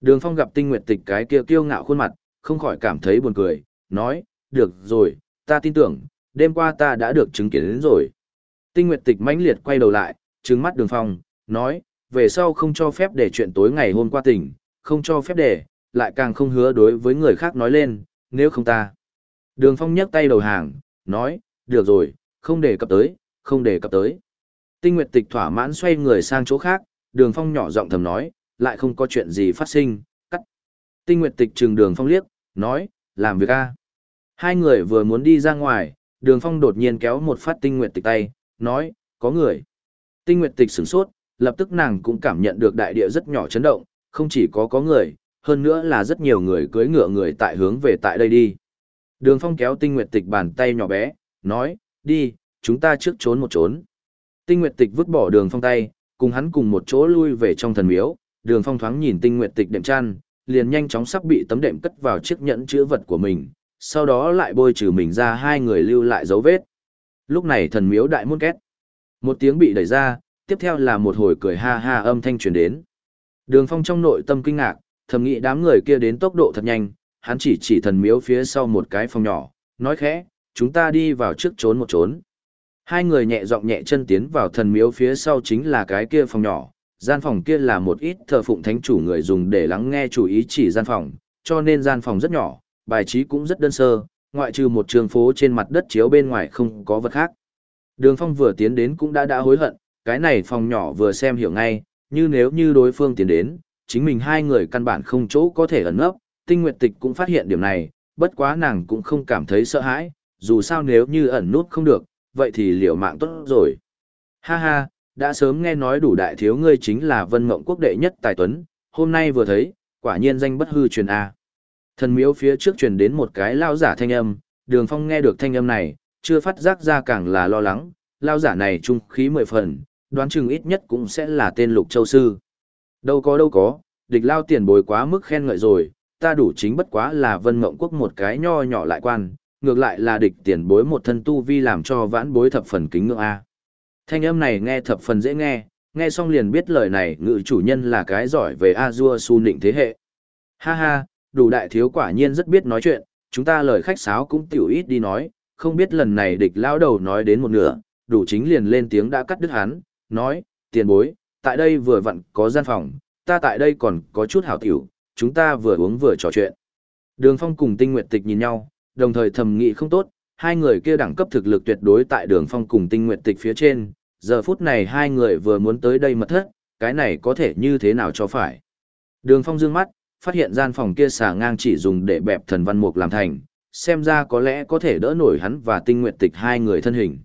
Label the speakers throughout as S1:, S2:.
S1: Đường Phong gặp Tinh Nguyệt Tịch cái kia kiêu ngạo khuôn mặt, không khỏi cảm thấy buồn cười, nói, được rồi, ta tin tưởng, đêm qua ta đã được chứng kiến đến rồi. Tinh Nguyệt Tịch mãnh liệt quay đầu lại, trừng mắt Đường Phong, nói, về sau không cho phép để chuyện tối ngày hôm qua tỉnh, không cho phép để, lại càng không hứa đối với người khác nói lên, nếu không ta. Đường Phong nhấc tay đầu hàng, nói, được rồi, không để cập tới, không để cập tới. Tinh Nguyệt Tịch thỏa mãn xoay người sang chỗ khác, Đường Phong nhỏ giọng thầm nói, lại không có chuyện gì phát sinh, cắt. Tinh Nguyệt Tịch trừng Đường Phong liếc, nói, làm việc a. Hai người vừa muốn đi ra ngoài, Đường Phong đột nhiên kéo một phát Tinh Nguyệt Tịch tay, nói, có người. Tinh Nguyệt Tịch sửng sốt, lập tức nàng cũng cảm nhận được đại địa rất nhỏ chấn động, không chỉ có có người, hơn nữa là rất nhiều người cưỡi ngựa người tại hướng về tại đây đi. Đường Phong kéo Tinh Nguyệt Tịch bàn tay nhỏ bé, nói, đi, chúng ta trước trốn một trốn. Tinh Nguyệt Tịch vứt bỏ Đường Phong tay, cùng hắn cùng một chỗ lui về trong thần miếu, Đường Phong thoáng nhìn Tinh Nguyệt Tịch đệm chăn, liền nhanh chóng sắp bị tấm đệm cất vào chiếc nhẫn chứa vật của mình, sau đó lại bôi trừ mình ra hai người lưu lại dấu vết. Lúc này thần miếu đại muôn két. Một tiếng bị đẩy ra, tiếp theo là một hồi cười ha ha âm thanh truyền đến. Đường Phong trong nội tâm kinh ngạc, thầm nghĩ đám người kia đến tốc độ thật nhanh, hắn chỉ chỉ thần miếu phía sau một cái phòng nhỏ, nói khẽ, chúng ta đi vào trước trốn một trốn. Hai người nhẹ giọng nhẹ chân tiến vào thần miếu phía sau chính là cái kia phòng nhỏ, gian phòng kia là một ít thờ phụng thánh chủ người dùng để lắng nghe chủ ý chỉ gian phòng, cho nên gian phòng rất nhỏ, bài trí cũng rất đơn sơ, ngoại trừ một trường phố trên mặt đất chiếu bên ngoài không có vật khác. Đường Phong vừa tiến đến cũng đã đã hối hận, cái này phòng nhỏ vừa xem hiểu ngay, như nếu như đối phương tiến đến, chính mình hai người căn bản không chỗ có thể ẩn nấp, tinh nguyệt tịch cũng phát hiện điểm này, bất quá nàng cũng không cảm thấy sợ hãi, dù sao nếu như ẩn nút không được, vậy thì liệu mạng tốt rồi. Ha ha, đã sớm nghe nói đủ đại thiếu ngươi chính là vân mộng quốc đệ nhất tài tuấn, hôm nay vừa thấy, quả nhiên danh bất hư truyền A. Thần miếu phía trước truyền đến một cái lao giả thanh âm, đường phong nghe được thanh âm này, chưa phát giác ra càng là lo lắng, lao giả này trung khí mười phần, đoán chừng ít nhất cũng sẽ là tên lục châu sư. Đâu có đâu có, địch lao tiền bối quá mức khen ngợi rồi, ta đủ chính bất quá là vân mộng quốc một cái nho nhỏ lại quan, ngược lại là địch tiền bối một thân tu vi làm cho vãn bối thập phần kính ngưỡng A. Thanh âm này nghe thập phần dễ nghe, nghe xong liền biết lời này ngự chủ nhân là cái giỏi về A-dua su nịnh thế hệ. Ha ha, đủ đại thiếu quả nhiên rất biết nói chuyện, chúng ta lời khách sáo cũng tiểu ít đi nói, không biết lần này địch lao đầu nói đến một nửa, đủ chính liền lên tiếng đã cắt đứt hắn, nói, tiền bối, tại đây vừa vặn có gian phòng, ta tại đây còn có chút hảo tiểu, chúng ta vừa uống vừa trò chuyện. Đường Phong cùng Tinh Nguyệt Tịch nhìn nhau, đồng thời thầm nghĩ không tốt, hai người kia đẳng cấp thực lực tuyệt đối tại Đường Phong cùng Tinh Nguyệt Tịch phía trên, giờ phút này hai người vừa muốn tới đây mật thất, cái này có thể như thế nào cho phải. Đường Phong dương mắt, phát hiện gian phòng kia xà ngang chỉ dùng để bẹp thần văn mục làm thành, xem ra có lẽ có thể đỡ nổi hắn và Tinh Nguyệt Tịch hai người thân hình.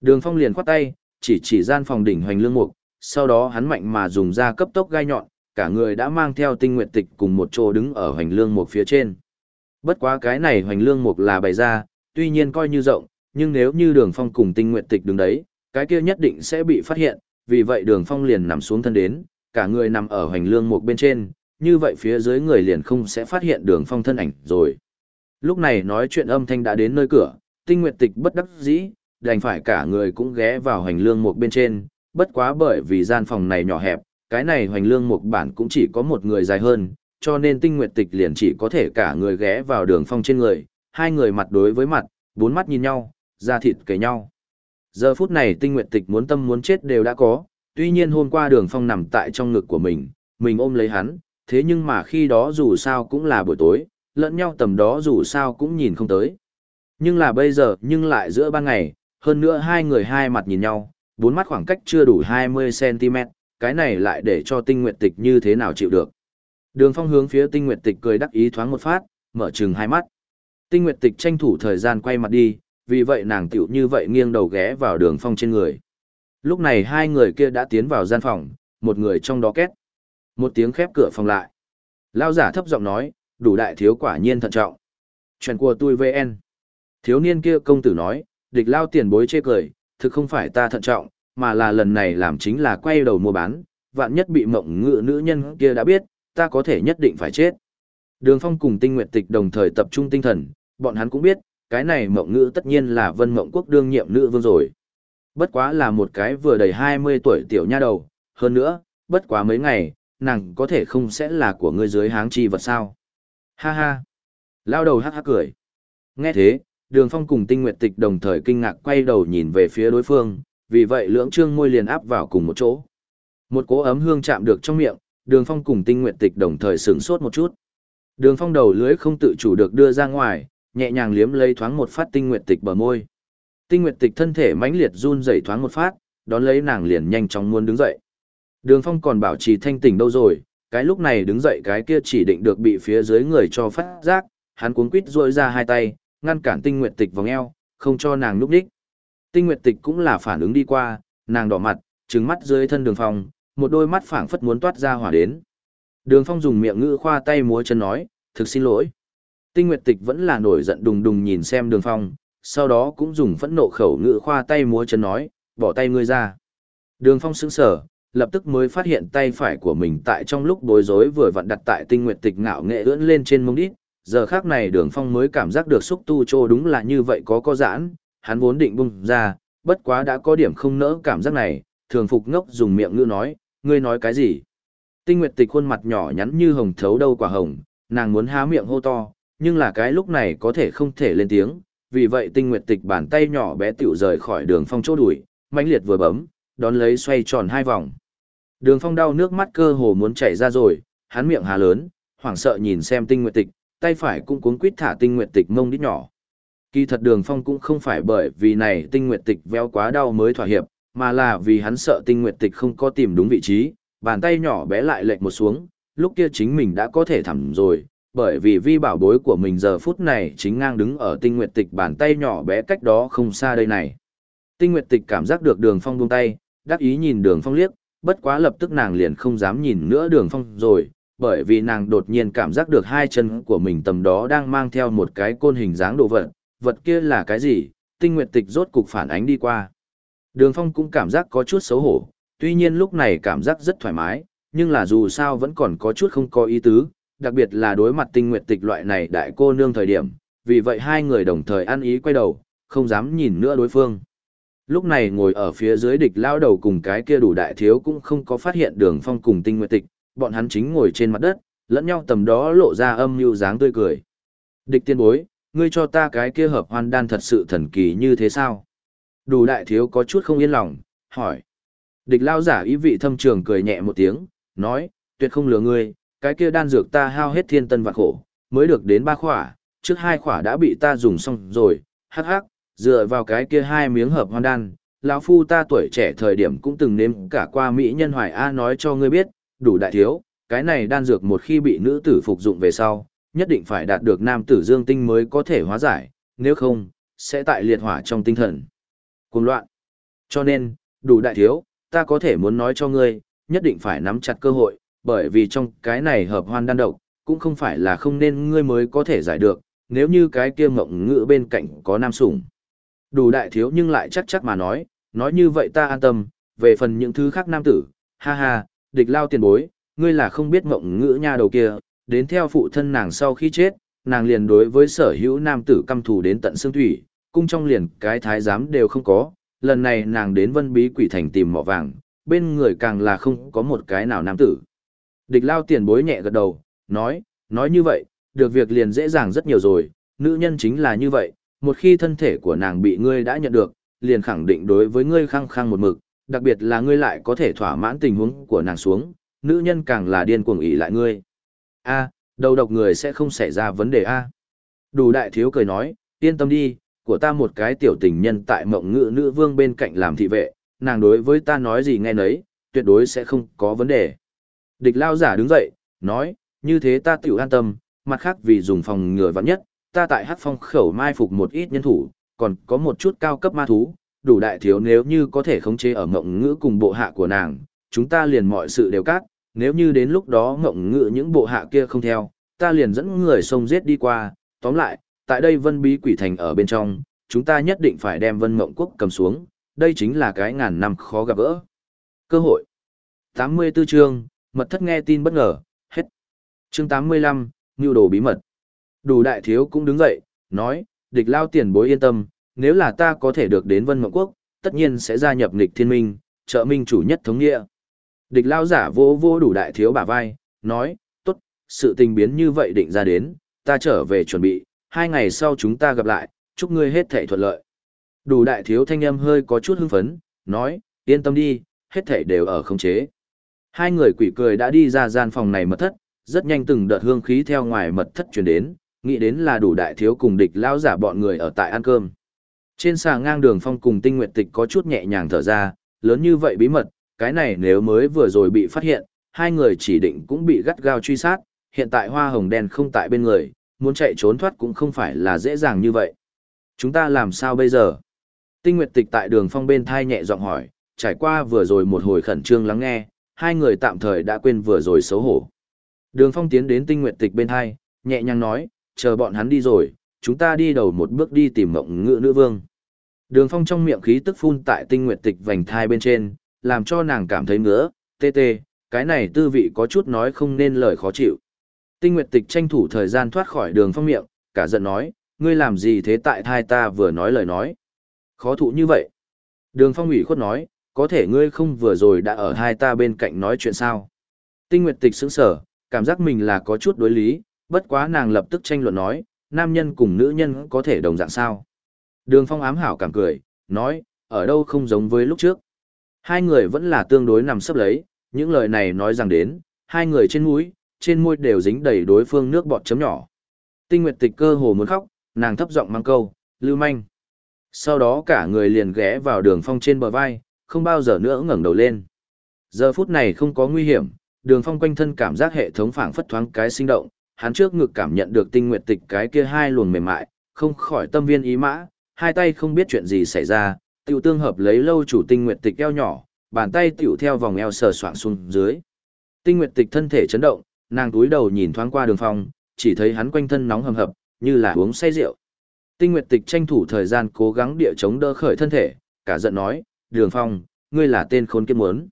S1: Đường Phong liền khoát tay, chỉ chỉ gian phòng đỉnh hoành lương mục, sau đó hắn mạnh mà dùng ra cấp tốc gai nhọn, cả người đã mang theo tinh nguyệt tịch cùng một chỗ đứng ở hoành lương mục phía trên. Bất quá cái này hoành lương mục là bày ra, tuy nhiên coi như rộng, nhưng nếu như đường phong cùng tinh nguyệt tịch đứng đấy, cái kia nhất định sẽ bị phát hiện, vì vậy đường phong liền nằm xuống thân đến, cả người nằm ở hoành lương một bên trên, như vậy phía dưới người liền không sẽ phát hiện đường phong thân ảnh rồi. Lúc này nói chuyện âm thanh đã đến nơi cửa, tinh nguyệt tịch bất đắc dĩ, đành phải cả người cũng ghé vào hành lương một bên trên, bất quá bởi vì gian phòng này nhỏ hẹp, cái này hoành lương một bản cũng chỉ có một người dài hơn, cho nên tinh nguyệt tịch liền chỉ có thể cả người ghé vào đường phong trên người, hai người mặt đối với mặt, bốn mắt nhìn nhau, da thịt kề nhau. Giờ phút này tinh nguyện tịch muốn tâm muốn chết đều đã có, tuy nhiên hôm qua đường phong nằm tại trong ngực của mình, mình ôm lấy hắn, thế nhưng mà khi đó dù sao cũng là buổi tối, lẫn nhau tầm đó dù sao cũng nhìn không tới. Nhưng là bây giờ nhưng lại giữa ban ngày, hơn nữa hai người hai mặt nhìn nhau, bốn mắt khoảng cách chưa đủ 20cm, cái này lại để cho tinh nguyện tịch như thế nào chịu được. Đường phong hướng phía tinh nguyện tịch cười đắc ý thoáng một phát, mở chừng hai mắt. Tinh nguyện tịch tranh thủ thời gian quay mặt đi, vì vậy nàng tiểu như vậy nghiêng đầu ghé vào đường phong trên người. Lúc này hai người kia đã tiến vào gian phòng, một người trong đó két. Một tiếng khép cửa phòng lại. Lao giả thấp giọng nói, đủ đại thiếu quả nhiên thận trọng. Chuyện của tôi VN. Thiếu niên kia công tử nói, địch lao tiền bối chê cười, thực không phải ta thận trọng, mà là lần này làm chính là quay đầu mua bán, vạn nhất bị mộng ngự nữ nhân kia đã biết, ta có thể nhất định phải chết. Đường Phong cùng Tinh nguyện Tịch đồng thời tập trung tinh thần, bọn hắn cũng biết, cái này mộng ngữ tất nhiên là vân mộng quốc đương nhiệm nữ vương rồi. Bất quá là một cái vừa đầy 20 tuổi tiểu nha đầu, hơn nữa, bất quá mấy ngày, nàng có thể không sẽ là của ngươi dưới háng chi vật sao. Ha ha. Lao đầu hắc hắc cười. Nghe thế, đường phong cùng tinh nguyệt tịch đồng thời kinh ngạc quay đầu nhìn về phía đối phương, vì vậy lưỡng trương môi liền áp vào cùng một chỗ. Một cỗ ấm hương chạm được trong miệng, đường phong cùng tinh nguyệt tịch đồng thời sửng sốt một chút. Đường phong đầu lưới không tự chủ được đưa ra ngoài, nhẹ nhàng liếm lấy thoáng một phát tinh nguyệt tịch bờ môi. Tinh nguyệt tịch thân thể mãnh liệt run rẩy thoáng một phát, đón lấy nàng liền nhanh chóng muốn đứng dậy. Đường phong còn bảo trì thanh tỉnh đâu rồi, cái lúc này đứng dậy cái kia chỉ định được bị phía dưới người cho phát giác, hắn cuống quít rôi ra hai tay, ngăn cản tinh nguyệt tịch vòng eo, không cho nàng núp đích. Tinh nguyệt tịch cũng là phản ứng đi qua, nàng đỏ mặt, trừng mắt dưới thân đường phong, một đôi mắt phảng phất muốn toát ra hỏa đến. Đường phong dùng miệng ngữ khoa tay múa chân nói, thực xin lỗi. Tinh nguyệt tịch vẫn là nổi giận đùng đùng nhìn xem đường phong, sau đó cũng dùng phẫn nộ khẩu ngữ khoa tay múa chân nói, bỏ tay ngươi ra. Đường phong sững sờ, lập tức mới phát hiện tay phải của mình tại trong lúc bối rối vừa vặn đặt tại tinh nguyệt tịch ngạo nghệ ưỡn lên trên mông đít, giờ khác này đường phong mới cảm giác được xúc tu trô đúng là như vậy có có giãn, hắn vốn định bung ra, bất quá đã có điểm không nỡ cảm giác này, thường phục ngốc dùng miệng ngữ nói, ngươi nói cái gì? Tinh Nguyệt Tịch khuôn mặt nhỏ nhắn như hồng thấu đâu quả hồng, nàng muốn há miệng hô to, nhưng là cái lúc này có thể không thể lên tiếng, vì vậy Tinh Nguyệt Tịch bàn tay nhỏ bé tiểu rời khỏi đường phong chỗ đuổi, mãnh liệt vừa bấm, đón lấy xoay tròn hai vòng. Đường phong đau nước mắt cơ hồ muốn chảy ra rồi, hắn miệng hà lớn, hoảng sợ nhìn xem Tinh Nguyệt Tịch, tay phải cũng cuốn quýt thả Tinh Nguyệt Tịch mông đít nhỏ. Kỳ thật đường phong cũng không phải bởi vì này Tinh Nguyệt Tịch véo quá đau mới thỏa hiệp, mà là vì hắn sợ Tinh Nguyệt Tịch không có tìm đúng vị trí, bàn tay nhỏ bé lại lệch một xuống, lúc kia chính mình đã có thể thẳm rồi, bởi vì vi bảo bối của mình giờ phút này chính ngang đứng ở tinh nguyệt tịch bàn tay nhỏ bé cách đó không xa đây này. Tinh nguyệt tịch cảm giác được đường phong buông tay, đắc ý nhìn đường phong liếc, bất quá lập tức nàng liền không dám nhìn nữa đường phong rồi, bởi vì nàng đột nhiên cảm giác được hai chân của mình tầm đó đang mang theo một cái côn hình dáng đồ vật, vật kia là cái gì, tinh nguyệt tịch rốt cục phản ánh đi qua. Đường phong cũng cảm giác có chút xấu hổ, tuy nhiên lúc này cảm giác rất thoải mái, nhưng là dù sao vẫn còn có chút không có ý tứ, đặc biệt là đối mặt tinh nguyệt tịch loại này đại cô nương thời điểm, vì vậy hai người đồng thời ăn ý quay đầu, không dám nhìn nữa đối phương. Lúc này ngồi ở phía dưới địch lao đầu cùng cái kia đủ đại thiếu cũng không có phát hiện đường phong cùng tinh nguyệt tịch, bọn hắn chính ngồi trên mặt đất, lẫn nhau tầm đó lộ ra âm mưu dáng tươi cười. Địch tiên bối, ngươi cho ta cái kia hợp hoan đan thật sự thần kỳ như thế sao? Đủ đại thiếu có chút không yên lòng, hỏi. Địch lao giả ý vị thâm trường cười nhẹ một tiếng, nói, tuyệt không lừa ngươi, cái kia đan dược ta hao hết thiên tân vạn khổ, mới được đến ba khỏa, trước hai khỏa đã bị ta dùng xong rồi, hắc hắc, dựa vào cái kia hai miếng hợp hoan đan, lão phu ta tuổi trẻ thời điểm cũng từng nếm cả qua mỹ nhân hoài a nói cho ngươi biết, đủ đại thiếu, cái này đan dược một khi bị nữ tử phục dụng về sau, nhất định phải đạt được nam tử dương tinh mới có thể hóa giải, nếu không, sẽ tại liệt hỏa trong tinh thần. Cuồng loạn. Cho nên, đủ đại thiếu, ta có thể muốn nói cho ngươi, nhất định phải nắm chặt cơ hội, bởi vì trong cái này hợp hoan đan độc, cũng không phải là không nên ngươi mới có thể giải được, nếu như cái kia mộng ngữ bên cạnh có nam sủng. Đủ đại thiếu nhưng lại chắc chắc mà nói, nói như vậy ta an tâm, về phần những thứ khác nam tử, ha ha, địch lao tiền bối, ngươi là không biết mộng ngữ nha đầu kia, đến theo phụ thân nàng sau khi chết, nàng liền đối với sở hữu nam tử căm thù đến tận xương thủy, cung trong liền cái thái giám đều không có, lần này nàng đến vân bí quỷ thành tìm mỏ vàng, bên người càng là không có một cái nào nam tử. Địch lao tiền bối nhẹ gật đầu, nói, nói như vậy, được việc liền dễ dàng rất nhiều rồi, nữ nhân chính là như vậy, một khi thân thể của nàng bị ngươi đã nhận được, liền khẳng định đối với ngươi khăng khăng một mực, đặc biệt là ngươi lại có thể thỏa mãn tình huống của nàng xuống, nữ nhân càng là điên cuồng ỷ lại ngươi. A, đầu độc người sẽ không xảy ra vấn đề A. Đủ đại thiếu cười nói, yên tâm đi, của ta một cái tiểu tình nhân tại mộng ngự nữ vương bên cạnh làm thị vệ, nàng đối với ta nói gì nghe nấy, tuyệt đối sẽ không có vấn đề. Địch lao giả đứng dậy, nói, như thế ta tiểu an tâm, mặt khác vì dùng phòng ngừa vắng nhất, ta tại hắc phong khẩu mai phục một ít nhân thủ, còn có một chút cao cấp ma thú, đủ đại thiếu nếu như có thể khống chế ở ngộng ngữ cùng bộ hạ của nàng, chúng ta liền mọi sự đều cát, nếu như đến lúc đó ngộng ngữ những bộ hạ kia không theo, ta liền dẫn người xông giết đi qua, tóm lại, tại đây vân bí quỷ thành ở bên trong, chúng ta nhất định phải đem vân mộng quốc cầm xuống, đây chính là cái ngàn năm khó gặp gỡ. Cơ hội 84 chương, mật thất nghe tin bất ngờ, hết. Chương 85, Ngưu đồ bí mật. Đủ đại thiếu cũng đứng dậy, nói, địch lao tiền bối yên tâm, nếu là ta có thể được đến vân mộng quốc, tất nhiên sẽ gia nhập nghịch thiên minh, trợ minh chủ nhất thống nghĩa. Địch lao giả vô vô đủ đại thiếu bả vai, nói, tốt, sự tình biến như vậy định ra đến, ta trở về chuẩn bị, hai ngày sau chúng ta gặp lại, chúc ngươi hết thể thuận lợi. Đủ đại thiếu thanh âm hơi có chút hưng phấn, nói, yên tâm đi, hết thể đều ở không chế. Hai người quỷ cười đã đi ra gian phòng này mật thất, rất nhanh từng đợt hương khí theo ngoài mật thất truyền đến, nghĩ đến là đủ đại thiếu cùng địch lao giả bọn người ở tại ăn cơm. Trên xà ngang đường phong cùng tinh nguyệt tịch có chút nhẹ nhàng thở ra, lớn như vậy bí mật, cái này nếu mới vừa rồi bị phát hiện, hai người chỉ định cũng bị gắt gao truy sát, hiện tại hoa hồng đen không tại bên người, muốn chạy trốn thoát cũng không phải là dễ dàng như vậy. Chúng ta làm sao bây giờ? Tinh Nguyệt Tịch tại đường phong bên thai nhẹ giọng hỏi, trải qua vừa rồi một hồi khẩn trương lắng nghe, hai người tạm thời đã quên vừa rồi xấu hổ. Đường phong tiến đến Tinh Nguyệt Tịch bên hai, nhẹ nhàng nói, chờ bọn hắn đi rồi, chúng ta đi đầu một bước đi tìm mộng ngựa nữ vương. Đường phong trong miệng khí tức phun tại Tinh Nguyệt Tịch vành thai bên trên, làm cho nàng cảm thấy ngứa, tê tê, cái này tư vị có chút nói không nên lời khó chịu. Tinh Nguyệt Tịch tranh thủ thời gian thoát khỏi đường phong miệng, cả giận nói, ngươi làm gì thế tại thai ta vừa nói lời nói. Khó thụ như vậy. Đường phong ủy khuất nói, có thể ngươi không vừa rồi đã ở hai ta bên cạnh nói chuyện sao. Tinh Nguyệt Tịch sững sở, cảm giác mình là có chút đối lý, bất quá nàng lập tức tranh luận nói, nam nhân cùng nữ nhân có thể đồng dạng sao. Đường phong ám hảo cảm cười, nói, ở đâu không giống với lúc trước. Hai người vẫn là tương đối nằm sấp lấy, những lời này nói rằng đến, hai người trên mũi, trên môi đều dính đầy đối phương nước bọt chấm nhỏ. Tinh Nguyệt Tịch cơ hồ muốn khóc, nàng thấp giọng mang câu, "Lưu manh." Sau đó cả người liền ghé vào Đường Phong trên bờ vai, không bao giờ nữa ngẩng đầu lên. Giờ phút này không có nguy hiểm, Đường Phong quanh thân cảm giác hệ thống phảng phất thoáng cái sinh động, hắn trước ngực cảm nhận được Tinh Nguyệt Tịch cái kia hai luồng mềm mại, không khỏi tâm viên ý mã, hai tay không biết chuyện gì xảy ra, tiểu tương hợp lấy lâu chủ Tinh Nguyệt Tịch eo nhỏ, bàn tay tiểu theo vòng eo sờ soạng xuống dưới. Tinh Nguyệt Tịch thân thể chấn động, nàng túi đầu nhìn thoáng qua đường phong chỉ thấy hắn quanh thân nóng hầm hập như là uống say rượu tinh nguyệt tịch tranh thủ thời gian cố gắng địa chống đỡ khởi thân thể cả giận nói đường phong ngươi là tên khốn kiếp muốn.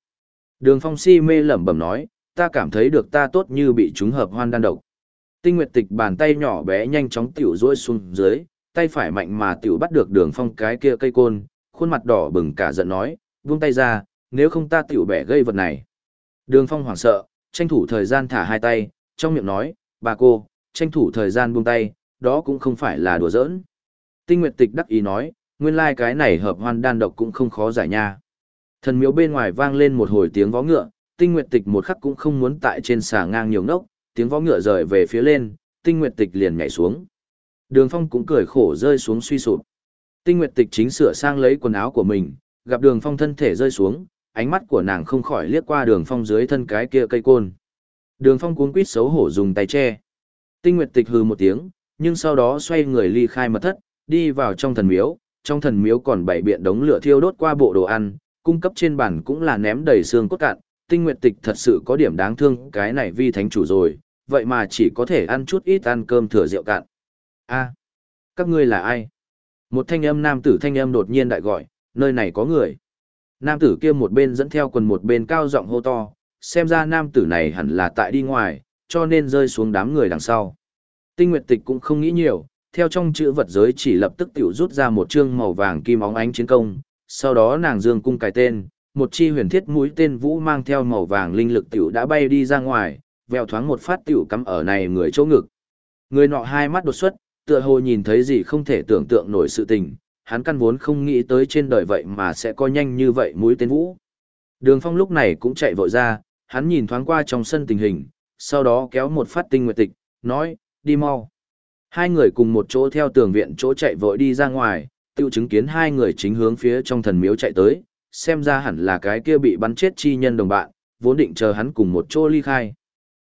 S1: Đường phong si mê lẩm bẩm nói ta cảm thấy được ta tốt như bị chúng hợp hoan đan độc. Tinh nguyệt tịch bàn tay nhỏ bé nhanh chóng tiểu rỗi xuống dưới tay phải mạnh mà tiểu bắt được đường phong cái kia cây côn khuôn mặt đỏ bừng cả giận nói vung tay ra nếu không ta tiểu bẻ gây vật này. Đường phong hoảng sợ tranh thủ thời gian thả hai tay, trong miệng nói, bà cô, tranh thủ thời gian buông tay, đó cũng không phải là đùa giỡn. Tinh Nguyệt Tịch đắc ý nói, nguyên lai like cái này hợp hoan đan độc cũng không khó giải nha. Thần miếu bên ngoài vang lên một hồi tiếng vó ngựa, Tinh Nguyệt Tịch một khắc cũng không muốn tại trên xà ngang nhiều ngốc, tiếng vó ngựa rời về phía lên, Tinh Nguyệt Tịch liền nhảy xuống. Đường Phong cũng cười khổ rơi xuống suy sụp. Tinh Nguyệt Tịch chính sửa sang lấy quần áo của mình, gặp Đường Phong thân thể rơi xuống, ánh mắt của nàng không khỏi liếc qua đường phong dưới thân cái kia cây côn đường phong cuốn quít xấu hổ dùng tay che tinh nguyệt tịch hừ một tiếng nhưng sau đó xoay người ly khai mật thất đi vào trong thần miếu trong thần miếu còn bảy biện đống lửa thiêu đốt qua bộ đồ ăn cung cấp trên bàn cũng là ném đầy xương cốt cạn. Tinh nguyệt tịch thật sự có điểm đáng thương cái này vi thánh chủ rồi vậy mà chỉ có thể ăn chút ít ăn cơm thừa rượu cạn. A các ngươi là ai? Một thanh âm nam tử thanh âm đột nhiên đại gọi nơi này có người. Nam tử kia một bên dẫn theo quần một bên cao giọng hô to, xem ra nam tử này hẳn là tại đi ngoài, cho nên rơi xuống đám người đằng sau. Tinh Nguyệt Tịch cũng không nghĩ nhiều, theo trong chữ vật giới chỉ lập tức tiểu rút ra một chương màu vàng kim óng ánh chiến công, sau đó nàng dương cung cài tên, một chi huyền thiết mũi tên vũ mang theo màu vàng linh lực tiểu đã bay đi ra ngoài, vèo thoáng một phát tiểu cắm ở này người chỗ ngực. Người nọ hai mắt đột xuất, tựa hồ nhìn thấy gì không thể tưởng tượng nổi sự tình, hắn căn vốn không nghĩ tới trên đời vậy mà sẽ có nhanh như vậy mũi tên vũ. Đường phong lúc này cũng chạy vội ra, hắn nhìn thoáng qua trong sân tình hình, sau đó kéo một phát tinh nguyệt tịch, nói, đi mau. Hai người cùng một chỗ theo tường viện chỗ chạy vội đi ra ngoài, tiêu chứng kiến hai người chính hướng phía trong thần miếu chạy tới, xem ra hẳn là cái kia bị bắn chết chi nhân đồng bạn, vốn định chờ hắn cùng một chỗ ly khai.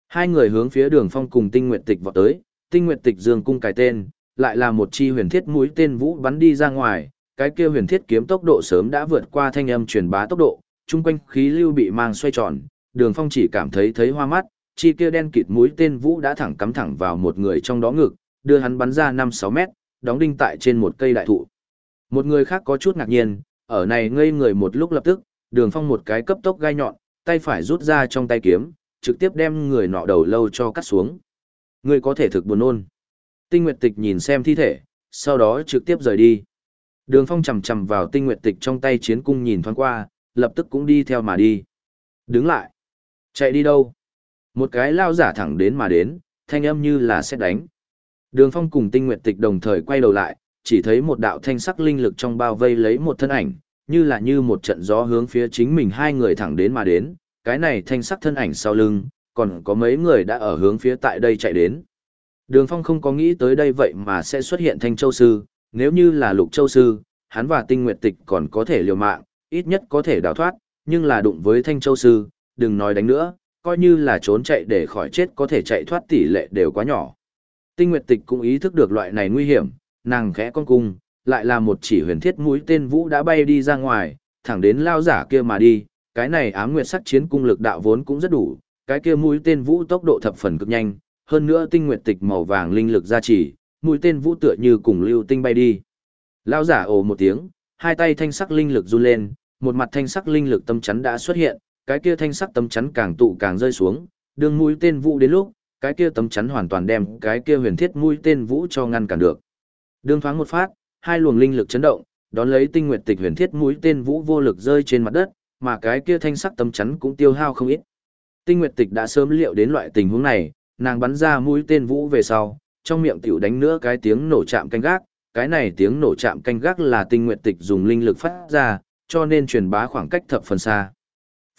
S1: Hai người hướng phía đường phong cùng tinh nguyệt tịch vọt tới, tinh nguyệt tịch dương cung cài tên, lại là một chi huyền thiết mũi tên vũ bắn đi ra ngoài, cái kia huyền thiết kiếm tốc độ sớm đã vượt qua thanh âm truyền bá tốc độ, chung quanh khí lưu bị mang xoay tròn, Đường Phong chỉ cảm thấy thấy hoa mắt, chi kia đen kịt mũi tên vũ đã thẳng cắm thẳng vào một người trong đó ngực, đưa hắn bắn ra 5-6 mét, đóng đinh tại trên một cây đại thụ. Một người khác có chút ngạc nhiên, ở này ngây người một lúc lập tức, Đường Phong một cái cấp tốc gai nhọn, tay phải rút ra trong tay kiếm, trực tiếp đem người nọ đầu lâu cho cắt xuống. Người có thể thực buồn nôn. Tinh Nguyệt Tịch nhìn xem thi thể, sau đó trực tiếp rời đi. Đường Phong chầm chầm vào Tinh Nguyệt Tịch trong tay chiến cung nhìn thoáng qua, lập tức cũng đi theo mà đi. Đứng lại. Chạy đi đâu? Một cái lao giả thẳng đến mà đến, thanh âm như là xét đánh. Đường phong cùng tinh nguyệt tịch đồng thời quay đầu lại, chỉ thấy một đạo thanh sắc linh lực trong bao vây lấy một thân ảnh, như là như một trận gió hướng phía chính mình hai người thẳng đến mà đến, cái này thanh sắc thân ảnh sau lưng, còn có mấy người đã ở hướng phía tại đây chạy đến. Đường Phong không có nghĩ tới đây vậy mà sẽ xuất hiện Thanh Châu Sư, nếu như là Lục Châu Sư, hắn và Tinh Nguyệt Tịch còn có thể liều mạng, ít nhất có thể đào thoát, nhưng là đụng với Thanh Châu Sư, đừng nói đánh nữa, coi như là trốn chạy để khỏi chết có thể chạy thoát tỷ lệ đều quá nhỏ. Tinh Nguyệt Tịch cũng ý thức được loại này nguy hiểm, nàng khẽ con cung, lại là một chỉ huyền thiết mũi tên vũ đã bay đi ra ngoài, thẳng đến lao giả kia mà đi, cái này ám nguyệt sắc chiến cung lực đạo vốn cũng rất đủ, cái kia mũi tên vũ tốc độ thập phần cực nhanh, hơn nữa tinh nguyệt tịch màu vàng linh lực gia trì, mũi tên vũ tựa như cùng lưu tinh bay đi. Lao giả ồ một tiếng, hai tay thanh sắc linh lực run lên, một mặt thanh sắc linh lực tâm chắn đã xuất hiện, cái kia thanh sắc tâm chắn càng tụ càng rơi xuống, đường mũi tên vũ đến lúc, cái kia tấm chắn hoàn toàn đem cái kia huyền thiết mũi tên vũ cho ngăn cản được. Đường thoáng một phát, hai luồng linh lực chấn động, đón lấy tinh nguyệt tịch huyền thiết mũi tên vũ vô lực rơi trên mặt đất, mà cái kia thanh sắc tấm chắn cũng tiêu hao không ít. Tinh nguyệt tịch đã sớm liệu đến loại tình huống này, nàng bắn ra mũi tên vũ về sau, trong miệng tiểu đánh nữa cái tiếng nổ chạm canh gác, cái này tiếng nổ chạm canh gác là tinh nguyệt tịch dùng linh lực phát ra, cho nên truyền bá khoảng cách thập phần xa.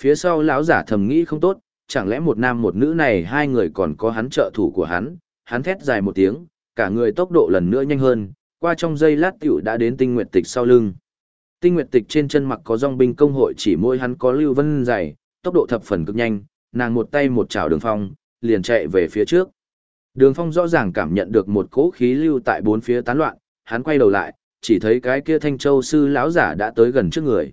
S1: Phía sau lão giả thầm nghĩ không tốt, chẳng lẽ một nam một nữ này hai người còn có hắn trợ thủ của hắn, hắn thét dài một tiếng, cả người tốc độ lần nữa nhanh hơn, qua trong giây lát tiểu đã đến tinh nguyệt tịch sau lưng. Tinh nguyệt tịch trên chân mặc có dòng binh công hội chỉ môi hắn có lưu vân dày, tốc độ thập phần cực nhanh, nàng một tay một chảo đường phong, liền chạy về phía trước. Đường phong rõ ràng cảm nhận được một cỗ khí lưu tại bốn phía tán loạn, hắn quay đầu lại, chỉ thấy cái kia thanh châu sư lão giả đã tới gần trước người.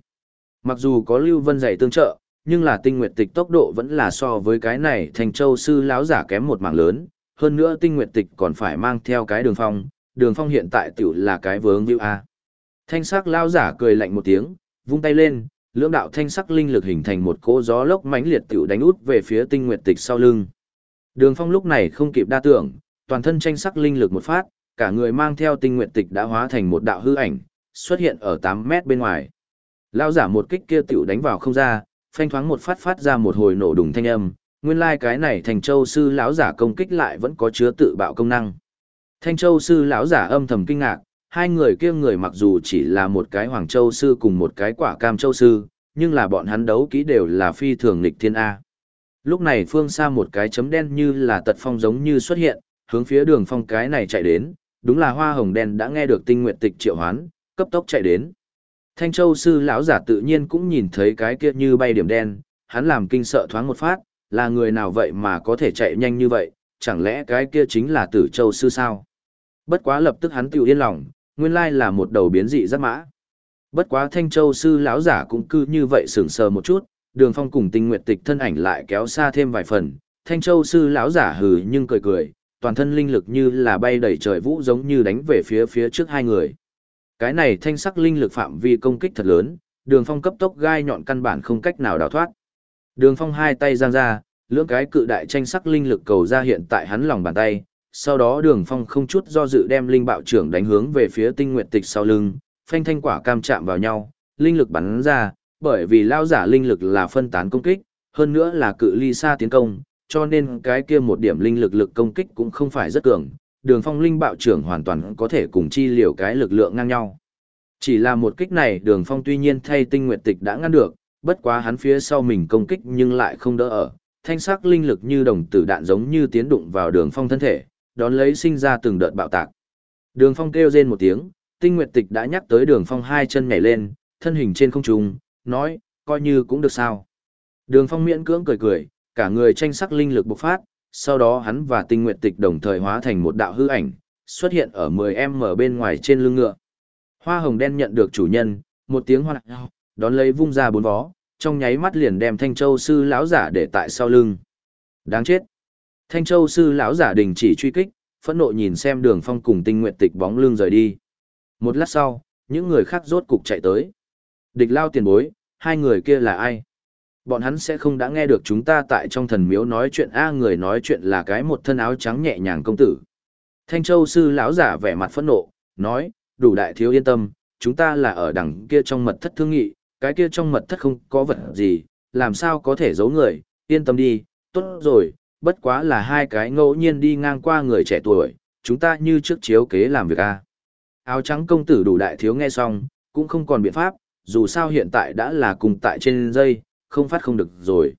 S1: Mặc dù có lưu vân dày tương trợ, nhưng là tinh nguyệt tịch tốc độ vẫn là so với cái này Thành châu sư lão giả kém một mảng lớn, hơn nữa tinh nguyệt tịch còn phải mang theo cái đường phong, đường phong hiện tại tiểu là cái vướng như A. Thanh sắc lão giả cười lạnh một tiếng, vung tay lên, lưỡng đạo thanh sắc linh lực hình thành một cỗ gió lốc mãnh liệt tiểu đánh út về phía tinh nguyệt tịch sau lưng. Đường phong lúc này không kịp đa tưởng, toàn thân tranh sắc linh lực một phát, cả người mang theo tinh nguyệt tịch đã hóa thành một đạo hư ảnh, xuất hiện ở 8 mét bên ngoài. Lão giả một kích kia tiểu đánh vào không ra, phanh thoáng một phát phát ra một hồi nổ đùng thanh âm, nguyên lai like cái này thành châu sư lão giả công kích lại vẫn có chứa tự bạo công năng. Thanh châu sư lão giả âm thầm kinh ngạc, hai người kia người mặc dù chỉ là một cái hoàng châu sư cùng một cái quả cam châu sư, nhưng là bọn hắn đấu kỹ đều là phi thường lịch thiên A. Lúc này phương xa một cái chấm đen như là tật phong giống như xuất hiện, hướng phía đường phong cái này chạy đến, đúng là hoa hồng đen đã nghe được tinh nguyện tịch triệu hoán, cấp tốc chạy đến. Thanh Châu sư lão giả tự nhiên cũng nhìn thấy cái kia như bay điểm đen, hắn làm kinh sợ thoáng một phát, là người nào vậy mà có thể chạy nhanh như vậy, chẳng lẽ cái kia chính là Tử Châu sư sao? Bất quá lập tức hắn tiểu yên lòng, nguyên lai là một đầu biến dị rất mã. Bất quá Thanh Châu sư lão giả cũng cứ như vậy sững sờ một chút, Đường Phong cùng Tinh Nguyệt Tịch thân ảnh lại kéo xa thêm vài phần, Thanh Châu sư lão giả hừ nhưng cười cười, toàn thân linh lực như là bay đầy trời vũ giống như đánh về phía phía trước hai người. Cái này thanh sắc linh lực phạm vi công kích thật lớn, đường phong cấp tốc gai nhọn căn bản không cách nào đào thoát. Đường phong hai tay giang ra, lưỡng cái cự đại tranh sắc linh lực cầu ra hiện tại hắn lòng bàn tay, sau đó đường phong không chút do dự đem linh bạo trưởng đánh hướng về phía tinh nguyện tịch sau lưng, phanh thanh quả cam chạm vào nhau, linh lực bắn ra, bởi vì lao giả linh lực là phân tán công kích, hơn nữa là cự ly xa tiến công, cho nên cái kia một điểm linh lực lực công kích cũng không phải rất cường, đường phong linh bạo trưởng hoàn toàn có thể cùng chi liều cái lực lượng ngang nhau. Chỉ là một kích này đường phong tuy nhiên thay tinh nguyện tịch đã ngăn được, bất quá hắn phía sau mình công kích nhưng lại không đỡ ở, thanh sắc linh lực như đồng tử đạn giống như tiến đụng vào đường phong thân thể, đón lấy sinh ra từng đợt bạo tạc. Đường phong kêu rên một tiếng, tinh nguyện tịch đã nhắc tới đường phong hai chân nhảy lên, thân hình trên không trung, nói, coi như cũng được sao. Đường phong miễn cưỡng cười cười, cả người tranh sắc linh lực bộc phát, sau đó hắn và tinh nguyện tịch đồng thời hóa thành một đạo hư ảnh, xuất hiện ở 10m bên ngoài trên lưng ngựa. Hoa hồng đen nhận được chủ nhân, một tiếng hoa đón lấy vung ra bốn vó, trong nháy mắt liền đem Thanh Châu sư lão giả để tại sau lưng. Đáng chết. Thanh Châu sư lão giả đình chỉ truy kích, phẫn nộ nhìn xem Đường Phong cùng Tinh Nguyệt Tịch bóng lưng rời đi. Một lát sau, những người khác rốt cục chạy tới. Địch Lao tiền bối, hai người kia là ai? Bọn hắn sẽ không đã nghe được chúng ta tại trong thần miếu nói chuyện a người nói chuyện là cái một thân áo trắng nhẹ nhàng công tử. Thanh Châu sư lão giả vẻ mặt phẫn nộ, nói, đủ đại thiếu yên tâm, chúng ta là ở đằng kia trong mật thất thương nghị, cái kia trong mật thất không có vật gì, làm sao có thể giấu người, yên tâm đi, tốt rồi, bất quá là hai cái ngẫu nhiên đi ngang qua người trẻ tuổi, chúng ta như trước chiếu kế làm việc a. Áo trắng công tử đủ đại thiếu nghe xong, cũng không còn biện pháp, dù sao hiện tại đã là cùng tại trên dây, không phát không được rồi.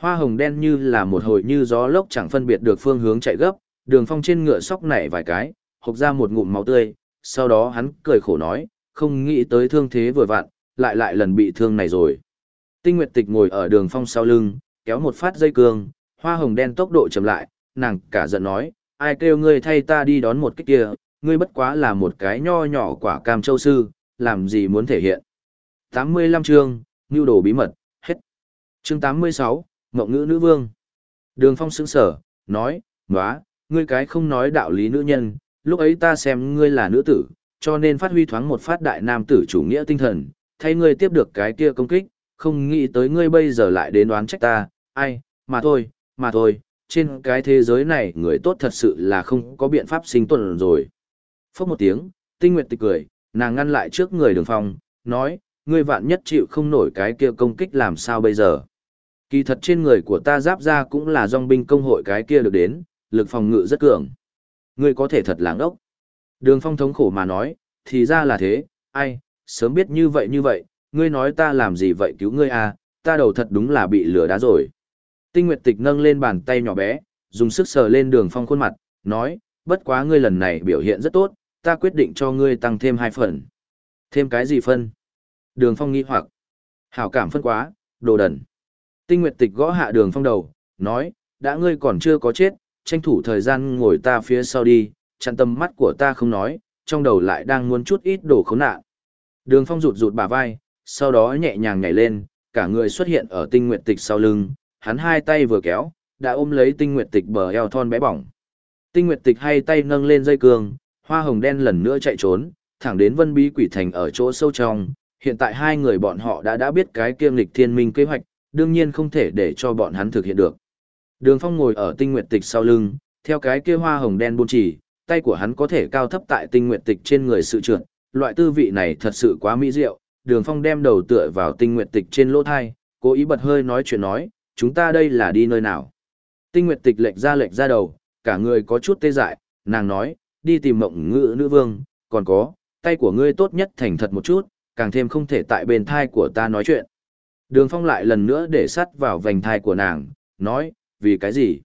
S1: Hoa hồng đen như là một hồi như gió lốc chẳng phân biệt được phương hướng chạy gấp, đường phong trên ngựa sóc nảy vài cái, hộc ra một ngụm máu tươi, sau đó hắn cười khổ nói, không nghĩ tới thương thế vừa vặn, lại lại lần bị thương này rồi. Tinh Nguyệt Tịch ngồi ở đường phong sau lưng, kéo một phát dây cương, hoa hồng đen tốc độ chậm lại, nàng cả giận nói, ai kêu ngươi thay ta đi đón một cái kia, ngươi bất quá là một cái nho nhỏ quả cam châu sư, làm gì muốn thể hiện. 85 chương, Ngưu đồ bí mật. Chương 86, Ngộng ngữ nữ vương. Đường phong sững sở, nói, nóa, ngươi cái không nói đạo lý nữ nhân, lúc ấy ta xem ngươi là nữ tử, cho nên phát huy thoáng một phát đại nam tử chủ nghĩa tinh thần, thay ngươi tiếp được cái kia công kích, không nghĩ tới ngươi bây giờ lại đến đoán trách ta, ai, mà thôi, mà thôi, trên cái thế giới này người tốt thật sự là không có biện pháp sinh tồn rồi. Phốc một tiếng, tinh nguyệt tịch cười, nàng ngăn lại trước người đường phong, nói, ngươi vạn nhất chịu không nổi cái kia công kích làm sao bây giờ. Kỳ thật trên người của ta giáp ra cũng là dòng binh công hội cái kia được đến, lực phòng ngự rất cường. Ngươi có thể thật láng ốc. Đường phong thống khổ mà nói, thì ra là thế, ai, sớm biết như vậy như vậy, ngươi nói ta làm gì vậy cứu ngươi à, ta đầu thật đúng là bị lửa đá rồi. Tinh Nguyệt Tịch nâng lên bàn tay nhỏ bé, dùng sức sờ lên đường phong khuôn mặt, nói, bất quá ngươi lần này biểu hiện rất tốt, ta quyết định cho ngươi tăng thêm hai phần. Thêm cái gì phân? Đường phong nghi hoặc. Hảo cảm phân quá, đồ đần. Tinh Nguyệt Tịch gõ hạ đường phong đầu, nói, đã ngươi còn chưa có chết, tranh thủ thời gian ngồi ta phía sau đi, chặn tầm mắt của ta không nói, trong đầu lại đang muốn chút ít đồ khốn nạn. Đường phong rụt rụt bả vai, sau đó nhẹ nhàng nhảy lên, cả người xuất hiện ở tinh nguyệt tịch sau lưng, hắn hai tay vừa kéo, đã ôm lấy tinh nguyệt tịch bờ eo thon bé bỏng. Tinh nguyệt tịch hai tay nâng lên dây cương, hoa hồng đen lần nữa chạy trốn, thẳng đến vân bí quỷ thành ở chỗ sâu trong. Hiện tại hai người bọn họ đã đã biết cái kiêm lịch thiên minh kế hoạch, đương nhiên không thể để cho bọn hắn thực hiện được. Đường phong ngồi ở tinh nguyệt tịch sau lưng, theo cái kia hoa hồng đen buôn chỉ, tay của hắn có thể cao thấp tại tinh nguyệt tịch trên người sự trượt, loại tư vị này thật sự quá mỹ diệu. Đường phong đem đầu tựa vào tinh nguyệt tịch trên lỗ thai, cố ý bật hơi nói chuyện nói, chúng ta đây là đi nơi nào? Tinh Nguyệt tịch lệch ra lệch ra đầu, cả người có chút tê dại, nàng nói, đi tìm mộng ngữ nữ vương, còn có, tay của ngươi tốt nhất thành thật một chút, càng thêm không thể tại bên thai của ta nói chuyện. Đường phong lại lần nữa để sắt vào vành thai của nàng, nói, vì cái gì?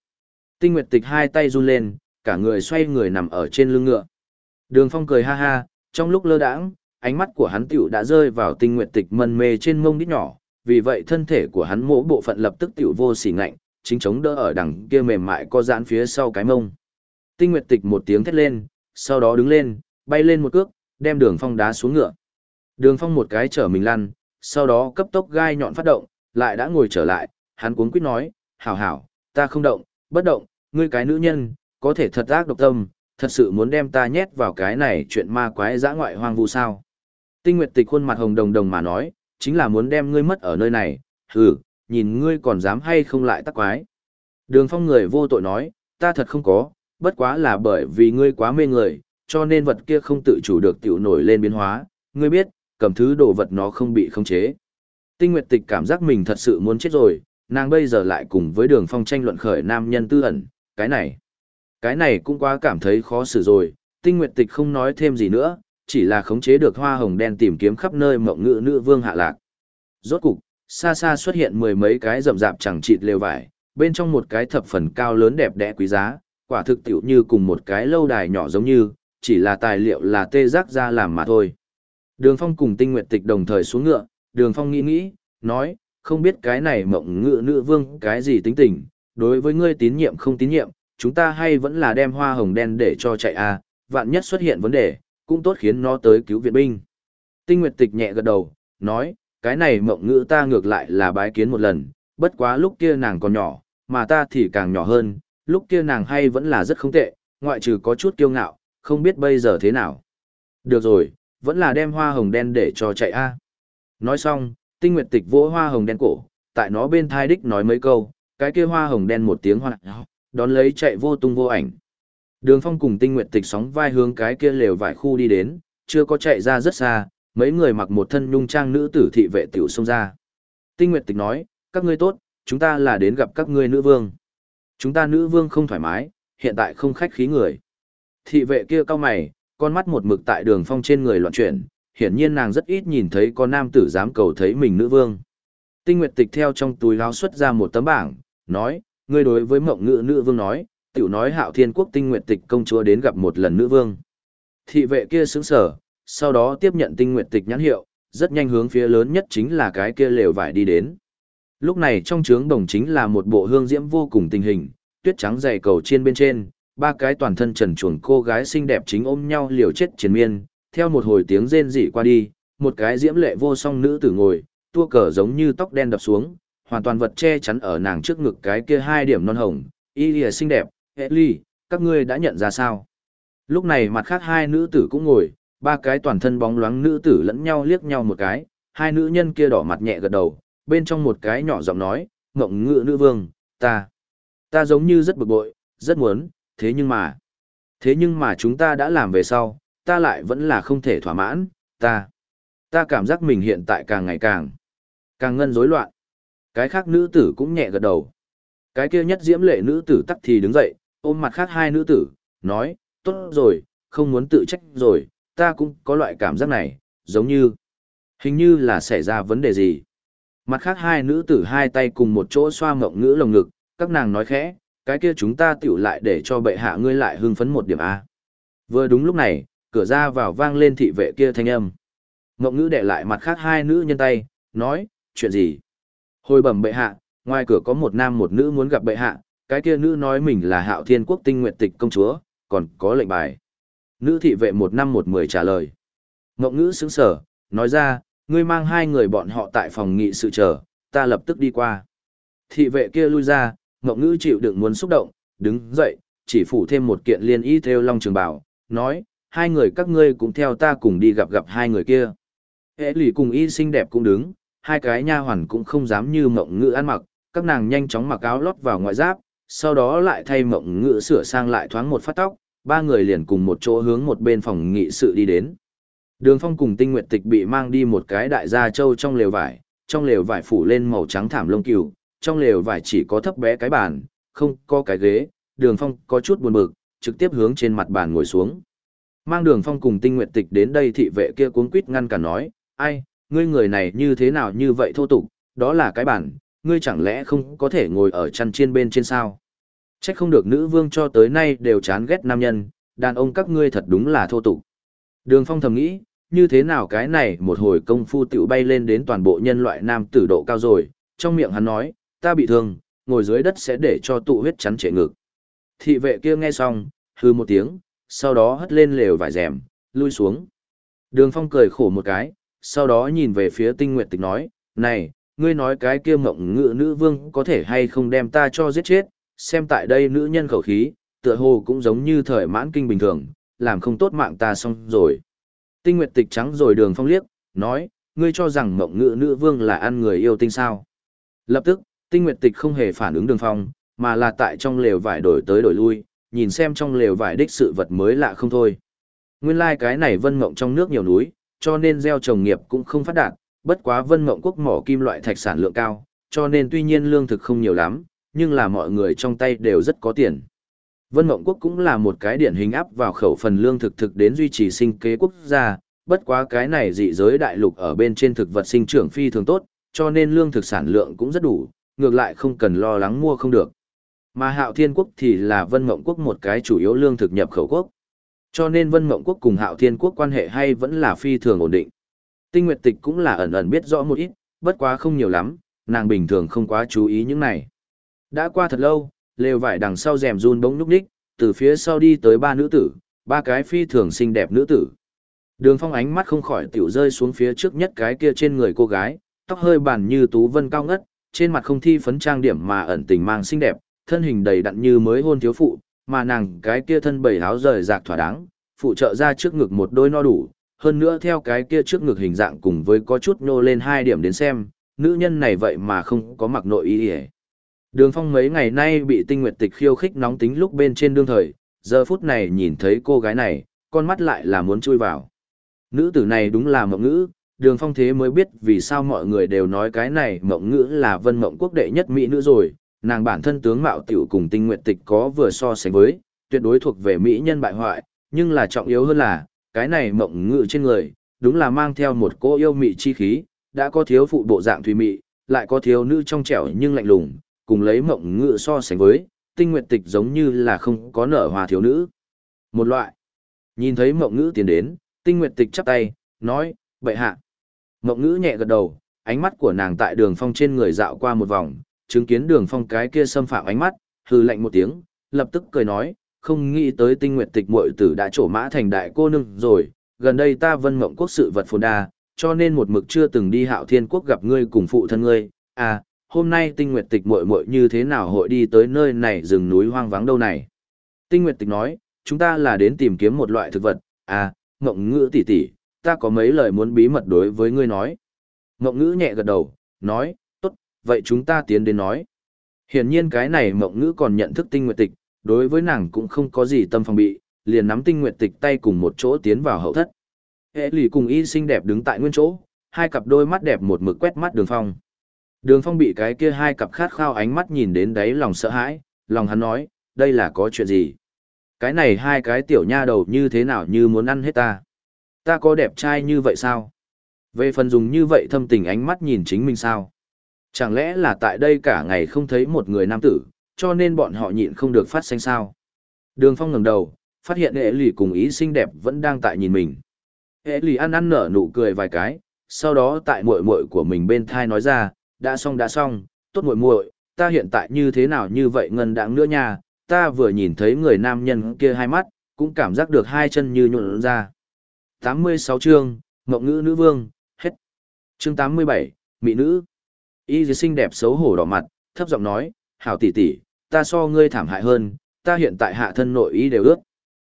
S1: Tinh Nguyệt tịch hai tay run lên, cả người xoay người nằm ở trên lưng ngựa. Đường phong cười ha ha, trong lúc lơ đãng, ánh mắt của hắn tiểu đã rơi vào tinh nguyệt tịch mân mê trên mông đít nhỏ, vì vậy thân thể của hắn mỗi bộ phận lập tức tiểu vô xỉ ngạnh, chính chống đỡ ở đằng kia mềm mại co giãn phía sau cái mông. Tinh Nguyệt Tịch một tiếng thét lên, sau đó đứng lên, bay lên một cước, đem Đường Phong đá xuống ngựa. Đường Phong một cái trở mình lăn, sau đó cấp tốc gai nhọn phát động, lại đã ngồi trở lại, hắn cuống quýt nói, "Hảo hảo, ta không động, bất động, ngươi cái nữ nhân, có thể thật ác độc tâm, thật sự muốn đem ta nhét vào cái này chuyện ma quái dã ngoại hoang vu sao?" Tinh Nguyệt Tịch khuôn mặt hồng đồng đồng mà nói, chính là muốn đem ngươi mất ở nơi này, hừ, nhìn ngươi còn dám hay không lại tắc quái. Đường phong người vô tội nói, ta thật không có, bất quá là bởi vì ngươi quá mê người, cho nên vật kia không tự chủ được tiểu nổi lên biến hóa, ngươi biết, cầm thứ đồ vật nó không bị khống chế. Tinh Nguyệt Tịch cảm giác mình thật sự muốn chết rồi, nàng bây giờ lại cùng với đường phong tranh luận khởi nam nhân tư ẩn, cái này. Cái này cũng quá cảm thấy khó xử rồi, Tinh Nguyệt Tịch không nói thêm gì nữa, chỉ là khống chế được hoa hồng đen tìm kiếm khắp nơi mộng ngữ nữ vương hạ lạc. Rốt cục, xa xa xuất hiện mười mấy cái rậm rạp chẳng chịt lều vải, bên trong một cái thập phần cao lớn đẹp đẽ quý giá, quả thực tiểu như cùng một cái lâu đài nhỏ giống như, chỉ là tài liệu là tê giác ra làm mà thôi. Đường Phong cùng Tinh Nguyệt Tịch đồng thời xuống ngựa, Đường Phong nghĩ nghĩ, nói, không biết cái này mộng ngựa nữ vương cái gì tính tình, đối với ngươi tín nhiệm không tín nhiệm, chúng ta hay vẫn là đem hoa hồng đen để cho chạy à, vạn nhất xuất hiện vấn đề, cũng tốt khiến nó tới cứu viện binh. Tinh Nguyệt Tịch nhẹ gật đầu, nói, cái này mộng ngữ ta ngược lại là bái kiến một lần, bất quá lúc kia nàng còn nhỏ, mà ta thì càng nhỏ hơn, lúc kia nàng hay vẫn là rất không tệ, ngoại trừ có chút kiêu ngạo, không biết bây giờ thế nào. Được rồi, vẫn là đem hoa hồng đen để cho chạy a. Nói xong, Tinh Nguyệt Tịch vỗ hoa hồng đen cổ, tại nó bên thai đích nói mấy câu, cái kia hoa hồng đen một tiếng hoa, đón lấy chạy vô tung vô ảnh. Đường Phong cùng Tinh Nguyệt Tịch sóng vai hướng cái kia lều vải khu đi đến, chưa có chạy ra rất xa, mấy người mặc một thân nhung trang nữ tử thị vệ tiểu xông ra. Tinh Nguyệt Tịch nói, các ngươi tốt, chúng ta là đến gặp các ngươi nữ vương. Chúng ta nữ vương không thoải mái, hiện tại không khách khí người. Thị vệ kia cao mày, con mắt một mực tại đường phong trên người loạn chuyển, hiển nhiên nàng rất ít nhìn thấy có nam tử dám cầu thấy mình nữ vương. Tinh Nguyệt Tịch theo trong túi áo xuất ra một tấm bảng, nói, ngươi đối với mộng ngữ nữ vương nói, tiểu nói hạo thiên quốc Tinh Nguyệt Tịch công chúa đến gặp một lần nữ vương. Thị vệ kia sững sở, sau đó tiếp nhận Tinh Nguyệt Tịch nhãn hiệu, rất nhanh hướng phía lớn nhất chính là cái kia lều vải đi đến. Lúc này trong trướng đồng chính là một bộ hương diễm vô cùng tình hình, tuyết trắng dày cầu trên bên trên, ba cái toàn thân trần truồng cô gái xinh đẹp chính ôm nhau liều chết chiến miên, theo một hồi tiếng rên rỉ qua đi, một cái diễm lệ vô song nữ tử ngồi, tua cờ giống như tóc đen đập xuống, hoàn toàn vật che chắn ở nàng trước ngực cái kia hai điểm non hồng, y lìa xinh đẹp, hệ ly, các ngươi đã nhận ra sao? Lúc này mặt khác hai nữ tử cũng ngồi, ba cái toàn thân bóng loáng nữ tử lẫn nhau liếc nhau một cái, hai nữ nhân kia đỏ mặt nhẹ gật đầu, bên trong một cái nhỏ giọng nói, ngộng ngựa nữ vương, ta, ta giống như rất bực bội, rất muốn, thế nhưng mà, thế nhưng mà chúng ta đã làm về sau, ta lại vẫn là không thể thỏa mãn, ta, ta cảm giác mình hiện tại càng ngày càng, càng ngân rối loạn. Cái khác nữ tử cũng nhẹ gật đầu. Cái kia nhất diễm lệ nữ tử tắc thì đứng dậy, ôm mặt khác hai nữ tử, nói, tốt rồi, không muốn tự trách rồi, ta cũng có loại cảm giác này, giống như, hình như là xảy ra vấn đề gì. Mặt khác hai nữ tử hai tay cùng một chỗ xoa mộng ngữ lồng ngực, các nàng nói khẽ, cái kia chúng ta tiểu lại để cho bệ hạ ngươi lại hưng phấn một điểm A. Vừa đúng lúc này, cửa ra vào vang lên thị vệ kia thanh âm. Ngộng ngữ để lại mặt khác hai nữ nhân tay, nói, chuyện gì? Hồi bẩm bệ hạ, ngoài cửa có một nam một nữ muốn gặp bệ hạ, cái kia nữ nói mình là hạo thiên quốc tinh nguyện tịch công chúa, còn có lệnh bài. Nữ thị vệ một năm một mười trả lời. Ngộng ngữ sững sở, nói ra, ngươi mang hai người bọn họ tại phòng nghị sự chờ, ta lập tức đi qua. Thị vệ kia lui ra, mộng ngữ chịu đựng muốn xúc động, đứng dậy, chỉ phủ thêm một kiện liên y theo long trường bảo, nói, hai người các ngươi cũng theo ta cùng đi gặp gặp hai người kia. Hệ lì cùng y xinh đẹp cũng đứng, hai cái nha hoàn cũng không dám như mộng ngữ ăn mặc, các nàng nhanh chóng mặc áo lót vào ngoại giáp, sau đó lại thay mộng ngữ sửa sang lại thoáng một phát tóc, ba người liền cùng một chỗ hướng một bên phòng nghị sự đi đến. Đường phong cùng tinh Nguyệt tịch bị mang đi một cái đại gia châu trong lều vải, trong lều vải phủ lên màu trắng thảm lông cừu, trong lều vải chỉ có thấp bé cái bàn, không có cái ghế, đường phong có chút buồn bực, trực tiếp hướng trên mặt bàn ngồi xuống. Mang đường phong cùng tinh nguyện tịch đến đây thị vệ kia cuống quýt ngăn cả nói, ai, ngươi người này như thế nào như vậy thô tục, đó là cái bàn, ngươi chẳng lẽ không có thể ngồi ở chăn trên bên trên sao? Trách không được nữ vương cho tới nay đều chán ghét nam nhân, đàn ông các ngươi thật đúng là thô tục. Đường phong thầm nghĩ, như thế nào cái này một hồi công phu tiểu bay lên đến toàn bộ nhân loại nam tử độ cao rồi, trong miệng hắn nói, ta bị thương, ngồi dưới đất sẽ để cho tụ huyết chắn trệ ngực. Thị vệ kia nghe xong, hư một tiếng, sau đó hất lên lều vải rèm, lui xuống. Đường phong cười khổ một cái, sau đó nhìn về phía tinh Nguyệt tịch nói, này, ngươi nói cái kia mộng ngựa nữ vương có thể hay không đem ta cho giết chết, xem tại đây nữ nhân khẩu khí, tựa hồ cũng giống như thời mãn kinh bình thường, làm không tốt mạng ta xong rồi. Tinh nguyệt tịch trắng rồi đường phong liếc, nói, ngươi cho rằng mộng ngựa nữ vương là ăn người yêu tinh sao. Lập tức, tinh nguyệt tịch không hề phản ứng đường phong, mà là tại trong lều vải đổi tới đổi lui, nhìn xem trong lều vải đích sự vật mới lạ không thôi. Nguyên lai like cái này vân mộng trong nước nhiều núi, cho nên gieo trồng nghiệp cũng không phát đạt, bất quá vân mộng quốc mỏ kim loại thạch sản lượng cao, cho nên tuy nhiên lương thực không nhiều lắm, nhưng là mọi người trong tay đều rất có tiền. Vân Mộng Quốc cũng là một cái điển hình áp vào khẩu phần lương thực thực đến duy trì sinh kế quốc gia, bất quá cái này dị giới đại lục ở bên trên thực vật sinh trưởng phi thường tốt, cho nên lương thực sản lượng cũng rất đủ, ngược lại không cần lo lắng mua không được. Mà Hạo Thiên Quốc thì là Vân Mộng Quốc một cái chủ yếu lương thực nhập khẩu quốc. Cho nên Vân Mộng Quốc cùng Hạo Thiên Quốc quan hệ hay vẫn là phi thường ổn định. Tinh Nguyệt Tịch cũng là ẩn ẩn biết rõ một ít, bất quá không nhiều lắm, nàng bình thường không quá chú ý những này. Đã qua thật lâu, lều vải đằng sau rèm run bỗng núp đích, từ phía sau đi tới ba nữ tử, ba cái phi thường xinh đẹp nữ tử. Đường phong ánh mắt không khỏi tiểu rơi xuống phía trước nhất cái kia trên người cô gái, tóc hơi bản như tú vân cao ngất, trên mặt không thi phấn trang điểm mà ẩn tình mang xinh đẹp, thân hình đầy đặn như mới hôn thiếu phụ, mà nàng cái kia thân bầy áo rời rạc thỏa đáng, phụ trợ ra trước ngực một đôi no đủ, hơn nữa theo cái kia trước ngực hình dạng cùng với có chút nô lên hai điểm đến xem, nữ nhân này vậy mà không có mặc nội y hề. Đường phong mấy ngày nay bị tinh nguyệt tịch khiêu khích nóng tính lúc bên trên đương thời, giờ phút này nhìn thấy cô gái này, con mắt lại là muốn chui vào. Nữ tử này đúng là mộng ngữ, đường phong thế mới biết vì sao mọi người đều nói cái này mộng ngữ là vân mộng quốc đệ nhất mỹ nữ rồi. Nàng bản thân tướng mạo tiểu cùng tinh nguyện tịch có vừa so sánh với, tuyệt đối thuộc về mỹ nhân bại hoại, nhưng là trọng yếu hơn là, cái này mộng ngữ trên người, đúng là mang theo một cô yêu mị chi khí, đã có thiếu phụ bộ dạng thùy mị, lại có thiếu nữ trong trẻo nhưng lạnh lùng, cùng lấy mộng ngữ so sánh với, tinh nguyện tịch giống như là không có nở hòa thiếu nữ. Một loại. Nhìn thấy mộng ngữ tiến đến, tinh nguyện tịch chắp tay, nói bệ hạ. Mộng ngữ nhẹ gật đầu, ánh mắt của nàng tại đường phong trên người dạo qua một vòng, chứng kiến đường phong cái kia xâm phạm ánh mắt, hừ lạnh một tiếng, lập tức cười nói, không nghĩ tới tinh nguyện tịch muội tử đã trổ mã thành đại cô nương rồi, gần đây ta vân mộng quốc sự vật phồn đa, cho nên một mực chưa từng đi hạo thiên quốc gặp ngươi cùng phụ thân ngươi, à, hôm nay tinh nguyện tịch muội muội như thế nào hội đi tới nơi này rừng núi hoang vắng đâu này. Tinh nguyện tịch nói, chúng ta là đến tìm kiếm một loại thực vật, à, mộng ngữ tỷ tỷ, ta có mấy lời muốn bí mật đối với ngươi nói. Mộng ngữ nhẹ gật đầu, nói, tốt, vậy chúng ta tiến đến nói. Hiển nhiên cái này mộng ngữ còn nhận thức tinh nguyệt tịch, đối với nàng cũng không có gì tâm phòng bị, liền nắm tinh nguyệt tịch tay cùng một chỗ tiến vào hậu thất. Hệ lì cùng y xinh đẹp đứng tại nguyên chỗ, hai cặp đôi mắt đẹp một mực quét mắt đường phong. Đường phong bị cái kia hai cặp khát khao ánh mắt nhìn đến đáy lòng sợ hãi, lòng hắn nói, đây là có chuyện gì? Cái này hai cái tiểu nha đầu như thế nào như muốn ăn hết ta? Ta có đẹp trai như vậy sao? Về phần dùng như vậy thâm tình ánh mắt nhìn chính mình sao? Chẳng lẽ là tại đây cả ngày không thấy một người nam tử, cho nên bọn họ nhịn không được phát xanh sao? Đường phong ngẩng đầu, phát hiện hệ lì cùng ý xinh đẹp vẫn đang tại nhìn mình. Hệ lì ăn ăn nở nụ cười vài cái, sau đó tại muội muội của mình bên thai nói ra, đã xong đã xong, tốt muội muội, ta hiện tại như thế nào như vậy ngân đãng nữa nha, ta vừa nhìn thấy người nam nhân kia hai mắt, cũng cảm giác được hai chân như nhuộn ra. 86 chương, Ngộng ngữ nữ vương, hết. Chương 87, Mỹ nữ. Y dì xinh đẹp xấu hổ đỏ mặt, thấp giọng nói, hảo tỷ tỷ, ta so ngươi thảm hại hơn, ta hiện tại hạ thân nội ý đều ướt.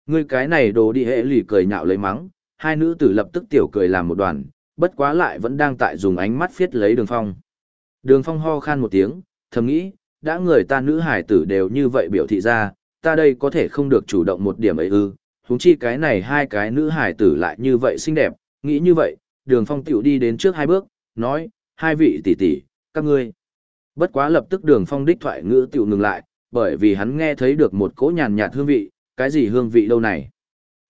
S1: Ngươi cái này đồ đi hệ lì cười nhạo lấy mắng, hai nữ tử lập tức tiểu cười làm một đoàn, bất quá lại vẫn đang tại dùng ánh mắt phiết lấy đường phong. Đường phong ho khan một tiếng, thầm nghĩ, đã người ta nữ hải tử đều như vậy biểu thị ra, ta đây có thể không được chủ động một điểm ấy ư, huống chi cái này hai cái nữ hải tử lại như vậy xinh đẹp, nghĩ như vậy, đường phong tiểu đi đến trước hai bước, nói, hai vị tỷ tỷ, các ngươi. Bất quá lập tức đường phong đích thoại ngữ tiểu ngừng lại, bởi vì hắn nghe thấy được một cỗ nhàn nhạt hương vị, cái gì hương vị đâu này.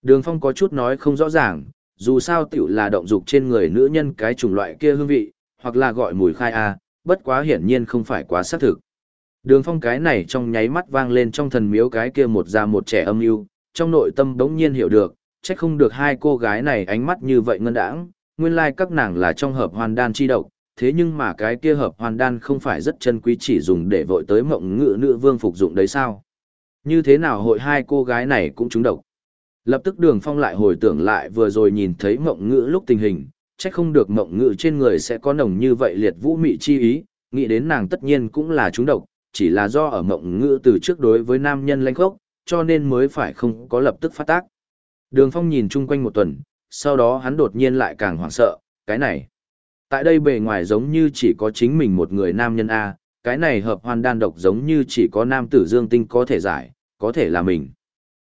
S1: Đường phong có chút nói không rõ ràng, dù sao tiểu là động dục trên người nữ nhân cái chủng loại kia hương vị, hoặc là gọi mùi khai a, bất quá hiển nhiên không phải quá xác thực. Đường phong cái này trong nháy mắt vang lên trong thần miếu cái kia một già một trẻ âm mưu trong nội tâm đống nhiên hiểu được, trách không được hai cô gái này ánh mắt như vậy ngân đãng, nguyên lai like các nàng là trong hợp hoàn đan chi độc, thế nhưng mà cái kia hợp hoàn đan không phải rất chân quý chỉ dùng để vội tới mộng ngự nữ vương phục dụng đấy sao? Như thế nào hội hai cô gái này cũng trúng độc? Lập tức đường phong lại hồi tưởng lại vừa rồi nhìn thấy mộng ngự lúc tình hình, trách không được mộng ngự trên người sẽ có nồng như vậy liệt vũ mị chi ý, nghĩ đến nàng tất nhiên cũng là trúng độc, chỉ là do ở mộng ngữ từ trước đối với nam nhân lanh khốc, cho nên mới phải không có lập tức phát tác. Đường Phong nhìn chung quanh một tuần, sau đó hắn đột nhiên lại càng hoảng sợ, cái này. Tại đây bề ngoài giống như chỉ có chính mình một người nam nhân A, cái này hợp hoàn đan độc giống như chỉ có nam tử dương tinh có thể giải, có thể là mình.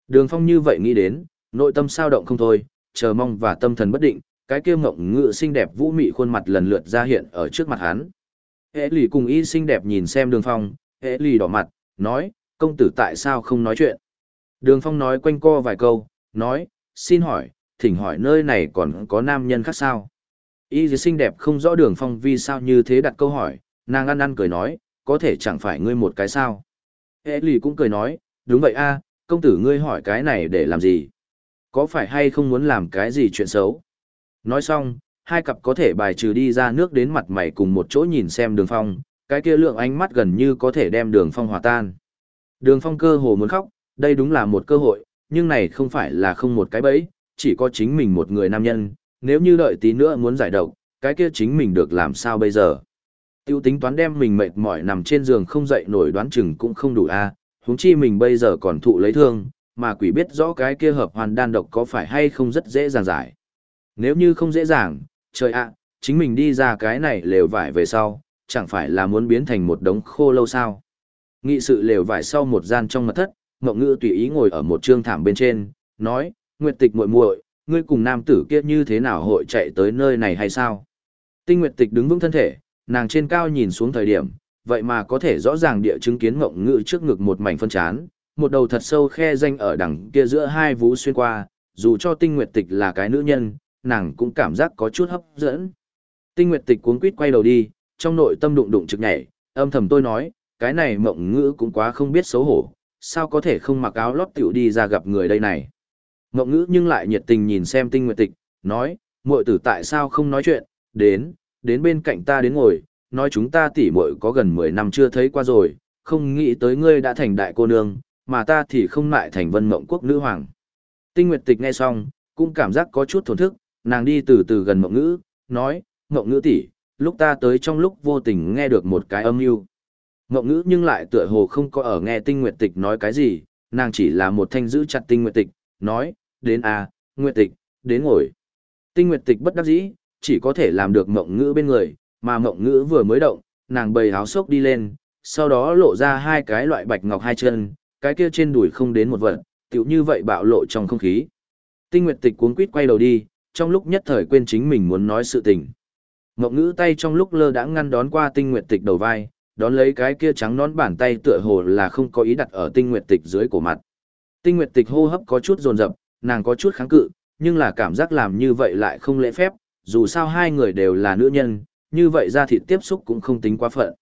S1: Đường Phong như vậy nghĩ đến, nội tâm sao động không thôi, chờ mong và tâm thần bất định, cái kia mộng ngự xinh đẹp vũ mị khuôn mặt lần lượt ra hiện ở trước mặt hắn. Hệ lì cùng y xinh đẹp nhìn xem đường phong, hệ lì đỏ mặt, nói, công tử tại sao không nói chuyện. Đường Phong nói quanh co vài câu, nói, xin hỏi, thỉnh hỏi nơi này còn có nam nhân khác sao? Y dì xinh đẹp không rõ đường Phong vì sao như thế đặt câu hỏi, nàng ăn ăn cười nói, có thể chẳng phải ngươi một cái sao? Hệ lì cũng cười nói, đúng vậy a, công tử ngươi hỏi cái này để làm gì? Có phải hay không muốn làm cái gì chuyện xấu? Nói xong, hai cặp có thể bài trừ đi ra nước đến mặt mày cùng một chỗ nhìn xem đường phong, cái kia lượng ánh mắt gần như có thể đem đường phong hòa tan. Đường phong cơ hồ muốn khóc, đây đúng là một cơ hội, nhưng này không phải là không một cái bẫy, chỉ có chính mình một người nam nhân, nếu như đợi tí nữa muốn giải độc, cái kia chính mình được làm sao bây giờ. Tiêu tính toán đem mình mệt mỏi nằm trên giường không dậy nổi đoán chừng cũng không đủ a, huống chi mình bây giờ còn thụ lấy thương, mà quỷ biết rõ cái kia hợp hoàn đan độc có phải hay không rất dễ dàng giải. Nếu như không dễ dàng, trời ạ, chính mình đi ra cái này lều vải về sau, chẳng phải là muốn biến thành một đống khô lâu sao. Nghị sự lều vải sau một gian trong mật thất, Ngộng Ngữ tùy ý ngồi ở một trương thảm bên trên, nói, Nguyệt Tịch muội muội, ngươi cùng nam tử kia như thế nào hội chạy tới nơi này hay sao? Tinh Nguyệt Tịch đứng vững thân thể, nàng trên cao nhìn xuống thời điểm, vậy mà có thể rõ ràng địa chứng kiến mộng ngữ trước ngực một mảnh phân chán, một đầu thật sâu khe danh ở đằng kia giữa hai vú xuyên qua, dù cho Tinh Nguyệt Tịch là cái nữ nhân, nàng cũng cảm giác có chút hấp dẫn. Tinh Nguyệt Tịch cuống quýt quay đầu đi, trong nội tâm đụng đụng trực nhảy, âm thầm tôi nói, cái này mộng ngữ cũng quá không biết xấu hổ, sao có thể không mặc áo lót tiểu đi ra gặp người đây này. Mộng ngữ nhưng lại nhiệt tình nhìn xem Tinh Nguyệt Tịch, nói, muội tử tại sao không nói chuyện, đến, đến bên cạnh ta đến ngồi, nói chúng ta tỉ muội có gần 10 năm chưa thấy qua rồi, không nghĩ tới ngươi đã thành đại cô nương, mà ta thì không lại thành vân mộng quốc nữ hoàng. Tinh Nguyệt Tịch nghe xong, cũng cảm giác có chút thổn thức, nàng đi từ từ gần mộng ngữ, nói, mộng ngữ tỷ, lúc ta tới trong lúc vô tình nghe được một cái âm mưu Ngọc ngữ nhưng lại tựa hồ không có ở nghe tinh nguyệt tịch nói cái gì nàng chỉ là một thanh giữ chặt tinh nguyệt tịch nói đến à nguyệt tịch đến ngồi. Tinh nguyệt tịch bất đắc dĩ chỉ có thể làm được Ngọc ngữ bên người mà Ngọc ngữ vừa mới động nàng bầy áo sốc đi lên sau đó lộ ra hai cái loại bạch ngọc hai chân cái kia trên đùi không đến một vật tiểu như vậy bạo lộ trong không khí. Tinh nguyệt tịch cuốn quít quay đầu đi trong lúc nhất thời quên chính mình muốn nói sự tình. Ngọc ngữ tay trong lúc lơ đã ngăn đón qua tinh nguyệt tịch đầu vai, đón lấy cái kia trắng nón bàn tay tựa hồ là không có ý đặt ở tinh nguyệt tịch dưới cổ mặt. Tinh nguyệt tịch hô hấp có chút dồn dập, nàng có chút kháng cự, nhưng là cảm giác làm như vậy lại không lễ phép, dù sao hai người đều là nữ nhân, như vậy ra thịt tiếp xúc cũng không tính quá phận.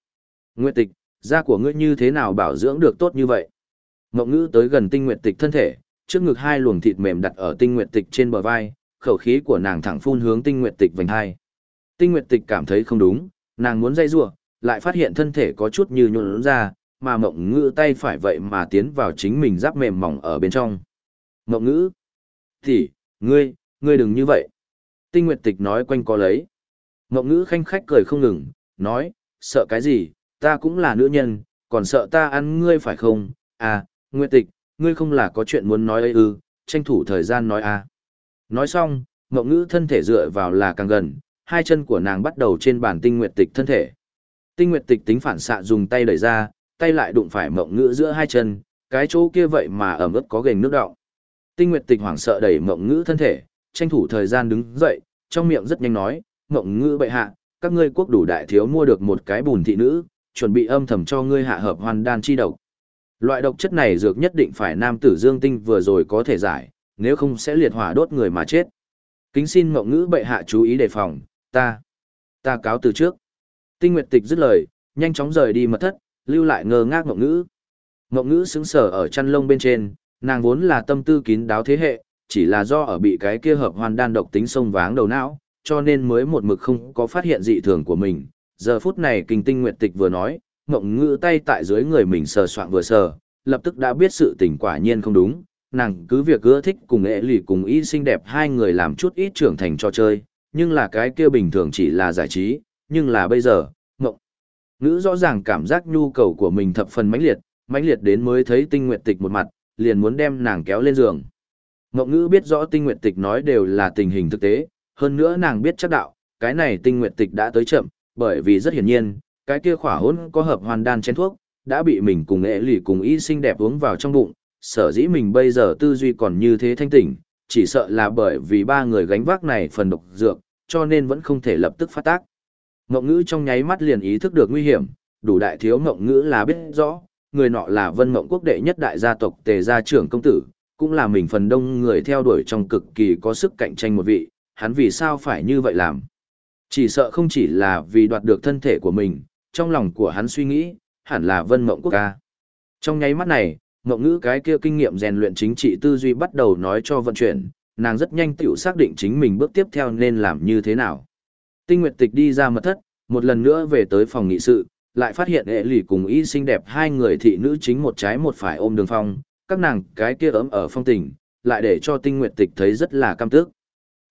S1: Nguyệt tịch, da của ngươi như thế nào bảo dưỡng được tốt như vậy? Mộng ngữ tới gần tinh nguyệt tịch thân thể, trước ngực hai luồng thịt mềm đặt ở tinh nguyệt tịch trên bờ vai, khẩu khí của nàng thẳng phun hướng tinh nguyệt tịch vành hai. Tinh Nguyệt Tịch cảm thấy không đúng, nàng muốn dây rủa, lại phát hiện thân thể có chút như nhuộn ra, mà Mộng Ngữ tay phải vậy mà tiến vào chính mình giáp mềm mỏng ở bên trong. Mộng Ngữ, "Tỷ, ngươi, ngươi đừng như vậy." Tinh Nguyệt Tịch nói quanh co lấy. Mộng Ngữ khanh khách cười không ngừng, nói, "Sợ cái gì, ta cũng là nữ nhân, còn sợ ta ăn ngươi phải không? À, Nguyệt Tịch, ngươi không là có chuyện muốn nói ấy ư, tranh thủ thời gian nói à." Nói xong, Mộng Ngữ thân thể dựa vào là càng gần, hai chân của nàng bắt đầu trên bàn tinh nguyệt tịch thân thể. Tinh nguyệt tịch tính phản xạ dùng tay đẩy ra, tay lại đụng phải mộng ngữ giữa hai chân, cái chỗ kia vậy mà ẩm ướt có gềnh nước đọng. Tinh nguyệt tịch hoảng sợ đẩy mộng ngữ thân thể, tranh thủ thời gian đứng dậy, trong miệng rất nhanh nói, mộng ngữ bệ hạ, các ngươi quốc đủ đại thiếu mua được một cái bùn thị nữ, chuẩn bị âm thầm cho ngươi hạ hợp hoàn đan chi độc. Loại độc chất này dược nhất định phải nam tử dương tinh vừa rồi có thể giải, nếu không sẽ liệt hỏa đốt người mà chết. Kính xin mộng ngữ bệ hạ chú ý đề phòng, ta, ta cáo từ trước. Tinh Nguyệt Tịch dứt lời, nhanh chóng rời đi mật thất, lưu lại ngơ ngác ngộng ngữ. Ngộng ngữ sững sờ ở chăn lông bên trên, nàng vốn là tâm tư kín đáo thế hệ, chỉ là do ở bị cái kia hợp hoàn đan độc tính sông váng đầu não, cho nên mới một mực không có phát hiện dị thường của mình. Giờ phút này kinh tinh nguyệt tịch vừa nói, ngộng ngữ tay tại dưới người mình sờ soạn vừa sờ, lập tức đã biết sự tình quả nhiên không đúng, nàng cứ việc ưa thích cùng ệ lì cùng y xinh đẹp hai người làm chút ít trưởng thành cho chơi, nhưng là cái kia bình thường chỉ là giải trí, nhưng là bây giờ, ngộng. Ngữ rõ ràng cảm giác nhu cầu của mình thập phần mãnh liệt, mãnh liệt đến mới thấy tinh nguyệt tịch một mặt, liền muốn đem nàng kéo lên giường. Ngộng ngữ biết rõ tinh nguyệt tịch nói đều là tình hình thực tế, hơn nữa nàng biết chắc đạo, cái này tinh nguyệt tịch đã tới chậm, bởi vì rất hiển nhiên, cái kia khỏa hôn có hợp hoàn đan chén thuốc, đã bị mình cùng ệ lì cùng y xinh đẹp uống vào trong bụng, sở dĩ mình bây giờ tư duy còn như thế thanh tỉnh, chỉ sợ là bởi vì ba người gánh vác này phần độc dược, cho nên vẫn không thể lập tức phát tác. Ngộng ngữ trong nháy mắt liền ý thức được nguy hiểm, đủ đại thiếu ngộng ngữ là biết rõ, người nọ là vân ngộng quốc đệ nhất đại gia tộc tề gia trưởng công tử, cũng là mình phần đông người theo đuổi trong cực kỳ có sức cạnh tranh một vị, hắn vì sao phải như vậy làm. Chỉ sợ không chỉ là vì đoạt được thân thể của mình, trong lòng của hắn suy nghĩ, hẳn là vân mộng quốc ca. Trong nháy mắt này, ngộng ngữ cái kia kinh nghiệm rèn luyện chính trị tư duy bắt đầu nói cho vận chuyển, nàng rất nhanh tự xác định chính mình bước tiếp theo nên làm như thế nào. Tinh Nguyệt Tịch đi ra mật thất, một lần nữa về tới phòng nghị sự, lại phát hiện hệ lì cùng y xinh đẹp hai người thị nữ chính một trái một phải ôm đường phong, các nàng cái kia ấm ở phong tình, lại để cho Tinh Nguyệt Tịch thấy rất là cam tức.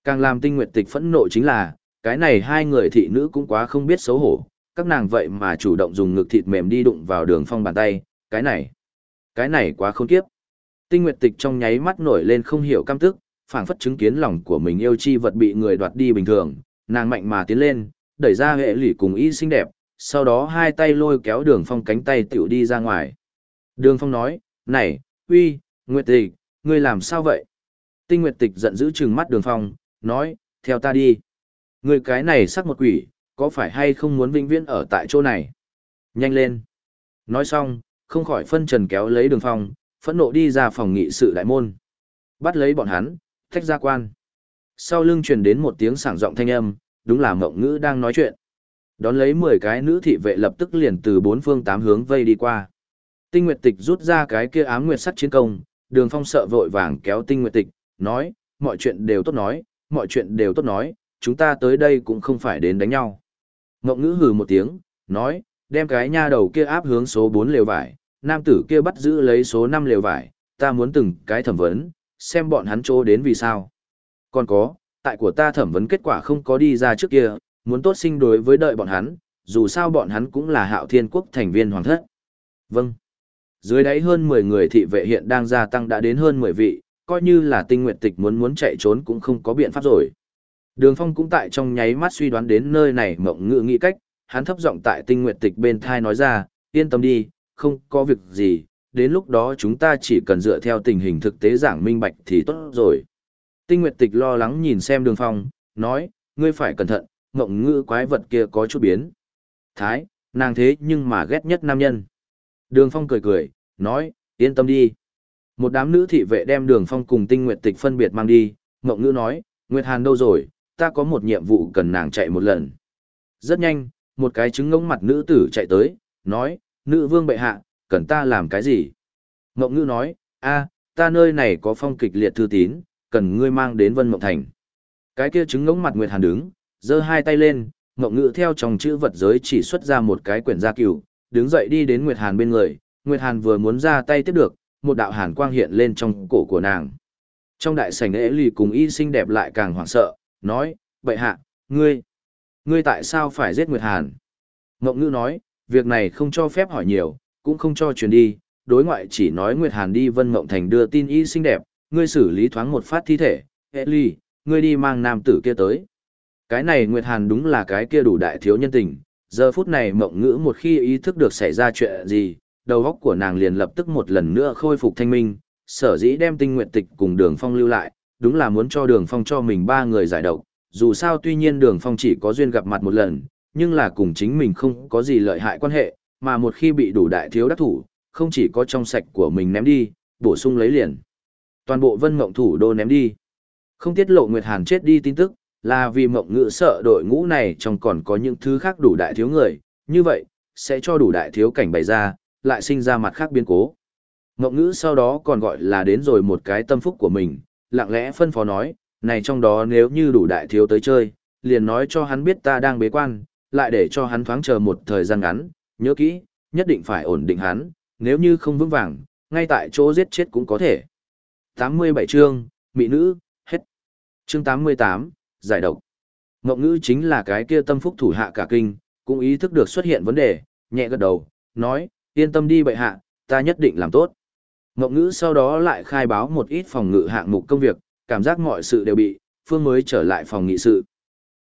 S1: Càng làm Tinh Nguyệt Tịch phẫn nộ chính là, cái này hai người thị nữ cũng quá không biết xấu hổ, các nàng vậy mà chủ động dùng ngực thịt mềm đi đụng vào đường phong bàn tay, cái này, cái này quá không kiếp. Tinh Nguyệt Tịch trong nháy mắt nổi lên không hiểu cam tức, phảng phất chứng kiến lòng của mình yêu chi vật bị người đoạt đi bình thường, nàng mạnh mà tiến lên, đẩy ra hệ lỷ cùng y xinh đẹp, sau đó hai tay lôi kéo đường phong cánh tay tiểu đi ra ngoài. Đường phong nói, này, uy, Nguyệt Tịch, ngươi làm sao vậy? Tinh Nguyệt Tịch giận dữ trừng mắt Đường Phong, nói, theo ta đi. Ngươi cái này sắc một quỷ, có phải hay không muốn vĩnh viễn ở tại chỗ này? Nhanh lên. Nói xong, không khỏi phân trần kéo lấy Đường Phong, phẫn nộ đi ra phòng nghị sự đại môn. Bắt lấy bọn hắn, thách ra quan. Sau lưng truyền đến một tiếng sảng giọng thanh âm, đúng là mộng ngữ đang nói chuyện. Đón lấy 10 cái nữ thị vệ lập tức liền từ bốn phương tám hướng vây đi qua. Tinh Nguyệt Tịch rút ra cái kia ám nguyệt sắt chiến công, Đường Phong sợ vội vàng kéo Tinh Nguyệt Tịch, nói, mọi chuyện đều tốt nói, mọi chuyện đều tốt nói, chúng ta tới đây cũng không phải đến đánh nhau. Mộng ngữ hừ một tiếng, nói, đem cái nha đầu kia áp hướng số 4 lều vải, nam tử kia bắt giữ lấy số 5 lều vải, ta muốn từng cái thẩm vấn, xem bọn hắn chỗ đến vì sao. Còn có, tại của ta thẩm vấn kết quả không có đi ra trước kia, muốn tốt sinh đối với đợi bọn hắn, dù sao bọn hắn cũng là hạo thiên quốc thành viên hoàng thất. Vâng. Dưới đáy hơn 10 người thị vệ hiện đang gia tăng đã đến hơn 10 vị, coi như là tinh nguyện tịch muốn muốn chạy trốn cũng không có biện pháp rồi. Đường Phong cũng tại trong nháy mắt suy đoán đến nơi này mộng ngự nghĩ cách, hắn thấp giọng tại tinh nguyện tịch bên thai nói ra, yên tâm đi, không có việc gì, đến lúc đó chúng ta chỉ cần dựa theo tình hình thực tế giảng minh bạch thì tốt rồi. Tinh Nguyệt Tịch lo lắng nhìn xem Đường Phong, nói, ngươi phải cẩn thận, mộng ngữ quái vật kia có chút biến. Thái, nàng thế nhưng mà ghét nhất nam nhân. Đường Phong cười cười, nói, yên tâm đi. Một đám nữ thị vệ đem Đường Phong cùng Tinh Nguyệt Tịch phân biệt mang đi, mộng ngữ nói, Nguyệt Hàn đâu rồi, ta có một nhiệm vụ cần nàng chạy một lần. Rất nhanh, một cái trứng ngỗng mặt nữ tử chạy tới, nói, nữ vương bệ hạ, cần ta làm cái gì? Mộng ngữ nói, a, ta nơi này có phong kịch liệt thư tín, cần ngươi mang đến Vân Mộng Thành. Cái kia trứng ngỗng mặt Nguyệt Hàn đứng, giơ hai tay lên, Ngộng ngữ theo trong chữ vật giới chỉ xuất ra một cái quyển gia cửu, đứng dậy đi đến Nguyệt Hàn bên người, Nguyệt Hàn vừa muốn ra tay tiếp được, một đạo hàn quang hiện lên trong cổ của nàng. Trong đại sảnh ế lì cùng y xinh đẹp lại càng hoảng sợ, nói, bệ hạ, ngươi, ngươi tại sao phải giết Nguyệt Hàn? Ngộng ngữ nói, việc này không cho phép hỏi nhiều, cũng không cho truyền đi, đối ngoại chỉ nói Nguyệt Hàn đi Vân Mộng Thành đưa tin y xinh đẹp, ngươi xử lý thoáng một phát thi thể, hệ ly, ngươi đi mang nam tử kia tới. Cái này Nguyệt Hàn đúng là cái kia đủ đại thiếu nhân tình, giờ phút này mộng ngữ một khi ý thức được xảy ra chuyện gì, đầu óc của nàng liền lập tức một lần nữa khôi phục thanh minh, sở dĩ đem tinh nguyện tịch cùng đường phong lưu lại, đúng là muốn cho đường phong cho mình ba người giải độc, dù sao tuy nhiên đường phong chỉ có duyên gặp mặt một lần, nhưng là cùng chính mình không có gì lợi hại quan hệ, mà một khi bị đủ đại thiếu đắc thủ, không chỉ có trong sạch của mình ném đi, bổ sung lấy liền. Toàn bộ vân mộng thủ đô ném đi. Không tiết lộ Nguyệt Hàn chết đi tin tức, là vì mộng ngữ sợ đội ngũ này trong còn có những thứ khác đủ đại thiếu người, như vậy, sẽ cho đủ đại thiếu cảnh bày ra, lại sinh ra mặt khác biến cố. Mộng ngữ sau đó còn gọi là đến rồi một cái tâm phúc của mình, lặng lẽ phân phó nói, này trong đó nếu như đủ đại thiếu tới chơi, liền nói cho hắn biết ta đang bế quan, lại để cho hắn thoáng chờ một thời gian ngắn, nhớ kỹ, nhất định phải ổn định hắn, nếu như không vững vàng, ngay tại chỗ giết chết cũng có thể. 87 chương, mỹ nữ, hết. Chương 88, giải độc. ngọc ngữ chính là cái kia tâm phúc thủ hạ cả kinh, cũng ý thức được xuất hiện vấn đề, nhẹ gật đầu, nói, yên tâm đi bệ hạ, ta nhất định làm tốt. ngọc ngữ sau đó lại khai báo một ít phòng ngự hạng mục công việc, cảm giác mọi sự đều bị, phương mới trở lại phòng nghị sự.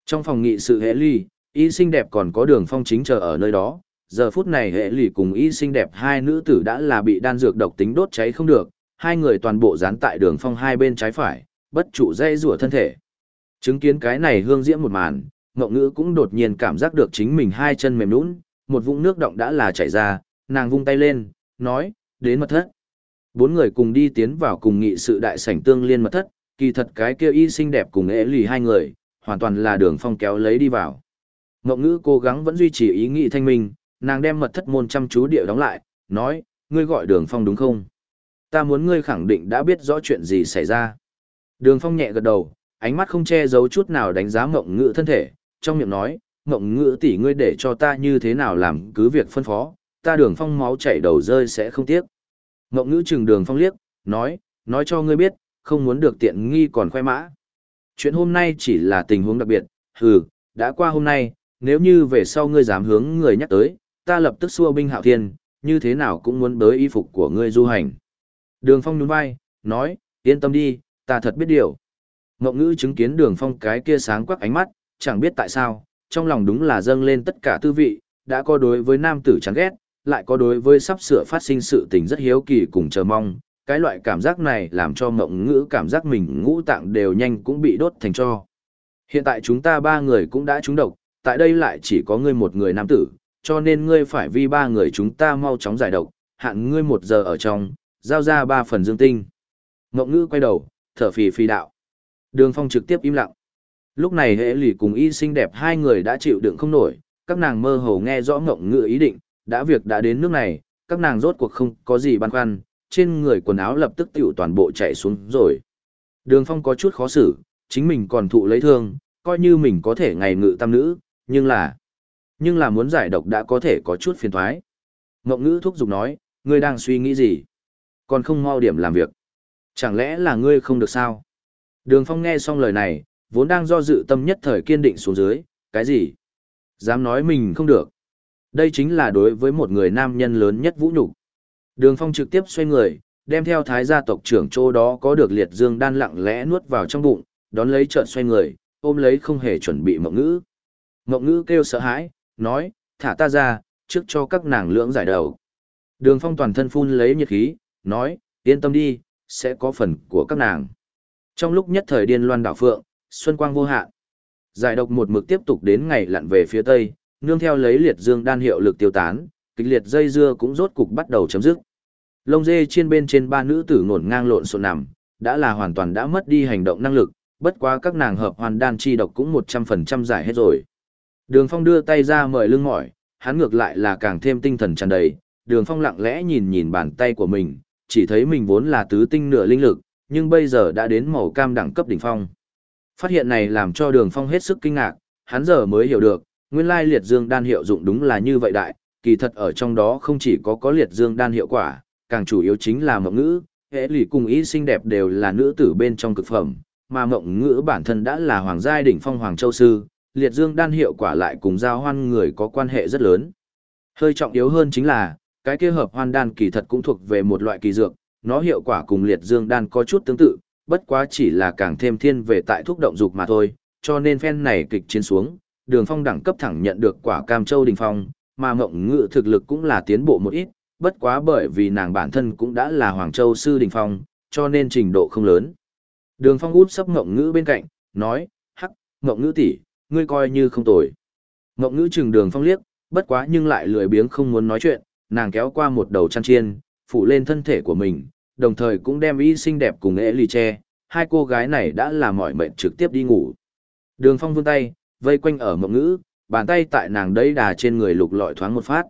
S1: Trong phòng nghị sự hệ ly, y xinh đẹp còn có đường phong chính chờ ở nơi đó, giờ phút này hệ lì cùng y xinh đẹp hai nữ tử đã là bị đan dược độc tính đốt cháy không được, hai người toàn bộ dán tại đường phong hai bên trái phải, bất trụ dây rủa thân thể. Chứng kiến cái này hương diễm một màn, ngậu ngữ cũng đột nhiên cảm giác được chính mình hai chân mềm nũng, một vũng nước động đã là chảy ra, nàng vung tay lên, nói, đến mật thất. Bốn người cùng đi tiến vào cùng nghị sự đại sảnh tương liên mật thất, kỳ thật cái kia y xinh đẹp cùng ế lì hai người, hoàn toàn là đường phong kéo lấy đi vào. Ngậu ngữ cố gắng vẫn duy trì ý nghị thanh minh, nàng đem mật thất môn chăm chú địa đóng lại, nói, ngươi gọi đường phong đúng không? Ta muốn ngươi khẳng định đã biết rõ chuyện gì xảy ra. Đường phong nhẹ gật đầu, ánh mắt không che giấu chút nào đánh giá mộng ngữ thân thể, trong miệng nói, mộng ngữ tỷ ngươi để cho ta như thế nào làm cứ việc phân phó, ta đường phong máu chảy đầu rơi sẽ không tiếc. Mộng ngữ chừng đường phong liếc, nói, nói cho ngươi biết, không muốn được tiện nghi còn khoe mã. Chuyện hôm nay chỉ là tình huống đặc biệt, hừ, đã qua hôm nay, nếu như về sau ngươi dám hướng người nhắc tới, ta lập tức xua binh hạo thiên, như thế nào cũng muốn bới y phục của ngươi du hành. Đường phong nhún vai, nói, yên tâm đi, ta thật biết điều. Ngộng ngữ chứng kiến đường phong cái kia sáng quắc ánh mắt, chẳng biết tại sao, trong lòng đúng là dâng lên tất cả tư vị, đã có đối với nam tử chán ghét, lại có đối với sắp sửa phát sinh sự tình rất hiếu kỳ cùng chờ mong, cái loại cảm giác này làm cho mộng ngữ cảm giác mình ngũ tạng đều nhanh cũng bị đốt thành cho. Hiện tại chúng ta ba người cũng đã trúng độc, tại đây lại chỉ có ngươi một người nam tử, cho nên ngươi phải vì ba người chúng ta mau chóng giải độc, hạn ngươi một giờ ở trong, giao ra ba phần dương tinh. Ngộng ngữ quay đầu, thở phì phì đạo. Đường phong trực tiếp im lặng. Lúc này hệ lì cùng y xinh đẹp hai người đã chịu đựng không nổi, các nàng mơ hồ nghe rõ ngộng ngữ ý định, đã việc đã đến nước này, các nàng rốt cuộc không có gì băn khoăn, trên người quần áo lập tức tiểu toàn bộ chạy xuống rồi. Đường phong có chút khó xử, chính mình còn thụ lấy thương, coi như mình có thể ngày ngự tam nữ, nhưng là... Nhưng là muốn giải độc đã có thể có chút phiền thoái. Ngộng ngữ thúc giục nói, ngươi đang suy nghĩ gì? Còn không mau điểm làm việc. Chẳng lẽ là ngươi không được sao? Đường Phong nghe xong lời này, vốn đang do dự tâm nhất thời kiên định xuống dưới, cái gì? Dám nói mình không được. Đây chính là đối với một người nam nhân lớn nhất vũ nhục. Đường Phong trực tiếp xoay người, đem theo thái gia tộc trưởng chỗ đó có được liệt dương đan lặng lẽ nuốt vào trong bụng, đón lấy trợn xoay người, ôm lấy không hề chuẩn bị mộng ngữ. Mộng ngữ kêu sợ hãi, nói, thả ta ra, trước cho các nàng lưỡng giải đầu. Đường Phong toàn thân phun lấy nhiệt khí, nói, yên tâm đi, sẽ có phần của các nàng. Trong lúc nhất thời điên loan đảo phượng, xuân quang vô hạn. Giải độc một mực tiếp tục đến ngày lặn về phía tây, nương theo lấy liệt dương đan hiệu lực tiêu tán, kịch liệt dây dưa cũng rốt cục bắt đầu chấm dứt. Lông dê trên bên trên ba nữ tử ngổn ngang lộn xộn nằm, đã là hoàn toàn đã mất đi hành động năng lực, bất quá các nàng hợp hoàn đan chi độc cũng 100% giải hết rồi. Đường Phong đưa tay ra mời lưng mỏi, hắn ngược lại là càng thêm tinh thần tràn đầy, Đường Phong lặng lẽ nhìn nhìn bàn tay của mình, chỉ thấy mình vốn là tứ tinh nửa linh lực, nhưng bây giờ đã đến màu cam đẳng cấp đỉnh phong. Phát hiện này làm cho Đường Phong hết sức kinh ngạc, hắn giờ mới hiểu được, nguyên lai liệt dương đan hiệu dụng đúng là như vậy đại, kỳ thật ở trong đó không chỉ có có liệt dương đan hiệu quả, càng chủ yếu chính là mộng ngữ, hệ lì cùng ý xinh đẹp đều là nữ tử bên trong cực phẩm, mà mộng ngữ bản thân đã là hoàng giai đỉnh phong hoàng châu sư, liệt dương đan hiệu quả lại cùng giao hoan người có quan hệ rất lớn. Hơi trọng yếu hơn chính là, cái kia hợp hoan đan kỳ thật cũng thuộc về một loại kỳ dược, nó hiệu quả cùng liệt dương đan có chút tương tự, bất quá chỉ là càng thêm thiên về tại thuốc động dục mà thôi, cho nên phen này kịch chiến xuống, đường phong đẳng cấp thẳng nhận được quả cam châu đình phong, mà mộng ngự thực lực cũng là tiến bộ một ít, bất quá bởi vì nàng bản thân cũng đã là Hoàng Châu Sư Đình Phong, cho nên trình độ không lớn. Đường Phong út sấp Ngộng Ngữ bên cạnh, nói, hắc, Ngộng Ngữ tỷ, ngươi coi như không tồi. Ngộng Ngữ chừng Đường Phong liếc, bất quá nhưng lại lười biếng không muốn nói chuyện, nàng kéo qua một đầu chăn chiên, phủ lên thân thể của mình, đồng thời cũng đem y xinh đẹp cùng ế lì che, hai cô gái này đã làm mỏi mệt trực tiếp đi ngủ. Đường Phong vươn tay, vây quanh ở mộng Ngữ, bàn tay tại nàng đấy đà trên người lục lọi thoáng một phát.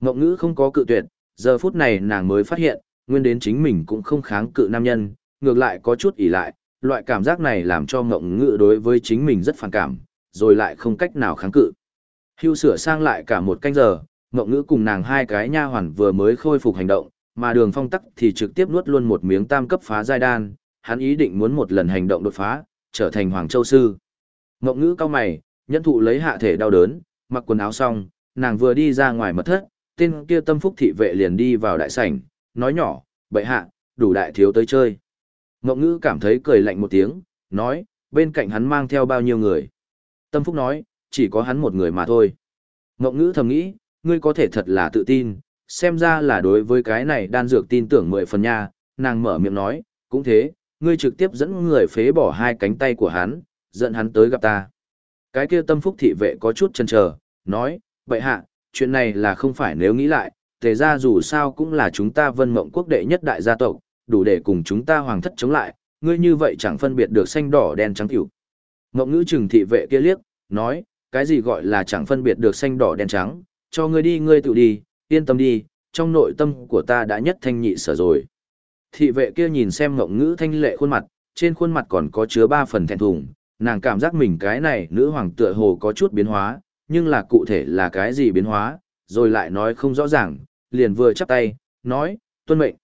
S1: Mộng Ngữ không có cự tuyệt, giờ phút này nàng mới phát hiện, nguyên đến chính mình cũng không kháng cự nam nhân, ngược lại có chút ỉ lại, loại cảm giác này làm cho mộng ngữ đối với chính mình rất phản cảm, rồi lại không cách nào kháng cự. Hưu sửa sang lại cả một canh giờ, ngộng ngữ cùng nàng hai cái nha hoàn vừa mới khôi phục hành động, mà đường phong tắc thì trực tiếp nuốt luôn một miếng tam cấp phá giai đan, hắn ý định muốn một lần hành động đột phá, trở thành Hoàng Châu Sư. Ngộng ngữ cao mày, nhẫn thụ lấy hạ thể đau đớn, mặc quần áo xong, nàng vừa đi ra ngoài mật thất, tên kia tâm phúc thị vệ liền đi vào đại sảnh, nói nhỏ, bệ hạ, đủ đại thiếu tới chơi. Ngộng ngữ cảm thấy cười lạnh một tiếng, nói, bên cạnh hắn mang theo bao nhiêu người. Tâm phúc nói, chỉ có hắn một người mà thôi. Ngộng ngữ thầm nghĩ, ngươi có thể thật là tự tin, xem ra là đối với cái này đan dược tin tưởng mười phần nha, nàng mở miệng nói, cũng thế, ngươi trực tiếp dẫn người phế bỏ hai cánh tay của hắn, dẫn hắn tới gặp ta. Cái kia tâm phúc thị vệ có chút chần chờ, nói, vậy hạ, chuyện này là không phải nếu nghĩ lại, tề ra dù sao cũng là chúng ta vân mộng quốc đệ nhất đại gia tộc, đủ để cùng chúng ta hoàng thất chống lại, ngươi như vậy chẳng phân biệt được xanh đỏ đen trắng tiểu. Mộng ngữ trừng thị vệ kia liếc, nói, cái gì gọi là chẳng phân biệt được xanh đỏ đen trắng, cho ngươi đi ngươi tự đi, yên tâm đi, trong nội tâm của ta đã nhất thanh nhị sở rồi. Thị vệ kia nhìn xem ngộng ngữ thanh lệ khuôn mặt, trên khuôn mặt còn có chứa ba phần thẹn thùng, nàng cảm giác mình cái này nữ hoàng tựa hồ có chút biến hóa, nhưng là cụ thể là cái gì biến hóa, rồi lại nói không rõ ràng, liền vừa chắp tay, nói, tuân mệnh.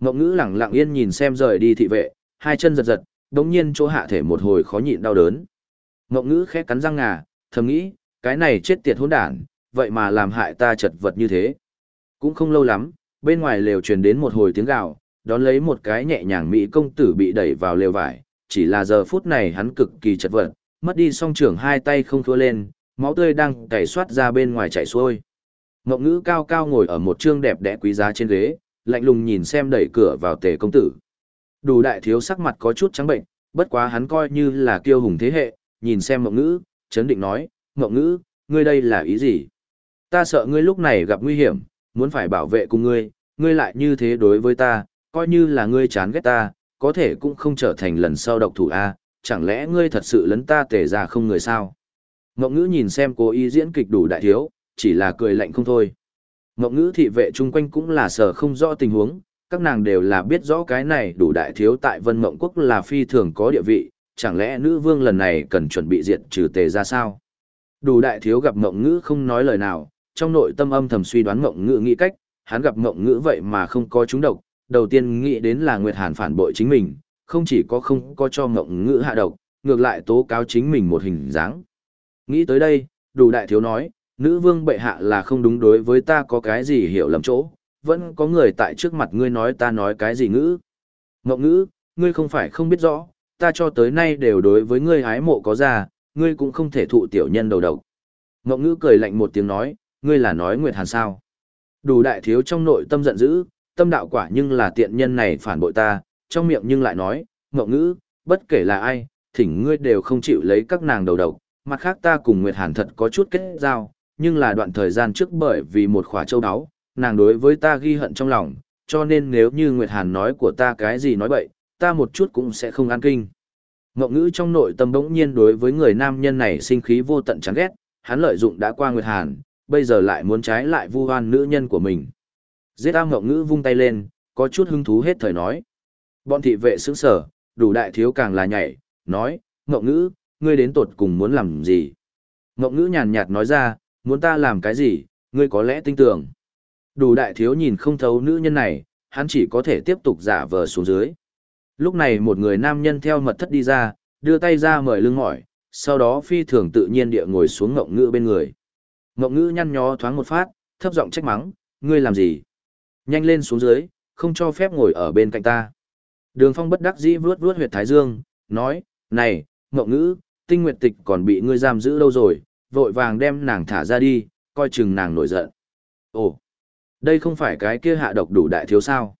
S1: Ngộng ngữ lẳng lặng yên nhìn xem rời đi thị vệ, hai chân giật giật, đống nhiên chỗ hạ thể một hồi khó nhịn đau đớn. Ngộng ngữ khẽ cắn răng ngà, thầm nghĩ, cái này chết tiệt hỗn đản, vậy mà làm hại ta chật vật như thế. Cũng không lâu lắm, bên ngoài lều truyền đến một hồi tiếng gào, đón lấy một cái nhẹ nhàng mỹ công tử bị đẩy vào lều vải, chỉ là giờ phút này hắn cực kỳ chật vật, mất đi song trưởng hai tay không thua lên, máu tươi đang cày xoát ra bên ngoài chảy xuôi. Ngọc ngữ cao cao ngồi ở một trương đẹp đẽ quý giá trên ghế, lạnh lùng nhìn xem đẩy cửa vào tề công tử. Đủ đại thiếu sắc mặt có chút trắng bệnh, bất quá hắn coi như là kiêu hùng thế hệ, nhìn xem ngọc ngữ, chấn định nói, ngọc ngữ, ngươi đây là ý gì? Ta sợ ngươi lúc này gặp nguy hiểm, muốn phải bảo vệ cùng ngươi, ngươi lại như thế đối với ta, coi như là ngươi chán ghét ta, có thể cũng không trở thành lần sau độc thủ A, chẳng lẽ ngươi thật sự lấn ta tể ra không người sao? Mộng ngữ nhìn xem cô y diễn kịch đủ đại thiếu, chỉ là cười lạnh không thôi. Mộng ngữ thị vệ chung quanh cũng là sở không rõ tình huống, các nàng đều là biết rõ cái này đủ đại thiếu tại vân mộng quốc là phi thường có địa vị, chẳng lẽ nữ vương lần này cần chuẩn bị diệt trừ tề ra sao? Đủ đại thiếu gặp mộng ngữ không nói lời nào, trong nội tâm âm thầm suy đoán mộng ngữ nghĩ cách, hắn gặp mộng ngữ vậy mà không có chúng độc, đầu tiên nghĩ đến là Nguyệt Hàn phản bội chính mình, không chỉ có không có cho mộng ngữ hạ độc, ngược lại tố cáo chính mình một hình dáng. Nghĩ tới đây, đủ đại thiếu nói, nữ vương bệ hạ là không đúng đối với ta có cái gì hiểu lầm chỗ, vẫn có người tại trước mặt ngươi nói ta nói cái gì ngữ. Mộng ngữ, ngươi không phải không biết rõ, ta cho tới nay đều đối với ngươi hái mộ có ra, ngươi cũng không thể thụ tiểu nhân đầu độc. Mộng ngữ cười lạnh một tiếng nói, ngươi là nói Nguyệt Hàn sao. Đủ đại thiếu trong nội tâm giận dữ, tâm đạo quả nhưng là tiện nhân này phản bội ta, trong miệng nhưng lại nói, Mộng ngữ, bất kể là ai, thỉnh ngươi đều không chịu lấy các nàng đầu độc, mặt khác ta cùng Nguyệt Hàn thật có chút kết giao, nhưng là đoạn thời gian trước bởi vì một khỏa châu đáo, nàng đối với ta ghi hận trong lòng, cho nên nếu như Nguyệt Hàn nói của ta cái gì nói bậy, ta một chút cũng sẽ không an kinh. Ngọc ngữ trong nội tâm bỗng nhiên đối với người nam nhân này sinh khí vô tận chán ghét, hắn lợi dụng đã qua Nguyệt Hàn, bây giờ lại muốn trái lại vu hoan nữ nhân của mình. Giết A Ngọc ngữ vung tay lên, có chút hứng thú hết thời nói. Bọn thị vệ sững sở, đủ đại thiếu càng là nhảy, nói, Ngọc ngữ, ngươi đến tột cùng muốn làm gì? Ngọc ngữ nhàn nhạt nói ra, muốn ta làm cái gì, ngươi có lẽ tin tưởng. Đủ đại thiếu nhìn không thấu nữ nhân này, hắn chỉ có thể tiếp tục giả vờ xuống dưới. Lúc này một người nam nhân theo mật thất đi ra, đưa tay ra mời lưng mỏi, sau đó phi thường tự nhiên địa ngồi xuống ngộng ngữ bên người. Ngộng ngữ nhăn nhó thoáng một phát, thấp giọng trách mắng, ngươi làm gì? Nhanh lên xuống dưới, không cho phép ngồi ở bên cạnh ta. Đường phong bất đắc dĩ vuốt vuốt huyệt thái dương, nói, này, ngộng ngữ, tinh nguyệt tịch còn bị ngươi giam giữ đâu rồi, vội vàng đem nàng thả ra đi, coi chừng nàng nổi giận. Ồ, đây không phải cái kia hạ độc đủ đại thiếu sao?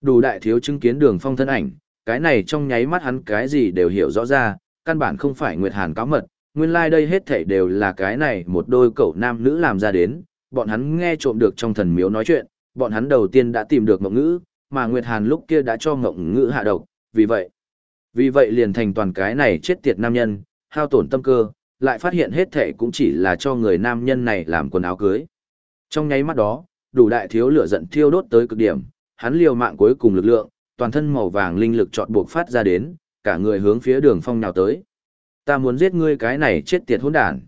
S1: Đủ đại thiếu chứng kiến đường phong thân ảnh, cái này trong nháy mắt hắn cái gì đều hiểu rõ ra, căn bản không phải Nguyệt Hàn cáo mật, nguyên lai like đây hết thảy đều là cái này một đôi cậu nam nữ làm ra đến, bọn hắn nghe trộm được trong thần miếu nói chuyện, bọn hắn đầu tiên đã tìm được Ngộng Ngữ, mà Nguyệt Hàn lúc kia đã cho Ngộng Ngữ hạ độc, vì vậy, vì vậy liền thành toàn cái này chết tiệt nam nhân, hao tổn tâm cơ, lại phát hiện hết thảy cũng chỉ là cho người nam nhân này làm quần áo cưới. Trong nháy mắt đó, đủ đại thiếu lửa giận thiêu đốt tới cực điểm, hắn liều mạng cuối cùng lực lượng, toàn thân màu vàng linh lực chọn buộc phát ra đến, cả người hướng phía đường phong nào tới. Ta muốn giết ngươi cái này chết tiệt hỗn đản.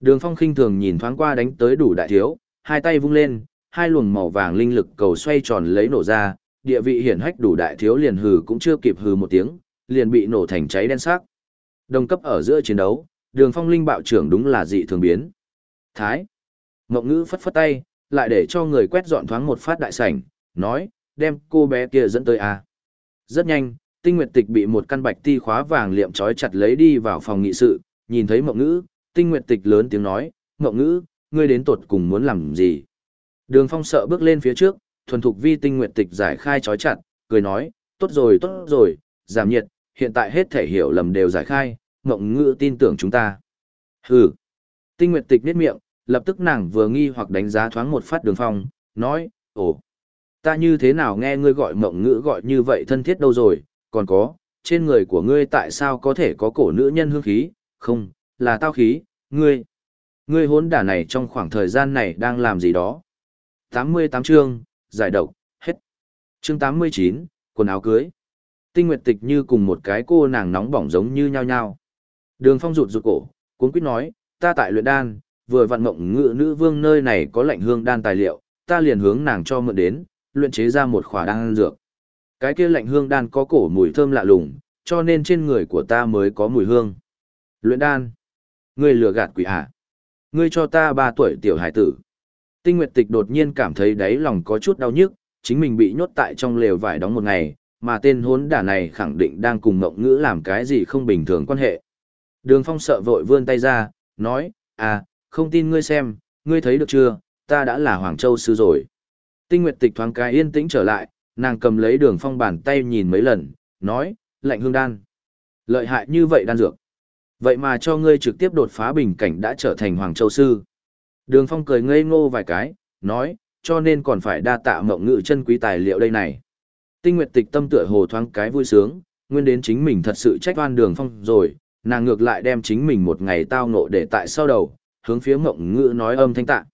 S1: Đường phong khinh thường nhìn thoáng qua đánh tới đủ đại thiếu, hai tay vung lên, hai luồng màu vàng linh lực cầu xoay tròn lấy nổ ra, địa vị hiển hách đủ đại thiếu liền hừ cũng chưa kịp hừ một tiếng, liền bị nổ thành cháy đen sắc. Đồng cấp ở giữa chiến đấu, đường phong linh bạo trưởng đúng là dị thường biến. Thái. Ngọc ngữ phất phất tay, lại để cho người quét dọn thoáng một phát đại sảnh, nói, đem cô bé kia dẫn tới a. Rất nhanh, Tinh Nguyệt Tịch bị một căn bạch ti khóa vàng liệm trói chặt lấy đi vào phòng nghị sự, nhìn thấy Mộng Ngữ, Tinh Nguyệt Tịch lớn tiếng nói, "Mộng Ngữ, ngươi đến tột cùng muốn làm gì?" Đường Phong sợ bước lên phía trước, thuần thục vi Tinh Nguyệt Tịch giải khai trói chặt, cười nói, "Tốt rồi, tốt rồi, giảm nhiệt, hiện tại hết thể hiểu lầm đều giải khai, Mộng Ngữ tin tưởng chúng ta." Hừ. Tinh Nguyệt Tịch niết miệng, lập tức nàng vừa nghi hoặc đánh giá thoáng một phát Đường Phong, nói, "Ồ, ta như thế nào nghe ngươi gọi mộng ngữ gọi như vậy thân thiết đâu rồi, còn có, trên người của ngươi tại sao có thể có cổ nữ nhân hương khí, không, là tao khí, ngươi. Ngươi hốn đả này trong khoảng thời gian này đang làm gì đó. 88 chương, giải độc, hết. Chương 89, quần áo cưới. Tinh Nguyệt Tịch như cùng một cái cô nàng nóng bỏng giống như nhau nhau. Đường Phong rụt rụt cổ, cuốn quýt nói, ta tại luyện đan, vừa vặn mộng ngự nữ vương nơi này có lạnh hương đan tài liệu, ta liền hướng nàng cho mượn đến, luyện chế ra một khỏa đan dược. Cái kia lạnh hương đan có cổ mùi thơm lạ lùng, cho nên trên người của ta mới có mùi hương. Luyện đan. Ngươi lừa gạt quỷ hạ. Ngươi cho ta 3 tuổi tiểu hải tử. Tinh Nguyệt Tịch đột nhiên cảm thấy đáy lòng có chút đau nhức, chính mình bị nhốt tại trong lều vải đóng một ngày, mà tên hốn đả này khẳng định đang cùng Ngộng Ngữ làm cái gì không bình thường quan hệ. Đường Phong sợ vội vươn tay ra, nói, à, không tin ngươi xem, ngươi thấy được chưa, ta đã là Hoàng Châu Sư rồi. Tinh Nguyệt Tịch thoáng cái yên tĩnh trở lại, nàng cầm lấy đường phong bàn tay nhìn mấy lần, nói, lạnh hương đan. Lợi hại như vậy đan dược. Vậy mà cho ngươi trực tiếp đột phá bình cảnh đã trở thành Hoàng Châu Sư. Đường phong cười ngây ngô vài cái, nói, cho nên còn phải đa tạ mộng ngự chân quý tài liệu đây này. Tinh Nguyệt Tịch tâm tựa hồ thoáng cái vui sướng, nguyên đến chính mình thật sự trách oan đường phong rồi, nàng ngược lại đem chính mình một ngày tao nộ để tại sau đầu, hướng phía mộng ngữ nói âm thanh tạ.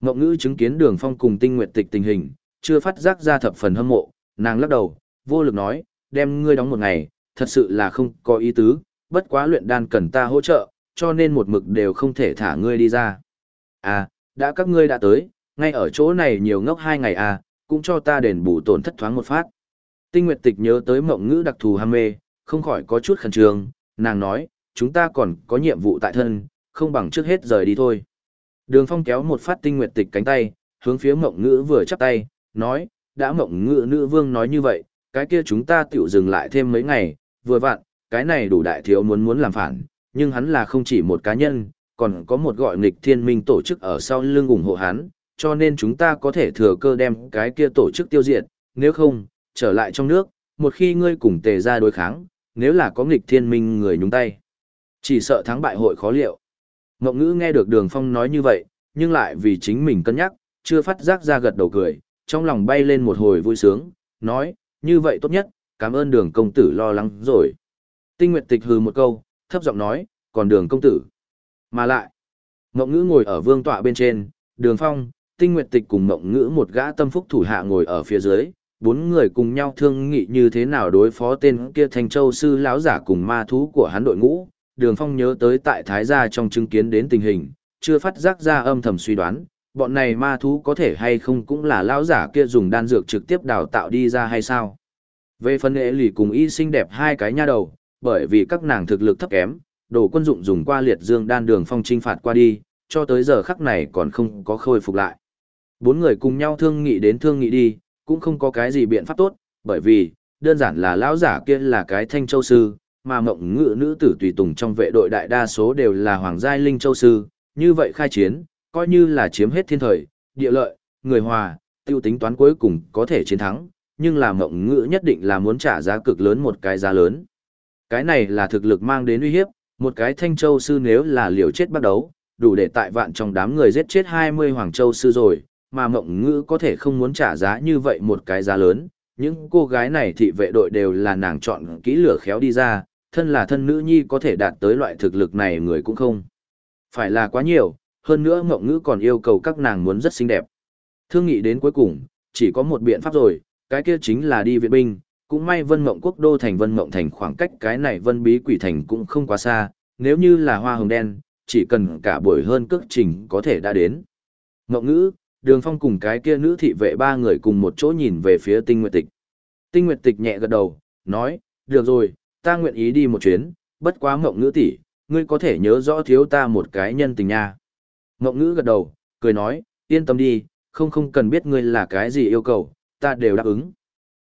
S1: Mộng ngữ chứng kiến đường phong cùng tinh nguyệt tịch tình hình, chưa phát giác ra thập phần hâm mộ, nàng lắc đầu, vô lực nói, đem ngươi đóng một ngày, thật sự là không có ý tứ, bất quá luyện đan cần ta hỗ trợ, cho nên một mực đều không thể thả ngươi đi ra. À, đã các ngươi đã tới, ngay ở chỗ này nhiều ngốc hai ngày à, cũng cho ta đền bù tổn thất thoáng một phát. Tinh Nguyệt Tịch nhớ tới mộng ngữ đặc thù ham mê, không khỏi có chút khẩn trương, nàng nói, chúng ta còn có nhiệm vụ tại thân, không bằng trước hết rời đi thôi. Đường Phong kéo một phát Tinh Nguyệt Tịch cánh tay, hướng phía mộng ngữ vừa chắp tay, nói, đã mộng ngựa nữ vương nói như vậy, cái kia chúng ta tiểu dừng lại thêm mấy ngày, vừa vặn, cái này đủ đại thiếu muốn muốn làm phản, nhưng hắn là không chỉ một cá nhân, còn có một gọi nghịch thiên minh tổ chức ở sau lưng ủng hộ hắn, cho nên chúng ta có thể thừa cơ đem cái kia tổ chức tiêu diệt, nếu không, trở lại trong nước, một khi ngươi cùng tề ra đối kháng, nếu là có nghịch thiên minh người nhúng tay. Chỉ sợ thắng bại hội khó liệu. Ngọc ngữ nghe được đường phong nói như vậy, nhưng lại vì chính mình cân nhắc, chưa phát giác ra gật đầu cười, trong lòng bay lên một hồi vui sướng, nói, như vậy tốt nhất, cảm ơn đường công tử lo lắng rồi. Tinh Nguyệt tịch hừ một câu, thấp giọng nói, còn đường công tử. Mà lại, Ngọc ngữ ngồi ở vương tọa bên trên, đường phong, tinh nguyệt tịch cùng mộng ngữ một gã tâm phúc thủ hạ ngồi ở phía dưới, bốn người cùng nhau thương nghị như thế nào đối phó tên kia thanh châu sư lão giả cùng ma thú của hắn đội ngũ đường phong nhớ tới tại thái gia trong chứng kiến đến tình hình chưa phát giác ra âm thầm suy đoán bọn này ma thú có thể hay không cũng là lão giả kia dùng đan dược trực tiếp đào tạo đi ra hay sao? Về phần nghệ lì cùng y xinh đẹp hai cái nha đầu bởi vì các nàng thực lực thấp kém đồ quân dụng dùng qua liệt dương đan đường phong trinh phạt qua đi cho tới giờ khắc này còn không có khôi phục lại. Bốn người cùng nhau thương nghị đến thương nghị đi cũng không có cái gì biện pháp tốt, bởi vì, đơn giản là lão giả kia là cái thanh châu sư, mà mộng ngự nữ tử tùy tùng trong vệ đội đại đa số đều là hoàng giai linh châu sư, như vậy khai chiến, coi như là chiếm hết thiên thời, địa lợi, người hòa, tiêu tính toán cuối cùng có thể chiến thắng, nhưng là mộng ngữ nhất định là muốn trả giá cực lớn một cái giá lớn. Cái này là thực lực mang đến uy hiếp, một cái thanh châu sư nếu là liều chết bắt đấu, đủ để tại vạn trong đám người giết chết 20 hoàng châu sư rồi, mà mộng ngữ có thể không muốn trả giá như vậy một cái giá lớn. Những cô gái này thị vệ đội đều là nàng chọn kỹ lửa khéo đi ra, thân là thân nữ nhi có thể đạt tới loại thực lực này người cũng không. Phải là quá nhiều, hơn nữa mộng ngữ còn yêu cầu các nàng muốn rất xinh đẹp. Thương nghị đến cuối cùng, chỉ có một biện pháp rồi, cái kia chính là đi viện binh, cũng may vân mộng quốc đô thành vân mộng thành khoảng cách cái này vân bí quỷ thành cũng không quá xa, nếu như là hoa hồng đen, chỉ cần cả buổi hơn cước trình có thể đã đến. Mộng ngữ, đường phong cùng cái kia nữ thị vệ ba người cùng một chỗ nhìn về phía tinh nguyệt tịch tinh nguyệt tịch nhẹ gật đầu nói được rồi ta nguyện ý đi một chuyến bất quá mộng ngữ tỷ ngươi có thể nhớ rõ thiếu ta một cái nhân tình nha mộng ngữ gật đầu cười nói yên tâm đi không không cần biết ngươi là cái gì yêu cầu ta đều đáp ứng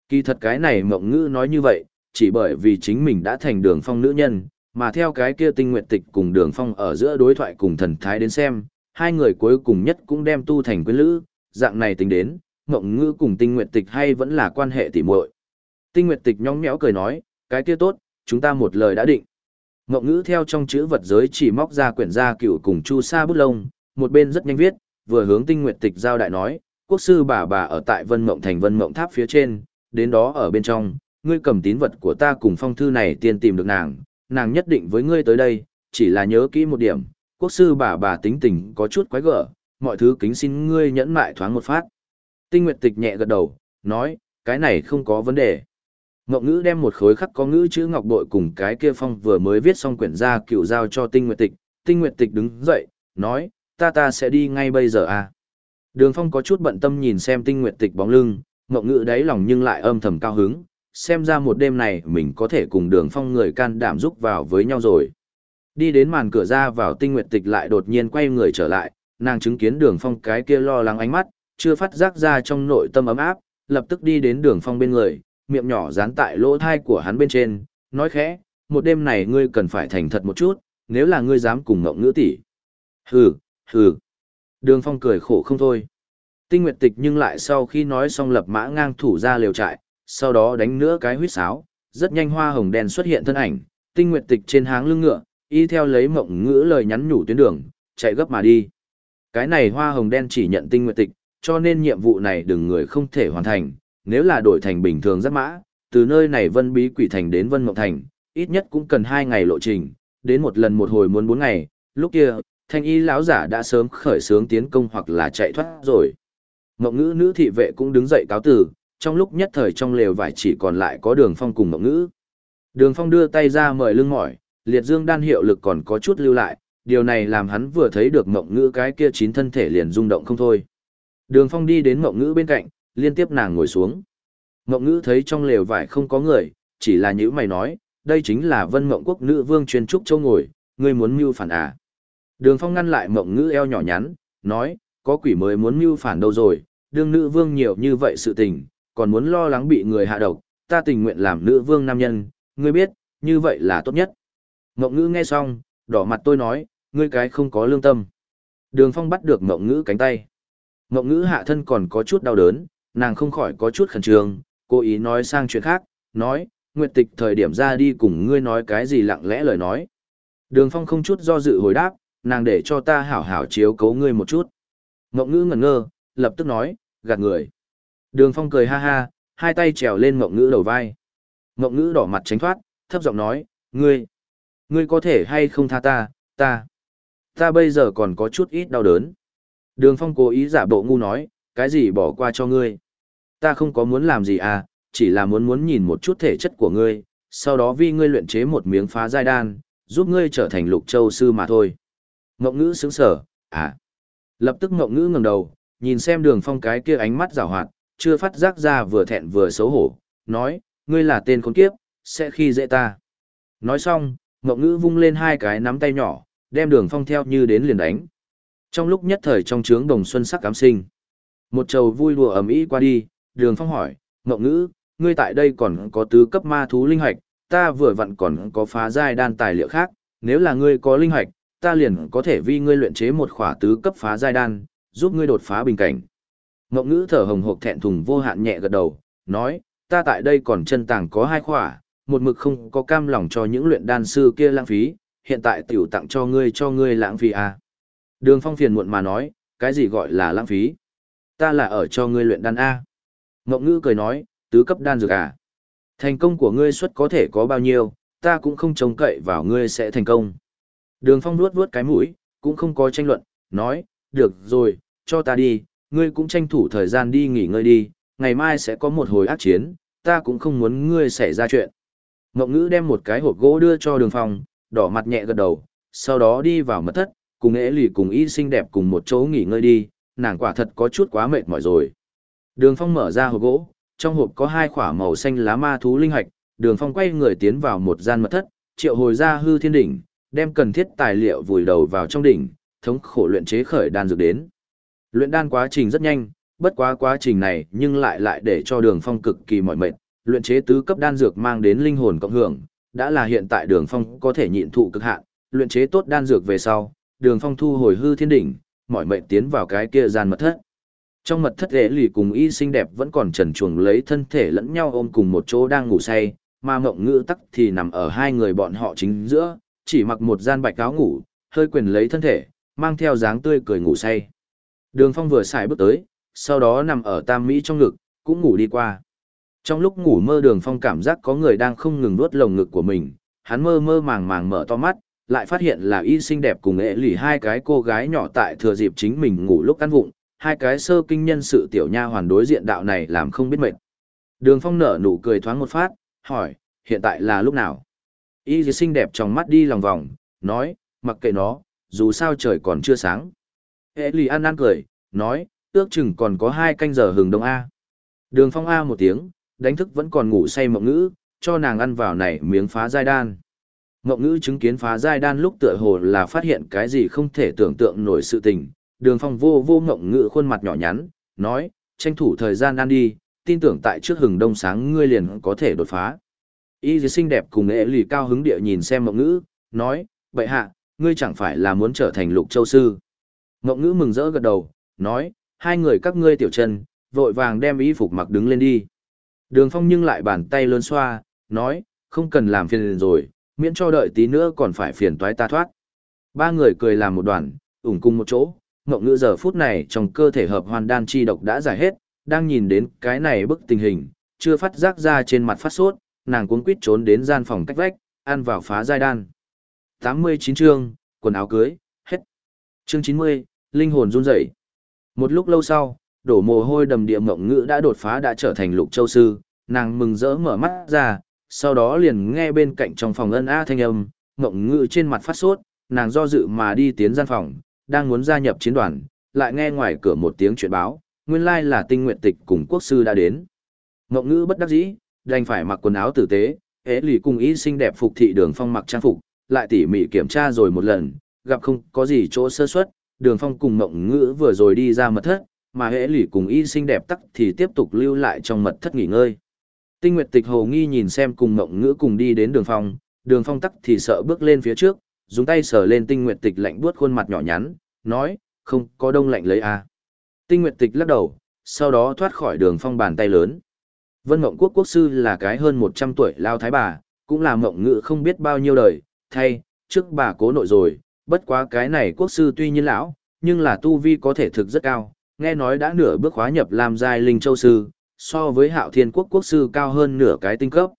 S1: kỳ thật cái này mộng ngữ nói như vậy chỉ bởi vì chính mình đã thành đường phong nữ nhân mà theo cái kia tinh nguyện tịch cùng đường phong ở giữa đối thoại cùng thần thái đến xem hai người cuối cùng nhất cũng đem tu thành quyến lữ, dạng này tính đến, Ngộng ngữ cùng Tinh Nguyệt Tịch hay vẫn là quan hệ tỉ muội. Tinh Nguyệt Tịch nhõng nhẽo cười nói, cái kia tốt, chúng ta một lời đã định. Ngộng Ngữ theo trong chữ vật giới chỉ móc ra quyển gia cựu cùng Chu Sa bút lông, một bên rất nhanh viết, vừa hướng Tinh Nguyệt Tịch giao đại nói, quốc sư bà bà ở tại Vân Mộng thành Vân Mộng tháp phía trên, đến đó ở bên trong, ngươi cầm tín vật của ta cùng phong thư này tiên tìm được nàng, nàng nhất định với ngươi tới đây, chỉ là nhớ kỹ một điểm, quốc sư bà bà tính tình có chút quái gở, mọi thứ kính xin ngươi nhẫn mại thoáng một phát. Tinh Nguyệt Tịch nhẹ gật đầu, nói, cái này không có vấn đề. Ngọc Ngữ đem một khối khắc có ngữ chữ ngọc bội cùng cái kia phong vừa mới viết xong quyển ra cựu giao cho Tinh Nguyệt Tịch. Tinh Nguyệt Tịch đứng dậy, nói, ta ta sẽ đi ngay bây giờ à. Đường Phong có chút bận tâm nhìn xem Tinh Nguyệt Tịch bóng lưng, ngậm Ngữ đáy lòng nhưng lại âm thầm cao hứng, xem ra một đêm này mình có thể cùng Đường Phong người can đảm giúp vào với nhau rồi. Đi đến màn cửa ra vào tinh nguyệt tịch lại đột nhiên quay người trở lại, nàng chứng kiến đường phong cái kia lo lắng ánh mắt, chưa phát giác ra trong nội tâm ấm áp, lập tức đi đến đường phong bên người, miệng nhỏ dán tại lỗ thai của hắn bên trên, nói khẽ, một đêm này ngươi cần phải thành thật một chút, nếu là ngươi dám cùng ngậm ngữ tỷ. Hừ, hừ. Đường phong cười khổ không thôi. Tinh Nguyệt Tịch nhưng lại sau khi nói xong lập mã ngang thủ ra liều trại, sau đó đánh nữa cái huýt sáo, rất nhanh hoa hồng đen xuất hiện thân ảnh, Tinh Nguyệt Tịch trên háng lưng ngựa, y theo lấy mộng ngữ lời nhắn nhủ tuyến đường, chạy gấp mà đi. Cái này hoa hồng đen chỉ nhận Tinh Nguyệt Tịch, cho nên nhiệm vụ này đừng người không thể hoàn thành, nếu là đổi thành bình thường rất mã, từ nơi này Vân Bí Quỷ Thành đến Vân Mộng Thành, ít nhất cũng cần 2 ngày lộ trình, đến một lần một hồi muốn 4 ngày, lúc kia, thanh y lão giả đã sớm khởi sướng tiến công hoặc là chạy thoát rồi. Mộng ngữ nữ thị vệ cũng đứng dậy cáo tử, trong lúc nhất thời trong lều vải chỉ còn lại có đường phong cùng mộng ngữ. Đường phong đưa tay ra mời lưng mỏi, liệt dương đan hiệu lực còn có chút lưu lại, điều này làm hắn vừa thấy được mộng ngữ cái kia chín thân thể liền rung động không thôi. Đường phong đi đến mộng ngữ bên cạnh, liên tiếp nàng ngồi xuống. Mộng ngữ thấy trong lều vải không có người, chỉ là những mày nói, đây chính là vân mộng quốc nữ vương chuyên trúc châu ngồi, ngươi muốn mưu phản à. Đường phong ngăn lại mộng ngữ eo nhỏ nhắn, nói, có quỷ mới muốn mưu phản đâu rồi, đương nữ vương nhiều như vậy sự tình, còn muốn lo lắng bị người hạ độc, ta tình nguyện làm nữ vương nam nhân, ngươi biết, như vậy là tốt nhất. Mộng ngữ nghe xong, đỏ mặt tôi nói, ngươi cái không có lương tâm. Đường phong bắt được mộng ngữ cánh tay. Mộng ngữ hạ thân còn có chút đau đớn, nàng không khỏi có chút khẩn trương, cố ý nói sang chuyện khác, nói, nguyệt tịch thời điểm ra đi cùng ngươi nói cái gì lặng lẽ lời nói. Đường phong không chút do dự hồi đáp, nàng để cho ta hảo hảo chiếu cấu ngươi một chút. Mộng ngữ ngẩn ngơ, lập tức nói, gạt người. Đường phong cười ha ha, hai tay trèo lên mộng ngữ đầu vai. Mộng ngữ đỏ mặt tránh thoát, thấp giọng nói, ngươi, ngươi có thể hay không tha ta, ta, ta bây giờ còn có chút ít đau đớn. Đường phong cố ý giả bộ ngu nói, cái gì bỏ qua cho ngươi. Ta không có muốn làm gì à, chỉ là muốn muốn nhìn một chút thể chất của ngươi, sau đó vì ngươi luyện chế một miếng phá giai đan, giúp ngươi trở thành lục châu sư mà thôi. Ngộng ngữ sững sở, à. Lập tức ngộng ngữ ngẩng đầu, nhìn xem đường phong cái kia ánh mắt rào hoạt, chưa phát giác ra vừa thẹn vừa xấu hổ, nói, ngươi là tên con kiếp, sẽ khi dễ ta. Nói xong, ngộng ngữ vung lên hai cái nắm tay nhỏ, đem đường phong theo như đến liền đánh. Trong lúc nhất thời trong trướng đồng xuân sắc cám sinh. Một trầu vui đùa ầm ĩ qua đi, đường phong hỏi, ngộng ngữ, ngươi tại đây còn có tứ cấp ma thú linh hoạch, ta vừa vặn còn có phá giai đan tài liệu khác, nếu là ngươi có linh hoạch, ta liền có thể vi ngươi luyện chế một khỏa tứ cấp phá giai đan, giúp ngươi đột phá bình cảnh. Ngộng ngữ thở hồng hộc thẹn thùng vô hạn nhẹ gật đầu, nói, ta tại đây còn chân tàng có hai khỏa, một mực không có cam lòng cho những luyện đan sư kia lãng phí, hiện tại tiểu tặng cho ngươi cho ngươi lãng phí à. Đường phong phiền muộn mà nói, cái gì gọi là lãng phí? Ta là ở cho ngươi luyện đan A. Ngộng ngữ cười nói, tứ cấp đan dược à. Thành công của ngươi suất có thể có bao nhiêu, ta cũng không trông cậy vào ngươi sẽ thành công. Đường phong nuốt vuốt cái mũi, cũng không có tranh luận, nói, được rồi, cho ta đi, ngươi cũng tranh thủ thời gian đi nghỉ ngơi đi, ngày mai sẽ có một hồi ác chiến, ta cũng không muốn ngươi xảy ra chuyện. Mộng ngữ đem một cái hộp gỗ đưa cho đường phong, đỏ mặt nhẹ gật đầu, sau đó đi vào mật thất, cùng ế lì cùng y xinh đẹp cùng một chỗ nghỉ ngơi đi, nàng quả thật có chút quá mệt mỏi rồi. Đường phong mở ra hộp gỗ, trong hộp có hai quả màu xanh lá ma thú linh hạch, đường phong quay người tiến vào một gian mật thất, triệu hồi ra hư thiên đỉnh, đem cần thiết tài liệu vùi đầu vào trong đỉnh, thống khổ luyện chế khởi đan dược đến. Luyện đan quá trình rất nhanh, bất quá quá trình này nhưng lại lại để cho đường phong cực kỳ mỏi mệt, luyện chế tứ cấp đan dược mang đến linh hồn cộng hưởng, đã là hiện tại đường phong có thể nhịn thụ cực hạn, luyện chế tốt đan dược về sau, đường phong thu hồi hư thiên đỉnh, mỏi mệt tiến vào cái kia gian mật thất. Trong mật thất lễ lì cùng y xinh đẹp vẫn còn trần chuồng lấy thân thể lẫn nhau ôm cùng một chỗ đang ngủ say, mà mộng ngữ tắc thì nằm ở hai người bọn họ chính giữa, chỉ mặc một gian bạch áo ngủ, hơi quyền lấy thân thể, mang theo dáng tươi cười ngủ say. Đường phong vừa xài bước tới, sau đó nằm ở tam mỹ trong ngực, cũng ngủ đi qua. Trong lúc ngủ mơ đường phong cảm giác có người đang không ngừng nuốt lồng ngực của mình, hắn mơ mơ màng màng mở to mắt, lại phát hiện là y xinh đẹp cùng ệ lì hai cái cô gái nhỏ tại thừa dịp chính mình ngủ lúc ăn vụng, hai cái sơ kinh nhân sự tiểu nha hoàn đối diện đạo này làm không biết mệt. Đường phong nở nụ cười thoáng một phát, hỏi, hiện tại là lúc nào? Y dì xinh đẹp trong mắt đi lòng vòng, nói, mặc kệ nó, dù sao trời còn chưa sáng. Ê lì ăn ăn cười, nói, ước chừng còn có hai canh giờ hừng đông A. Đường phong A một tiếng, đánh thức vẫn còn ngủ say mộng ngữ, cho nàng ăn vào này miếng phá giai đan. Mộng ngữ chứng kiến phá giai đan lúc tựa hồ là phát hiện cái gì không thể tưởng tượng nổi sự tình, đường phong vô vô mộng ngữ khuôn mặt nhỏ nhắn, nói, tranh thủ thời gian ăn đi, tin tưởng tại trước hừng đông sáng ngươi liền có thể đột phá. Y dì xinh đẹp cùng ế lì cao hứng địa nhìn xem mộng ngữ, nói, vậy hạ, ngươi chẳng phải là muốn trở thành lục châu sư. Mộng ngữ mừng rỡ gật đầu, nói, hai người các ngươi tiểu chân, vội vàng đem y phục mặc đứng lên đi. Đường phong nhưng lại bàn tay lớn xoa, nói, không cần làm phiền rồi, miễn cho đợi tí nữa còn phải phiền toái ta thoát. Ba người cười làm một đoàn, ủng cùng một chỗ, mộng ngữ giờ phút này trong cơ thể hợp hoàn đan chi độc đã giải hết, đang nhìn đến cái này bức tình hình, chưa phát giác ra trên mặt phát sốt, nàng cuống quýt trốn đến gian phòng cách vách, ăn vào phá giai đan. 89 chương, quần áo cưới, hết. Chương 90, linh hồn run rẩy. Một lúc lâu sau, đổ mồ hôi đầm địa mộng ngữ đã đột phá đã trở thành lục châu sư, nàng mừng rỡ mở mắt ra, sau đó liền nghe bên cạnh trong phòng ân a thanh âm, mộng ngữ trên mặt phát sốt, nàng do dự mà đi tiến gian phòng, đang muốn gia nhập chiến đoàn, lại nghe ngoài cửa một tiếng chuyện báo, nguyên lai là tinh nguyện tịch cùng quốc sư đã đến. Mộng ngữ bất đắc dĩ, đành phải mặc quần áo tử tế, hễ lì cùng ý xinh đẹp phục thị đường phong mặc trang phục, lại tỉ mỉ kiểm tra rồi một lần, gặp không có gì chỗ sơ suất, đường phong cùng mộng ngữ vừa rồi đi ra mật thất, mà hễ lì cùng y xinh đẹp tắc thì tiếp tục lưu lại trong mật thất nghỉ ngơi. Tinh Nguyệt Tịch hồ nghi nhìn xem cùng mộng ngữ cùng đi đến đường phong, đường phong tắc thì sợ bước lên phía trước, dùng tay sờ lên Tinh Nguyệt Tịch lạnh buốt khuôn mặt nhỏ nhắn, nói, không có đông lạnh lấy à. Tinh Nguyệt Tịch lắc đầu, sau đó thoát khỏi đường phong bàn tay lớn. Vân Mộng Quốc Quốc Sư là cái hơn 100 tuổi lao thái bà, cũng là mộng ngữ không biết bao nhiêu đời, thay, trước bà cố nội rồi, bất quá cái này Quốc Sư tuy nhiên lão, nhưng là tu vi có thể thực rất cao, nghe nói đã nửa bước khóa nhập làm giai linh châu sư, so với hạo thiên quốc quốc sư cao hơn nửa cái tinh cấp.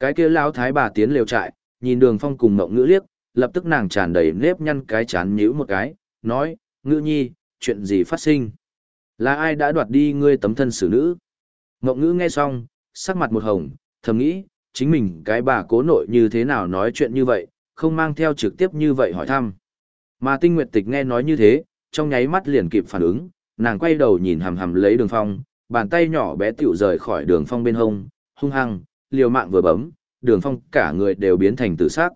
S1: Cái kia lão thái bà tiến lều trại, nhìn đường phong cùng mộng ngữ liếc, lập tức nàng tràn đầy nếp nhăn cái chán nhíu một cái, nói, ngữ nhi, chuyện gì phát sinh? Là ai đã đoạt đi ngươi tấm thân xử nữ? Ngọc ngữ nghe xong, sắc mặt một hồng, thầm nghĩ, chính mình cái bà cố nội như thế nào nói chuyện như vậy, không mang theo trực tiếp như vậy hỏi thăm. Mà tinh nguyệt tịch nghe nói như thế, trong nháy mắt liền kịp phản ứng, nàng quay đầu nhìn hầm hầm lấy đường phong, bàn tay nhỏ bé tiểu rời khỏi đường phong bên hông, hung hăng, liều mạng vừa bấm, đường phong cả người đều biến thành tử sắc.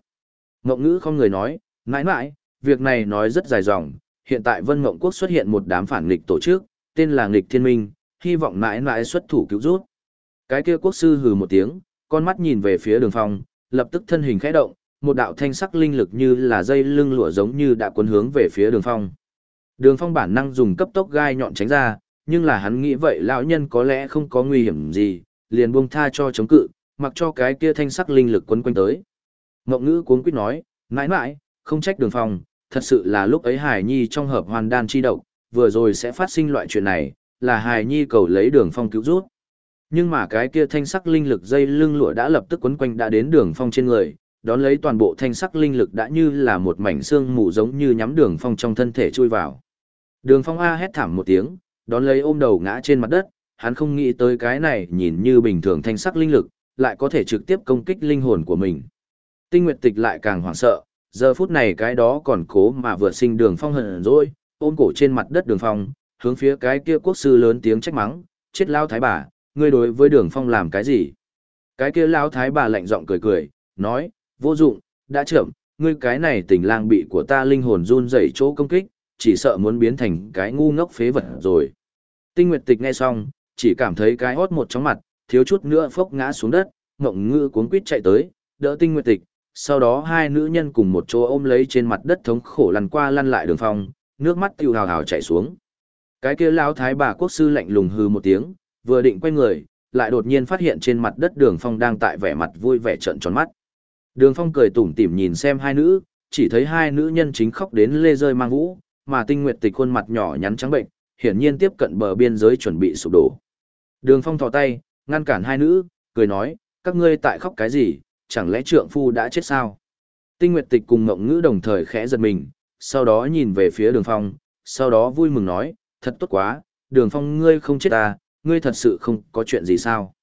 S1: Ngộng ngữ không người nói, nãi nãi, việc này nói rất dài dòng, hiện tại Vân Ngộng Quốc xuất hiện một đám phản nghịch tổ chức, tên là nghịch thiên minh, hy vọng mãi mãi xuất thủ cứu rút. Cái kia quốc sư hừ một tiếng, con mắt nhìn về phía đường phong, lập tức thân hình khẽ động, một đạo thanh sắc linh lực như là dây lưng lụa giống như đã cuốn hướng về phía đường phong. Đường phong bản năng dùng cấp tốc gai nhọn tránh ra, nhưng là hắn nghĩ vậy lão nhân có lẽ không có nguy hiểm gì, liền buông tha cho chống cự, mặc cho cái kia thanh sắc linh lực quấn quanh tới. Ngộng ngữ cuốn quýt nói, mãi mãi, không trách đường phong, thật sự là lúc ấy Hải Nhi trong hợp hoàn đan chi độc, vừa rồi sẽ phát sinh loại chuyện này, là hài Nhi cầu lấy đường phong cứu rút. Nhưng mà cái kia thanh sắc linh lực dây lưng lụa đã lập tức quấn quanh đã đến đường phong trên người, đón lấy toàn bộ thanh sắc linh lực đã như là một mảnh xương mù giống như nhắm đường phong trong thân thể chui vào. Đường phong A hét thảm một tiếng, đón lấy ôm đầu ngã trên mặt đất, hắn không nghĩ tới cái này nhìn như bình thường thanh sắc linh lực, lại có thể trực tiếp công kích linh hồn của mình. Tinh Nguyệt Tịch lại càng hoảng sợ, giờ phút này cái đó còn cố mà vượt sinh đường phong hận rồi, ôm cổ trên mặt đất đường phong, hướng phía cái kia quốc sư lớn tiếng trách mắng, chết lao thái bà, ngươi đối với đường phong làm cái gì? Cái kia lao thái bà lạnh giọng cười cười, nói, vô dụng, đã chậm, ngươi cái này tình lang bị của ta linh hồn run rẩy chỗ công kích, chỉ sợ muốn biến thành cái ngu ngốc phế vật rồi. Tinh Nguyệt Tịch nghe xong, chỉ cảm thấy cái hót một chóng mặt, thiếu chút nữa phốc ngã xuống đất, ngộng ngư cuốn quýt chạy tới, đỡ Tinh Nguyệt Tịch, sau đó hai nữ nhân cùng một chỗ ôm lấy trên mặt đất thống khổ lăn qua lăn lại đường phong, nước mắt tiêu hào hào chảy xuống. Cái kia lão thái bà quốc sư lạnh lùng hư một tiếng, vừa định quay người, lại đột nhiên phát hiện trên mặt đất đường phong đang tại vẻ mặt vui vẻ trợn tròn mắt. Đường phong cười tủm tỉm nhìn xem hai nữ, chỉ thấy hai nữ nhân chính khóc đến lê rơi mang vũ, mà tinh nguyệt tịch khuôn mặt nhỏ nhắn trắng bệnh, hiển nhiên tiếp cận bờ biên giới chuẩn bị sụp đổ. Đường phong thò tay, ngăn cản hai nữ, cười nói, các ngươi tại khóc cái gì, chẳng lẽ trượng phu đã chết sao? Tinh nguyệt tịch cùng ngộng ngữ đồng thời khẽ giật mình, sau đó nhìn về phía đường phong, sau đó vui mừng nói, thật tốt quá, đường phong ngươi không chết ta, ngươi thật sự không có chuyện gì sao?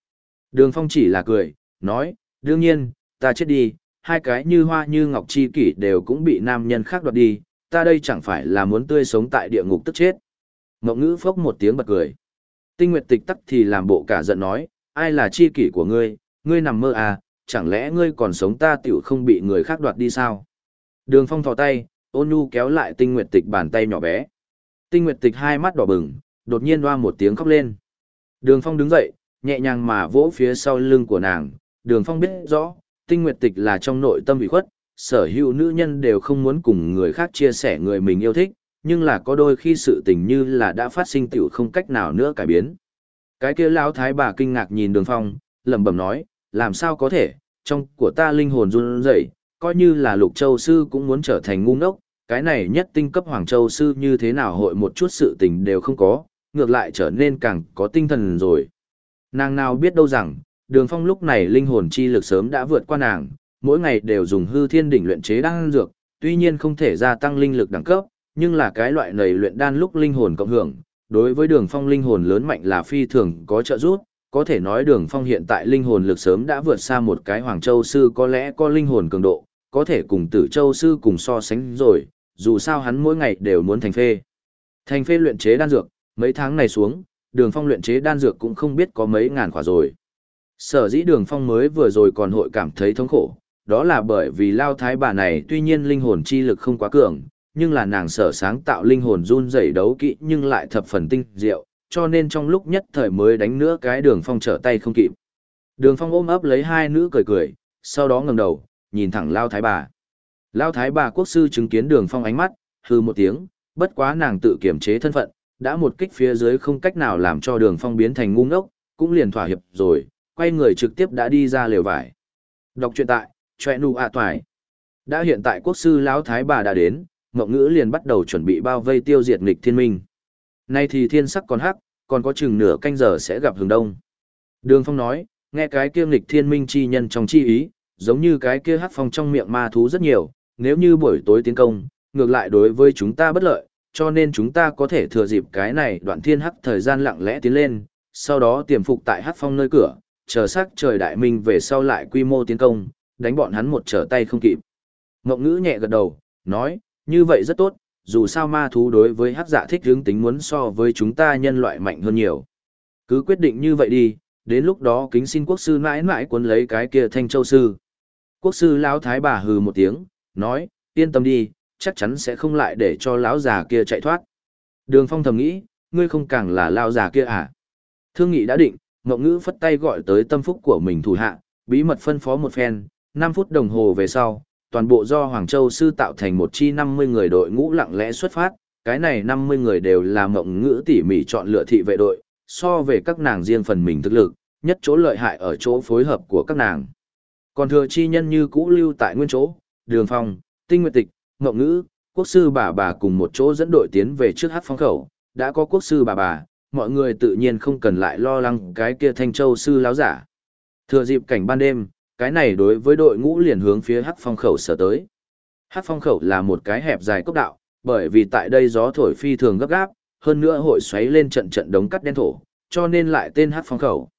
S1: Đường phong chỉ là cười, nói, đương nhiên, ta chết đi, hai cái như hoa như ngọc chi kỷ đều cũng bị nam nhân khác đoạt đi, ta đây chẳng phải là muốn tươi sống tại địa ngục tức chết. Ngọc ngữ phốc một tiếng bật cười. Tinh Nguyệt tịch tắc thì làm bộ cả giận nói, ai là chi kỷ của ngươi, ngươi nằm mơ à, chẳng lẽ ngươi còn sống ta tiểu không bị người khác đoạt đi sao? Đường phong thò tay, ôn nhu kéo lại tinh nguyệt tịch bàn tay nhỏ bé. Tinh nguyệt tịch hai mắt đỏ bừng, đột nhiên đoa một tiếng khóc lên. Đường phong đứng dậy, nhẹ nhàng mà vỗ phía sau lưng của nàng, đường phong biết rõ, tinh nguyệt tịch là trong nội tâm bị khuất, sở hữu nữ nhân đều không muốn cùng người khác chia sẻ người mình yêu thích, nhưng là có đôi khi sự tình như là đã phát sinh tiểu không cách nào nữa cải biến. Cái kia lão thái bà kinh ngạc nhìn đường phong, lẩm bẩm nói, làm sao có thể, trong của ta linh hồn run rẩy, coi như là lục châu sư cũng muốn trở thành ngu ngốc, cái này nhất tinh cấp hoàng châu sư như thế nào hội một chút sự tình đều không có, ngược lại trở nên càng có tinh thần rồi. Nàng nào biết đâu rằng, đường phong lúc này linh hồn chi lực sớm đã vượt qua nàng, mỗi ngày đều dùng hư thiên đỉnh luyện chế đan dược, tuy nhiên không thể gia tăng linh lực đẳng cấp, nhưng là cái loại này luyện đan lúc linh hồn cộng hưởng, đối với đường phong linh hồn lớn mạnh là phi thường có trợ giúp, có thể nói đường phong hiện tại linh hồn lực sớm đã vượt xa một cái hoàng châu sư có lẽ có linh hồn cường độ, có thể cùng tử châu sư cùng so sánh rồi, dù sao hắn mỗi ngày đều muốn thành phê. Thành phê luyện chế đan dược, mấy tháng này xuống, đường phong luyện chế đan dược cũng không biết có mấy ngàn quả rồi. Sở dĩ đường phong mới vừa rồi còn hội cảm thấy thống khổ, đó là bởi vì lao thái bà này tuy nhiên linh hồn chi lực không quá cường, nhưng là nàng sở sáng tạo linh hồn run rẩy đấu kỹ nhưng lại thập phần tinh diệu, cho nên trong lúc nhất thời mới đánh nữa cái đường phong trở tay không kịp. Đường phong ôm ấp lấy hai nữ cười cười, sau đó ngẩng đầu, nhìn thẳng lao thái bà. Lao thái bà quốc sư chứng kiến đường phong ánh mắt, hư một tiếng, bất quá nàng tự kiểm chế thân phận, đã một kích phía dưới không cách nào làm cho đường phong biến thành ngu ngốc, cũng liền thỏa hiệp rồi, quay người trực tiếp đã đi ra lều vải. Đọc truyện tại, choe nụ ạ toài. Đã hiện tại quốc sư lão thái bà đã đến, Ngọc Ngữ liền bắt đầu chuẩn bị bao vây tiêu diệt nghịch thiên minh. Nay thì thiên sắc còn hắc, còn có chừng nửa canh giờ sẽ gặp hướng đông. Đường Phong nói, nghe cái kia nghịch thiên minh chi nhân trong chi ý, giống như cái kia hắc phong trong miệng ma thú rất nhiều, nếu như buổi tối tiến công, ngược lại đối với chúng ta bất lợi, cho nên chúng ta có thể thừa dịp cái này đoạn thiên hắc thời gian lặng lẽ tiến lên, sau đó tiềm phục tại hắc phong nơi cửa, chờ sắc trời đại minh về sau lại quy mô tiến công, đánh bọn hắn một trở tay không kịp. Ngộng ngữ nhẹ gật đầu, nói, như vậy rất tốt, dù sao ma thú đối với hắc dạ thích hướng tính muốn so với chúng ta nhân loại mạnh hơn nhiều. Cứ quyết định như vậy đi, đến lúc đó kính xin quốc sư mãi mãi cuốn lấy cái kia thanh châu sư. Quốc sư lão thái bà hừ một tiếng, nói, yên tâm đi, chắc chắn sẽ không lại để cho lão già kia chạy thoát. Đường phong thầm nghĩ, ngươi không càng là lão già kia à? Thương nghị đã định, Ngọc Ngữ phất tay gọi tới tâm phúc của mình thủ hạ, bí mật phân phó một phen, 5 phút đồng hồ về sau, toàn bộ do Hoàng Châu Sư tạo thành một chi 50 người đội ngũ lặng lẽ xuất phát, cái này 50 người đều là mộng ngữ tỉ mỉ chọn lựa thị vệ đội, so về các nàng riêng phần mình thực lực, nhất chỗ lợi hại ở chỗ phối hợp của các nàng. Còn thừa chi nhân như cũ lưu tại nguyên chỗ, đường phong, tinh nguyệt tịch, ngậu ngữ, quốc sư bà bà cùng một chỗ dẫn đội tiến về trước hát phong khẩu, đã có quốc sư bà bà, mọi người tự nhiên không cần lại lo lắng cái kia thanh châu sư láo giả. Thừa dịp cảnh ban đêm, cái này đối với đội ngũ liền hướng phía hát phong khẩu sở tới. Hát phong khẩu là một cái hẹp dài cốc đạo, bởi vì tại đây gió thổi phi thường gấp gáp, hơn nữa hội xoáy lên trận trận đống cắt đen thổ, cho nên lại tên hát phong khẩu.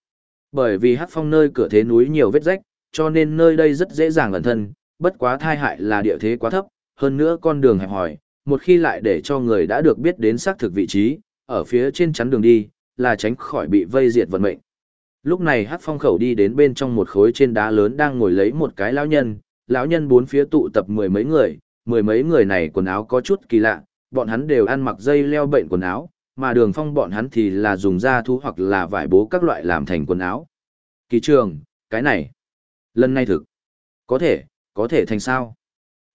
S1: Bởi vì hát phong nơi cửa thế núi nhiều vết rách, cho nên nơi đây rất dễ dàng ẩn thân, bất quá thai hại là địa thế quá thấp, hơn nữa con đường hẹp hòi, một khi lại để cho người đã được biết đến xác thực vị trí, ở phía trên chắn đường đi, là tránh khỏi bị vây diệt vận mệnh. Lúc này hát phong khẩu đi đến bên trong một khối trên đá lớn đang ngồi lấy một cái lão nhân, lão nhân bốn phía tụ tập mười mấy người, mười mấy người này quần áo có chút kỳ lạ, bọn hắn đều ăn mặc dây leo bệnh quần áo, mà đường phong bọn hắn thì là dùng da thú hoặc là vải bố các loại làm thành quần áo. Kỳ trường, cái này, lần này thực, có thể, có thể thành sao?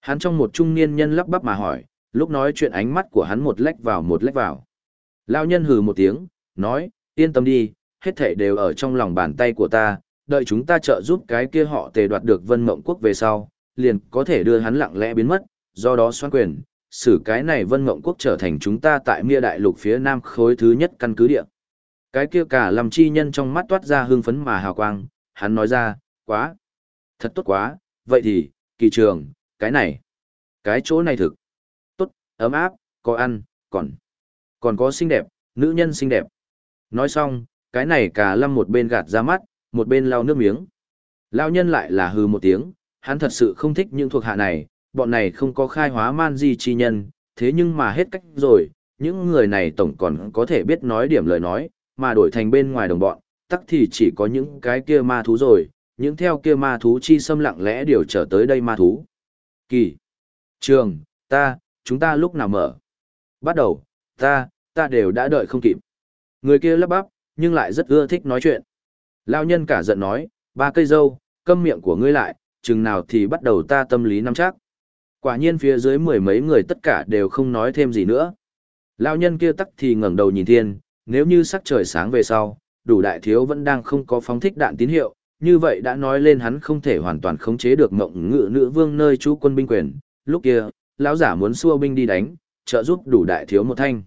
S1: Hắn trong một trung niên nhân lắp bắp mà hỏi, lúc nói chuyện ánh mắt của hắn một lách vào một lách vào. Lão nhân hừ một tiếng, nói, yên tâm đi, hết thảy đều ở trong lòng bàn tay của ta, đợi chúng ta trợ giúp cái kia họ tề đoạt được vân mộng quốc về sau, liền có thể đưa hắn lặng lẽ biến mất, do đó xoan quyền, xử cái này vân mộng quốc trở thành chúng ta tại mia đại lục phía nam khối thứ nhất căn cứ địa. Cái kia cả làm chi nhân trong mắt toát ra hương phấn mà hào quang, hắn nói ra, quá, thật tốt quá, vậy thì, kỳ trường, cái này, cái chỗ này thực, tốt, ấm áp, có ăn, còn, còn có xinh đẹp, nữ nhân xinh đẹp. Nói xong, cái này cả lâm một bên gạt ra mắt, một bên lau nước miếng. Lao nhân lại là hư một tiếng, hắn thật sự không thích những thuộc hạ này, bọn này không có khai hóa man di chi nhân, thế nhưng mà hết cách rồi, những người này tổng còn có thể biết nói điểm lời nói, mà đổi thành bên ngoài đồng bọn, tắc thì chỉ có những cái kia ma thú rồi, những theo kia ma thú chi xâm lặng lẽ điều trở tới đây ma thú. Kỳ, trường, ta, chúng ta lúc nào mở? Bắt đầu, ta, ta đều đã đợi không kịp. Người kia lắp bắp, nhưng lại rất ưa thích nói chuyện. Lao nhân cả giận nói, ba cây dâu, câm miệng của ngươi lại, chừng nào thì bắt đầu ta tâm lý nắm chắc. Quả nhiên phía dưới mười mấy người tất cả đều không nói thêm gì nữa. lao nhân kia tắc thì ngẩng đầu nhìn thiên, nếu như sắc trời sáng về sau, đủ đại thiếu vẫn đang không có phóng thích đạn tín hiệu, như vậy đã nói lên hắn không thể hoàn toàn khống chế được mộng ngự nữ vương nơi chú quân binh quyền. Lúc kia, lão giả muốn xua binh đi đánh, trợ giúp đủ đại thiếu một thanh.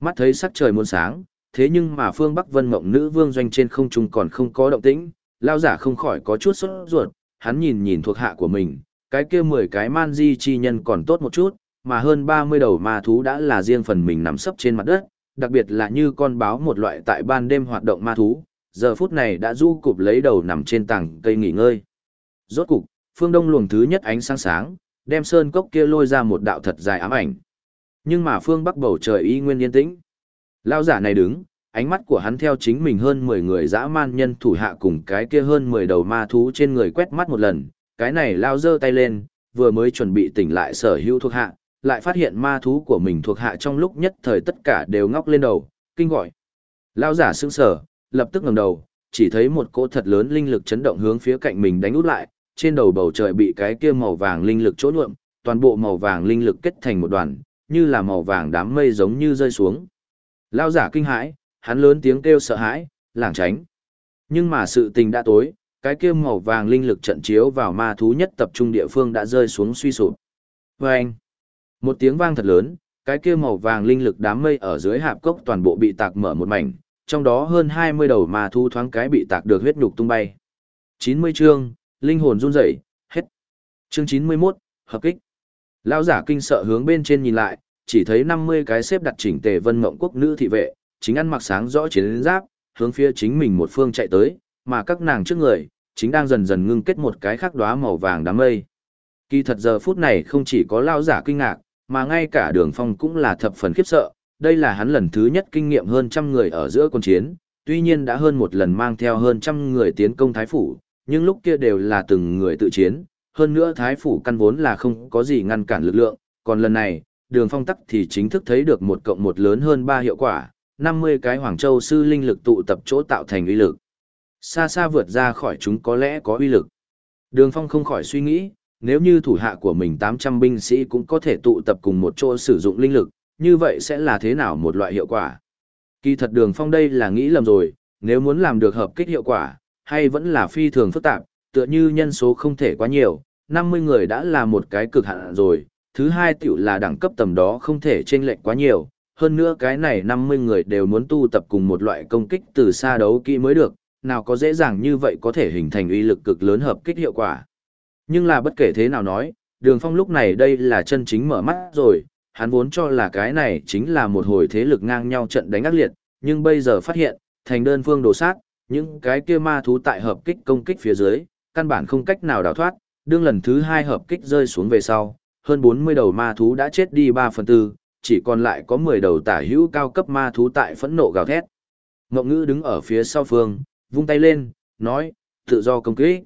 S1: Mắt thấy sắc trời muôn sáng, thế nhưng mà phương Bắc Vân Mộng nữ vương doanh trên không trung còn không có động tĩnh, lão giả không khỏi có chút sốt ruột, hắn nhìn nhìn thuộc hạ của mình, cái kia 10 cái man di chi nhân còn tốt một chút, mà hơn 30 đầu ma thú đã là riêng phần mình nằm sấp trên mặt đất, đặc biệt là như con báo một loại tại ban đêm hoạt động ma thú, giờ phút này đã du cụp lấy đầu nằm trên tảng cây nghỉ ngơi. Rốt cục, phương đông luồng thứ nhất ánh sáng sáng, đem sơn cốc kia lôi ra một đạo thật dài ám ảnh. Nhưng mà phương bắc bầu trời y nguyên yên tĩnh. Lao giả này đứng, ánh mắt của hắn theo chính mình hơn 10 người dã man nhân thủ hạ cùng cái kia hơn 10 đầu ma thú trên người quét mắt một lần, cái này lao dơ tay lên, vừa mới chuẩn bị tỉnh lại sở hữu thuộc hạ, lại phát hiện ma thú của mình thuộc hạ trong lúc nhất thời tất cả đều ngóc lên đầu, kinh gọi. Lao giả sững sờ, lập tức ngẩng đầu, chỉ thấy một cỗ thật lớn linh lực chấn động hướng phía cạnh mình đánh út lại, trên đầu bầu trời bị cái kia màu vàng linh lực chỗ nhuộm, toàn bộ màu vàng linh lực kết thành một đoàn, như là màu vàng đám mây giống như rơi xuống. Lao giả kinh hãi, hắn lớn tiếng kêu sợ hãi, lảng tránh. Nhưng mà sự tình đã tối, cái kia màu vàng linh lực trận chiếu vào ma thú nhất tập trung địa phương đã rơi xuống suy sụp. Và anh, một tiếng vang thật lớn, cái kia màu vàng linh lực đám mây ở dưới hạp cốc toàn bộ bị tạc mở một mảnh, trong đó hơn 20 đầu ma thú thoáng cái bị tạc được huyết nhục tung bay. 90 chương, linh hồn run rẩy, hết. Chương 91, hợp kích. Lão giả kinh sợ hướng bên trên nhìn lại, chỉ thấy 50 cái xếp đặt chỉnh tề vân mộng quốc nữ thị vệ, chính ăn mặc sáng rõ chiến giáp, hướng phía chính mình một phương chạy tới, mà các nàng trước người, chính đang dần dần ngưng kết một cái khắc đóa màu vàng đám mây. Kỳ thật giờ phút này không chỉ có lão giả kinh ngạc, mà ngay cả đường phong cũng là thập phần khiếp sợ, đây là hắn lần thứ nhất kinh nghiệm hơn trăm người ở giữa quân chiến, tuy nhiên đã hơn một lần mang theo hơn trăm người tiến công thái phủ, nhưng lúc kia đều là từng người tự chiến, hơn nữa thái phủ căn vốn là không có gì ngăn cản lực lượng, còn lần này, đường phong tắc thì chính thức thấy được một cộng một lớn hơn ba hiệu quả, 50 cái Hoàng Châu sư linh lực tụ tập chỗ tạo thành uy lực. Xa xa vượt ra khỏi chúng có lẽ có uy lực. Đường phong không khỏi suy nghĩ, nếu như thủ hạ của mình 800 binh sĩ cũng có thể tụ tập cùng một chỗ sử dụng linh lực, như vậy sẽ là thế nào một loại hiệu quả? Kỳ thật đường phong đây là nghĩ lầm rồi, nếu muốn làm được hợp kích hiệu quả, hay vẫn là phi thường phức tạp, tựa như nhân số không thể quá nhiều, 50 người đã là một cái cực hạn rồi, thứ hai tiểu là đẳng cấp tầm đó không thể chênh lệch quá nhiều, hơn nữa cái này 50 người đều muốn tu tập cùng một loại công kích từ xa đấu kỹ mới được, nào có dễ dàng như vậy có thể hình thành uy lực cực lớn hợp kích hiệu quả. Nhưng là bất kể thế nào nói, đường phong lúc này đây là chân chính mở mắt rồi, hắn vốn cho là cái này chính là một hồi thế lực ngang nhau trận đánh ác liệt, nhưng bây giờ phát hiện, thành đơn phương đổ sát, những cái kia ma thú tại hợp kích công kích phía dưới, căn bản không cách nào đào thoát, đương lần thứ hai hợp kích rơi xuống về sau, hơn 40 đầu ma thú đã chết đi 3 phần tư, chỉ còn lại có 10 đầu tả hữu cao cấp ma thú tại phẫn nộ gào thét. Ngọc ngữ đứng ở phía sau phương, vung tay lên, nói, tự do công kích.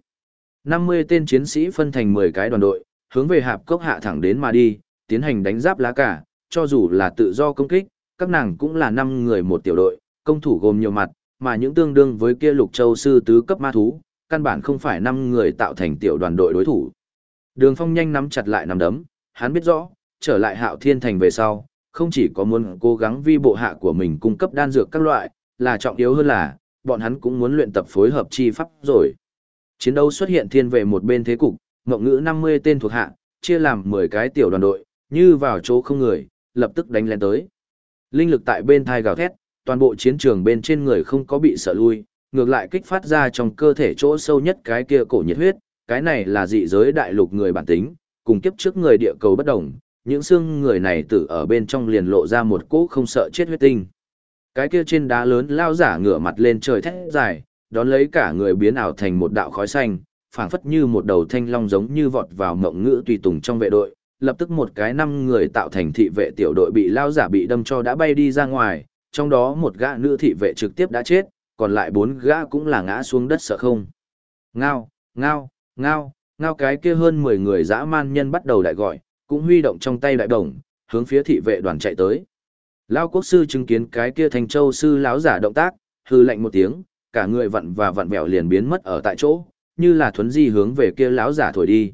S1: 50 tên chiến sĩ phân thành 10 cái đoàn đội, hướng về hạp cốc hạ thẳng đến mà đi, tiến hành đánh giáp lá cả, cho dù là tự do công kích, các nàng cũng là 5 người một tiểu đội, công thủ gồm nhiều mặt, mà những tương đương với kia lục châu sư tứ cấp ma thú, căn bản không phải 5 người tạo thành tiểu đoàn đội đối thủ. Đường Phong nhanh nắm chặt lại nắm đấm, hắn biết rõ, trở lại Hạo Thiên Thành về sau, không chỉ có muốn cố gắng vi bộ hạ của mình cung cấp đan dược các loại, là trọng yếu hơn là, bọn hắn cũng muốn luyện tập phối hợp chi pháp rồi. Chiến đấu xuất hiện thiên về một bên thế cục, ngộng ngữ 50 tên thuộc hạ, chia làm 10 cái tiểu đoàn đội, như vào chỗ không người, lập tức đánh lên tới. Linh lực tại bên thai gào thét, toàn bộ chiến trường bên trên người không có bị sợ lui, ngược lại kích phát ra trong cơ thể chỗ sâu nhất cái kia cổ nhiệt huyết, cái này là dị giới đại lục người bản tính, cùng kiếp trước người địa cầu bất đồng, những xương người này tử ở bên trong liền lộ ra một cỗ không sợ chết huyết tinh. Cái kia trên đá lớn lao giả ngửa mặt lên trời thét dài, đón lấy cả người biến ảo thành một đạo khói xanh, phảng phất như một đầu thanh long giống như vọt vào mộng ngữ tùy tùng trong vệ đội, lập tức một cái năm người tạo thành thị vệ tiểu đội bị lao giả bị đâm cho đã bay đi ra ngoài, trong đó một gã nữ thị vệ trực tiếp đã chết, còn lại bốn gã cũng là ngã xuống đất sợ không. Ngao, ngao, ngao, ngao cái kia hơn 10 người dã man nhân bắt đầu đại gọi, cũng huy động trong tay đại đồng, hướng phía thị vệ đoàn chạy tới. Lao quốc sư chứng kiến cái kia thành châu sư lão giả động tác, hư lệnh một tiếng, cả người vặn và vặn vẹo liền biến mất ở tại chỗ, như là thuấn di hướng về kia lão giả thổi đi.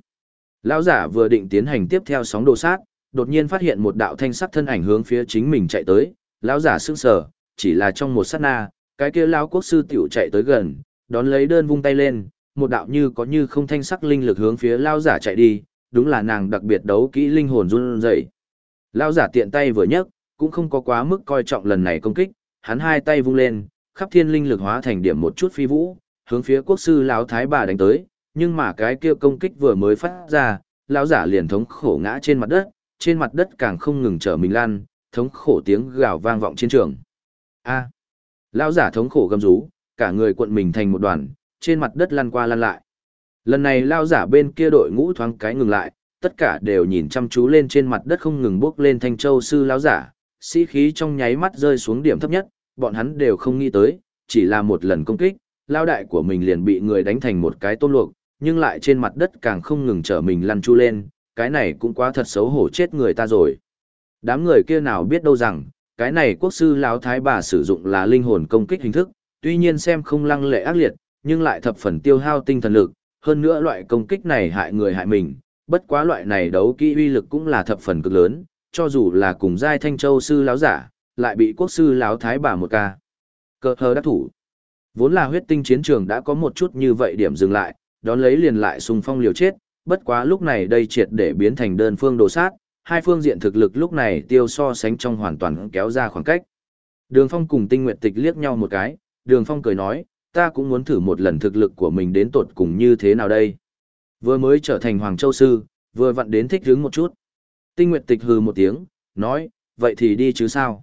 S1: Lão giả vừa định tiến hành tiếp theo sóng đồ sát, đột nhiên phát hiện một đạo thanh sắc thân ảnh hướng phía chính mình chạy tới, lão giả sững sờ, chỉ là trong một sát na, cái kia lão quốc sư tiểu chạy tới gần, đón lấy đơn vung tay lên, một đạo như có như không thanh sắc linh lực hướng phía lão giả chạy đi, đúng là nàng đặc biệt đấu kỹ linh hồn run rẩy. Lão giả tiện tay vừa nhấc, cũng không có quá mức coi trọng lần này công kích, hắn hai tay vung lên, khắp thiên linh lực hóa thành điểm một chút phi vũ, hướng phía quốc sư lão thái bà đánh tới, nhưng mà cái kia công kích vừa mới phát ra, lão giả liền thống khổ ngã trên mặt đất, trên mặt đất càng không ngừng trở mình lan, thống khổ tiếng gào vang vọng trên trường. A. Lão giả thống khổ gầm rú, cả người cuộn mình thành một đoàn, trên mặt đất lăn qua lăn lại. Lần này lão giả bên kia đội ngũ thoáng cái ngừng lại, tất cả đều nhìn chăm chú lên trên mặt đất không ngừng bước lên thanh châu sư lão giả, sĩ khí trong nháy mắt rơi xuống điểm thấp nhất, bọn hắn đều không nghĩ tới, chỉ là một lần công kích, lão đại của mình liền bị người đánh thành một cái tôm luộc, nhưng lại trên mặt đất càng không ngừng trở mình lăn chu lên, cái này cũng quá thật xấu hổ chết người ta rồi. Đám người kia nào biết đâu rằng, cái này quốc sư lão thái bà sử dụng là linh hồn công kích hình thức, tuy nhiên xem không lăng lệ ác liệt, nhưng lại thập phần tiêu hao tinh thần lực, hơn nữa loại công kích này hại người hại mình, bất quá loại này đấu kỹ uy lực cũng là thập phần cực lớn, cho dù là cùng giai thanh châu sư lão giả, lại bị quốc sư lão thái bà một ca. Cơ hờ đắc thủ. Vốn là huyết tinh chiến trường đã có một chút như vậy điểm dừng lại, đón lấy liền lại xung phong liều chết, bất quá lúc này đây triệt để biến thành đơn phương đồ sát, hai phương diện thực lực lúc này tiêu so sánh trong hoàn toàn kéo ra khoảng cách. Đường Phong cùng Tinh Nguyệt Tịch liếc nhau một cái, Đường Phong cười nói, ta cũng muốn thử một lần thực lực của mình đến tột cùng như thế nào đây. Vừa mới trở thành Hoàng Châu Sư, vừa vặn đến thích hứng một chút. Tinh Nguyệt Tịch hừ một tiếng, nói, vậy thì đi chứ sao.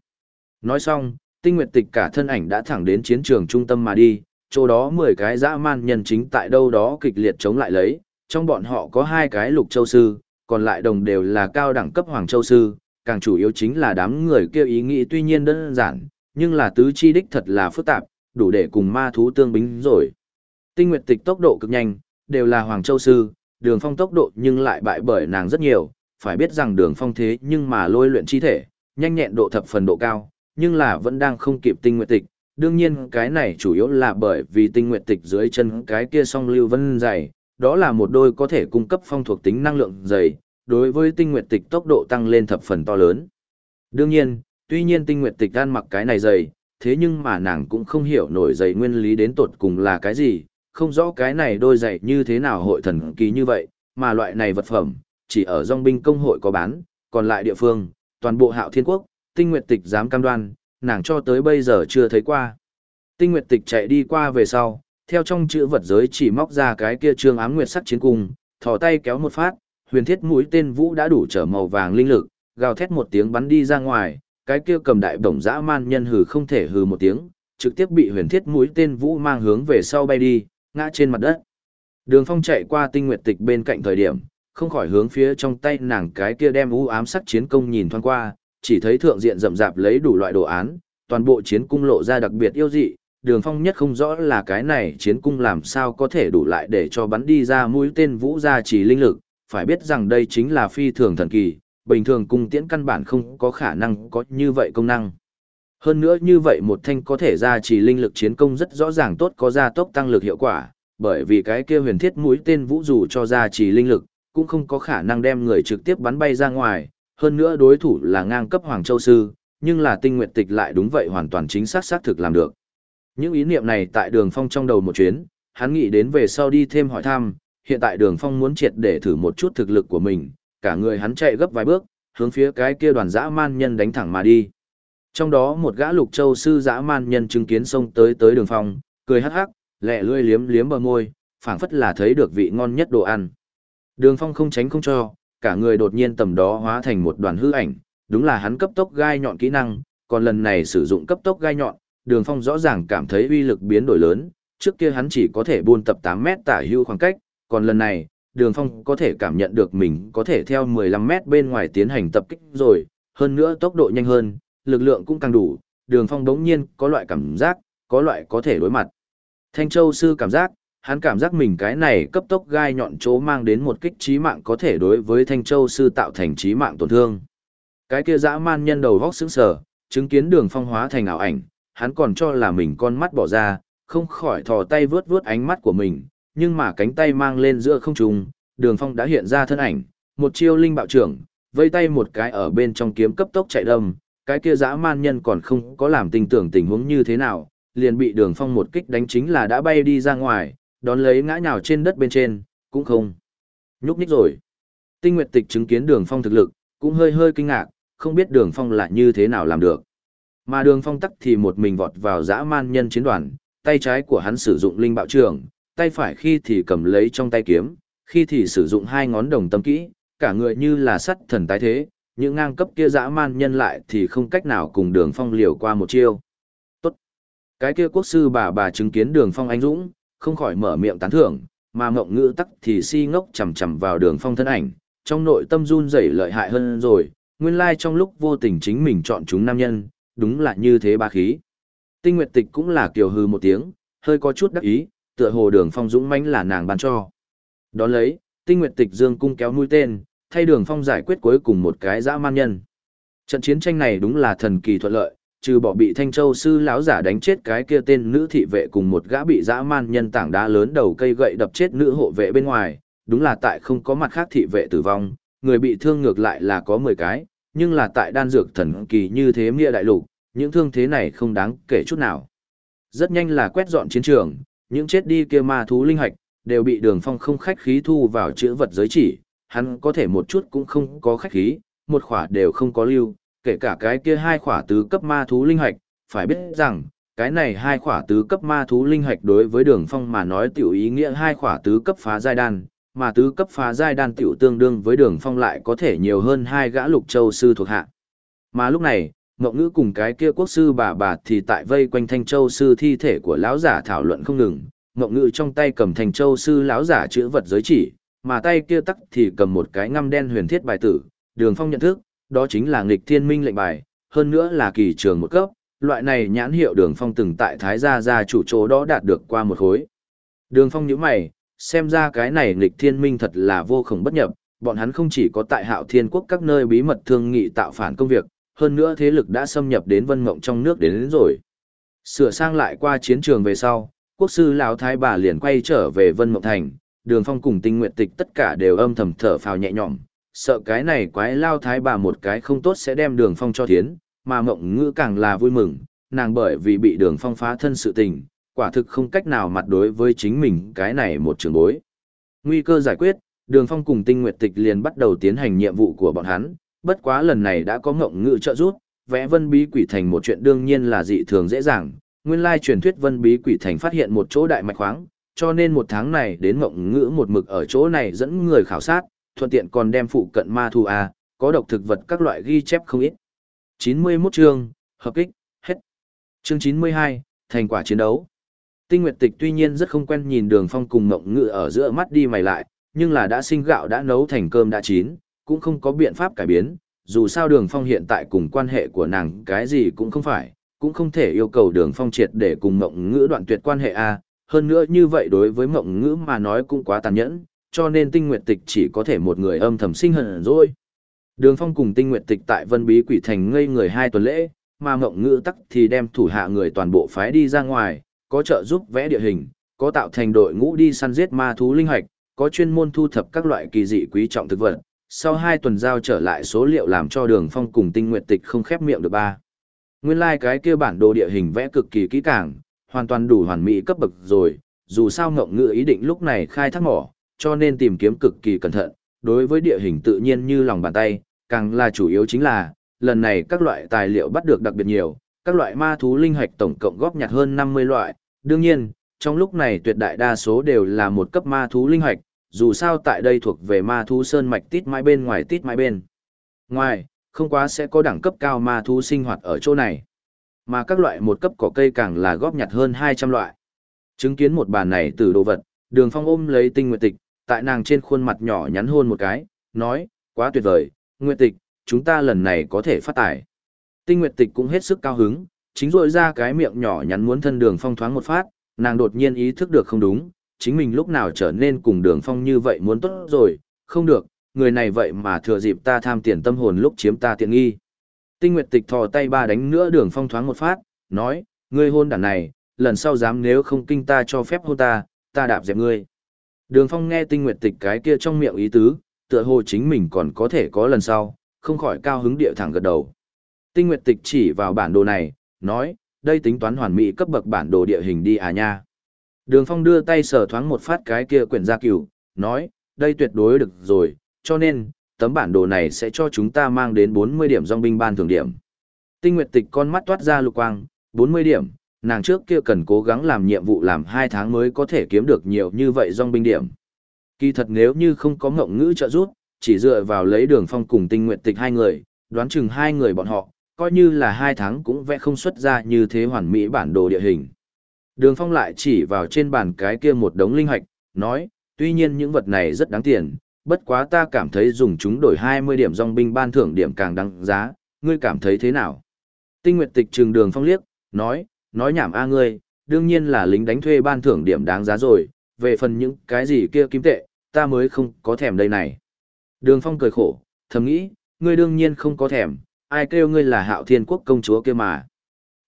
S1: Nói xong, Tinh Nguyệt Tịch cả thân ảnh đã thẳng đến chiến trường trung tâm mà đi, chỗ đó 10 cái dã man nhân chính tại đâu đó kịch liệt chống lại lấy, trong bọn họ có hai cái lục châu sư, còn lại đồng đều là cao đẳng cấp hoàng châu sư, càng chủ yếu chính là đám người kêu ý nghĩ tuy nhiên đơn giản, nhưng là tứ chi đích thật là phức tạp, đủ để cùng ma thú tương bính rồi. Tinh Nguyệt Tịch tốc độ cực nhanh, đều là hoàng châu sư, đường phong tốc độ nhưng lại bại bởi nàng rất nhiều, phải biết rằng đường phong thế nhưng mà lôi luyện chi thể, nhanh nhẹn độ thập phần độ cao, nhưng là vẫn đang không kịp tinh nguyệt tịch. Đương nhiên cái này chủ yếu là bởi vì tinh nguyệt tịch dưới chân cái kia song lưu vân dày, đó là một đôi có thể cung cấp phong thuộc tính năng lượng dày, đối với tinh nguyệt tịch tốc độ tăng lên thập phần to lớn. Đương nhiên, tuy nhiên tinh nguyệt tịch ăn mặc cái này dày, thế nhưng mà nàng cũng không hiểu nổi dày nguyên lý đến tột cùng là cái gì, không rõ cái này đôi dày như thế nào hội thần kỳ như vậy, mà loại này vật phẩm, chỉ ở dòng binh công hội có bán, còn lại địa phương, toàn bộ hạo thiên quốc, tinh nguyệt tịch dám cam đoan, nàng cho tới bây giờ chưa thấy qua. Tinh nguyệt tịch chạy đi qua về sau, theo trong chữ vật giới chỉ móc ra cái kia trương ám nguyệt sắc chiến cung, thò tay kéo một phát, huyền thiết mũi tên vũ đã đủ trở màu vàng linh lực, gào thét một tiếng bắn đi ra ngoài, cái kia cầm đại bổng dã man nhân hừ không thể hừ một tiếng, trực tiếp bị huyền thiết mũi tên vũ mang hướng về sau bay đi, ngã trên mặt đất. Đường Phong chạy qua tinh nguyệt tịch bên cạnh thời điểm, không khỏi hướng phía trong tay nàng cái kia đem u ám sắc chiến công nhìn thoáng qua, chỉ thấy thượng diện rậm rạp lấy đủ loại đồ án, toàn bộ chiến cung lộ ra đặc biệt yêu dị, đường phong nhất không rõ là cái này chiến cung làm sao có thể đủ lại để cho bắn đi ra mũi tên vũ ra chỉ linh lực, phải biết rằng đây chính là phi thường thần kỳ, bình thường cung tiễn căn bản không có khả năng có như vậy công năng. Hơn nữa như vậy một thanh có thể ra chỉ linh lực chiến công rất rõ ràng tốt có gia tốc tăng lực hiệu quả, bởi vì cái kia huyền thiết mũi tên vũ dù cho ra chỉ linh lực, cũng không có khả năng đem người trực tiếp bắn bay ra ngoài, hơn nữa đối thủ là ngang cấp Hoàng Châu Sư, nhưng là tinh nguyện tịch lại đúng vậy hoàn toàn chính xác xác thực làm được. Những ý niệm này tại đường phong trong đầu một chuyến, hắn nghĩ đến về sau đi thêm hỏi thăm, hiện tại đường phong muốn triệt để thử một chút thực lực của mình, cả người hắn chạy gấp vài bước, hướng phía cái kia đoàn dã man nhân đánh thẳng mà đi. Trong đó một gã lục châu sư dã man nhân chứng kiến xông tới tới đường phong, cười hắc hắc, lẹ lươi liếm liếm bờ môi, phảng phất là thấy được vị ngon nhất đồ ăn. Đường phong không tránh không cho, cả người đột nhiên tầm đó hóa thành một đoàn hư ảnh, đúng là hắn cấp tốc gai nhọn kỹ năng, còn lần này sử dụng cấp tốc gai nhọn, Đường Phong rõ ràng cảm thấy uy lực biến đổi lớn, trước kia hắn chỉ có thể buôn tập 8 mét tả hưu khoảng cách, còn lần này, Đường Phong có thể cảm nhận được mình có thể theo 15 mét bên ngoài tiến hành tập kích rồi, hơn nữa tốc độ nhanh hơn, lực lượng cũng càng đủ, Đường Phong đống nhiên có loại cảm giác, có loại có thể đối mặt. Thanh Châu sư cảm giác, hắn cảm giác mình cái này cấp tốc gai nhọn chỗ mang đến một kích trí mạng có thể đối với Thanh Châu sư tạo thành trí mạng tổn thương. Cái kia dã man nhân đầu vóc sững sờ, chứng kiến đường phong hóa thành ảo ảnh, hắn còn cho là mình con mắt bỏ ra, không khỏi thò tay vướt vướt ánh mắt của mình, nhưng mà cánh tay mang lên giữa không trung, đường phong đã hiện ra thân ảnh, một chiêu linh bạo trưởng, vây tay một cái ở bên trong kiếm cấp tốc chạy đâm, cái kia dã man nhân còn không có làm tình tưởng tình huống như thế nào, liền bị đường phong một kích đánh chính là đã bay đi ra ngoài, đón lấy ngã nhào trên đất bên trên, cũng không. Nhúc nhích rồi. Tinh Nguyệt Tịch chứng kiến đường phong thực lực, cũng hơi hơi kinh ngạc, không biết đường phong là như thế nào làm được. Mà đường phong tắc thì một mình vọt vào dã man nhân chiến đoàn, tay trái của hắn sử dụng linh bạo trường, tay phải khi thì cầm lấy trong tay kiếm, khi thì sử dụng hai ngón đồng tâm kỹ, cả người như là sắt thần tái thế, những ngang cấp kia dã man nhân lại thì không cách nào cùng đường phong liều qua một chiêu. Tốt! Cái kia quốc sư bà bà chứng kiến đường phong anh dũng, không khỏi mở miệng tán thưởng, mà mộng ngữ tắc thì si ngốc chầm chầm vào đường phong thân ảnh, trong nội tâm run rẩy lợi hại hơn rồi, nguyên lai trong lúc vô tình chính mình chọn chúng nam nhân, đúng là như thế ba khí. Tinh Nguyệt Tịch cũng là kiều hư một tiếng, hơi có chút đắc ý, tựa hồ đường phong dũng mãnh là nàng ban cho. Đón lấy, Tinh Nguyệt Tịch dương cung kéo mũi tên, thay đường phong giải quyết cuối cùng một cái dã man nhân. Trận chiến tranh này đúng là thần kỳ thuận lợi, trừ bỏ bị Thanh Châu sư lão giả đánh chết cái kia tên nữ thị vệ cùng một gã bị dã man nhân tảng đá lớn đầu cây gậy đập chết nữ hộ vệ bên ngoài, đúng là tại không có mặt khác thị vệ tử vong, người bị thương ngược lại là có 10 cái, nhưng là tại đan dược thần kỳ như thế nghĩa đại lục, những thương thế này không đáng kể chút nào. Rất nhanh là quét dọn chiến trường, những chết đi kia ma thú linh hạch, đều bị đường phong không khách khí thu vào chữ vật giới chỉ, hắn có thể một chút cũng không có khách khí, một khỏa đều không có lưu, kể cả cái kia hai khỏa tứ cấp ma thú linh hạch, phải biết rằng, cái này hai khỏa tứ cấp ma thú linh hạch đối với đường phong mà nói tiểu ý nghĩa hai khỏa tứ cấp phá giai đan, mà tứ cấp phá giai đan tiểu tương đương với đường phong lại có thể nhiều hơn hai gã lục châu sư thuộc hạ. Mà lúc này, Ngọc Ngữ cùng cái kia quốc sư bà bà thì tại vây quanh Thanh Châu sư thi thể của lão giả thảo luận không ngừng, Ngọc Ngữ trong tay cầm Thanh Châu sư lão giả chữ vật giới chỉ, mà tay kia tắc thì cầm một cái ngăm đen huyền thiết bài tử, Đường Phong nhận thức, đó chính là nghịch thiên minh lệnh bài, hơn nữa là kỳ trường một cấp, loại này nhãn hiệu Đường Phong từng tại Thái gia gia chủ chỗ đó đạt được qua một khối. Đường Phong nhíu mày, xem ra cái này nghịch thiên minh thật là vô khổng bất nhập, bọn hắn không chỉ có tại hạo thiên quốc các nơi bí mật thương nghị tạo phản công việc, hơn nữa thế lực đã xâm nhập đến vân mộng trong nước đến, đến rồi. Sửa sang lại qua chiến trường về sau, quốc sư lão thái bà liền quay trở về vân mộng thành, đường phong cùng tinh nguyện tịch tất cả đều âm thầm thở phào nhẹ nhõm, sợ cái này quái lao thái bà một cái không tốt sẽ đem đường phong cho thiến, mà mộng ngữ càng là vui mừng, nàng bởi vì bị đường phong phá thân sự tình, quả thực không cách nào mặt đối với chính mình cái này một trường bối. Nguy cơ giải quyết, Đường Phong cùng Tinh Nguyệt Tịch liền bắt đầu tiến hành nhiệm vụ của bọn hắn, bất quá lần này đã có mộng ngữ trợ giúp, vẽ vân bí quỷ thành một chuyện đương nhiên là dị thường dễ dàng. Nguyên lai truyền thuyết vân bí quỷ thành phát hiện một chỗ đại mạch khoáng, cho nên một tháng này đến mộng ngữ một mực ở chỗ này dẫn người khảo sát, thuận tiện còn đem phụ cận ma thu a, có độc thực vật các loại ghi chép không ít. 91 chương, hợp kích, hết. Chương 92, thành quả chiến đấu. Tinh Nguyệt Tịch tuy nhiên rất không quen nhìn Đường Phong cùng Ngộng Ngự ở giữa mắt đi mày lại, nhưng là đã sinh gạo đã nấu thành cơm đã chín, cũng không có biện pháp cải biến, dù sao Đường Phong hiện tại cùng quan hệ của nàng cái gì cũng không phải, cũng không thể yêu cầu Đường Phong triệt để cùng Ngộng Ngữ đoạn tuyệt quan hệ a, hơn nữa như vậy đối với Ngộng Ngữ mà nói cũng quá tàn nhẫn, cho nên Tinh Nguyệt Tịch chỉ có thể một người âm thầm sinh hận rồi. Đường Phong cùng Tinh Nguyệt Tịch tại Vân Bí Quỷ Thành ngây người hai tuần lễ, mà mộng Ngữ tắc thì đem thủ hạ người toàn bộ phái đi ra ngoài có trợ giúp vẽ địa hình, có tạo thành đội ngũ đi săn giết ma thú linh hạch, có chuyên môn thu thập các loại kỳ dị quý trọng thực vật. Sau hai tuần giao trở lại số liệu làm cho đường phong cùng tinh nguyệt tịch không khép miệng được ba. Nguyên lai like cái kia bản đồ địa hình vẽ cực kỳ kỹ càng, hoàn toàn đủ hoàn mỹ cấp bậc rồi, dù sao ngộng ngựa ý định lúc này khai thác mỏ, cho nên tìm kiếm cực kỳ cẩn thận, đối với địa hình tự nhiên như lòng bàn tay, càng là chủ yếu chính là, lần này các loại tài liệu bắt được đặc biệt nhiều, các loại ma thú linh hạch tổng cộng góp nhặt hơn 50 loại, đương nhiên, trong lúc này tuyệt đại đa số đều là một cấp ma thú linh hạch, dù sao tại đây thuộc về ma thú sơn mạch tít mãi bên ngoài tít mãi bên. Ngoài, không quá sẽ có đẳng cấp cao ma thú sinh hoạt ở chỗ này. Mà các loại một cấp cỏ cây càng là góp nhặt hơn 200 loại. Chứng kiến một bàn này từ đồ vật, đường phong ôm lấy tinh nguyệt tịch, tại nàng trên khuôn mặt nhỏ nhắn hôn một cái, nói, quá tuyệt vời, nguyệt tịch, chúng ta lần này có thể phát tài. Tinh nguyệt tịch cũng hết sức cao hứng, chính rội ra cái miệng nhỏ nhắn muốn thân đường phong thoáng một phát, nàng đột nhiên ý thức được không đúng, chính mình lúc nào trở nên cùng đường phong như vậy muốn tốt rồi, không được, người này vậy mà thừa dịp ta tham tiền tâm hồn lúc chiếm ta tiện nghi. Tinh Nguyệt Tịch thò tay ba đánh nữa đường phong thoáng một phát, nói, ngươi hôn đàn này, lần sau dám nếu không kinh ta cho phép hôn ta, ta đạp dẹp ngươi. Đường Phong nghe tinh nguyệt tịch cái kia trong miệng ý tứ, tựa hồ chính mình còn có thể có lần sau, không khỏi cao hứng địa thẳng gật đầu. Tinh nguyệt tịch chỉ vào bản đồ này, nói, đây tính toán hoàn mỹ cấp bậc bản đồ địa hình đi à nha. Đường Phong đưa tay sờ thoáng một phát cái kia quyển gia cửu, nói, đây tuyệt đối được rồi, cho nên, tấm bản đồ này sẽ cho chúng ta mang đến 40 điểm dòng binh ban thường điểm. Tinh Nguyệt Tịch con mắt toát ra lục quang, 40 điểm, nàng trước kia cần cố gắng làm nhiệm vụ làm hai tháng mới có thể kiếm được nhiều như vậy dòng binh điểm. Kỳ thật nếu như không có ngộng ngữ trợ giúp, chỉ dựa vào lấy đường phong cùng tinh nguyện tịch hai người, đoán chừng hai người bọn họ, coi như là hai tháng cũng vẽ không xuất ra như thế hoàn mỹ bản đồ địa hình. Đường phong lại chỉ vào trên bàn cái kia một đống linh hạch, nói, tuy nhiên những vật này rất đáng tiền, bất quá ta cảm thấy dùng chúng đổi 20 điểm dòng binh ban thưởng điểm càng đáng giá, ngươi cảm thấy thế nào? Tinh Nguyệt Tịch trừng đường phong liếc, nói, nói nhảm a ngươi, đương nhiên là lính đánh thuê ban thưởng điểm đáng giá rồi, về phần những cái gì kia kim tệ, ta mới không có thèm đây này. Đường phong cười khổ, thầm nghĩ, ngươi đương nhiên không có thèm, ai kêu ngươi là hạo thiên quốc công chúa kia mà.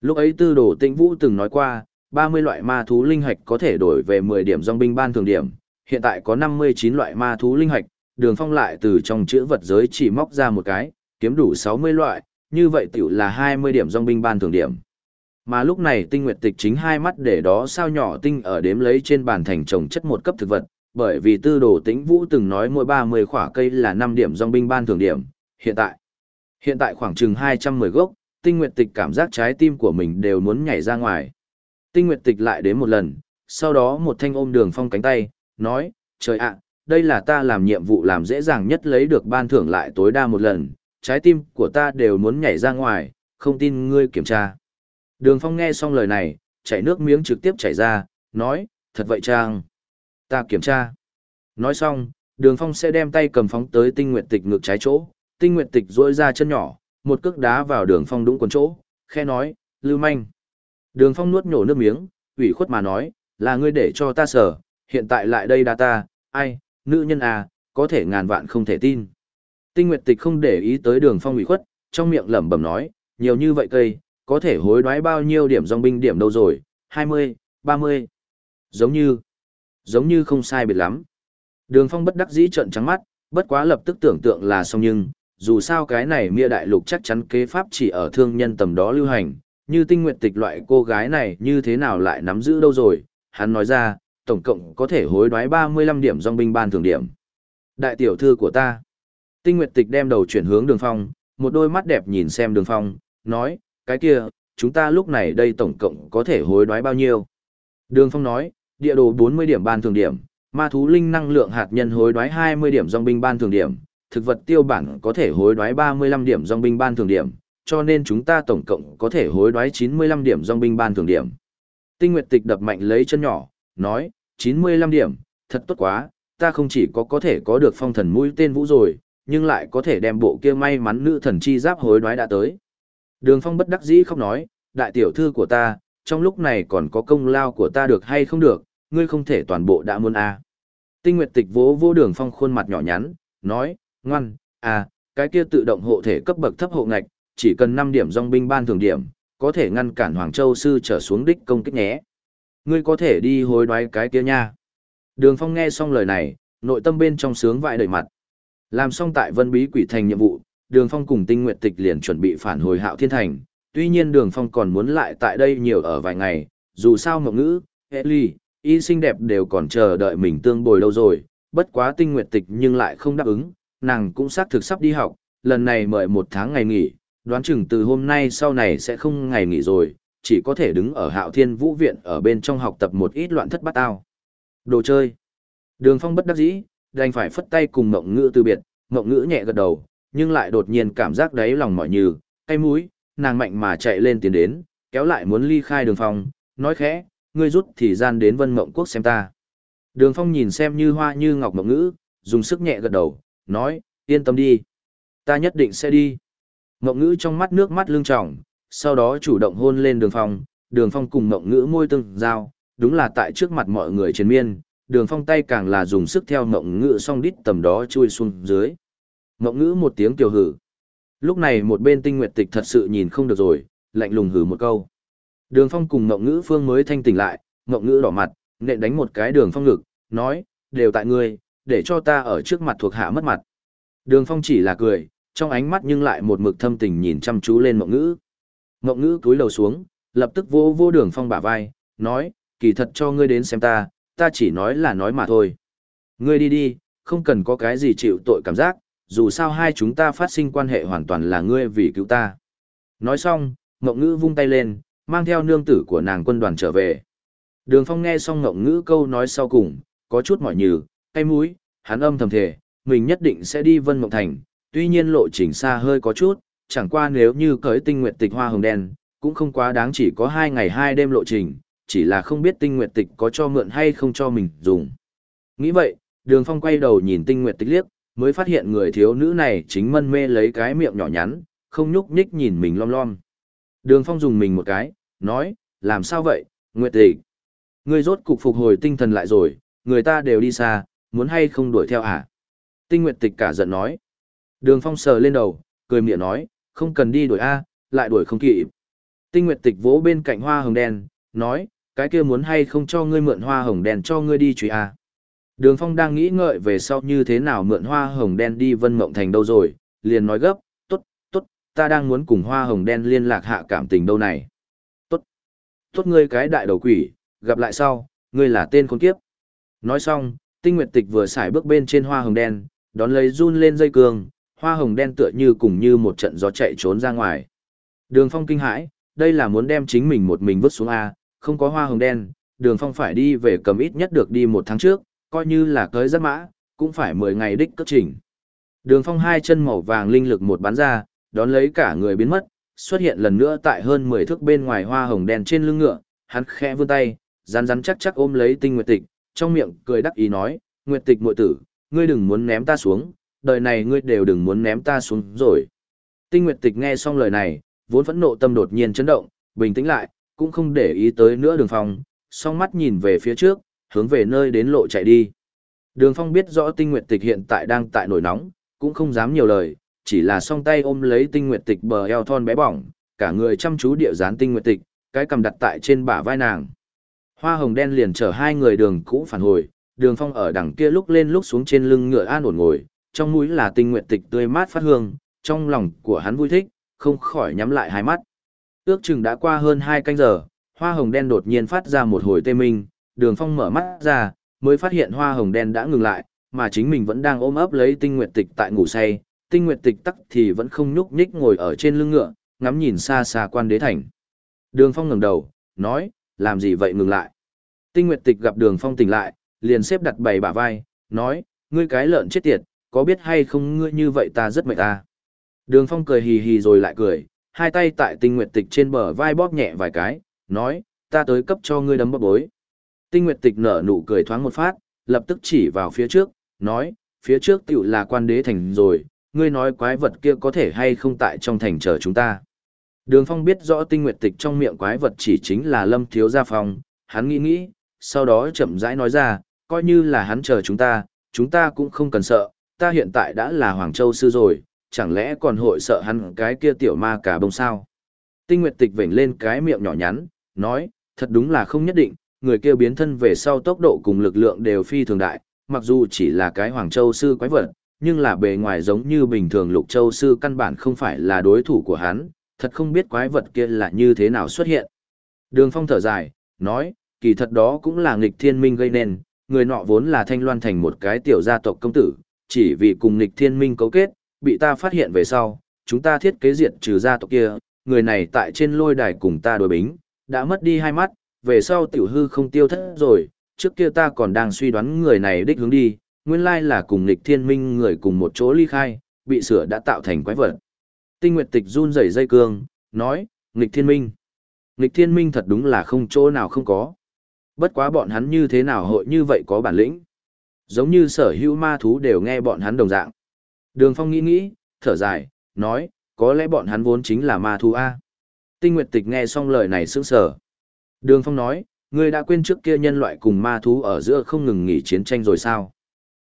S1: Lúc ấy tư đồ tĩnh vũ từng nói qua, 30 loại ma thú linh hạch có thể đổi về 10 điểm dòng binh ban thường điểm, hiện tại có 59 loại ma thú linh hạch, đường phong lại từ trong chữ vật giới chỉ móc ra một cái, kiếm đủ 60 loại, như vậy tiểu là 20 điểm dòng binh ban thường điểm. Mà lúc này tinh nguyệt tịch chính hai mắt để đó sao nhỏ tinh ở đếm lấy trên bàn thành trồng chất một cấp thực vật, bởi vì tư đồ tĩnh vũ từng nói mỗi 30 khỏa cây là 5 điểm dòng binh ban thường điểm, hiện tại. Hiện tại khoảng chừng 210 gốc, tinh nguyệt tịch cảm giác trái tim của mình đều muốn nhảy ra ngoài. Tinh nguyệt tịch lại đến một lần, sau đó một thanh ôm đường phong cánh tay, nói, trời ạ, đây là ta làm nhiệm vụ làm dễ dàng nhất lấy được ban thưởng lại tối đa một lần, trái tim của ta đều muốn nhảy ra ngoài, không tin ngươi kiểm tra. Đường phong nghe xong lời này, chảy nước miếng trực tiếp chảy ra, nói, thật vậy trang. Ta kiểm tra. Nói xong, đường phong sẽ đem tay cầm phóng tới tinh nguyện tịch ngược trái chỗ, tinh nguyện tịch rỗi ra chân nhỏ, một cước đá vào đường phong đúng quần chỗ, khe nói, lưu manh. Đường phong nuốt nhổ nước miếng, ủy khuất mà nói, là ngươi để cho ta sở, hiện tại lại đây đa ta, ai, nữ nhân à, có thể ngàn vạn không thể tin. Tinh Nguyệt Tịch không để ý tới Đường Phong ủy khuất, trong miệng lẩm bẩm nói, nhiều như vậy cây, có thể hối đoái bao nhiêu điểm dòng binh điểm đâu rồi, 20, 30. Giống như, giống như không sai biệt lắm. Đường Phong bất đắc dĩ trợn trắng mắt, bất quá lập tức tưởng tượng là xong nhưng, dù sao cái này Mia đại lục chắc chắn kế pháp chỉ ở thương nhân tầm đó lưu hành, như tinh nguyện tịch loại cô gái này như thế nào lại nắm giữ đâu rồi, hắn nói ra, tổng cộng có thể hối đoái 35 điểm dòng binh ban thường điểm. Đại tiểu thư của ta. Tinh nguyện tịch đem đầu chuyển hướng đường phong, một đôi mắt đẹp nhìn xem đường phong, nói, cái kia, chúng ta lúc này đây tổng cộng có thể hối đoái bao nhiêu. Đường phong nói, địa đồ 40 điểm ban thường điểm, ma thú linh năng lượng hạt nhân hối đoái 20 điểm dòng binh ban thường điểm, thực vật tiêu bản có thể hối đoái 35 điểm dòng binh ban thường điểm, cho nên chúng ta tổng cộng có thể hối đoái 95 điểm dòng binh ban thường điểm. Tinh Nguyệt Tịch đập mạnh lấy chân nhỏ, nói, 95 điểm, thật tốt quá, ta không chỉ có có thể có được phong thần mũi tên vũ rồi, nhưng lại có thể đem bộ kia may mắn nữ thần chi giáp hối đoái đã tới. Đường Phong bất đắc dĩ không nói, đại tiểu thư của ta, trong lúc này còn có công lao của ta được hay không được, ngươi không thể toàn bộ đã muốn a. À. Tinh Nguyệt Tịch vỗ vỗ Đường Phong khuôn mặt nhỏ nhắn, nói, ngoan, à, cái kia tự động hộ thể cấp bậc thấp hộ ngạch, chỉ cần 5 điểm dòng binh ban thường điểm, có thể ngăn cản Hoàng Châu sư trở xuống đích công kích nhé. Ngươi có thể đi hối đoái cái kia nha. Đường Phong nghe xong lời này, nội tâm bên trong sướng vại đầy mặt. Làm xong tại Vân Bí Quỷ Thành nhiệm vụ, Đường Phong cùng Tinh Nguyệt Tịch liền chuẩn bị phản hồi Hạo Thiên Thành. Tuy nhiên Đường Phong còn muốn lại tại đây nhiều ở vài ngày, dù sao Ngọc ngữ, hệ ly, y xinh đẹp đều còn chờ đợi mình tương bồi lâu rồi, bất quá Tinh Nguyệt Tịch nhưng lại không đáp ứng, nàng cũng xác thực sắp đi học, lần này mời một tháng ngày nghỉ, đoán chừng từ hôm nay sau này sẽ không ngày nghỉ rồi, chỉ có thể đứng ở hạo thiên vũ viện ở bên trong học tập một ít loạn thất bát tao. Đồ chơi. Đường phong bất đắc dĩ, đành phải phất tay cùng mộng ngữ từ biệt, mộng ngữ nhẹ gật đầu, nhưng lại đột nhiên cảm giác đáy lòng mỏi như, cay mũi, nàng mạnh mà chạy lên tiến đến, kéo lại muốn ly khai đường phong, nói khẽ, ngươi rút thì gian đến vân mộng quốc xem ta. Đường phong nhìn xem như hoa như ngọc mộng ngữ, dùng sức nhẹ gật đầu, nói, yên tâm đi. Ta nhất định sẽ đi. Mộng ngữ trong mắt nước mắt lưng tròng, sau đó chủ động hôn lên đường phong, đường phong cùng mộng ngữ môi tương giao, đúng là tại trước mặt mọi người trên miên, đường phong tay càng là dùng sức theo mộng ngữ song đít tầm đó chui xuống dưới. Mộng ngữ một tiếng kiều hử. Lúc này một bên tinh nguyệt tịch thật sự nhìn không được rồi, lạnh lùng hử một câu. Đường phong cùng mộng ngữ phương mới thanh tỉnh lại, mộng ngữ đỏ mặt, nện đánh một cái đường phong ngực, nói, đều tại ngươi, để cho ta ở trước mặt thuộc hạ mất mặt. Đường Phong chỉ là cười, trong ánh mắt nhưng lại một mực thâm tình nhìn chăm chú lên Mộng Ngữ. Mộng Ngữ cúi đầu xuống, lập tức vô vô Đường Phong bả vai, nói, kỳ thật cho ngươi đến xem ta, ta chỉ nói là nói mà thôi. Ngươi đi đi, không cần có cái gì chịu tội cảm giác, dù sao hai chúng ta phát sinh quan hệ hoàn toàn là ngươi vì cứu ta. Nói xong, Ngọc Ngữ vung tay lên, mang theo nương tử của nàng quân đoàn trở về. Đường Phong nghe xong Ngọc Ngữ câu nói sau cùng, có chút mỏi nhừ, tay mũi, hắn âm thầm thề, mình nhất định sẽ đi Vân Mộng Thành, tuy nhiên lộ trình xa hơi có chút, chẳng qua nếu như cởi tinh nguyệt tịch hoa hồng đen, cũng không quá đáng chỉ có hai ngày hai đêm lộ trình, chỉ là không biết tinh nguyệt tịch có cho mượn hay không cho mình dùng. Nghĩ vậy, đường phong quay đầu nhìn tinh nguyệt tịch liếc, mới phát hiện người thiếu nữ này chính mân mê lấy cái miệng nhỏ nhắn, không nhúc nhích nhìn mình lom lom. Đường phong dùng mình một cái, nói, làm sao vậy, nguyệt tịch. Ngươi rốt cục phục hồi tinh thần lại rồi, người ta đều đi xa, muốn hay không đuổi theo à? Tinh Nguyệt Tịch cả giận nói. Đường Phong sờ lên đầu, cười miệng nói, không cần đi đuổi A, lại đuổi không kịp. Tinh Nguyệt Tịch vỗ bên cạnh hoa hồng đen, nói, cái kia muốn hay không cho ngươi mượn hoa hồng đen cho ngươi đi truy A. Đường Phong đang nghĩ ngợi về sau như thế nào mượn hoa hồng đen đi Vân Mộng Thành đâu rồi, liền nói gấp, tốt, tốt, ta đang muốn cùng hoa hồng đen liên lạc hạ cảm tình đâu này. Tốt, tốt ngươi cái đại đầu quỷ, gặp lại sau, ngươi là tên con kiếp. Nói xong, tinh nguyệt tịch vừa xài bước bên trên hoa hồng đen, đón lấy run lên dây cương, hoa hồng đen tựa như cùng như một trận gió chạy trốn ra ngoài. Đường phong kinh hãi, đây là muốn đem chính mình một mình vứt xuống A, không có hoa hồng đen, đường phong phải đi về cầm ít nhất được đi một tháng trước, coi như là cưới rất mã, cũng phải 10 ngày đích cất trình. Đường phong hai chân màu vàng linh lực một bắn ra, đón lấy cả người biến mất, xuất hiện lần nữa tại hơn 10 thước bên ngoài hoa hồng đen trên lưng ngựa, hắn khẽ vươn tay, rắn rắn chắc chắc ôm lấy tinh nguyệt tịch, trong miệng cười đắc ý nói, nguyệt tịch muội tử, ngươi đừng muốn ném ta xuống, đời này ngươi đều đừng muốn ném ta xuống rồi. Tinh Nguyệt Tịch nghe xong lời này, vốn phẫn nộ tâm đột nhiên chấn động, bình tĩnh lại, cũng không để ý tới nữa đường phong, song mắt nhìn về phía trước, hướng về nơi đến lộ chạy đi. Đường phong biết rõ Tinh Nguyệt Tịch hiện tại đang tại nổi nóng, cũng không dám nhiều lời, chỉ là song tay ôm lấy Tinh Nguyệt Tịch bờ eo thon bé bỏng, cả người chăm chú địa dán Tinh Nguyệt Tịch, cái cầm đặt tại trên bả vai nàng. Hoa hồng đen liền chở hai người đường cũ phản hồi, đường phong ở đằng kia lúc lên lúc xuống trên lưng ngựa an ổn ngồi trong mũi là tinh nguyệt tịch tươi mát phát hương trong lòng của hắn vui thích không khỏi nhắm lại hai mắt ước chừng đã qua hơn hai canh giờ hoa hồng đen đột nhiên phát ra một hồi tê minh đường phong mở mắt ra mới phát hiện hoa hồng đen đã ngừng lại mà chính mình vẫn đang ôm ấp lấy tinh nguyện tịch tại ngủ say tinh nguyện tịch tắc thì vẫn không nhúc nhích ngồi ở trên lưng ngựa ngắm nhìn xa xa quan đế thành đường phong ngẩng đầu nói làm gì vậy ngừng lại tinh nguyện tịch gặp đường phong tỉnh lại liền xếp đặt bày bả vai, nói, ngươi cái lợn chết tiệt, có biết hay không ngươi như vậy ta rất mệt ta. Đường phong cười hì hì rồi lại cười, hai tay tại tinh nguyệt tịch trên bờ vai bóp nhẹ vài cái, nói, ta tới cấp cho ngươi đấm bóp bối. Tinh nguyệt tịch nở nụ cười thoáng một phát, lập tức chỉ vào phía trước, nói, phía trước tiểu là quan đế thành rồi, ngươi nói quái vật kia có thể hay không tại trong thành chờ chúng ta. Đường phong biết rõ tinh nguyệt tịch trong miệng quái vật chỉ chính là lâm thiếu gia phong, hắn nghĩ nghĩ, sau đó chậm rãi nói ra, coi như là hắn chờ chúng ta, chúng ta cũng không cần sợ, ta hiện tại đã là Hoàng Châu Sư rồi, chẳng lẽ còn hội sợ hắn cái kia tiểu ma cả bông sao? Tinh Nguyệt Tịch vểnh lên cái miệng nhỏ nhắn, nói, thật đúng là không nhất định, người kia biến thân về sau tốc độ cùng lực lượng đều phi thường đại, mặc dù chỉ là cái Hoàng Châu Sư quái vật, nhưng là bề ngoài giống như bình thường Lục Châu Sư căn bản không phải là đối thủ của hắn, thật không biết quái vật kia là như thế nào xuất hiện. Đường Phong thở dài, nói, kỳ thật đó cũng là nghịch thiên minh gây nên, người nọ vốn là thanh loan thành một cái tiểu gia tộc công tử, chỉ vì cùng nghịch thiên minh cấu kết, bị ta phát hiện về sau, chúng ta thiết kế diệt trừ gia tộc kia, người này tại trên lôi đài cùng ta đối bính, đã mất đi hai mắt, về sau tiểu hư không tiêu thất rồi, trước kia ta còn đang suy đoán người này đích hướng đi, nguyên lai là cùng nghịch thiên minh người cùng một chỗ ly khai, bị sửa đã tạo thành quái vật. Tinh Nguyệt Tịch run rẩy dây cương, nói, nghịch thiên minh. Nghịch thiên minh thật đúng là không chỗ nào không có. Bất quá bọn hắn như thế nào hội như vậy có bản lĩnh. Giống như sở hữu ma thú đều nghe bọn hắn đồng dạng. Đường Phong nghĩ nghĩ, thở dài, nói, có lẽ bọn hắn vốn chính là ma thú A. Tinh Nguyệt Tịch nghe xong lời này sững sờ. Đường Phong nói, ngươi đã quên trước kia nhân loại cùng ma thú ở giữa không ngừng nghỉ chiến tranh rồi sao?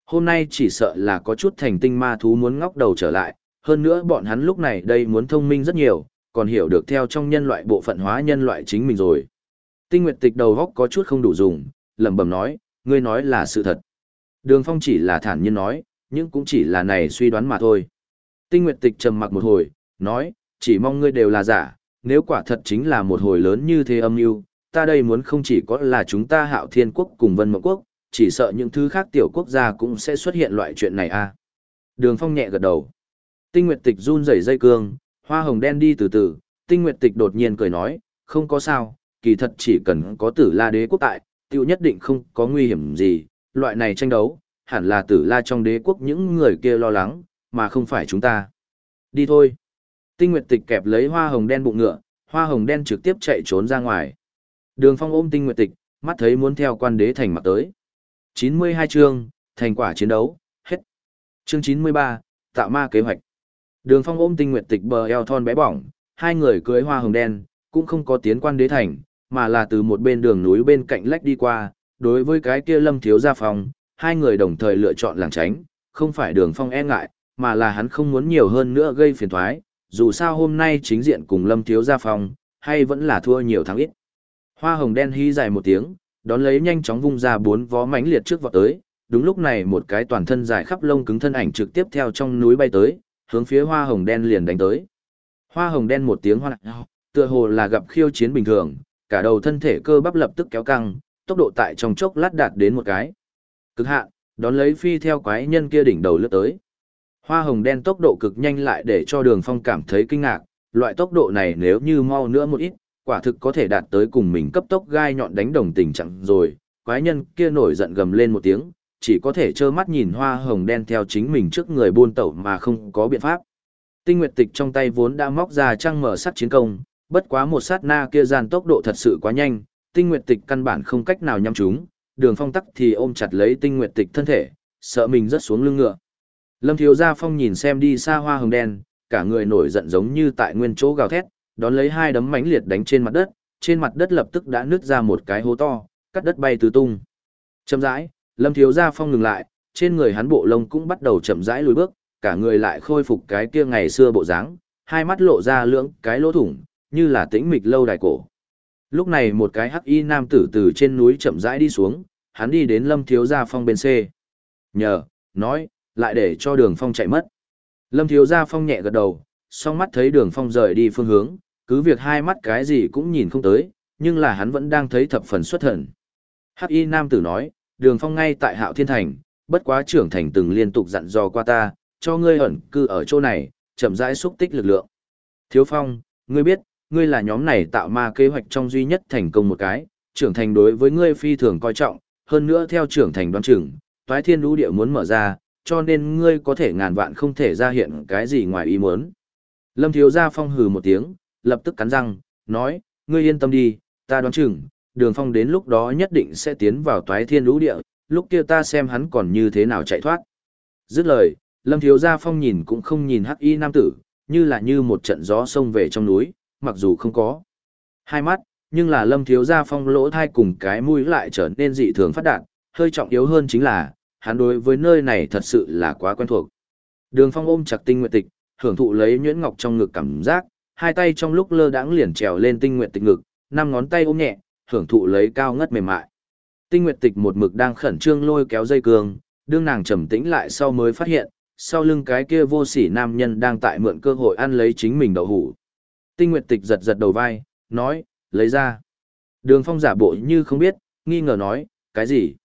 S1: Hôm nay chỉ sợ là có chút thành tinh ma thú muốn ngóc đầu trở lại, hơn nữa bọn hắn lúc này đây muốn thông minh rất nhiều, còn hiểu được theo trong nhân loại bộ phận hóa nhân loại chính mình rồi. Tinh Nguyệt Tịch đầu góc có chút không đủ dùng, lẩm bẩm nói, ngươi nói là sự thật. Đường Phong chỉ là thản nhiên nói, nhưng cũng chỉ là này suy đoán mà thôi. Tinh Nguyệt Tịch trầm mặc một hồi, nói, chỉ mong ngươi đều là giả, nếu quả thật chính là một hồi lớn như thế âm mưu, ta đây muốn không chỉ có là chúng ta Hạo Thiên quốc cùng Vân Mộng quốc, chỉ sợ những thứ khác tiểu quốc gia cũng sẽ xuất hiện loại chuyện này a. À. Đường Phong nhẹ gật đầu. Tinh Nguyệt Tịch run rẩy dây cương, hoa hồng đen đi từ từ, Tinh Nguyệt Tịch đột nhiên cười nói, không có sao, kỳ thật chỉ cần có tử la đế quốc tại, tiêu nhất định không có nguy hiểm gì, loại này tranh đấu, hẳn là tử la trong đế quốc những người kia lo lắng, mà không phải chúng ta. Đi thôi. Tinh Nguyệt Tịch kẹp lấy hoa hồng đen bụng ngựa, hoa hồng đen trực tiếp chạy trốn ra ngoài. Đường Phong ôm Tinh Nguyệt Tịch, mắt thấy muốn theo quan đế thành mặt tới. 92 chương, thành quả chiến đấu, hết. Chương 93, tạo ma kế hoạch. Đường Phong ôm Tinh Nguyệt Tịch bờ eo thon bé bỏng, hai người cưới hoa hồng đen, cũng không có tiến quan đế thành, mà là từ một bên đường núi bên cạnh lách đi qua, đối với cái kia lâm thiếu gia phòng, hai người đồng thời lựa chọn làng tránh, không phải đường phong e ngại, mà là hắn không muốn nhiều hơn nữa gây phiền toái. dù sao hôm nay chính diện cùng lâm thiếu gia phòng, hay vẫn là thua nhiều thắng ít. Hoa hồng đen hí dài một tiếng, đón lấy nhanh chóng vung ra bốn vó mãnh liệt trước vọt tới, đúng lúc này một cái toàn thân dài khắp lông cứng thân ảnh trực tiếp theo trong núi bay tới, hướng phía hoa hồng đen liền đánh tới. Hoa hồng đen một tiếng hoa lạc, tựa hồ là gặp khiêu chiến bình thường, cả đầu thân thể cơ bắp lập tức kéo căng, tốc độ tại trong chốc lát đạt đến một cái. Cực hạn, đón lấy phi theo quái nhân kia đỉnh đầu lướt tới. Hoa hồng đen tốc độ cực nhanh lại để cho đường phong cảm thấy kinh ngạc, loại tốc độ này nếu như mau nữa một ít, quả thực có thể đạt tới cùng mình cấp tốc gai nhọn đánh đồng tình trạng rồi. Quái nhân kia nổi giận gầm lên một tiếng, chỉ có thể trơ mắt nhìn hoa hồng đen theo chính mình trước người buôn tẩu mà không có biện pháp. Tinh Nguyệt Tịch trong tay vốn đã móc ra trăng mở sắt chiến công, bất quá một sát na kia gian tốc độ thật sự quá nhanh, Tinh Nguyệt Tịch căn bản không cách nào nhắm chúng, Đường Phong tắc thì ôm chặt lấy Tinh Nguyệt Tịch thân thể, sợ mình rớt xuống lưng ngựa. Lâm Thiếu Gia Phong nhìn xem đi xa hoa hồng đen, cả người nổi giận giống như tại nguyên chỗ gào thét, đón lấy hai đấm mãnh liệt đánh trên mặt đất, trên mặt đất lập tức đã nứt ra một cái hố to, cắt đất bay tứ tung. Chậm rãi, Lâm Thiếu Gia Phong ngừng lại, trên người hắn bộ lông cũng bắt đầu chậm rãi lùi bước, cả người lại khôi phục cái kia ngày xưa bộ dáng, hai mắt lộ ra lưỡng cái lỗ thủng, như là tĩnh mịch lâu đài cổ. Lúc này một cái hắc y nam tử từ trên núi chậm rãi đi xuống, hắn đi đến Lâm Thiếu Gia Phong bên C. Nhờ, nói, lại để cho đường phong chạy mất. Lâm Thiếu Gia Phong nhẹ gật đầu, song mắt thấy đường phong rời đi phương hướng, cứ việc hai mắt cái gì cũng nhìn không tới, nhưng là hắn vẫn đang thấy thập phần xuất thần. Hắc y nam tử nói, đường phong ngay tại hạo thiên thành, bất quá trưởng thành từng liên tục dặn dò qua ta, cho ngươi ẩn cư ở chỗ này, chậm rãi xúc tích lực lượng. Thiếu phong, ngươi biết, ngươi là nhóm này tạo ma kế hoạch trong duy nhất thành công một cái, trưởng thành đối với ngươi phi thường coi trọng, hơn nữa theo trưởng thành đoán chừng, toái thiên lũ địa muốn mở ra, cho nên ngươi có thể ngàn vạn không thể ra hiện cái gì ngoài ý muốn. Lâm thiếu gia phong hừ một tiếng, lập tức cắn răng, nói, ngươi yên tâm đi, ta đoán chừng, đường phong đến lúc đó nhất định sẽ tiến vào toái thiên lũ địa, lúc kia ta xem hắn còn như thế nào chạy thoát. Dứt lời, lâm thiếu gia phong nhìn cũng không nhìn hắc y nam tử, như là như một trận gió sông về trong núi, mặc dù không có hai mắt, nhưng là lâm thiếu gia phong lỗ thai cùng cái mũi lại trở nên dị thường phát đạt, hơi trọng yếu hơn chính là, hắn đối với nơi này thật sự là quá quen thuộc. Đường phong ôm chặt tinh nguyện tịch, hưởng thụ lấy nhuyễn ngọc trong ngực cảm giác, hai tay trong lúc lơ đãng liền trèo lên tinh nguyện tịch ngực, năm ngón tay ôm nhẹ, hưởng thụ lấy cao ngất mềm mại. Tinh nguyện tịch một mực đang khẩn trương lôi kéo dây cương, đương nàng trầm tĩnh lại sau mới phát hiện, sau lưng cái kia vô sỉ nam nhân đang tại mượn cơ hội ăn lấy chính mình đậu hủ. Tinh Nguyệt Tịch giật giật đầu vai, nói, lấy ra. Đường Phong giả bộ như không biết, nghi ngờ nói, cái gì?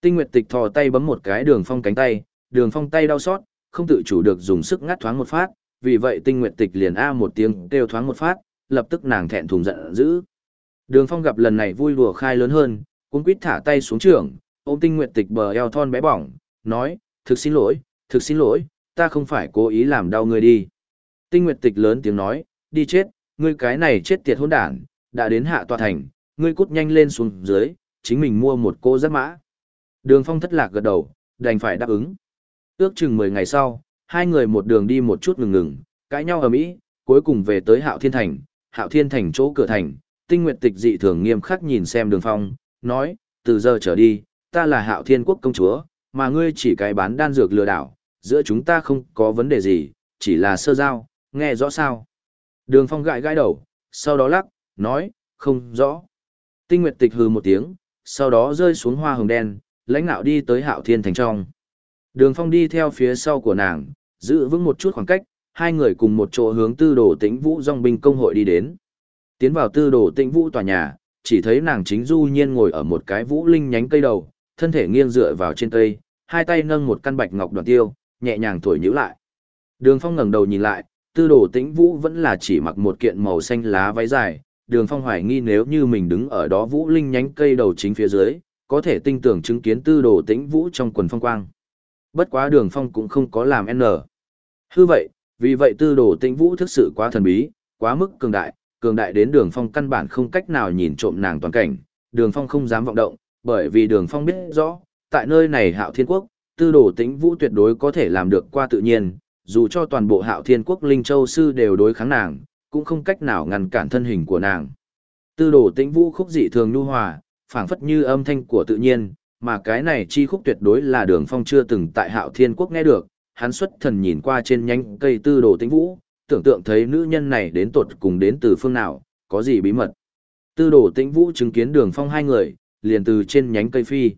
S1: Tinh Nguyệt Tịch thò tay bấm một cái Đường Phong cánh tay, Đường Phong tay đau xót, không tự chủ được dùng sức ngắt thoáng một phát, vì vậy Tinh Nguyệt Tịch liền a một tiếng kêu thoáng một phát, lập tức nàng thẹn thùng giận dữ. Đường Phong gặp lần này vui đùa khai lớn hơn, cũng quýt thả tay xuống trường, ôm Tinh Nguyệt Tịch bờ eo thon bé bỏng, nói, thực xin lỗi, thực xin lỗi, ta không phải cố ý làm đau ngươi đi. Tinh Nguyệt Tịch lớn tiếng nói, đi chết, ngươi cái này chết tiệt hôn đản, đã đến hạ tòa thành, ngươi cút nhanh lên xuống dưới, chính mình mua một cô giáp mã. Đường phong thất lạc gật đầu, đành phải đáp ứng. Ước chừng 10 ngày sau, hai người một đường đi một chút ngừng ngừng, cãi nhau ở mỹ, cuối cùng về tới hạo thiên thành, hạo thiên thành chỗ cửa thành, tinh nguyệt tịch dị thường nghiêm khắc nhìn xem đường phong, nói, từ giờ trở đi, ta là hạo thiên quốc công chúa, mà ngươi chỉ cái bán đan dược lừa đảo, giữa chúng ta không có vấn đề gì, chỉ là sơ giao, nghe rõ sao. Đường phong gãi gãi đầu, sau đó lắc, nói, không rõ. Tinh Nguyệt tịch hừ một tiếng, sau đó rơi xuống hoa hồng đen, lãnh nạo đi tới hạo thiên thành trong. Đường phong đi theo phía sau của nàng, giữ vững một chút khoảng cách, hai người cùng một chỗ hướng tư đồ tĩnh vũ dòng binh công hội đi đến. Tiến vào tư đồ tĩnh vũ tòa nhà, chỉ thấy nàng chính du nhiên ngồi ở một cái vũ linh nhánh cây đầu, thân thể nghiêng dựa vào trên cây, hai tay nâng một căn bạch ngọc đoàn tiêu, nhẹ nhàng thổi nhữ lại. Đường phong ngẩng đầu nhìn lại, tư đồ tĩnh vũ vẫn là chỉ mặc một kiện màu xanh lá váy dài. Đường phong hoài nghi nếu như mình đứng ở đó vũ linh nhánh cây đầu chính phía dưới, có thể tinh tưởng chứng kiến tư đồ tĩnh vũ trong quần phong quang. Bất quá đường phong cũng không có làm N. Hư vậy, vì vậy tư đồ tĩnh vũ thực sự quá thần bí, quá mức cường đại, cường đại đến đường phong căn bản không cách nào nhìn trộm nàng toàn cảnh, đường phong không dám vọng động, bởi vì đường phong biết rõ, tại nơi này hạo thiên quốc, tư đồ tĩnh vũ tuyệt đối có thể làm được qua tự nhiên, dù cho toàn bộ hạo thiên quốc linh châu sư đều đối kháng nàng, cũng không cách nào ngăn cản thân hình của nàng. Tư đồ tĩnh vũ khúc dị thường nhu hòa, phảng phất như âm thanh của tự nhiên, mà cái này chi khúc tuyệt đối là đường phong chưa từng tại hạo thiên quốc nghe được, hắn xuất thần nhìn qua trên nhánh cây tư đồ tĩnh vũ, tưởng tượng thấy nữ nhân này đến tột cùng đến từ phương nào, có gì bí mật. Tư đồ tĩnh vũ chứng kiến đường phong hai người, liền từ trên nhánh cây phi.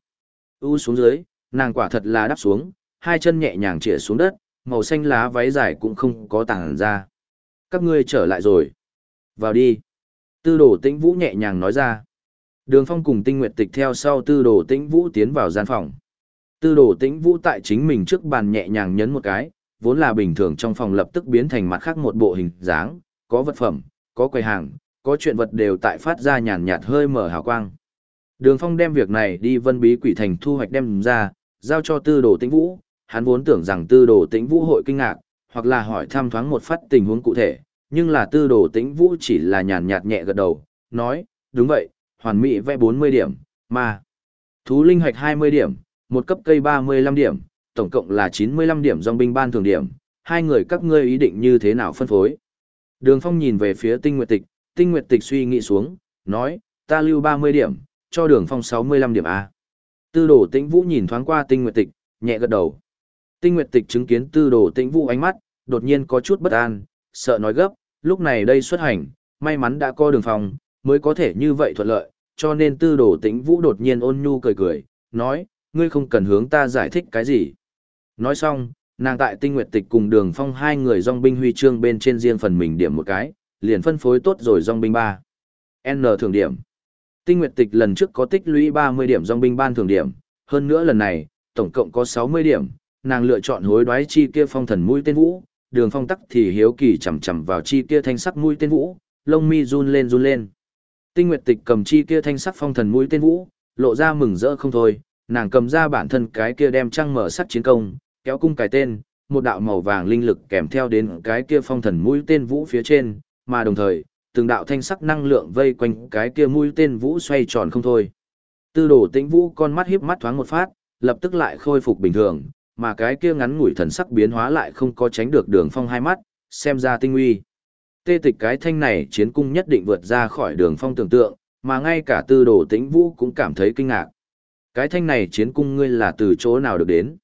S1: U xuống dưới, nàng quả thật là đắp xuống, hai chân nhẹ nhàng chĩa xuống đất, màu xanh lá váy dài cũng không có tàng ra. Các ngươi trở lại rồi. Vào đi. Tư đồ tĩnh vũ nhẹ nhàng nói ra. Đường phong cùng tinh nguyệt tịch theo sau tư đồ tĩnh vũ tiến vào gian phòng. Tư đồ tĩnh vũ tại chính mình trước bàn nhẹ nhàng nhấn một cái, vốn là bình thường trong phòng lập tức biến thành mặt khác một bộ hình dáng, có vật phẩm, có quầy hàng, có chuyện vật đều tại phát ra nhàn nhạt hơi mở hào quang. Đường Phong đem việc này đi vân bí quỷ thành thu hoạch đem ra, giao cho tư đồ tĩnh vũ, hắn vốn tưởng rằng tư đồ tĩnh vũ hội kinh ngạc, hoặc là hỏi thăm thoáng một phát tình huống cụ thể, nhưng là tư đồ tĩnh vũ chỉ là nhàn nhạt nhẹ gật đầu, nói, đúng vậy, hoàn mỹ vẽ 40 điểm, mà thú linh hoạch 20 điểm, một cấp cây 35 điểm, tổng cộng là 95 điểm dòng binh ban thường điểm, hai người các ngươi ý định như thế nào phân phối. Đường Phong nhìn về phía Tinh Nguyệt Tịch, Tinh Nguyệt Tịch suy nghĩ xuống, nói, ta lưu 30 điểm, cho Đường Phong 65 điểm A. Tư đồ tĩnh vũ nhìn thoáng qua Tinh Nguyệt Tịch, nhẹ gật đầu. Tinh Nguyệt Tịch chứng kiến tư đồ tĩnh vũ ánh mắt, đột nhiên có chút bất an, sợ nói gấp, lúc này đây xuất hành, may mắn đã có Đường Phong, mới có thể như vậy thuận lợi, cho nên tư đồ tĩnh vũ đột nhiên ôn nhu cười cười, nói, ngươi không cần hướng ta giải thích cái gì. Nói xong, nàng tại tinh nguyệt tịch cùng đường phong hai người dòng binh huy chương bên trên riêng phần mình điểm một cái, liền phân phối tốt rồi dòng binh ba. N thường điểm. Tinh nguyệt tịch lần trước có tích lũy 30 điểm dòng binh ban thường điểm, hơn nữa lần này, tổng cộng có 60 điểm, nàng lựa chọn hối đoái chi kia phong thần mũi tên vũ, đường phong tắc thì hiếu kỳ chầm chầm vào chi kia thanh sắc mũi tên vũ, lông mi run lên run lên. Tinh nguyệt tịch cầm chi kia thanh sắc phong thần mũi tên vũ, lộ ra mừng rỡ không thôi, nàng cầm ra bản thân cái kia đem trăng mở sắc chiến công, kéo cung cái tên, một đạo màu vàng linh lực kèm theo đến cái kia phong thần mũi tên vũ phía trên, mà đồng thời, từng đạo thanh sắc năng lượng vây quanh cái kia mũi tên vũ xoay tròn không thôi. Tư đồ tĩnh vũ con mắt hiếp mắt thoáng một phát, lập tức lại khôi phục bình thường, mà cái kia ngắn ngủi thần sắc biến hóa lại không có tránh được đường phong hai mắt, xem ra tinh uy. Tê tịch cái thanh này chiến cung nhất định vượt ra khỏi đường phong tưởng tượng, mà ngay cả tư đồ tĩnh vũ cũng cảm thấy kinh ngạc. Cái thanh này chiến cung ngươi là từ chỗ nào được đến?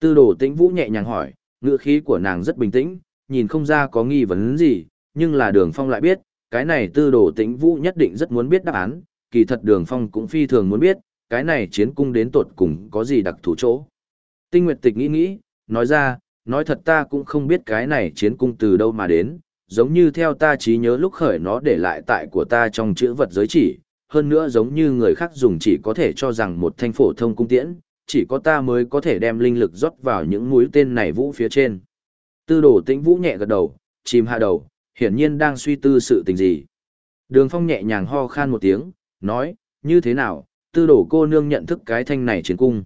S1: Tư đồ tĩnh vũ nhẹ nhàng hỏi, ngựa khí của nàng rất bình tĩnh, nhìn không ra có nghi vấn gì, nhưng là đường phong lại biết, cái này tư đồ tĩnh vũ nhất định rất muốn biết đáp án, kỳ thật đường phong cũng phi thường muốn biết, cái này chiến cung đến tột cùng có gì đặc thù chỗ. Tinh Nguyệt Tịch nghĩ nghĩ, nói ra, nói thật ta cũng không biết cái này chiến cung từ đâu mà đến, giống như theo ta trí nhớ lúc khởi nó để lại tại của ta trong chữ vật giới chỉ, hơn nữa giống như người khác dùng chỉ có thể cho rằng một thanh phổ thông cung tiễn, chỉ có ta mới có thể đem linh lực rót vào những mũi tên này vũ phía trên. Tư đồ tĩnh vũ nhẹ gật đầu, chìm hạ đầu, hiển nhiên đang suy tư sự tình gì. Đường phong nhẹ nhàng ho khan một tiếng, nói, như thế nào, tư đồ cô nương nhận thức cái thanh này chiến cung.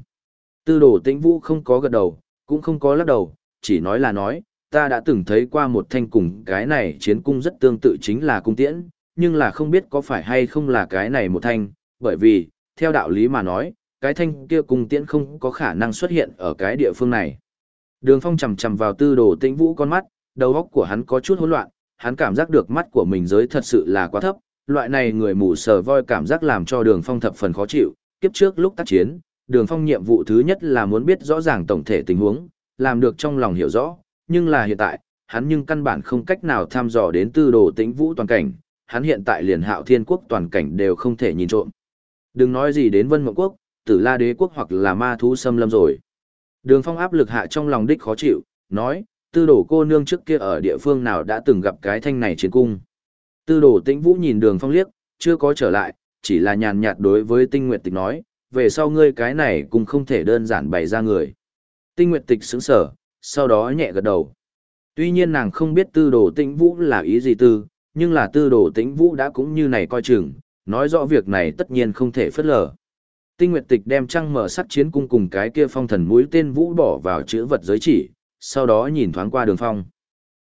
S1: Tư đồ tĩnh vũ không có gật đầu, cũng không có lắc đầu, chỉ nói là nói, ta đã từng thấy qua một thanh cùng cái này chiến cung rất tương tự chính là cung tiễn, nhưng là không biết có phải hay không là cái này một thanh, bởi vì, theo đạo lý mà nói, cái thanh kia cung tiễn không có khả năng xuất hiện ở cái địa phương này. Đường Phong chầm chầm vào tư đồ tĩnh vũ con mắt, đầu óc của hắn có chút hỗn loạn, hắn cảm giác được mắt của mình giới thật sự là quá thấp, loại này người mù sờ voi cảm giác làm cho Đường Phong thập phần khó chịu, kiếp trước lúc tác chiến, Đường Phong nhiệm vụ thứ nhất là muốn biết rõ ràng tổng thể tình huống, làm được trong lòng hiểu rõ, nhưng là hiện tại, hắn nhưng căn bản không cách nào tham dò đến tư đồ tĩnh vũ toàn cảnh, hắn hiện tại liền hạo thiên quốc toàn cảnh đều không thể nhìn trộm. Đừng nói gì đến vân mộng quốc, tử la đế quốc hoặc là ma thú xâm lâm rồi. Đường phong áp lực hạ trong lòng đích khó chịu, nói, tư đồ cô nương trước kia ở địa phương nào đã từng gặp cái thanh này chiến cung. Tư đồ tĩnh vũ nhìn đường phong liếc, chưa có trở lại, chỉ là nhàn nhạt đối với tinh nguyệt tịch nói, về sau ngươi cái này cũng không thể đơn giản bày ra người. Tinh nguyệt tịch sững sở, sau đó nhẹ gật đầu. Tuy nhiên nàng không biết tư đồ tĩnh vũ là ý gì tư, nhưng là tư đồ tĩnh vũ đã cũng như này coi chừng, nói rõ việc này tất nhiên không thể phất lờ. Tinh Nguyệt Tịch đem trăng mở sắt chiến cung cùng cái kia phong thần mũi tên vũ bỏ vào chữ vật giới chỉ, sau đó nhìn thoáng qua đường phong.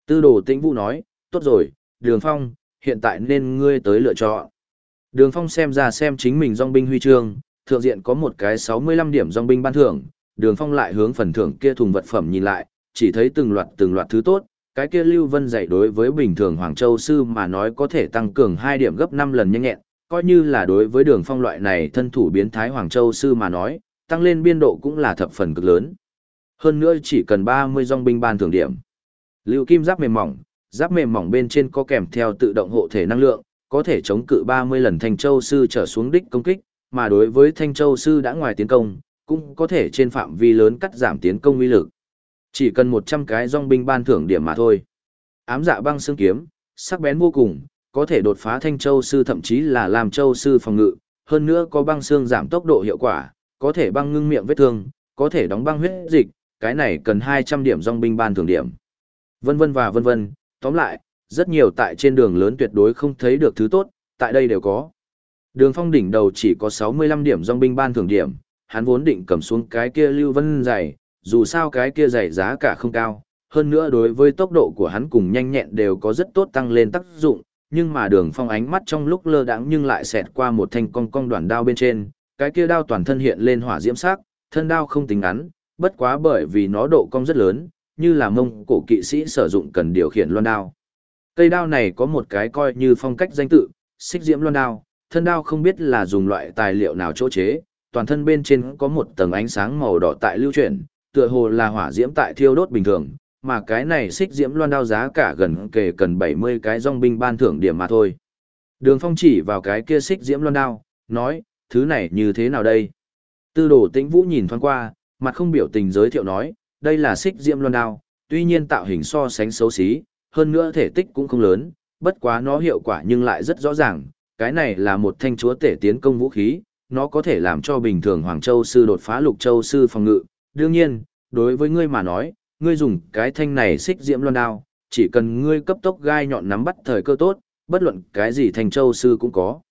S1: Tư đồ tĩnh vũ nói, tốt rồi, đường phong, hiện tại nên ngươi tới lựa chọn. Đường phong xem ra xem chính mình dòng binh huy chương, thượng diện có một cái 65 điểm dòng binh ban thưởng, đường phong lại hướng phần thưởng kia thùng vật phẩm nhìn lại, chỉ thấy từng loạt từng loạt thứ tốt, cái kia Lưu Vân dạy đối với bình thường Hoàng Châu Sư mà nói có thể tăng cường hai điểm gấp năm lần nhanh nhẹn, coi như là đối với đường phong loại này thân thủ biến thái Hoàng Châu Sư mà nói, tăng lên biên độ cũng là thập phần cực lớn. Hơn nữa chỉ cần ba mươi dong binh ban thưởng điểm. Lưu Kim giáp mềm mỏng, giáp mềm mỏng bên trên có kèm theo tự động hộ thể năng lượng, có thể chống cự 30 lần Thanh Châu Sư trở xuống đích công kích, mà đối với Thanh Châu Sư đã ngoài tiến công, cũng có thể trên phạm vi lớn cắt giảm tiến công uy lực. Chỉ cần 100 cái dòng binh ban thưởng điểm mà thôi. Ám dạ băng xương kiếm, sắc bén vô cùng, có thể đột phá Thanh Châu Sư thậm chí là làm Châu Sư phòng ngự, hơn nữa có băng xương giảm tốc độ hiệu quả, có thể băng ngưng miệng vết thương, có thể đóng băng huyết dịch, cái này cần 200 điểm dòng binh ban thưởng điểm. Vân vân và vân vân, tóm lại, rất nhiều tại trên đường lớn tuyệt đối không thấy được thứ tốt, tại đây đều có. Đường phong đỉnh đầu chỉ có 65 điểm dòng binh ban thưởng điểm, hắn vốn định cầm xuống cái kia lưu vân dày, dù sao cái kia dày giá cả không cao, hơn nữa đối với tốc độ của hắn cùng nhanh nhẹn đều có rất tốt tăng lên tác dụng, nhưng mà đường phong ánh mắt trong lúc lơ đãng nhưng lại xẹt qua một thanh cong cong đoạn đao bên trên, cái kia đao toàn thân hiện lên hỏa diễm sắc, thân đao không tính ngắn, bất quá bởi vì nó độ cong rất lớn, như là mông cổ kỵ sĩ sử dụng cần điều khiển loan đao. Cây đao này có một cái coi như phong cách danh tự, xích diễm loan đao, thân đao không biết là dùng loại tài liệu nào chỗ chế, toàn thân bên trên có một tầng ánh sáng màu đỏ tại lưu chuyển, tựa hồ là hỏa diễm tại thiêu đốt bình thường, mà cái này xích diễm loan đao giá cả gần kề cần 70 cái dòng binh ban thưởng điểm mà thôi. Đường phong chỉ vào cái kia xích diễm loan đao, nói, thứ này như thế nào đây? Tư đồ tĩnh vũ nhìn thoáng qua, mặt không biểu tình giới thiệu nói, đây là xích diễm loan đao, tuy nhiên tạo hình so sánh xấu xí, hơn nữa thể tích cũng không lớn, bất quá nó hiệu quả nhưng lại rất rõ ràng, cái này là một thanh chúa tể tiến công vũ khí, nó có thể làm cho bình thường Hoàng Châu sư đột phá Lục Châu sư phòng ngự. Đương nhiên, đối với ngươi mà nói, ngươi dùng cái thanh này xích diễm loan đao, chỉ cần ngươi cấp tốc gai nhọn nắm bắt thời cơ tốt, bất luận cái gì thành châu sư cũng có.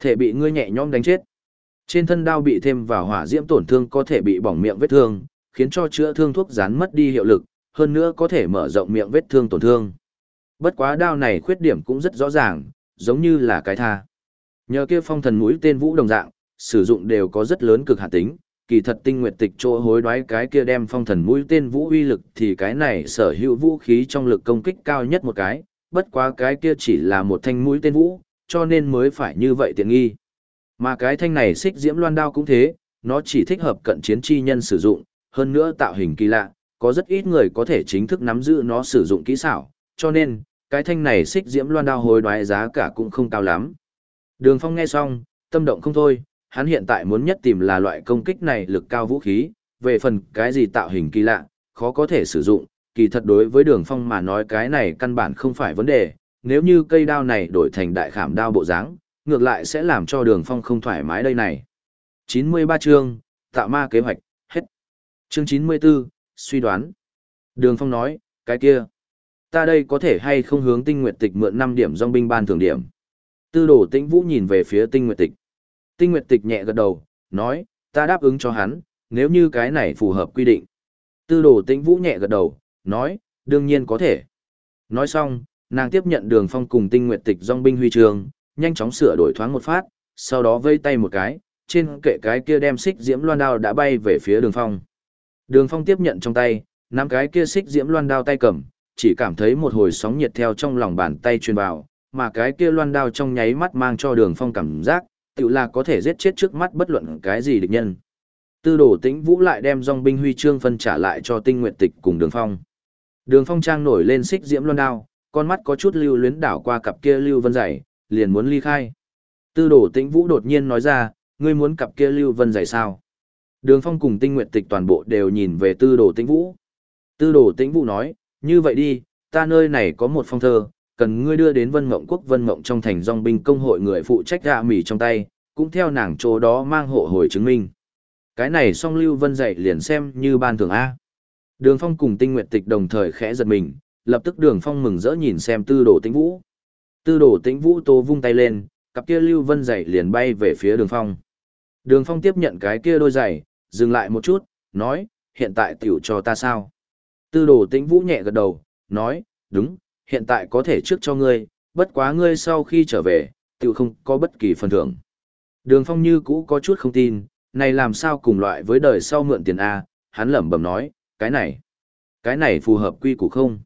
S1: Thể bị ngươi nhẹ nhõm đánh chết. Trên thân đao bị thêm vào hỏa diễm tổn thương có thể bị bỏng miệng vết thương, khiến cho chữa thương thuốc rán mất đi hiệu lực, hơn nữa có thể mở rộng miệng vết thương tổn thương. Bất quá đao này khuyết điểm cũng rất rõ ràng, giống như là cái tha. Nhờ kia phong thần mũi tên vũ đồng dạng, sử dụng đều có rất lớn cực hạn tính, kỳ thật tinh nguyệt tịch chỗ hối đoái cái kia đem phong thần mũi tên vũ uy lực thì cái này sở hữu vũ khí trong lực công kích cao nhất một cái, bất quá cái kia chỉ là một thanh mũi tên vũ, cho nên mới phải như vậy tiện nghi. Mà cái thanh này xích diễm loan đao cũng thế, nó chỉ thích hợp cận chiến chi nhân sử dụng, hơn nữa tạo hình kỳ lạ, có rất ít người có thể chính thức nắm giữ nó sử dụng kỹ xảo, cho nên, cái thanh này xích diễm loan đao hối đoái giá cả cũng không cao lắm. Đường Phong nghe xong, tâm động không thôi, hắn hiện tại muốn nhất tìm là loại công kích này lực cao vũ khí, về phần cái gì tạo hình kỳ lạ, khó có thể sử dụng, kỳ thật đối với đường phong mà nói cái này căn bản không phải vấn đề, nếu như cây đao này đổi thành đại khảm đao bộ dáng, ngược lại sẽ làm cho đường phong không thoải mái đây này. 93 chương, tạo ma kế hoạch, hết. Chương 94, suy đoán. Đường phong nói, cái kia, ta đây có thể hay không hướng tinh nguyệt tịch mượn 5 điểm dòng binh ban thường điểm. Tư đồ tĩnh vũ nhìn về phía tinh nguyệt tịch. Tinh Nguyệt Tịch nhẹ gật đầu, nói, ta đáp ứng cho hắn, nếu như cái này phù hợp quy định. Tư đồ tĩnh vũ nhẹ gật đầu, nói, đương nhiên có thể. Nói xong, nàng tiếp nhận đường phong cùng tinh nguyệt tịch dòng binh huy trường, nhanh chóng sửa đổi thoáng một phát, sau đó vây tay một cái, trên kệ cái kia đem xích diễm loan đao đã bay về phía đường phong. Đường phong tiếp nhận trong tay, nắm cái kia xích diễm loan đao tay cầm, chỉ cảm thấy một hồi sóng nhiệt theo trong lòng bàn tay truyền vào, mà cái kia loan đao trong nháy mắt mang cho đường phong cảm giác, tự là có thể giết chết trước mắt bất luận cái gì địch nhân. Tư đồ tĩnh vũ lại đem dòng binh huy chương phân trả lại cho tinh nguyện tịch cùng đường phong. Đường phong trang nổi lên xích diễm loan đao, con mắt có chút lưu luyến đảo qua cặp kia lưu vân dày, liền muốn ly khai. Tư đồ tĩnh vũ đột nhiên nói ra, ngươi muốn cặp kia lưu vân dày sao? Đường Phong cùng Tinh Nguyệt Tịch toàn bộ đều nhìn về Tư Đồ Tĩnh Vũ. Tư Đồ Tĩnh Vũ nói, như vậy đi, ta nơi này có một phong thơ, cần ngươi đưa đến Vân Mộng Quốc Vân Mộng trong thành dòng binh công hội người phụ trách gạ mì trong tay, cũng theo nàng chỗ đó mang hộ hồi chứng minh. Cái này song Lưu Vân dạy liền xem như ban thưởng A. Đường Phong cùng Tinh Nguyệt Tịch đồng thời khẽ giật mình, lập tức Đường Phong mừng rỡ nhìn xem Tư Đồ Tĩnh Vũ. Tư Đồ Tĩnh Vũ tô vung tay lên, cặp kia Lưu Vân dạy liền bay về phía Đường Phong. Đường Phong tiếp nhận cái kia đôi giày, dừng lại một chút, nói, hiện tại tiểu cho ta sao? Tư Đồ Tĩnh Vũ nhẹ gật đầu, nói, đúng, hiện tại có thể trước cho ngươi, bất quá ngươi sau khi trở về, tự không có bất kỳ phần thưởng. Đường Phong như cũ có chút không tin, này làm sao cùng loại với đời sau mượn tiền A, hắn lẩm bẩm nói, cái này, cái này phù hợp quy củ không?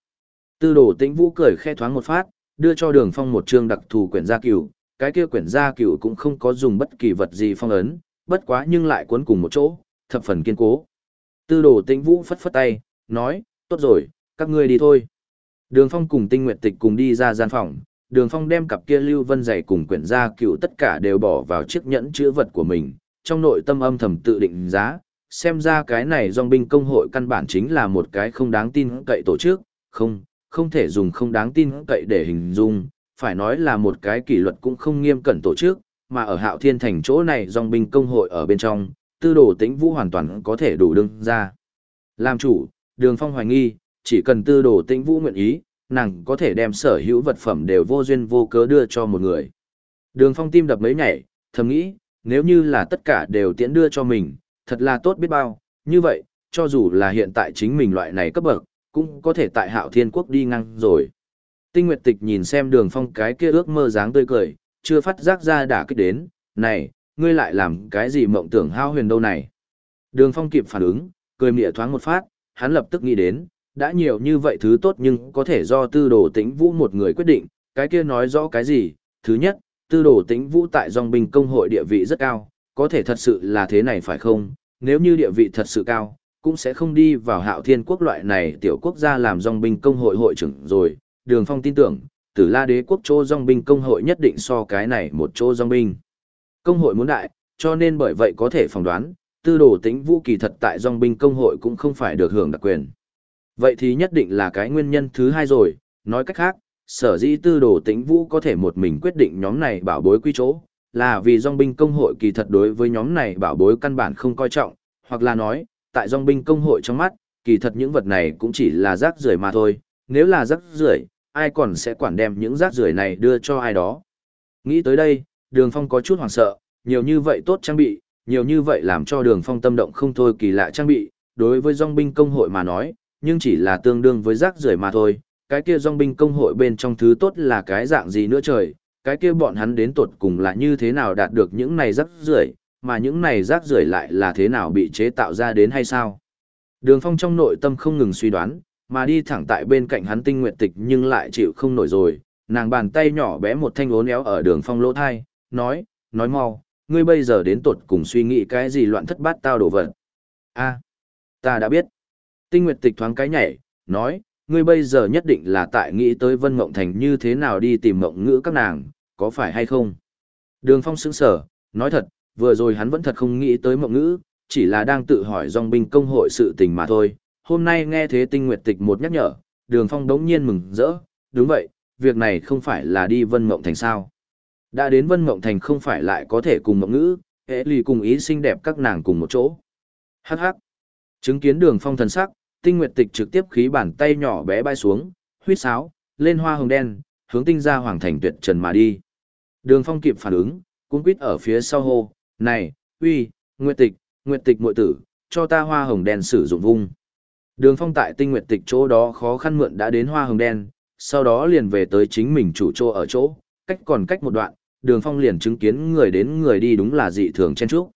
S1: Tư đồ tĩnh vũ cười khe thoáng một phát, đưa cho đường phong một chương đặc thù quyển gia cửu, cái kia quyển gia cửu cũng không có dùng bất kỳ vật gì phong ấn, bất quá nhưng lại cuốn cùng một chỗ, thập phần kiên cố. Tư đồ tĩnh vũ phất phất tay, nói, tốt rồi, các ngươi đi thôi. Đường phong cùng tinh Nguyệt tịch cùng đi ra gian phòng, đường phong đem cặp kia lưu vân giày cùng quyển gia Cựu tất cả đều bỏ vào chiếc nhẫn chữ vật của mình, trong nội tâm âm thầm tự định giá, xem ra cái này dòng binh công hội căn bản chính là một cái không đáng tin cậy tổ chức, không, không thể dùng không đáng tin cậy để hình dung, phải nói là một cái kỷ luật cũng không nghiêm cẩn tổ chức, mà ở hạo thiên thành chỗ này dòng binh công hội ở bên trong, tư đồ tĩnh vũ hoàn toàn có thể đủ đương ra. Làm chủ, đường phong hoài nghi, chỉ cần tư đồ tĩnh vũ nguyện ý, nàng có thể đem sở hữu vật phẩm đều vô duyên vô cớ đưa cho một người. Đường phong tim đập mấy nhảy, thầm nghĩ, nếu như là tất cả đều tiễn đưa cho mình, thật là tốt biết bao, như vậy, cho dù là hiện tại chính mình loại này cấp bậc, cũng có thể tại hạo thiên quốc đi ngang rồi. Tinh Nguyệt Tịch nhìn xem đường phong cái kia ước mơ dáng tươi cười, chưa phát giác ra đã kích đến, này, ngươi lại làm cái gì mộng tưởng hao huyền đâu này. Đường phong kịp phản ứng, cười mỉa thoáng một phát, hắn lập tức nghĩ đến, đã nhiều như vậy thứ tốt nhưng có thể do tư đồ tĩnh vũ một người quyết định, cái kia nói rõ cái gì, thứ nhất, tư đồ tĩnh vũ tại dòng binh công hội địa vị rất cao, có thể thật sự là thế này phải không, nếu như địa vị thật sự cao, cũng sẽ không đi vào hạo thiên quốc loại này tiểu quốc gia làm dòng binh công hội hội trưởng rồi, đường phong tin tưởng, tử la đế quốc chỗ dòng binh công hội nhất định so cái này một chỗ dòng binh. Công hội muốn đại, cho nên bởi vậy có thể phỏng đoán, tư đồ tĩnh vũ kỳ thật tại dòng binh công hội cũng không phải được hưởng đặc quyền. Vậy thì nhất định là cái nguyên nhân thứ hai rồi, nói cách khác, sở dĩ tư đồ tĩnh vũ có thể một mình quyết định nhóm này bảo bối quy chỗ, là vì dòng binh công hội kỳ thật đối với nhóm này bảo bối căn bản không coi trọng, hoặc là nói, tại dòng binh công hội trong mắt, kỳ thật những vật này cũng chỉ là rác rưởi mà thôi, nếu là rác rưởi, ai còn sẽ quản đem những rác rưởi này đưa cho ai đó. Nghĩ tới đây, đường phong có chút hoảng sợ, nhiều như vậy tốt trang bị, nhiều như vậy làm cho đường phong tâm động không thôi kỳ lạ trang bị, đối với dòng binh công hội mà nói, nhưng chỉ là tương đương với rác rưởi mà thôi, cái kia dòng binh công hội bên trong thứ tốt là cái dạng gì nữa trời, cái kia bọn hắn đến tột cùng là như thế nào đạt được những này rác rưởi, mà những này rác rưởi lại là thế nào bị chế tạo ra đến hay sao. Đường Phong trong nội tâm không ngừng suy đoán, mà đi thẳng tại bên cạnh hắn tinh nguyện tịch nhưng lại chịu không nổi rồi, nàng bàn tay nhỏ bé một thanh ố néo ở đường Phong lỗ thai, nói, nói mau, ngươi bây giờ đến tột cùng suy nghĩ cái gì loạn thất bát tao đổ vật. a ta đã biết. Tinh Nguyệt tịch thoáng cái nhảy, nói, ngươi bây giờ nhất định là tại nghĩ tới Vân Mộng Thành như thế nào đi tìm mộng ngữ các nàng, có phải hay không? Đường Phong sững sở, nói thật, vừa rồi hắn vẫn thật không nghĩ tới mộng ngữ, chỉ là đang tự hỏi dòng binh công hội sự tình mà thôi. Hôm nay nghe thế tinh nguyệt tịch một nhắc nhở, đường phong đống nhiên mừng rỡ, đúng vậy, việc này không phải là đi vân mộng thành sao. Đã đến vân mộng thành không phải lại có thể cùng mộng ngữ, hệ lì cùng ý xinh đẹp các nàng cùng một chỗ. Hắc hắc. Chứng kiến đường phong thần sắc, tinh nguyệt tịch trực tiếp khí bàn tay nhỏ bé bay xuống, huyết sáo, lên hoa hồng đen, hướng tinh ra hoàng thành tuyệt trần mà đi. Đường phong kịp phản ứng, cũng quýt ở phía sau hô, này, uy, nguyệt tịch, nguyệt tịch muội tử, cho ta hoa hồng đen sử dụng vung. Đường phong tại tinh nguyệt tịch chỗ đó khó khăn mượn đã đến hoa hồng đen, sau đó liền về tới chính mình chủ chỗ ở chỗ, cách còn cách một đoạn, đường phong liền chứng kiến người đến người đi đúng là dị thường chen trúc.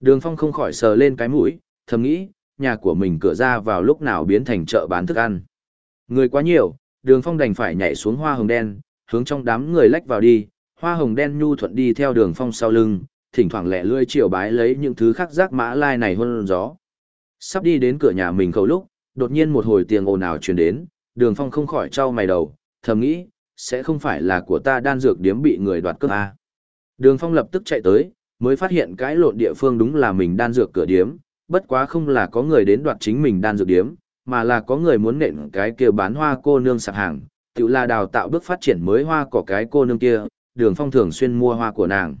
S1: Đường phong không khỏi sờ lên cái mũi, thầm nghĩ, nhà của mình cửa ra vào lúc nào biến thành chợ bán thức ăn. Người quá nhiều, đường phong đành phải nhảy xuống hoa hồng đen, hướng trong đám người lách vào đi, hoa hồng đen nhu thuận đi theo đường phong sau lưng, thỉnh thoảng lẻ lươi chiều bái lấy những thứ khác rác mã lai này hơn gió. Sắp đi đến cửa nhà mình khẩu lúc, đột nhiên một hồi tiếng ồn ào truyền đến, đường phong không khỏi trao mày đầu, thầm nghĩ, sẽ không phải là của ta đan dược điếm bị người đoạt cướp à. Đường phong lập tức chạy tới, mới phát hiện cái lộn địa phương đúng là mình đan dược cửa điếm, bất quá không là có người đến đoạt chính mình đan dược điếm, mà là có người muốn nện cái kia bán hoa cô nương sạp hàng, tự là đào tạo bước phát triển mới hoa của cái cô nương kia, đường phong thường xuyên mua hoa của nàng.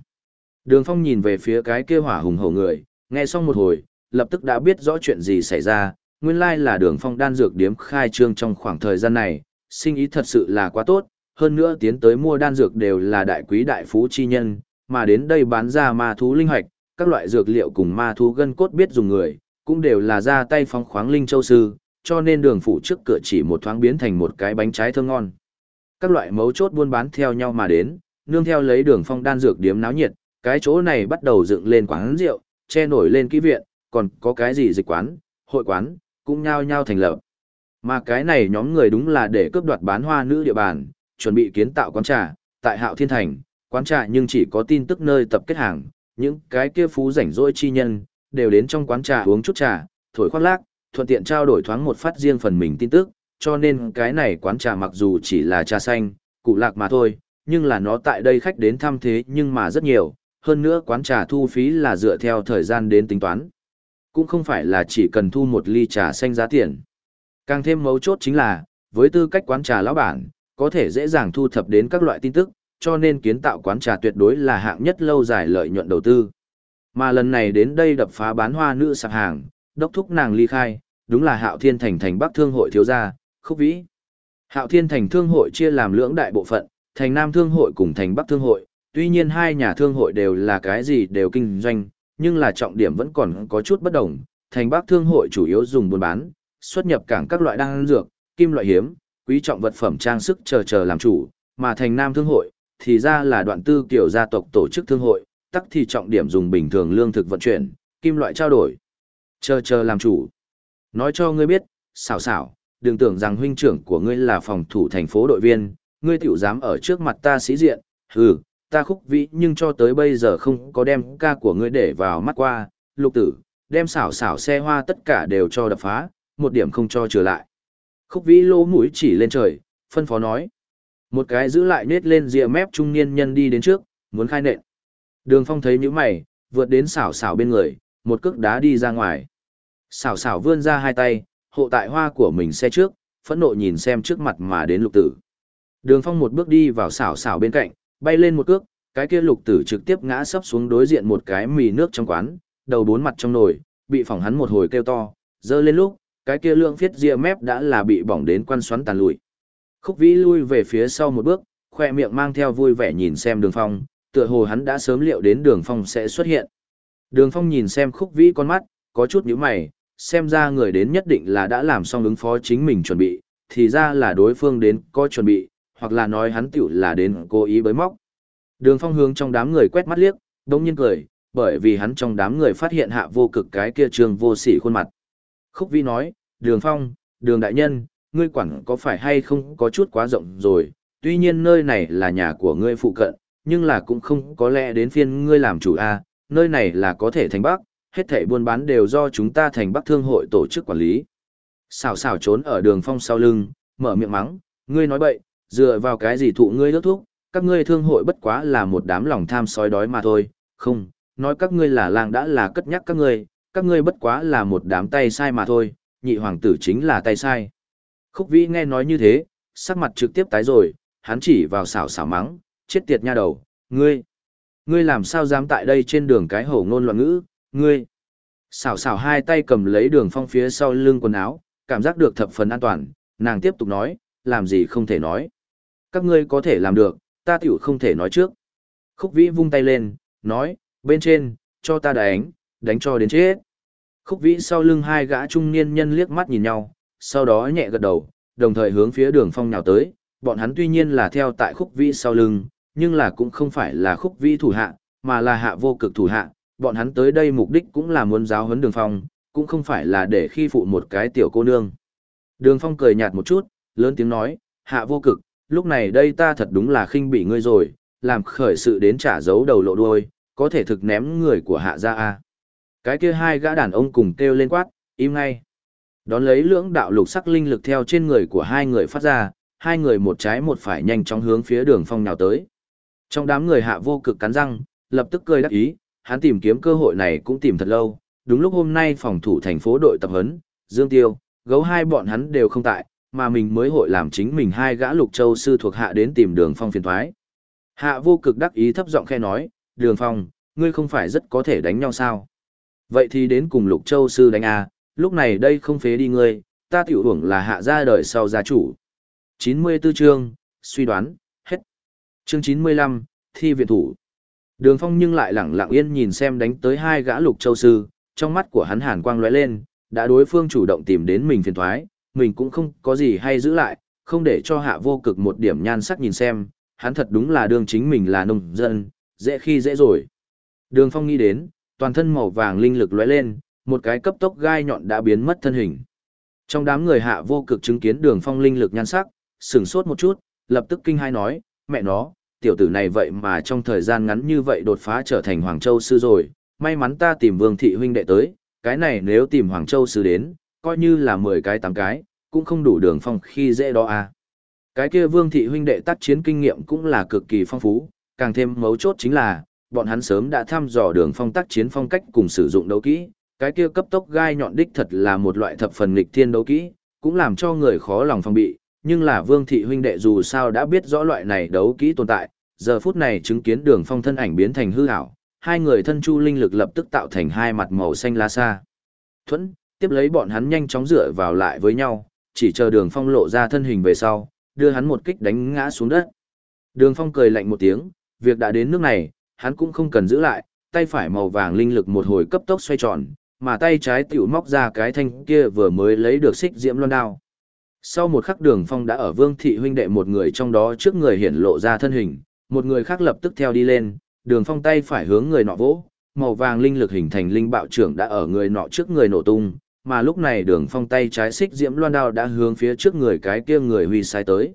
S1: Đường phong nhìn về phía cái kia hỏa hùng hổ người, nghe xong một hồi, lập tức đã biết rõ chuyện gì xảy ra, nguyên lai là đường phong đan dược điếm khai trương trong khoảng thời gian này, sinh ý thật sự là quá tốt, hơn nữa tiến tới mua đan dược đều là đại quý đại phú chi nhân, mà đến đây bán ra ma thú linh hoạch, các loại dược liệu cùng ma thú gân cốt biết dùng người, cũng đều là ra tay phóng khoáng linh châu sư, cho nên đường phủ trước cửa chỉ một thoáng biến thành một cái bánh trái thơm ngon. Các loại mấu chốt buôn bán theo nhau mà đến, nương theo lấy đường phong đan dược điếm náo nhiệt, cái chỗ này bắt đầu dựng lên quán rượu, che nổi lên kỹ viện, còn có cái gì dịch quán, hội quán, cũng nhao nhao thành lập. Mà cái này nhóm người đúng là để cướp đoạt bán hoa nữ địa bàn, chuẩn bị kiến tạo quán trà, tại Hạo Thiên Thành, quán trà nhưng chỉ có tin tức nơi tập kết hàng, những cái kia phú rảnh rỗi chi nhân, đều đến trong quán trà uống chút trà, thổi khoác lác, thuận tiện trao đổi thoáng một phát riêng phần mình tin tức, cho nên cái này quán trà mặc dù chỉ là trà xanh, cụ lạc mà thôi, nhưng là nó tại đây khách đến thăm thế nhưng mà rất nhiều, hơn nữa quán trà thu phí là dựa theo thời gian đến tính toán. Cũng không phải là chỉ cần thu một ly trà xanh giá tiền. Càng thêm mấu chốt chính là, với tư cách quán trà lão bản, có thể dễ dàng thu thập đến các loại tin tức, cho nên kiến tạo quán trà tuyệt đối là hạng nhất lâu dài lợi nhuận đầu tư. Mà lần này đến đây đập phá bán hoa nữ sạp hàng, đốc thúc nàng ly khai, đúng là Hạo Thiên Thành thành Bắc Thương hội thiếu gia, Khúc Vĩ. Hạo Thiên Thành Thương hội chia làm lưỡng đại bộ phận, thành Nam Thương hội cùng thành Bắc Thương hội, tuy nhiên hai nhà thương hội đều là cái gì đều kinh doanh, nhưng là trọng điểm vẫn còn có chút bất đồng. Thành Bắc Thương hội chủ yếu dùng buôn bán, xuất nhập cảng các loại đan dược, kim loại hiếm, quý trọng vật phẩm trang sức chờ chờ làm chủ, mà thành Nam Thương hội thì ra là đoạn tư kiểu gia tộc tổ chức thương hội, tắc thì trọng điểm dùng bình thường lương thực vận chuyển, kim loại trao đổi. Chờ chờ làm chủ. Nói cho ngươi biết, xảo xảo, đừng tưởng rằng huynh trưởng của ngươi là phòng thủ thành phố đội viên, ngươi tiểu dám ở trước mặt ta sĩ diện, hừ, ta khúc vĩ nhưng cho tới bây giờ không có đem ca của ngươi để vào mắt qua, lục tử, đem xảo xảo xe hoa tất cả đều cho đập phá, một điểm không cho trở lại. Khúc vĩ lỗ mũi chỉ lên trời, phân phó nói. Một cái giữ lại nết lên rìa mép trung niên nhân đi đến trước, muốn khai nện. Đường phong thấy như mày, vượt đến xảo xảo bên người, một cước đá đi ra ngoài. Xảo xảo vươn ra hai tay, hộ tại hoa của mình xe trước, phẫn nộ nhìn xem trước mặt mà đến lục tử. Đường phong một bước đi vào xảo xảo bên cạnh, bay lên một cước, cái kia lục tử trực tiếp ngã sấp xuống đối diện một cái mì nước trong quán, đầu bốn mặt trong nồi, bị phỏng hắn một hồi kêu to, dơ lên lúc, cái kia lượng phiết ria mép đã là bị bỏng đến quan xoắn tàn lụi. Khúc vĩ lui về phía sau một bước, khoe miệng mang theo vui vẻ nhìn xem đường phong, tựa hồ hắn đã sớm liệu đến đường phong sẽ xuất hiện. Đường phong nhìn xem khúc vĩ con mắt, có chút nhíu mày, xem ra người đến nhất định là đã làm xong ứng phó chính mình chuẩn bị, thì ra là đối phương đến có chuẩn bị, hoặc là nói hắn tiểu là đến cố ý bới móc. Đường phong hướng trong đám người quét mắt liếc, đống nhiên cười, bởi vì hắn trong đám người phát hiện hạ vô cực cái kia trường vô sỉ khuôn mặt. Khúc vi nói, đường phong, đường đại nhân, ngươi quản có phải hay không có chút quá rộng rồi, tuy nhiên nơi này là nhà của ngươi phụ cận, nhưng là cũng không có lẽ đến phiên ngươi làm chủ a nơi này là có thể thành bắc, hết thảy buôn bán đều do chúng ta thành bắc thương hội tổ chức quản lý. Xào xào trốn ở đường phong sau lưng, mở miệng mắng, ngươi nói bậy, dựa vào cái gì thụ ngươi đốt thuốc, các ngươi thương hội bất quá là một đám lòng tham sói đói mà thôi, không, nói các ngươi là làng đã là cất nhắc các ngươi, các ngươi bất quá là một đám tay sai mà thôi, nhị hoàng tử chính là tay sai. Khúc vĩ nghe nói như thế, sắc mặt trực tiếp tái rồi, hắn chỉ vào xảo xảo mắng, chết tiệt nha đầu, ngươi, ngươi làm sao dám tại đây trên đường cái hổ ngôn loạn ngữ, ngươi. Xảo xảo hai tay cầm lấy đường phong phía sau lưng quần áo, cảm giác được thập phần an toàn, nàng tiếp tục nói, làm gì không thể nói. Các ngươi có thể làm được, ta tiểu không thể nói trước. Khúc vĩ vung tay lên, nói, bên trên, cho ta đánh, đánh cho đến chết. Khúc vĩ sau lưng hai gã trung niên nhân liếc mắt nhìn nhau, sau đó nhẹ gật đầu, đồng thời hướng phía đường phong nhào tới, bọn hắn tuy nhiên là theo tại khúc vĩ sau lưng, nhưng là cũng không phải là khúc vĩ thủ hạ, mà là hạ vô cực thủ hạ, bọn hắn tới đây mục đích cũng là muốn giáo huấn đường phong, cũng không phải là để khi phụ một cái tiểu cô nương. Đường phong cười nhạt một chút, lớn tiếng nói, hạ vô cực, lúc này đây ta thật đúng là khinh bị ngươi rồi, làm khởi sự đến trả dấu đầu lộ đuôi, có thể thực ném người của hạ ra a Cái kia hai gã đàn ông cùng kêu lên quát, im ngay. Đón lấy lưỡng đạo lục sắc linh lực theo trên người của hai người phát ra, hai người một trái một phải nhanh chóng hướng phía đường phong nào tới. Trong đám người hạ vô cực cắn răng, lập tức cười đắc ý, hắn tìm kiếm cơ hội này cũng tìm thật lâu, đúng lúc hôm nay phòng thủ thành phố đội tập huấn, Dương Tiêu, gấu hai bọn hắn đều không tại, mà mình mới hội làm chính mình hai gã lục châu sư thuộc hạ đến tìm đường phong phiền thoái. Hạ vô cực đắc ý thấp giọng khe nói, đường phong, ngươi không phải rất có thể đánh nhau sao? Vậy thì đến cùng lục châu sư đánh à, lúc này đây không phế đi ngươi, ta tiểu hưởng là hạ gia đời sau gia chủ. 94 chương, suy đoán, hết. Chương 95, thi viện thủ. Đường phong nhưng lại lẳng lặng yên nhìn xem đánh tới hai gã lục châu sư, trong mắt của hắn hàn quang lóe lên, đã đối phương chủ động tìm đến mình phiền thoái, mình cũng không có gì hay giữ lại, không để cho hạ vô cực một điểm nhan sắc nhìn xem, hắn thật đúng là đường chính mình là nông dân, dễ khi dễ rồi. Đường phong nghĩ đến, toàn thân màu vàng linh lực lóe lên, một cái cấp tốc gai nhọn đã biến mất thân hình. Trong đám người hạ vô cực chứng kiến đường phong linh lực nhan sắc, sửng sốt một chút, lập tức kinh hai nói, mẹ nó, tiểu tử này vậy mà trong thời gian ngắn như vậy đột phá trở thành Hoàng Châu Sư rồi, may mắn ta tìm vương thị huynh đệ tới, cái này nếu tìm Hoàng Châu Sư đến, coi như là 10 cái 8 cái, cũng không đủ đường phong khi dễ đó à. Cái kia vương thị huynh đệ tác chiến kinh nghiệm cũng là cực kỳ phong phú, càng thêm mấu chốt chính là, bọn hắn sớm đã thăm dò đường phong tác chiến phong cách cùng sử dụng đấu kỹ, cái kia cấp tốc gai nhọn đích thật là một loại thập phần nghịch thiên đấu kỹ, cũng làm cho người khó lòng phòng bị, nhưng là Vương thị huynh đệ dù sao đã biết rõ loại này đấu kỹ tồn tại, giờ phút này chứng kiến Đường Phong thân ảnh biến thành hư ảo, hai người thân chu linh lực lập tức tạo thành hai mặt màu xanh lá xa. Thuẫn, tiếp lấy bọn hắn nhanh chóng dựa vào lại với nhau, chỉ chờ Đường Phong lộ ra thân hình về sau, đưa hắn một kích đánh ngã xuống đất. Đường Phong cười lạnh một tiếng, việc đã đến nước này, hắn cũng không cần giữ lại, tay phải màu vàng linh lực một hồi cấp tốc xoay tròn, mà tay trái tiểu móc ra cái thanh kia vừa mới lấy được xích diễm loan đao. Sau một khắc đường phong đã ở vương thị huynh đệ một người trong đó trước người hiển lộ ra thân hình, một người khác lập tức theo đi lên, đường phong tay phải hướng người nọ vỗ, màu vàng linh lực hình thành linh bạo trưởng đã ở người nọ trước người nổ tung, mà lúc này đường phong tay trái xích diễm loan đao đã hướng phía trước người cái kia người huy sai tới.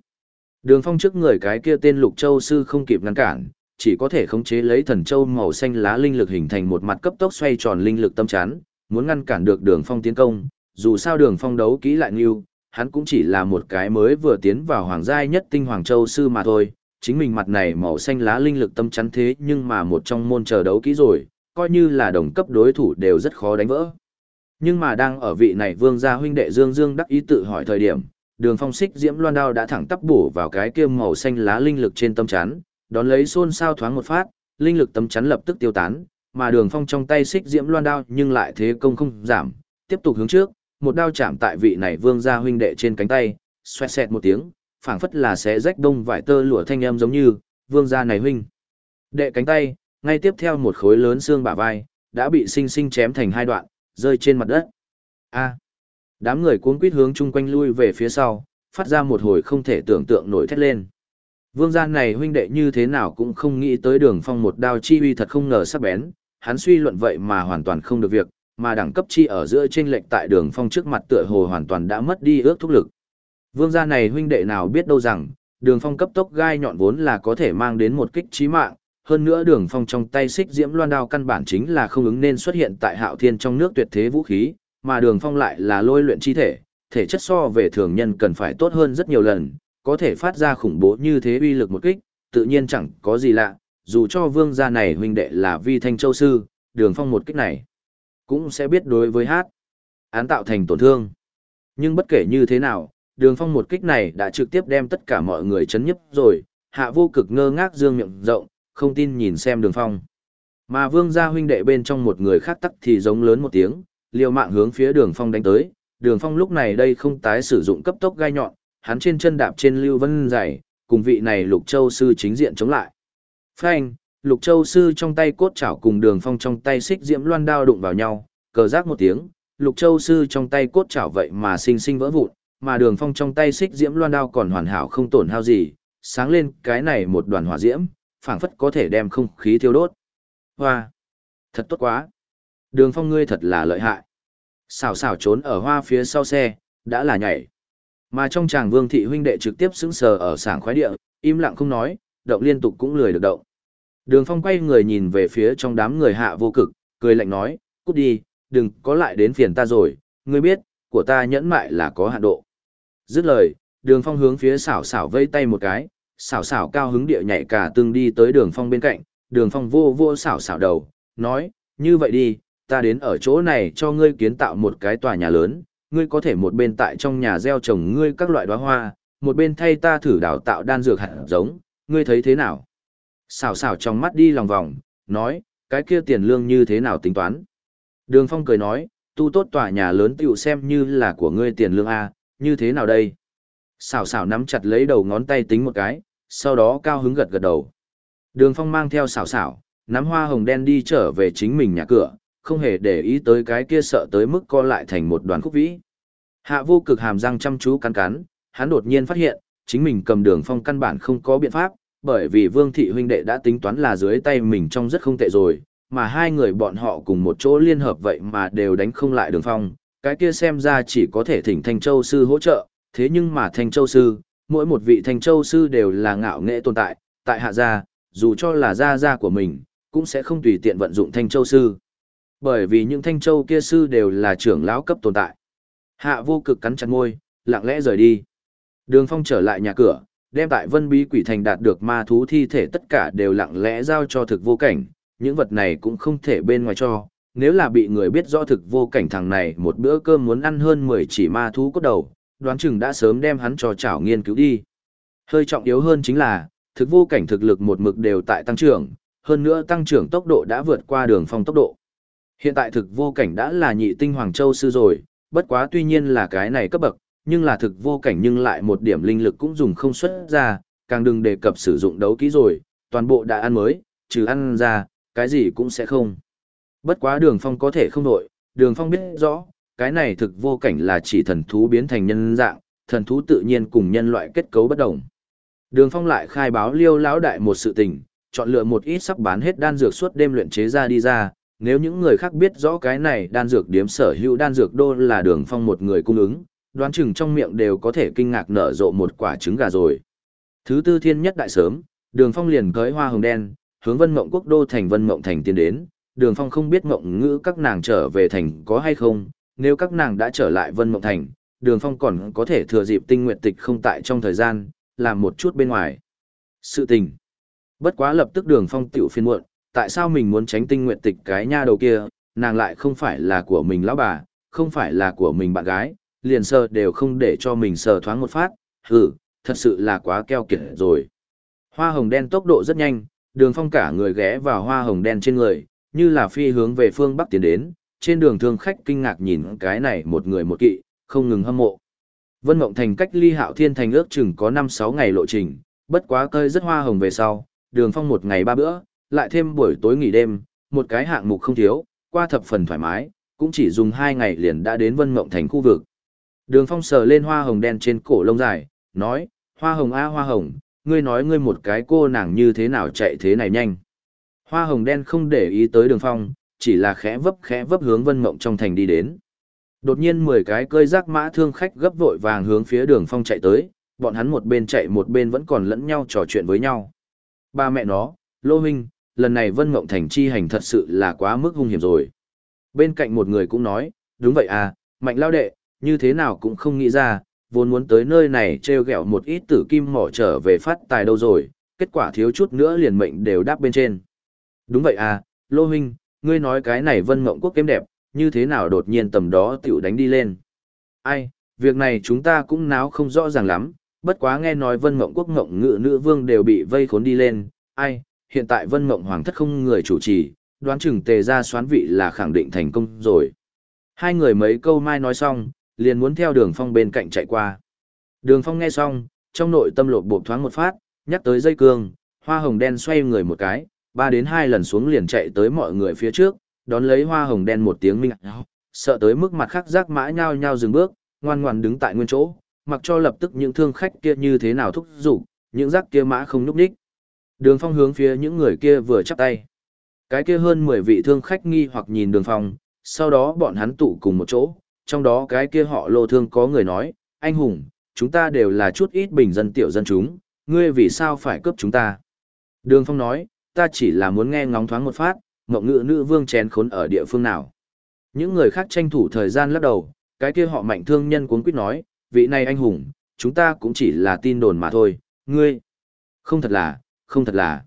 S1: Đường phong trước người cái kia tên lục châu sư không kịp ngăn cản, chỉ có thể khống chế lấy thần châu màu xanh lá linh lực hình thành một mặt cấp tốc xoay tròn linh lực tâm chán muốn ngăn cản được đường phong tiến công, dù sao đường phong đấu kỹ lại nghiêu, hắn cũng chỉ là một cái mới vừa tiến vào hoàng giai nhất tinh hoàng châu sư mà thôi, chính mình mặt này màu xanh lá linh lực tâm chắn thế nhưng mà một trong môn chờ đấu kỹ rồi, coi như là đồng cấp đối thủ đều rất khó đánh vỡ. Nhưng mà đang ở vị này vương gia huynh đệ Dương Dương đắc ý tự hỏi thời điểm, đường phong xích diễm loan đao đã thẳng tắp bổ vào cái kia màu xanh lá linh lực trên tâm chắn, đón lấy xôn xao thoáng một phát, linh lực tâm chắn lập tức tiêu tán, mà đường phong trong tay xích diễm loan đao nhưng lại thế công không giảm, tiếp tục hướng trước, một đao chạm tại vị này vương gia huynh đệ trên cánh tay, xoẹt xẹt một tiếng, phảng phất là sẽ rách đông vải tơ lụa thanh âm giống như, vương gia này huynh. Đệ cánh tay, ngay tiếp theo một khối lớn xương bả vai, đã bị sinh sinh chém thành hai đoạn, rơi trên mặt đất. A. đám người cuống quýt hướng chung quanh lui về phía sau, phát ra một hồi không thể tưởng tượng nổi thét lên. Vương gia này huynh đệ như thế nào cũng không nghĩ tới đường phong một đao chi uy thật không ngờ sắc bén, hắn suy luận vậy mà hoàn toàn không được việc, mà đẳng cấp chi ở giữa trên lệnh tại đường phong trước mặt tựa hồ hoàn toàn đã mất đi ước thúc lực. Vương gia này huynh đệ nào biết đâu rằng, đường phong cấp tốc gai nhọn vốn là có thể mang đến một kích trí mạng, hơn nữa đường phong trong tay xích diễm loan đao căn bản chính là không ứng nên xuất hiện tại hạo thiên trong nước tuyệt thế vũ khí, mà đường phong lại là lôi luyện chi thể, thể chất so về thường nhân cần phải tốt hơn rất nhiều lần, có thể phát ra khủng bố như thế uy lực một kích, tự nhiên chẳng có gì lạ, dù cho vương gia này huynh đệ là vi thanh châu sư, đường phong một kích này, cũng sẽ biết đối với hát, án tạo thành tổn thương. Nhưng bất kể như thế nào, đường phong một kích này đã trực tiếp đem tất cả mọi người chấn nhấp rồi, hạ vô cực ngơ ngác dương miệng rộng, không tin nhìn xem đường phong. Mà vương gia huynh đệ bên trong một người khác tắc thì giống lớn một tiếng, liều mạng hướng phía đường phong đánh tới, đường phong lúc này đây không tái sử dụng cấp tốc gai nhọn, hắn trên chân đạp trên lưu vân dày, cùng vị này lục châu sư chính diện chống lại. Phanh, lục châu sư trong tay cốt chảo cùng đường phong trong tay xích diễm loan đao đụng vào nhau, cờ rác một tiếng, lục châu sư trong tay cốt chảo vậy mà sinh sinh vỡ vụn, mà đường phong trong tay xích diễm loan đao còn hoàn hảo không tổn hao gì, sáng lên cái này một đoàn hỏa diễm, phảng phất có thể đem không khí thiêu đốt. Hoa! Thật tốt quá! Đường phong ngươi thật là lợi hại. Xào xào trốn ở hoa phía sau xe, đã là nhảy. Mà trong chàng vương thị huynh đệ trực tiếp sững sờ ở sảng khoái địa, im lặng không nói, động liên tục cũng lười được động. Đường phong quay người nhìn về phía trong đám người hạ vô cực, cười lạnh nói, cút đi, đừng có lại đến phiền ta rồi, ngươi biết, của ta nhẫn mại là có hạn độ. Dứt lời, đường phong hướng phía xảo xảo vây tay một cái, xảo xảo cao hứng địa nhảy cả tương đi tới đường phong bên cạnh, đường phong vô vô xảo xảo đầu, nói, như vậy đi, ta đến ở chỗ này cho ngươi kiến tạo một cái tòa nhà lớn, ngươi có thể một bên tại trong nhà gieo trồng ngươi các loại đóa hoa, một bên thay ta thử đào tạo đan dược hạt giống, ngươi thấy thế nào? Xào xào trong mắt đi lòng vòng, nói, cái kia tiền lương như thế nào tính toán? Đường Phong cười nói, tu tốt tòa nhà lớn tiểu xem như là của ngươi tiền lương A, như thế nào đây? Xào xào nắm chặt lấy đầu ngón tay tính một cái, sau đó cao hứng gật gật đầu. Đường Phong mang theo xào xào, nắm hoa hồng đen đi trở về chính mình nhà cửa, không hề để ý tới cái kia sợ tới mức co lại thành một đoàn khúc vĩ. Hạ vô cực hàm răng chăm chú cắn cắn, hắn đột nhiên phát hiện, chính mình cầm đường phong căn bản không có biện pháp, bởi vì vương thị huynh đệ đã tính toán là dưới tay mình trong rất không tệ rồi, mà hai người bọn họ cùng một chỗ liên hợp vậy mà đều đánh không lại đường phong, cái kia xem ra chỉ có thể thỉnh Thanh Châu Sư hỗ trợ, thế nhưng mà Thanh Châu Sư, mỗi một vị Thanh Châu Sư đều là ngạo nghệ tồn tại, tại hạ gia, dù cho là gia gia của mình, cũng sẽ không tùy tiện vận dụng Thanh Châu Sư. Bởi vì những Thanh Châu kia sư đều là trưởng lão cấp tồn tại. Hạ vô cực cắn chặt môi, lặng lẽ rời đi. Đường Phong trở lại nhà cửa, đem tại Vân Bí Quỷ Thành đạt được ma thú thi thể tất cả đều lặng lẽ giao cho thực vô cảnh, những vật này cũng không thể bên ngoài cho, nếu là bị người biết rõ thực vô cảnh thằng này một bữa cơm muốn ăn hơn 10 chỉ ma thú cốt đầu, đoán chừng đã sớm đem hắn cho chảo nghiên cứu đi. Hơi trọng yếu hơn chính là, thực vô cảnh thực lực một mực đều tại tăng trưởng, hơn nữa tăng trưởng tốc độ đã vượt qua đường phong tốc độ. Hiện tại thực vô cảnh đã là nhị tinh Hoàng Châu sư rồi, bất quá tuy nhiên là cái này cấp bậc, nhưng là thực vô cảnh nhưng lại một điểm linh lực cũng dùng không xuất ra, càng đừng đề cập sử dụng đấu kỹ rồi, toàn bộ đã ăn mới, trừ ăn ra, cái gì cũng sẽ không. Bất quá đường phong có thể không đổi, đường phong biết rõ, cái này thực vô cảnh là chỉ thần thú biến thành nhân dạng, thần thú tự nhiên cùng nhân loại kết cấu bất đồng. Đường phong lại khai báo liêu lão đại một sự tình, chọn lựa một ít sắp bán hết đan dược suốt đêm luyện chế ra đi ra, nếu những người khác biết rõ cái này đan dược điếm sở hữu đan dược đô là đường phong một người cung ứng, đoán chừng trong miệng đều có thể kinh ngạc nở rộ một quả trứng gà rồi. Thứ tư thiên nhất đại sớm, đường phong liền cưới hoa hồng đen, hướng vân mộng quốc đô thành vân mộng thành tiến đến, đường phong không biết mộng ngữ các nàng trở về thành có hay không, nếu các nàng đã trở lại vân mộng thành, đường phong còn có thể thừa dịp tinh nguyện tịch không tại trong thời gian, làm một chút bên ngoài. Sự tình. Bất quá lập tức đường phong tiểu phiên muộn, tại sao mình muốn tránh tinh nguyện tịch cái nha đầu kia, nàng lại không phải là của mình lão bà, không phải là của mình bạn gái, liền sờ đều không để cho mình sờ thoáng một phát, hừ, thật sự là quá keo kiệt rồi. Hoa hồng đen tốc độ rất nhanh, đường phong cả người ghé vào hoa hồng đen trên người, như là phi hướng về phương bắc tiến đến, trên đường thương khách kinh ngạc nhìn cái này một người một kỵ, không ngừng hâm mộ. Vân Mộng Thành cách ly hạo thiên thành ước chừng có 5-6 ngày lộ trình, bất quá cơi rất hoa hồng về sau, đường phong một ngày ba bữa, lại thêm buổi tối nghỉ đêm, một cái hạng mục không thiếu, qua thập phần thoải mái, cũng chỉ dùng hai ngày liền đã đến Vân Mộng Thành khu vực. Đường Phong sờ lên hoa hồng đen trên cổ lông dài, nói, hoa hồng a hoa hồng, ngươi nói ngươi một cái cô nàng như thế nào chạy thế này nhanh. Hoa hồng đen không để ý tới đường Phong, chỉ là khẽ vấp khẽ vấp hướng Vân Mộng trong thành đi đến. Đột nhiên 10 cái cơi rác mã thương khách gấp vội vàng hướng phía đường Phong chạy tới, bọn hắn một bên chạy một bên vẫn còn lẫn nhau trò chuyện với nhau. Ba mẹ nó, Lô Minh, lần này Vân Mộng Thành chi hành thật sự là quá mức hung hiểm rồi. Bên cạnh một người cũng nói, đúng vậy à, mạnh lao đệ, như thế nào cũng không nghĩ ra, vốn muốn tới nơi này treo gẹo một ít tử kim mỏ trở về phát tài đâu rồi, kết quả thiếu chút nữa liền mệnh đều đáp bên trên. Đúng vậy à, Lô Huynh, ngươi nói cái này Vân Mộng Quốc kém đẹp, như thế nào đột nhiên tầm đó tiểu đánh đi lên. Ai, việc này chúng ta cũng náo không rõ ràng lắm, bất quá nghe nói Vân Mộng Quốc Mộng Ngự Nữ Vương đều bị vây khốn đi lên, ai, hiện tại Vân Mộng Hoàng thất không người chủ trì, đoán chừng tề ra xoán vị là khẳng định thành công rồi. Hai người mấy câu mai nói xong, liền muốn theo đường phong bên cạnh chạy qua. Đường phong nghe xong, trong nội tâm lột bộp thoáng một phát, nhắc tới dây cương, hoa hồng đen xoay người một cái, ba đến hai lần xuống liền chạy tới mọi người phía trước, đón lấy hoa hồng đen một tiếng minh sợ tới mức mặt khắc giác mã nhao nhao dừng bước, ngoan ngoan đứng tại nguyên chỗ, mặc cho lập tức những thương khách kia như thế nào thúc giục, những giác kia mã không nhúc nhích. Đường phong hướng phía những người kia vừa chắp tay. Cái kia hơn 10 vị thương khách nghi hoặc nhìn đường phong, sau đó bọn hắn tụ cùng một chỗ, trong đó cái kia họ lô thương có người nói, anh hùng, chúng ta đều là chút ít bình dân tiểu dân chúng, ngươi vì sao phải cướp chúng ta? Đường phong nói, ta chỉ là muốn nghe ngóng thoáng một phát, mộng ngự nữ vương chén khốn ở địa phương nào. Những người khác tranh thủ thời gian lắc đầu, cái kia họ mạnh thương nhân cuốn quýt nói, vị này anh hùng, chúng ta cũng chỉ là tin đồn mà thôi, ngươi. Không thật là, không thật là.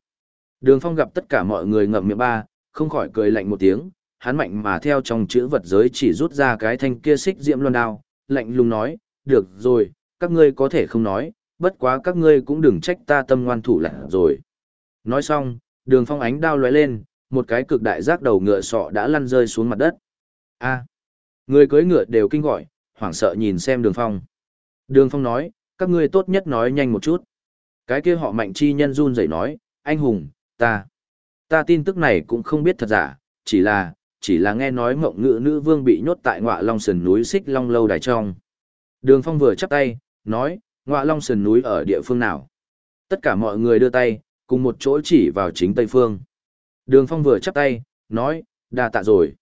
S1: Đường Phong gặp tất cả mọi người ngậm miệng ba, không khỏi cười lạnh một tiếng, hắn mạnh mà theo trong chữ vật giới chỉ rút ra cái thanh kia xích diễm loan đao, lạnh lùng nói, được rồi, các ngươi có thể không nói, bất quá các ngươi cũng đừng trách ta tâm ngoan thủ lạc rồi. Nói xong, đường phong ánh đao lóe lên, một cái cực đại giác đầu ngựa sọ đã lăn rơi xuống mặt đất. A, người cưới ngựa đều kinh gọi, hoảng sợ nhìn xem đường phong. Đường phong nói, các ngươi tốt nhất nói nhanh một chút. Cái kia họ mạnh chi nhân run rẩy nói, anh hùng, ta, ta tin tức này cũng không biết thật giả, chỉ là, chỉ là nghe nói mộng ngữ nữ vương bị nhốt tại ngọa long sườn núi xích long lâu đài trong. Đường phong vừa chắp tay, nói, ngọa long sườn núi ở địa phương nào? Tất cả mọi người đưa tay, cùng một chỗ chỉ vào chính tây phương. Đường phong vừa chắp tay, nói, đa tạ rồi.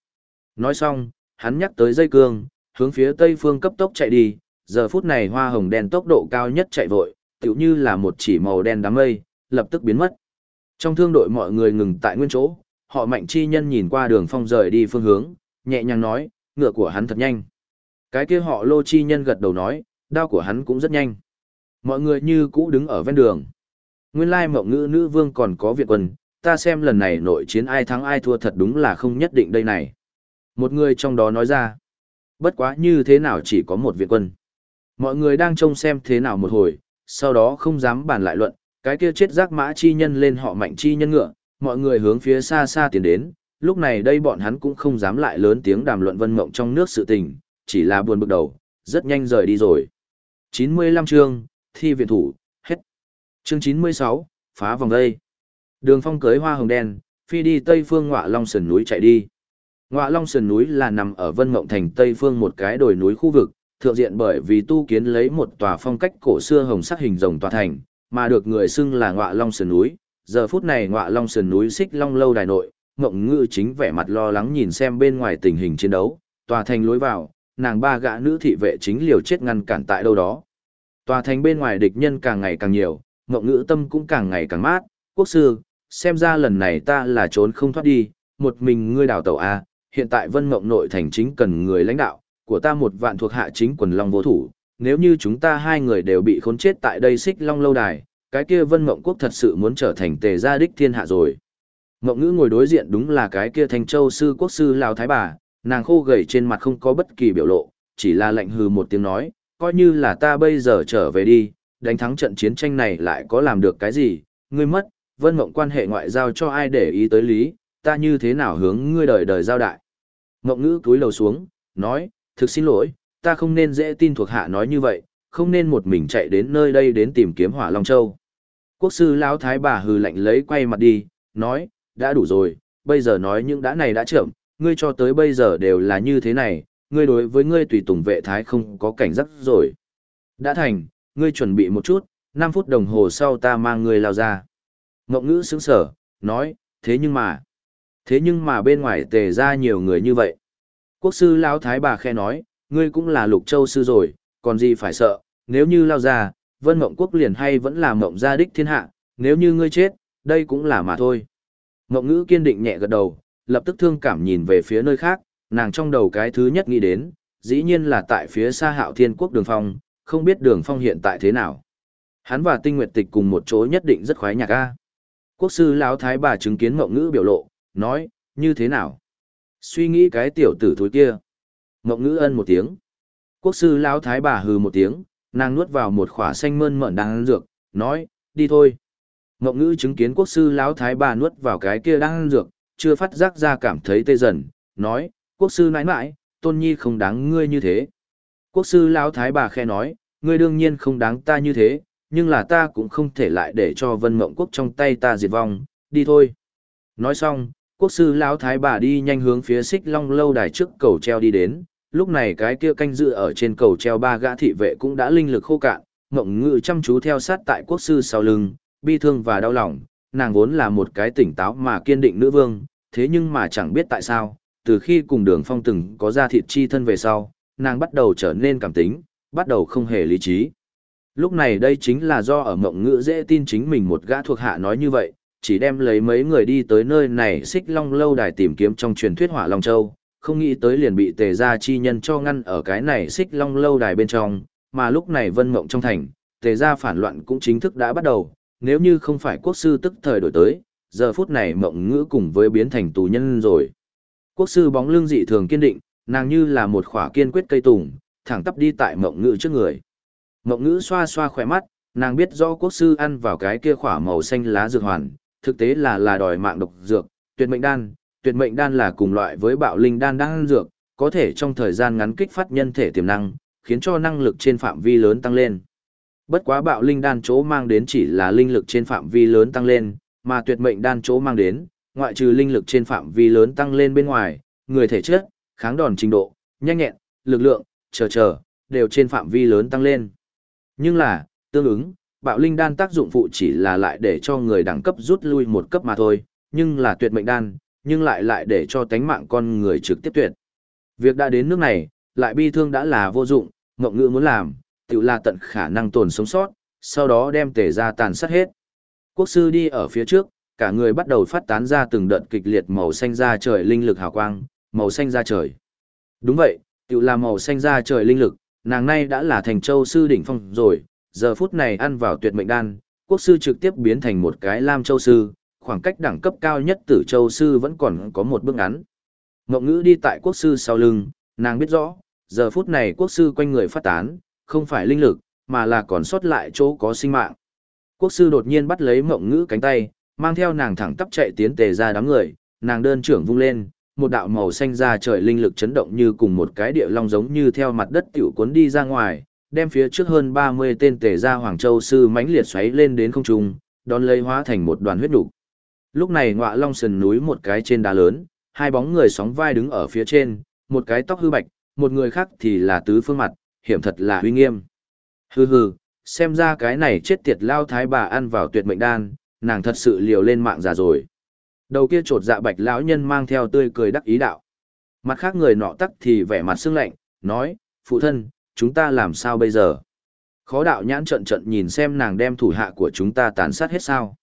S1: Nói xong, hắn nhắc tới dây cương, hướng phía tây phương cấp tốc chạy đi, giờ phút này hoa hồng đen tốc độ cao nhất chạy vội, tựu như là một chỉ màu đen đám mây, lập tức biến mất. Trong thương đội mọi người ngừng tại nguyên chỗ, họ mạnh chi nhân nhìn qua đường phong rời đi phương hướng, nhẹ nhàng nói, ngựa của hắn thật nhanh. Cái kia họ lô chi nhân gật đầu nói, đao của hắn cũng rất nhanh. Mọi người như cũ đứng ở ven đường. Nguyên lai mộng ngữ nữ vương còn có viện quân, ta xem lần này nội chiến ai thắng ai thua thật đúng là không nhất định đây này. Một người trong đó nói ra, bất quá như thế nào chỉ có một viện quân. Mọi người đang trông xem thế nào một hồi, sau đó không dám bàn lại luận, cái kia chết giác mã chi nhân lên họ mạnh chi nhân ngựa, mọi người hướng phía xa xa tiến đến, lúc này đây bọn hắn cũng không dám lại lớn tiếng đàm luận vân mộng trong nước sự tình, chỉ là buồn bực đầu, rất nhanh rời đi rồi. 95 chương, thi viện thủ, hết. Chương 96, phá vòng đây. Đường phong cưới hoa hồng đen, phi đi tây phương ngọa long sườn núi chạy đi. Ngọa long sườn núi là nằm ở vân mộng thành tây phương một cái đồi núi khu vực, thượng diện bởi vì tu kiến lấy một tòa phong cách cổ xưa hồng sắc hình rồng tòa thành, mà được người xưng là ngọa long sườn núi. Giờ phút này ngọa long sườn núi xích long lâu đài nội, ngộng ngư chính vẻ mặt lo lắng nhìn xem bên ngoài tình hình chiến đấu, tòa thành lối vào, nàng ba gã nữ thị vệ chính liều chết ngăn cản tại đâu đó. Tòa thành bên ngoài địch nhân càng ngày càng nhiều, ngộng ngữ tâm cũng càng ngày càng mát, quốc sư, xem ra lần này ta là trốn không thoát đi, một mình ngươi đào tàu A, hiện tại vân ngộng nội thành chính cần người lãnh đạo, của ta một vạn thuộc hạ chính quần long vô thủ, nếu như chúng ta hai người đều bị khốn chết tại đây xích long lâu đài, cái kia vân mộng quốc thật sự muốn trở thành tề gia đích thiên hạ rồi. Mộng ngữ ngồi đối diện đúng là cái kia thành châu sư quốc sư lao Thái Bà, nàng khô gầy trên mặt không có bất kỳ biểu lộ, chỉ là lạnh hừ một tiếng nói, coi như là ta bây giờ trở về đi, đánh thắng trận chiến tranh này lại có làm được cái gì, ngươi mất, vân mộng quan hệ ngoại giao cho ai để ý tới lý, ta như thế nào hướng ngươi đời đời giao đại. Mộng ngữ cúi đầu xuống, nói, thực xin lỗi, ta không nên dễ tin thuộc hạ nói như vậy, không nên một mình chạy đến nơi đây đến tìm kiếm hỏa Long Châu. Quốc sư lão thái bà hừ lạnh lấy quay mặt đi, nói, đã đủ rồi, bây giờ nói những đã này đã chậm, ngươi cho tới bây giờ đều là như thế này, ngươi đối với ngươi tùy tùng vệ thái không có cảnh giác rồi. Đã thành, ngươi chuẩn bị một chút, 5 phút đồng hồ sau ta mang ngươi lao ra. Ngộng ngữ sững sở, nói, thế nhưng mà, thế nhưng mà bên ngoài tề ra nhiều người như vậy. Quốc sư lão thái bà khe nói, ngươi cũng là lục châu sư rồi, còn gì phải sợ, nếu như lao ra, vân mộng quốc liền hay vẫn là mộng gia đích thiên hạ, nếu như ngươi chết, đây cũng là mà thôi. Mộng ngữ kiên định nhẹ gật đầu, lập tức thương cảm nhìn về phía nơi khác, nàng trong đầu cái thứ nhất nghĩ đến, dĩ nhiên là tại phía xa hạo thiên quốc đường phong, không biết đường phong hiện tại thế nào. Hắn và tinh nguyệt tịch cùng một chỗ nhất định rất khoái nhạc a. Quốc sư lão thái bà chứng kiến mộng ngữ biểu lộ, nói, như thế nào? Suy nghĩ cái tiểu tử thối kia. Mộng ngữ ân một tiếng. Quốc sư lão thái bà hừ một tiếng, nàng nuốt vào một khỏa xanh mơn mởn đang ăn dược, nói, đi thôi. Ngọc ngữ chứng kiến quốc sư lão thái bà nuốt vào cái kia đang ăn dược, chưa phát giác ra cảm thấy tê dần, nói, quốc sư nãi nãi, tôn nhi không đáng ngươi như thế. Quốc sư lão thái bà khe nói, ngươi đương nhiên không đáng ta như thế, nhưng là ta cũng không thể lại để cho vân mộng quốc trong tay ta diệt vong, đi thôi. Nói xong, quốc sư lão thái bà đi nhanh hướng phía xích long lâu đài trước cầu treo đi đến, lúc này cái kia canh dự ở trên cầu treo ba gã thị vệ cũng đã linh lực khô cạn, mộng ngự chăm chú theo sát tại quốc sư sau lưng, bi thương và đau lòng, nàng vốn là một cái tỉnh táo mà kiên định nữ vương, thế nhưng mà chẳng biết tại sao, từ khi cùng đường phong từng có ra thịt chi thân về sau, nàng bắt đầu trở nên cảm tính, bắt đầu không hề lý trí. Lúc này đây chính là do ở mộng ngữ dễ tin chính mình một gã thuộc hạ nói như vậy, chỉ đem lấy mấy người đi tới nơi này xích long lâu đài tìm kiếm trong truyền thuyết hỏa long châu, không nghĩ tới liền bị tề gia chi nhân cho ngăn ở cái này xích long lâu đài bên trong, mà lúc này vân mộng trong thành, tề gia phản loạn cũng chính thức đã bắt đầu, nếu như không phải quốc sư tức thời đổi tới, giờ phút này mộng ngữ cùng với biến thành tù nhân rồi. Quốc sư bóng lưng dị thường kiên định, nàng như là một khỏa kiên quyết cây tùng, thẳng tắp đi tại mộng ngữ trước người. Mộng ngữ xoa xoa khỏe mắt, nàng biết rõ quốc sư ăn vào cái kia khỏa màu xanh lá dược hoàn, thực tế là là đòi mạng độc dược, tuyệt mệnh đan, tuyệt mệnh đan là cùng loại với bạo linh đan đang dược, có thể trong thời gian ngắn kích phát nhân thể tiềm năng, khiến cho năng lực trên phạm vi lớn tăng lên. Bất quá bạo linh đan chỗ mang đến chỉ là linh lực trên phạm vi lớn tăng lên, mà tuyệt mệnh đan chỗ mang đến, ngoại trừ linh lực trên phạm vi lớn tăng lên bên ngoài, người thể chất, kháng đòn trình độ, nhanh nhẹn, lực lượng, chờ chờ, đều trên phạm vi lớn tăng lên. Nhưng là, tương ứng, bạo linh đan tác dụng phụ chỉ là lại để cho người đẳng cấp rút lui một cấp mà thôi, nhưng là tuyệt mệnh đan, nhưng lại lại để cho tánh mạng con người trực tiếp tuyệt. Việc đã đến nước này, lại bi thương đã là vô dụng, ngộng ngữ muốn làm, tự là tận khả năng tồn sống sót, sau đó đem tể ra tàn sát hết. Quốc sư đi ở phía trước, cả người bắt đầu phát tán ra từng đợt kịch liệt màu xanh ra trời linh lực hào quang, màu xanh ra trời. Đúng vậy, tự là màu xanh ra trời linh lực, nàng nay đã là thành châu sư đỉnh phong rồi, giờ phút này ăn vào tuyệt mệnh đan, quốc sư trực tiếp biến thành một cái lam châu sư, khoảng cách đẳng cấp cao nhất tử châu sư vẫn còn có một bước ngắn. Ngọc ngữ đi tại quốc sư sau lưng, nàng biết rõ, giờ phút này quốc sư quanh người phát tán, không phải linh lực, mà là còn sót lại chỗ có sinh mạng. Quốc sư đột nhiên bắt lấy mộng ngữ cánh tay, mang theo nàng thẳng tắp chạy tiến tề ra đám người, nàng đơn trưởng vung lên, một đạo màu xanh ra trời linh lực chấn động như cùng một cái địa long giống như theo mặt đất tiểu cuốn đi ra ngoài, đem phía trước hơn 30 tên tề gia Hoàng Châu sư mãnh liệt xoáy lên đến không trung, đón lấy hóa thành một đoàn huyết đủ. Lúc này ngọa long sườn núi một cái trên đá lớn, hai bóng người sóng vai đứng ở phía trên, một cái tóc hư bạch, một người khác thì là tứ phương mặt, hiểm thật là uy nghiêm. Hừ hừ, xem ra cái này chết tiệt lao thái bà ăn vào tuyệt mệnh đan, nàng thật sự liều lên mạng già rồi. Đầu kia trột dạ bạch lão nhân mang theo tươi cười đắc ý đạo. Mặt khác người nọ tắc thì vẻ mặt sưng lạnh, nói, phụ thân, chúng ta làm sao bây giờ? Khó đạo nhãn trận trận nhìn xem nàng đem thủ hạ của chúng ta tàn sát hết sao.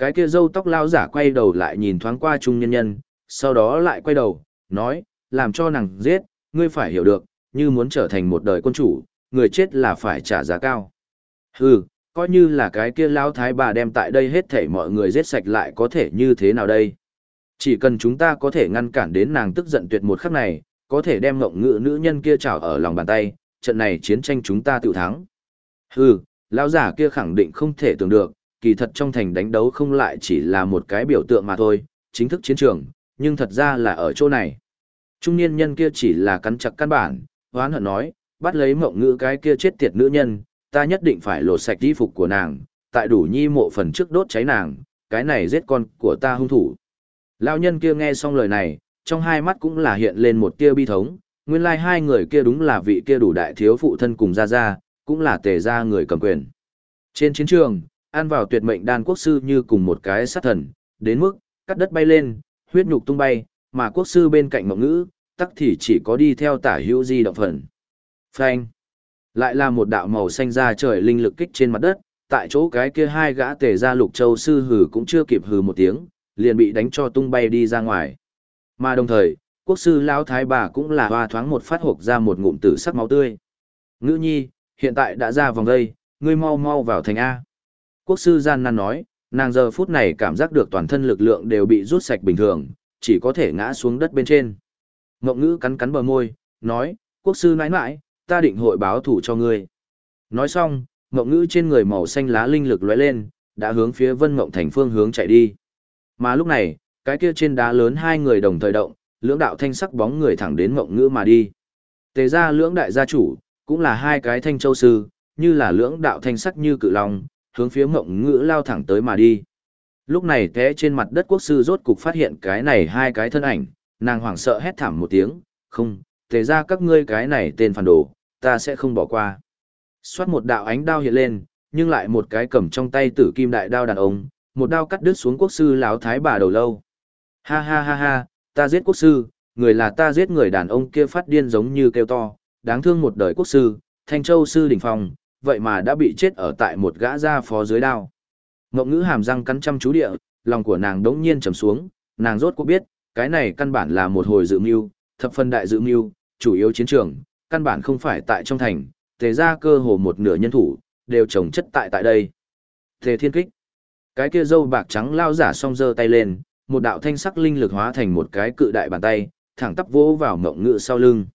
S1: Cái kia dâu tóc lao giả quay đầu lại nhìn thoáng qua trung nhân nhân, sau đó lại quay đầu, nói, làm cho nàng giết, ngươi phải hiểu được, như muốn trở thành một đời quân chủ, người chết là phải trả giá cao. Hừ, coi như là cái kia lao thái bà đem tại đây hết thảy mọi người giết sạch lại có thể như thế nào đây? Chỉ cần chúng ta có thể ngăn cản đến nàng tức giận tuyệt một khắc này, có thể đem ngộng ngữ nữ nhân kia trào ở lòng bàn tay, trận này chiến tranh chúng ta tự thắng. Hừ, lão giả kia khẳng định không thể tưởng được, kỳ thật trong thành đánh đấu không lại chỉ là một cái biểu tượng mà thôi, chính thức chiến trường, nhưng thật ra là ở chỗ này. Trung niên nhân kia chỉ là cắn chặt căn bản, hoán hận nói, bắt lấy mộng ngữ cái kia chết tiệt nữ nhân, ta nhất định phải lột sạch y phục của nàng, tại đủ nhi mộ phần trước đốt cháy nàng, cái này giết con của ta hung thủ. Lão nhân kia nghe xong lời này, trong hai mắt cũng là hiện lên một tia bi thống, nguyên lai like hai người kia đúng là vị kia đủ đại thiếu phụ thân cùng ra ra, cũng là tề gia người cầm quyền. Trên chiến trường, ăn vào tuyệt mệnh đan quốc sư như cùng một cái sát thần, đến mức, cắt đất bay lên, huyết nhục tung bay, mà quốc sư bên cạnh mộng ngữ, tắc thì chỉ có đi theo tả hữu di động phần. Phanh. Lại là một đạo màu xanh ra trời linh lực kích trên mặt đất, tại chỗ cái kia hai gã tề gia lục châu sư hử cũng chưa kịp hừ một tiếng, liền bị đánh cho tung bay đi ra ngoài. Mà đồng thời, quốc sư lão thái bà cũng là hoa thoáng một phát hộp ra một ngụm tử sắc máu tươi. Ngữ nhi, hiện tại đã ra vòng đây, ngươi mau mau vào thành A. Quốc sư gian nan nói, nàng giờ phút này cảm giác được toàn thân lực lượng đều bị rút sạch bình thường, chỉ có thể ngã xuống đất bên trên. Ngộng ngữ cắn cắn bờ môi, nói, quốc sư nãi nãi, ta định hội báo thủ cho ngươi. Nói xong, ngộng ngữ trên người màu xanh lá linh lực lóe lên, đã hướng phía vân ngộng thành phương hướng chạy đi. Mà lúc này, cái kia trên đá lớn hai người đồng thời động, lưỡng đạo thanh sắc bóng người thẳng đến ngộng ngữ mà đi. Tề ra lưỡng đại gia chủ, cũng là hai cái thanh châu sư, như là lưỡng đạo thanh sắc như cự long, hướng phía mộng ngữ lao thẳng tới mà đi. Lúc này té trên mặt đất quốc sư rốt cục phát hiện cái này hai cái thân ảnh, nàng hoảng sợ hét thảm một tiếng, không, tề ra các ngươi cái này tên phản đồ, ta sẽ không bỏ qua. Xoát một đạo ánh đao hiện lên, nhưng lại một cái cầm trong tay tử kim đại đao đàn ông, một đao cắt đứt xuống quốc sư láo thái bà đầu lâu. Ha ha ha ha, ta giết quốc sư, người là ta giết người đàn ông kia phát điên giống như kêu to, đáng thương một đời quốc sư, thanh châu sư đỉnh phòng vậy mà đã bị chết ở tại một gã gia phó dưới đao. Ngộng ngữ hàm răng cắn chăm chú địa, lòng của nàng đống nhiên trầm xuống, nàng rốt cuộc biết, cái này căn bản là một hồi dự mưu, thập phân đại dự mưu, chủ yếu chiến trường, căn bản không phải tại trong thành, tề ra cơ hồ một nửa nhân thủ, đều trồng chất tại tại đây. Tề thiên kích. Cái kia dâu bạc trắng lao giả song giơ tay lên, một đạo thanh sắc linh lực hóa thành một cái cự đại bàn tay, thẳng tắp vỗ vào ngọc ngữ sau lưng.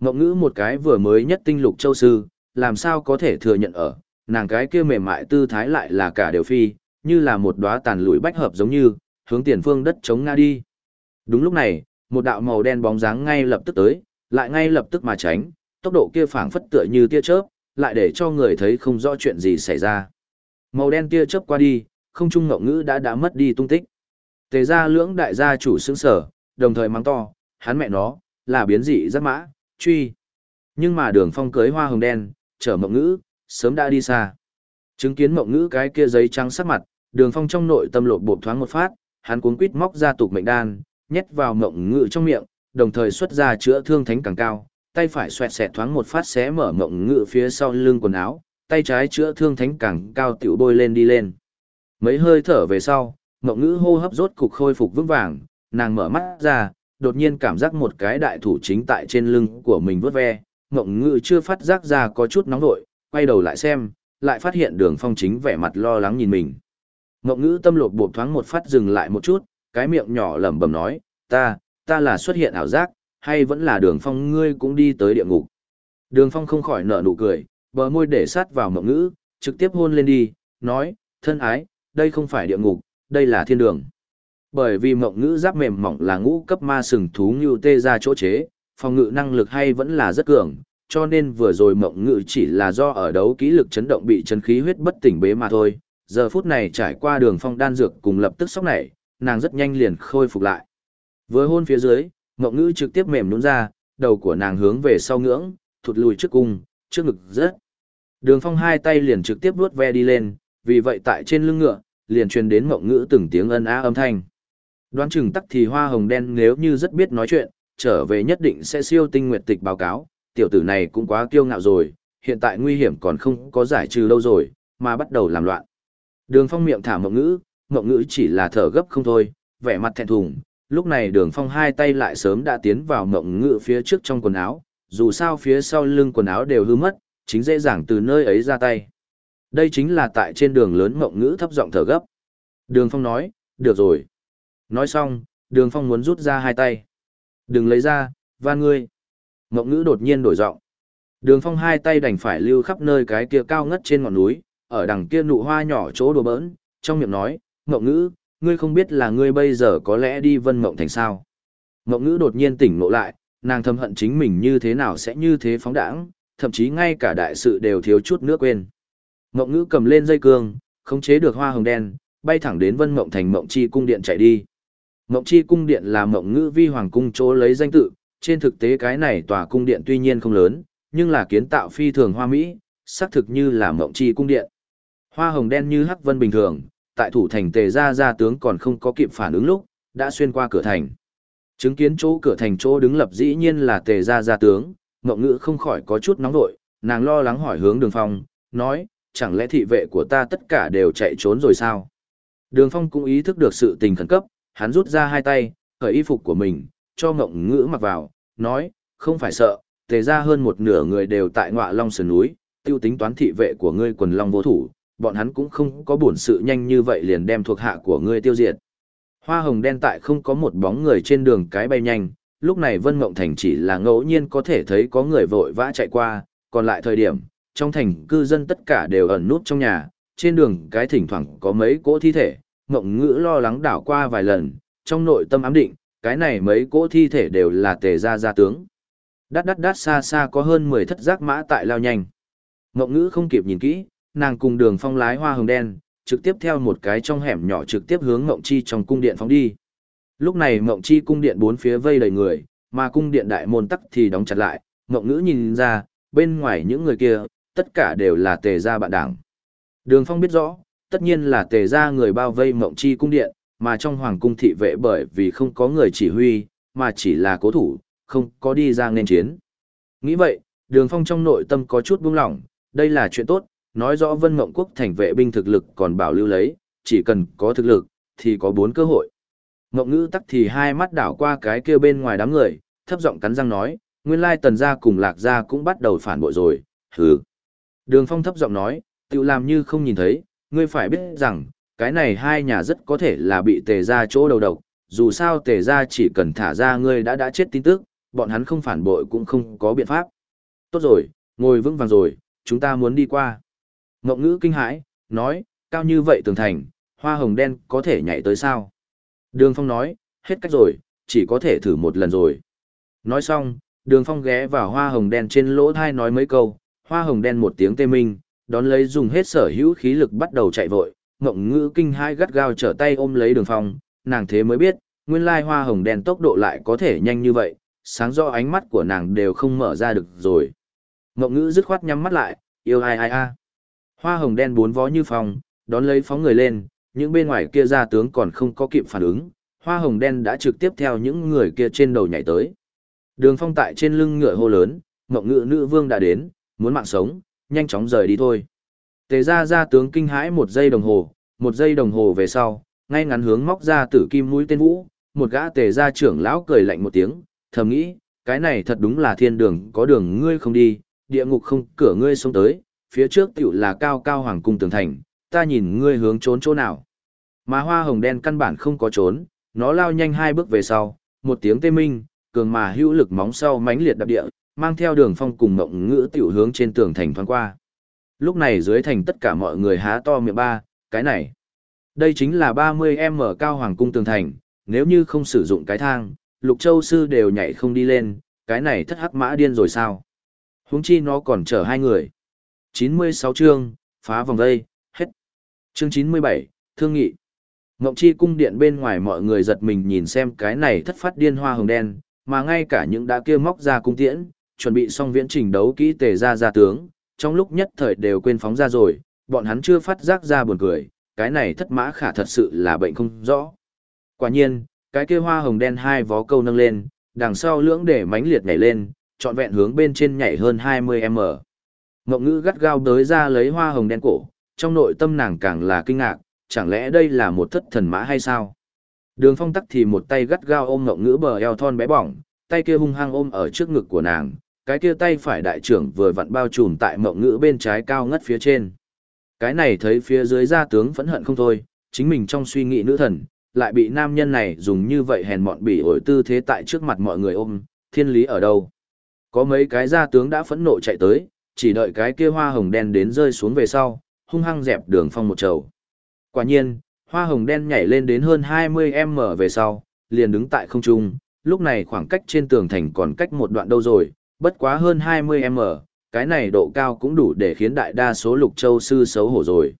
S1: ngọc ngữ một cái vừa mới nhất tinh lục châu sư, làm sao có thể thừa nhận ở, nàng cái kia mềm mại tư thái lại là cả đều phi, như là một đóa tàn lụi bách hợp giống như, hướng tiền phương đất chống nga đi. Đúng lúc này, một đạo màu đen bóng dáng ngay lập tức tới, lại ngay lập tức mà tránh, tốc độ kia phảng phất tựa như tia chớp, lại để cho người thấy không rõ chuyện gì xảy ra. Màu đen tia chớp qua đi, không trung ngộng ngữ đã đã mất đi tung tích. Tề ra lưỡng đại gia chủ sững sở, đồng thời mắng to, hắn mẹ nó, là biến dị rất mã, truy. Nhưng mà đường phong cưới hoa hồng đen, chở mộng ngữ, sớm đã đi xa. Chứng kiến mộng ngữ cái kia giấy trắng sắc mặt, đường phong trong nội tâm lộ bộp thoáng một phát, hắn cuốn quít móc ra tục mệnh đan, nhét vào mộng ngữ trong miệng, đồng thời xuất ra chữa thương thánh càng cao, tay phải xoẹt xẹt thoáng một phát xé mở mộng ngữ phía sau lưng quần áo, tay trái chữa thương thánh càng cao tiểu bôi lên đi lên. Mấy hơi thở về sau, mộng ngữ hô hấp rốt cục khôi phục vững vàng, nàng mở mắt ra, đột nhiên cảm giác một cái đại thủ chính tại trên lưng của mình vớt ve, mộng ngự chưa phát giác ra có chút nóng nổi, quay đầu lại xem, lại phát hiện đường phong chính vẻ mặt lo lắng nhìn mình. Mộng ngữ tâm lột bột thoáng một phát dừng lại một chút, cái miệng nhỏ lẩm bẩm nói, ta, ta là xuất hiện ảo giác, hay vẫn là đường phong ngươi cũng đi tới địa ngục. Đường phong không khỏi nở nụ cười, bờ môi để sát vào mộng ngữ, trực tiếp hôn lên đi, nói, thân ái, đây không phải địa ngục, đây là thiên đường. Bởi vì mộng ngữ giáp mềm mỏng là ngũ cấp ma sừng thú như tê ra chỗ chế, phòng ngự năng lực hay vẫn là rất cường, cho nên vừa rồi mộng Ngự chỉ là do ở đấu kỹ lực chấn động bị chân khí huyết bất tỉnh bế mà thôi. Giờ phút này trải qua đường phong đan dược cùng lập tức sốc nảy, nàng rất nhanh liền khôi phục lại. Với hôn phía dưới, mộng ngữ trực tiếp mềm nhũn ra, đầu của nàng hướng về sau ngưỡng, thụt lùi trước cung, trước ngực rất. Đường phong hai tay liền trực tiếp vuốt ve đi lên, vì vậy tại trên lưng ngựa, liền truyền đến mộng ngữ từng tiếng ân á âm thanh. Đoán chừng tắc thì hoa hồng đen nếu như rất biết nói chuyện, trở về nhất định sẽ siêu tinh nguyệt tịch báo cáo, tiểu tử này cũng quá kiêu ngạo rồi, hiện tại nguy hiểm còn không có giải trừ đâu rồi, mà bắt đầu làm loạn. Đường phong miệng thả mộng ngữ, mộng ngữ chỉ là thở gấp không thôi, vẻ mặt thẹn thùng, lúc này đường phong hai tay lại sớm đã tiến vào mộng ngữ phía trước trong quần áo, dù sao phía sau lưng quần áo đều hư mất, chính dễ dàng từ nơi ấy ra tay. Đây chính là tại trên đường lớn mộng ngữ thấp giọng thở gấp. Đường phong nói, được rồi. Nói xong, đường phong muốn rút ra hai tay. Đừng lấy ra, van ngươi. Mộng ngữ đột nhiên đổi giọng. Đường phong hai tay đành phải lưu khắp nơi cái kia cao ngất trên ngọn núi, ở đằng kia nụ hoa nhỏ chỗ đùa bỡn, trong miệng nói, Mộng ngữ, ngươi không biết là ngươi bây giờ có lẽ đi vân mộng thành sao. Mộng ngữ đột nhiên tỉnh ngộ lại, nàng thầm hận chính mình như thế nào sẽ như thế phóng đãng, thậm chí ngay cả đại sự đều thiếu chút nước quên. Mộng ngữ cầm lên dây cương, khống chế được hoa hồng đen, bay thẳng đến vân mộng thành mộng chi cung điện chạy đi. Mộng chi cung điện là mộng ngữ vi hoàng cung chỗ lấy danh tự, trên thực tế cái này tòa cung điện tuy nhiên không lớn, nhưng là kiến tạo phi thường hoa mỹ, xác thực như là mộng chi cung điện. Hoa hồng đen như hắc vân bình thường, tại thủ thành tề gia gia tướng còn không có kịp phản ứng lúc, đã xuyên qua cửa thành. Chứng kiến chỗ cửa thành chỗ đứng lập dĩ nhiên là tề gia gia tướng, mộng ngữ không khỏi có chút nóng nội, nàng lo lắng hỏi hướng đường phong, nói, chẳng lẽ thị vệ của ta tất cả đều chạy trốn rồi sao? Đường phong cũng ý thức được sự tình khẩn cấp, hắn rút ra hai tay, cởi y phục của mình, cho ngộng ngữ mặc vào, nói, không phải sợ, tề ra hơn một nửa người đều tại ngọa long sườn núi, tiêu tính toán thị vệ của ngươi quần long vô thủ, bọn hắn cũng không có bổn sự nhanh như vậy liền đem thuộc hạ của ngươi tiêu diệt. Hoa hồng đen tại không có một bóng người trên đường cái bay nhanh, lúc này Vân Mộng Thành chỉ là ngẫu nhiên có thể thấy có người vội vã chạy qua, còn lại thời điểm, trong thành cư dân tất cả đều ẩn nút trong nhà, trên đường cái thỉnh thoảng có mấy cỗ thi thể, Mộng Ngữ lo lắng đảo qua vài lần, trong nội tâm ám định, cái này mấy cỗ thi thể đều là tề gia gia tướng. Đắt đắt đắt xa xa có hơn 10 thất giác mã tại lao nhanh. Mộng Ngữ không kịp nhìn kỹ, nàng cùng đường phong lái hoa hồng đen, trực tiếp theo một cái trong hẻm nhỏ trực tiếp hướng Mộng Chi trong cung điện phóng đi. Lúc này Mộng Chi cung điện bốn phía vây đầy người, mà cung điện đại môn tắc thì đóng chặt lại, Mộng Ngữ nhìn ra, bên ngoài những người kia, tất cả đều là tề gia bạn đảng. Đường Phong biết rõ, tất nhiên là tề ra người bao vây Mộng Chi cung điện, mà trong hoàng cung thị vệ bởi vì không có người chỉ huy, mà chỉ là cố thủ, không có đi ra nên chiến. Nghĩ vậy, Đường Phong trong nội tâm có chút buông lỏng, đây là chuyện tốt, nói rõ Vân Mộng Quốc thành vệ binh thực lực còn bảo lưu lấy, chỉ cần có thực lực, thì có bốn cơ hội. Mộng ngữ tắc thì hai mắt đảo qua cái kia bên ngoài đám người, thấp giọng cắn răng nói, nguyên lai tần gia cùng lạc gia cũng bắt đầu phản bội rồi, hừ. Đường Phong thấp giọng nói, tự làm như không nhìn thấy, ngươi phải biết rằng, cái này hai nhà rất có thể là bị tề ra chỗ đầu độc, dù sao tề ra chỉ cần thả ra ngươi đã đã chết tin tức, bọn hắn không phản bội cũng không có biện pháp. Tốt rồi, ngồi vững vàng rồi, chúng ta muốn đi qua. Ngộng ngữ kinh hãi, nói, cao như vậy tường thành, hoa hồng đen có thể nhảy tới sao? Đường Phong nói, hết cách rồi, chỉ có thể thử một lần rồi. Nói xong, đường Phong ghé vào hoa hồng đen trên lỗ thai nói mấy câu, hoa hồng đen một tiếng tê minh, đón lấy dùng hết sở hữu khí lực bắt đầu chạy vội, ngộng ngữ kinh hai gắt gao trở tay ôm lấy đường Phong, nàng thế mới biết, nguyên lai hoa hồng đen tốc độ lại có thể nhanh như vậy, sáng rõ ánh mắt của nàng đều không mở ra được rồi. Ngộng ngữ dứt khoát nhắm mắt lại, yêu ai ai a. Hoa hồng đen bốn vó như phong, đón lấy phóng người lên, những bên ngoài kia ra tướng còn không có kịp phản ứng, hoa hồng đen đã trực tiếp theo những người kia trên đầu nhảy tới. Đường phong tại trên lưng ngựa hô lớn, ngộng ngữ nữ vương đã đến, muốn mạng sống, nhanh chóng rời đi thôi. Tề ra ra tướng kinh hãi một giây đồng hồ, một giây đồng hồ về sau, ngay ngắn hướng móc ra tử kim mũi tên vũ, một gã tề ra trưởng lão cười lạnh một tiếng, thầm nghĩ, cái này thật đúng là thiên đường có đường ngươi không đi, địa ngục không cửa ngươi xông tới, phía trước tiểu là cao cao hoàng cung tường thành, ta nhìn ngươi hướng trốn chỗ nào. Mà hoa hồng đen căn bản không có trốn, nó lao nhanh hai bước về sau, một tiếng tê minh, cường mà hữu lực móng sau mãnh liệt đạp địa, mang theo đường phong cùng mộng ngữ tiểu hướng trên tường thành thoáng qua. Lúc này dưới thành tất cả mọi người há to miệng ba, cái này. Đây chính là 30M cao hoàng cung tường thành, nếu như không sử dụng cái thang, lục châu sư đều nhảy không đi lên, cái này thất hắc mã điên rồi sao? Huống chi nó còn chở hai người. 96 chương, phá vòng vây, hết. Chương 97, thương nghị. Ngộng chi cung điện bên ngoài mọi người giật mình nhìn xem cái này thất phát điên hoa hồng đen, mà ngay cả những đã kia móc ra cung tiễn, chuẩn bị xong viễn trình đấu kỹ tề ra ra tướng, trong lúc nhất thời đều quên phóng ra rồi, bọn hắn chưa phát giác ra buồn cười, cái này thất mã khả thật sự là bệnh không rõ. Quả nhiên, cái kia hoa hồng đen hai vó câu nâng lên, đằng sau lưỡng để mánh liệt nhảy lên, trọn vẹn hướng bên trên nhảy hơn 20m. ngọc ngữ gắt gao đới ra lấy hoa hồng đen cổ, trong nội tâm nàng càng là kinh ngạc, chẳng lẽ đây là một thất thần mã hay sao? Đường phong tắc thì một tay gắt gao ôm ngọc ngữ bờ eo thon bé bỏng, tay kia hung hăng ôm ở trước ngực của nàng, cái kia tay phải đại trưởng vừa vặn bao trùm tại mộng ngữ bên trái cao ngất phía trên. Cái này thấy phía dưới gia tướng phẫn hận không thôi, chính mình trong suy nghĩ nữ thần, lại bị nam nhân này dùng như vậy hèn mọn bỉ ổi tư thế tại trước mặt mọi người ôm, thiên lý ở đâu? Có mấy cái gia tướng đã phẫn nộ chạy tới, chỉ đợi cái kia hoa hồng đen đến rơi xuống về sau, hung hăng dẹp đường phong một trầu. Quả nhiên, hoa hồng đen nhảy lên đến hơn 20m về sau, liền đứng tại không trung, lúc này khoảng cách trên tường thành còn cách một đoạn đâu rồi, bất quá hơn 20m, cái này độ cao cũng đủ để khiến đại đa số lục châu sư xấu hổ rồi.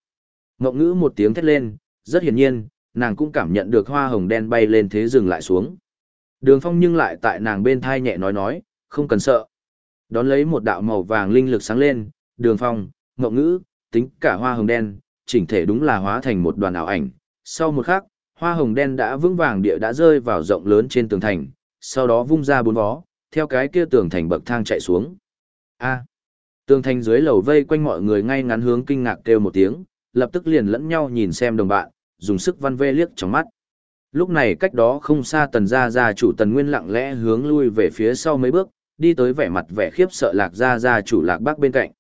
S1: Ngộng ngữ một tiếng thét lên, rất hiển nhiên, nàng cũng cảm nhận được hoa hồng đen bay lên thế dừng lại xuống. Đường phong nhưng lại tại nàng bên thai nhẹ nói nói, không cần sợ. Đón lấy một đạo màu vàng linh lực sáng lên, đường phong, ngộng ngữ, tính cả hoa hồng đen, chỉnh thể đúng là hóa thành một đoàn ảo ảnh. Sau một khắc, hoa hồng đen đã vững vàng địa đã rơi vào rộng lớn trên tường thành, sau đó vung ra bốn vó, theo cái kia tường thành bậc thang chạy xuống. A. tường thành dưới lầu vây quanh mọi người ngay ngắn hướng kinh ngạc kêu một tiếng, lập tức liền lẫn nhau nhìn xem đồng bạn, dùng sức văn vê liếc trong mắt. Lúc này cách đó không xa tần gia gia chủ tần nguyên lặng lẽ hướng lui về phía sau mấy bước, đi tới vẻ mặt vẻ khiếp sợ lạc gia gia chủ lạc bác bên cạnh.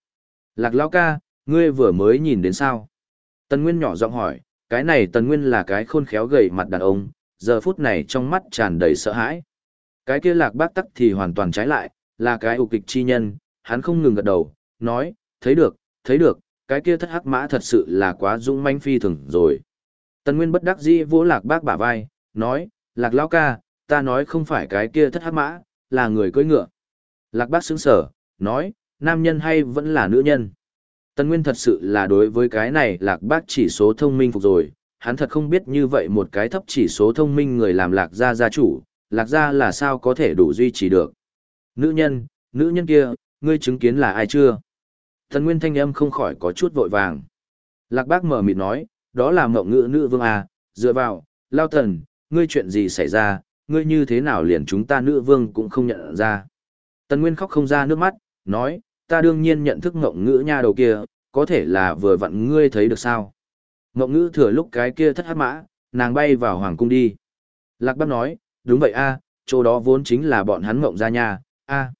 S1: Lạc lão ca, ngươi vừa mới nhìn đến sao? Tần nguyên nhỏ giọng hỏi, cái này tần nguyên là cái khôn khéo gầy mặt đàn ông, giờ phút này trong mắt tràn đầy sợ hãi. Cái kia lạc bác tắc thì hoàn toàn trái lại, là cái ục kịch chi nhân, hắn không ngừng gật đầu, nói, thấy được, thấy được, cái kia thất hắc mã thật sự là quá dũng manh phi thường rồi. Tần Nguyên bất đắc dĩ vỗ lạc bác bả vai, nói, lạc lão ca, ta nói không phải cái kia thất hắc mã, là người cưỡi ngựa. Lạc bác sững sở, nói, nam nhân hay vẫn là nữ nhân. Tần Nguyên thật sự là đối với cái này lạc bác chỉ số thông minh phục rồi, hắn thật không biết như vậy một cái thấp chỉ số thông minh người làm lạc gia gia chủ, lạc gia là sao có thể đủ duy trì được. Nữ nhân, nữ nhân kia, ngươi chứng kiến là ai chưa? Thần Nguyên thanh âm không khỏi có chút vội vàng. Lạc bác mở mịt nói, đó là mộng ngữ nữ vương à, dựa vào, lao thần, ngươi chuyện gì xảy ra, ngươi như thế nào liền chúng ta nữ vương cũng không nhận ra. Tần Nguyên khóc không ra nước mắt, nói, ta đương nhiên nhận thức mộng ngữ nha đầu kia, có thể là vừa vặn ngươi thấy được sao. Mộng ngữ thừa lúc cái kia thất hát mã, nàng bay vào hoàng cung đi. Lạc bác nói, đúng vậy a, chỗ đó vốn chính là bọn hắn mộng ra nhà, a.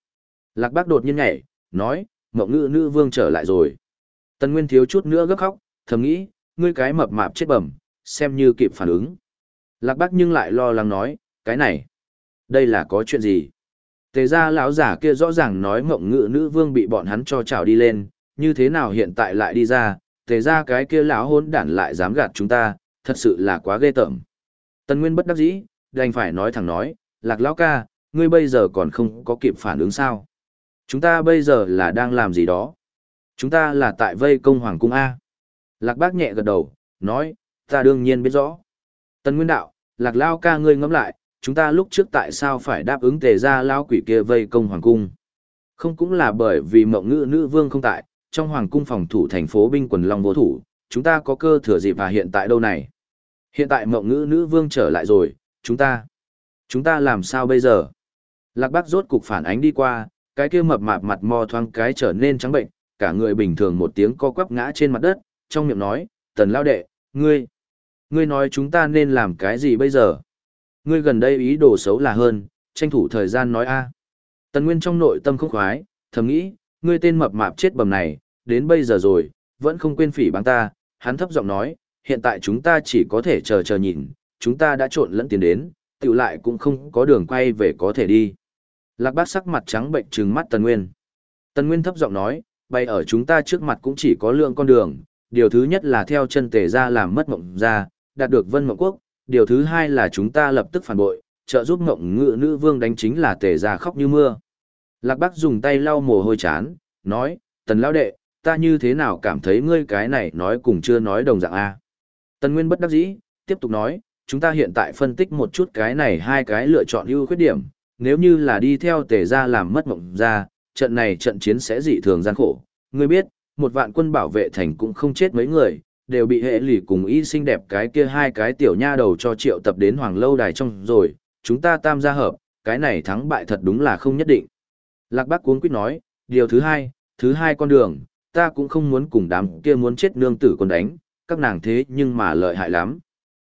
S1: Lạc bác đột nhiên nhảy, nói, mộng ngữ nữ vương trở lại rồi. Tần Nguyên thiếu chút nữa gấp khóc, thầm nghĩ, ngươi cái mập mạp chết bẩm, xem như kịp phản ứng. Lạc Bắc nhưng lại lo lắng nói, cái này, đây là có chuyện gì? Tề ra lão giả kia rõ ràng nói mộng ngữ nữ vương bị bọn hắn cho trào đi lên, như thế nào hiện tại lại đi ra, tề ra cái kia lão hôn đản lại dám gạt chúng ta, thật sự là quá ghê tởm. Tần Nguyên bất đắc dĩ, đành phải nói thẳng nói, lạc lão ca, ngươi bây giờ còn không có kịp phản ứng sao. Chúng ta bây giờ là đang làm gì đó? Chúng ta là tại vây công hoàng cung A. Lạc bác nhẹ gật đầu, nói, ta đương nhiên biết rõ. Tần Nguyên đạo, lạc lao ca ngươi ngẫm lại, chúng ta lúc trước tại sao phải đáp ứng tề ra lao quỷ kia vây công hoàng cung? Không cũng là bởi vì mộng ngữ nữ vương không tại, trong hoàng cung phòng thủ thành phố binh quần long vô thủ, chúng ta có cơ thừa dịp và hiện tại đâu này? Hiện tại mộng ngữ nữ vương trở lại rồi, chúng ta, chúng ta làm sao bây giờ? Lạc bác rốt cục phản ánh đi qua, cái kia mập mạp mặt mò thoáng cái trở nên trắng bệnh, cả người bình thường một tiếng co quắp ngã trên mặt đất, trong miệng nói, tần lao đệ, ngươi, ngươi nói chúng ta nên làm cái gì bây giờ? Ngươi gần đây ý đồ xấu là hơn, tranh thủ thời gian nói a. Tần Nguyên trong nội tâm không khoái, thầm nghĩ, ngươi tên mập mạp chết bầm này, đến bây giờ rồi, vẫn không quên phỉ báng ta, hắn thấp giọng nói, hiện tại chúng ta chỉ có thể chờ chờ nhìn, chúng ta đã trộn lẫn tiền đến, tiểu lại cũng không có đường quay về có thể đi. Lạc bác sắc mặt trắng bệnh trừng mắt Tần Nguyên. Tần Nguyên thấp giọng nói, bay ở chúng ta trước mặt cũng chỉ có lượng con đường, điều thứ nhất là theo chân tề ra làm mất mộng ra, đạt được vân mộng quốc, điều thứ hai là chúng ta lập tức phản bội, trợ giúp mộng ngự nữ vương đánh chính là tề ra khóc như mưa. Lạc bác dùng tay lau mồ hôi chán, nói, tần lão đệ, ta như thế nào cảm thấy ngươi cái này nói cùng chưa nói đồng dạng A. Tần Nguyên bất đắc dĩ, tiếp tục nói, chúng ta hiện tại phân tích một chút cái này hai cái lựa chọn ưu khuyết điểm, nếu như là đi theo tề ra làm mất mộng ra, trận này trận chiến sẽ dị thường gian khổ. Ngươi biết, một vạn quân bảo vệ thành cũng không chết mấy người, đều bị hệ lì cùng y xinh đẹp cái kia hai cái tiểu nha đầu cho triệu tập đến hoàng lâu đài trong rồi, chúng ta tam gia hợp, cái này thắng bại thật đúng là không nhất định. Lạc bác cuốn quyết nói, điều thứ hai, thứ hai con đường, ta cũng không muốn cùng đám kia muốn chết nương tử còn đánh, các nàng thế nhưng mà lợi hại lắm.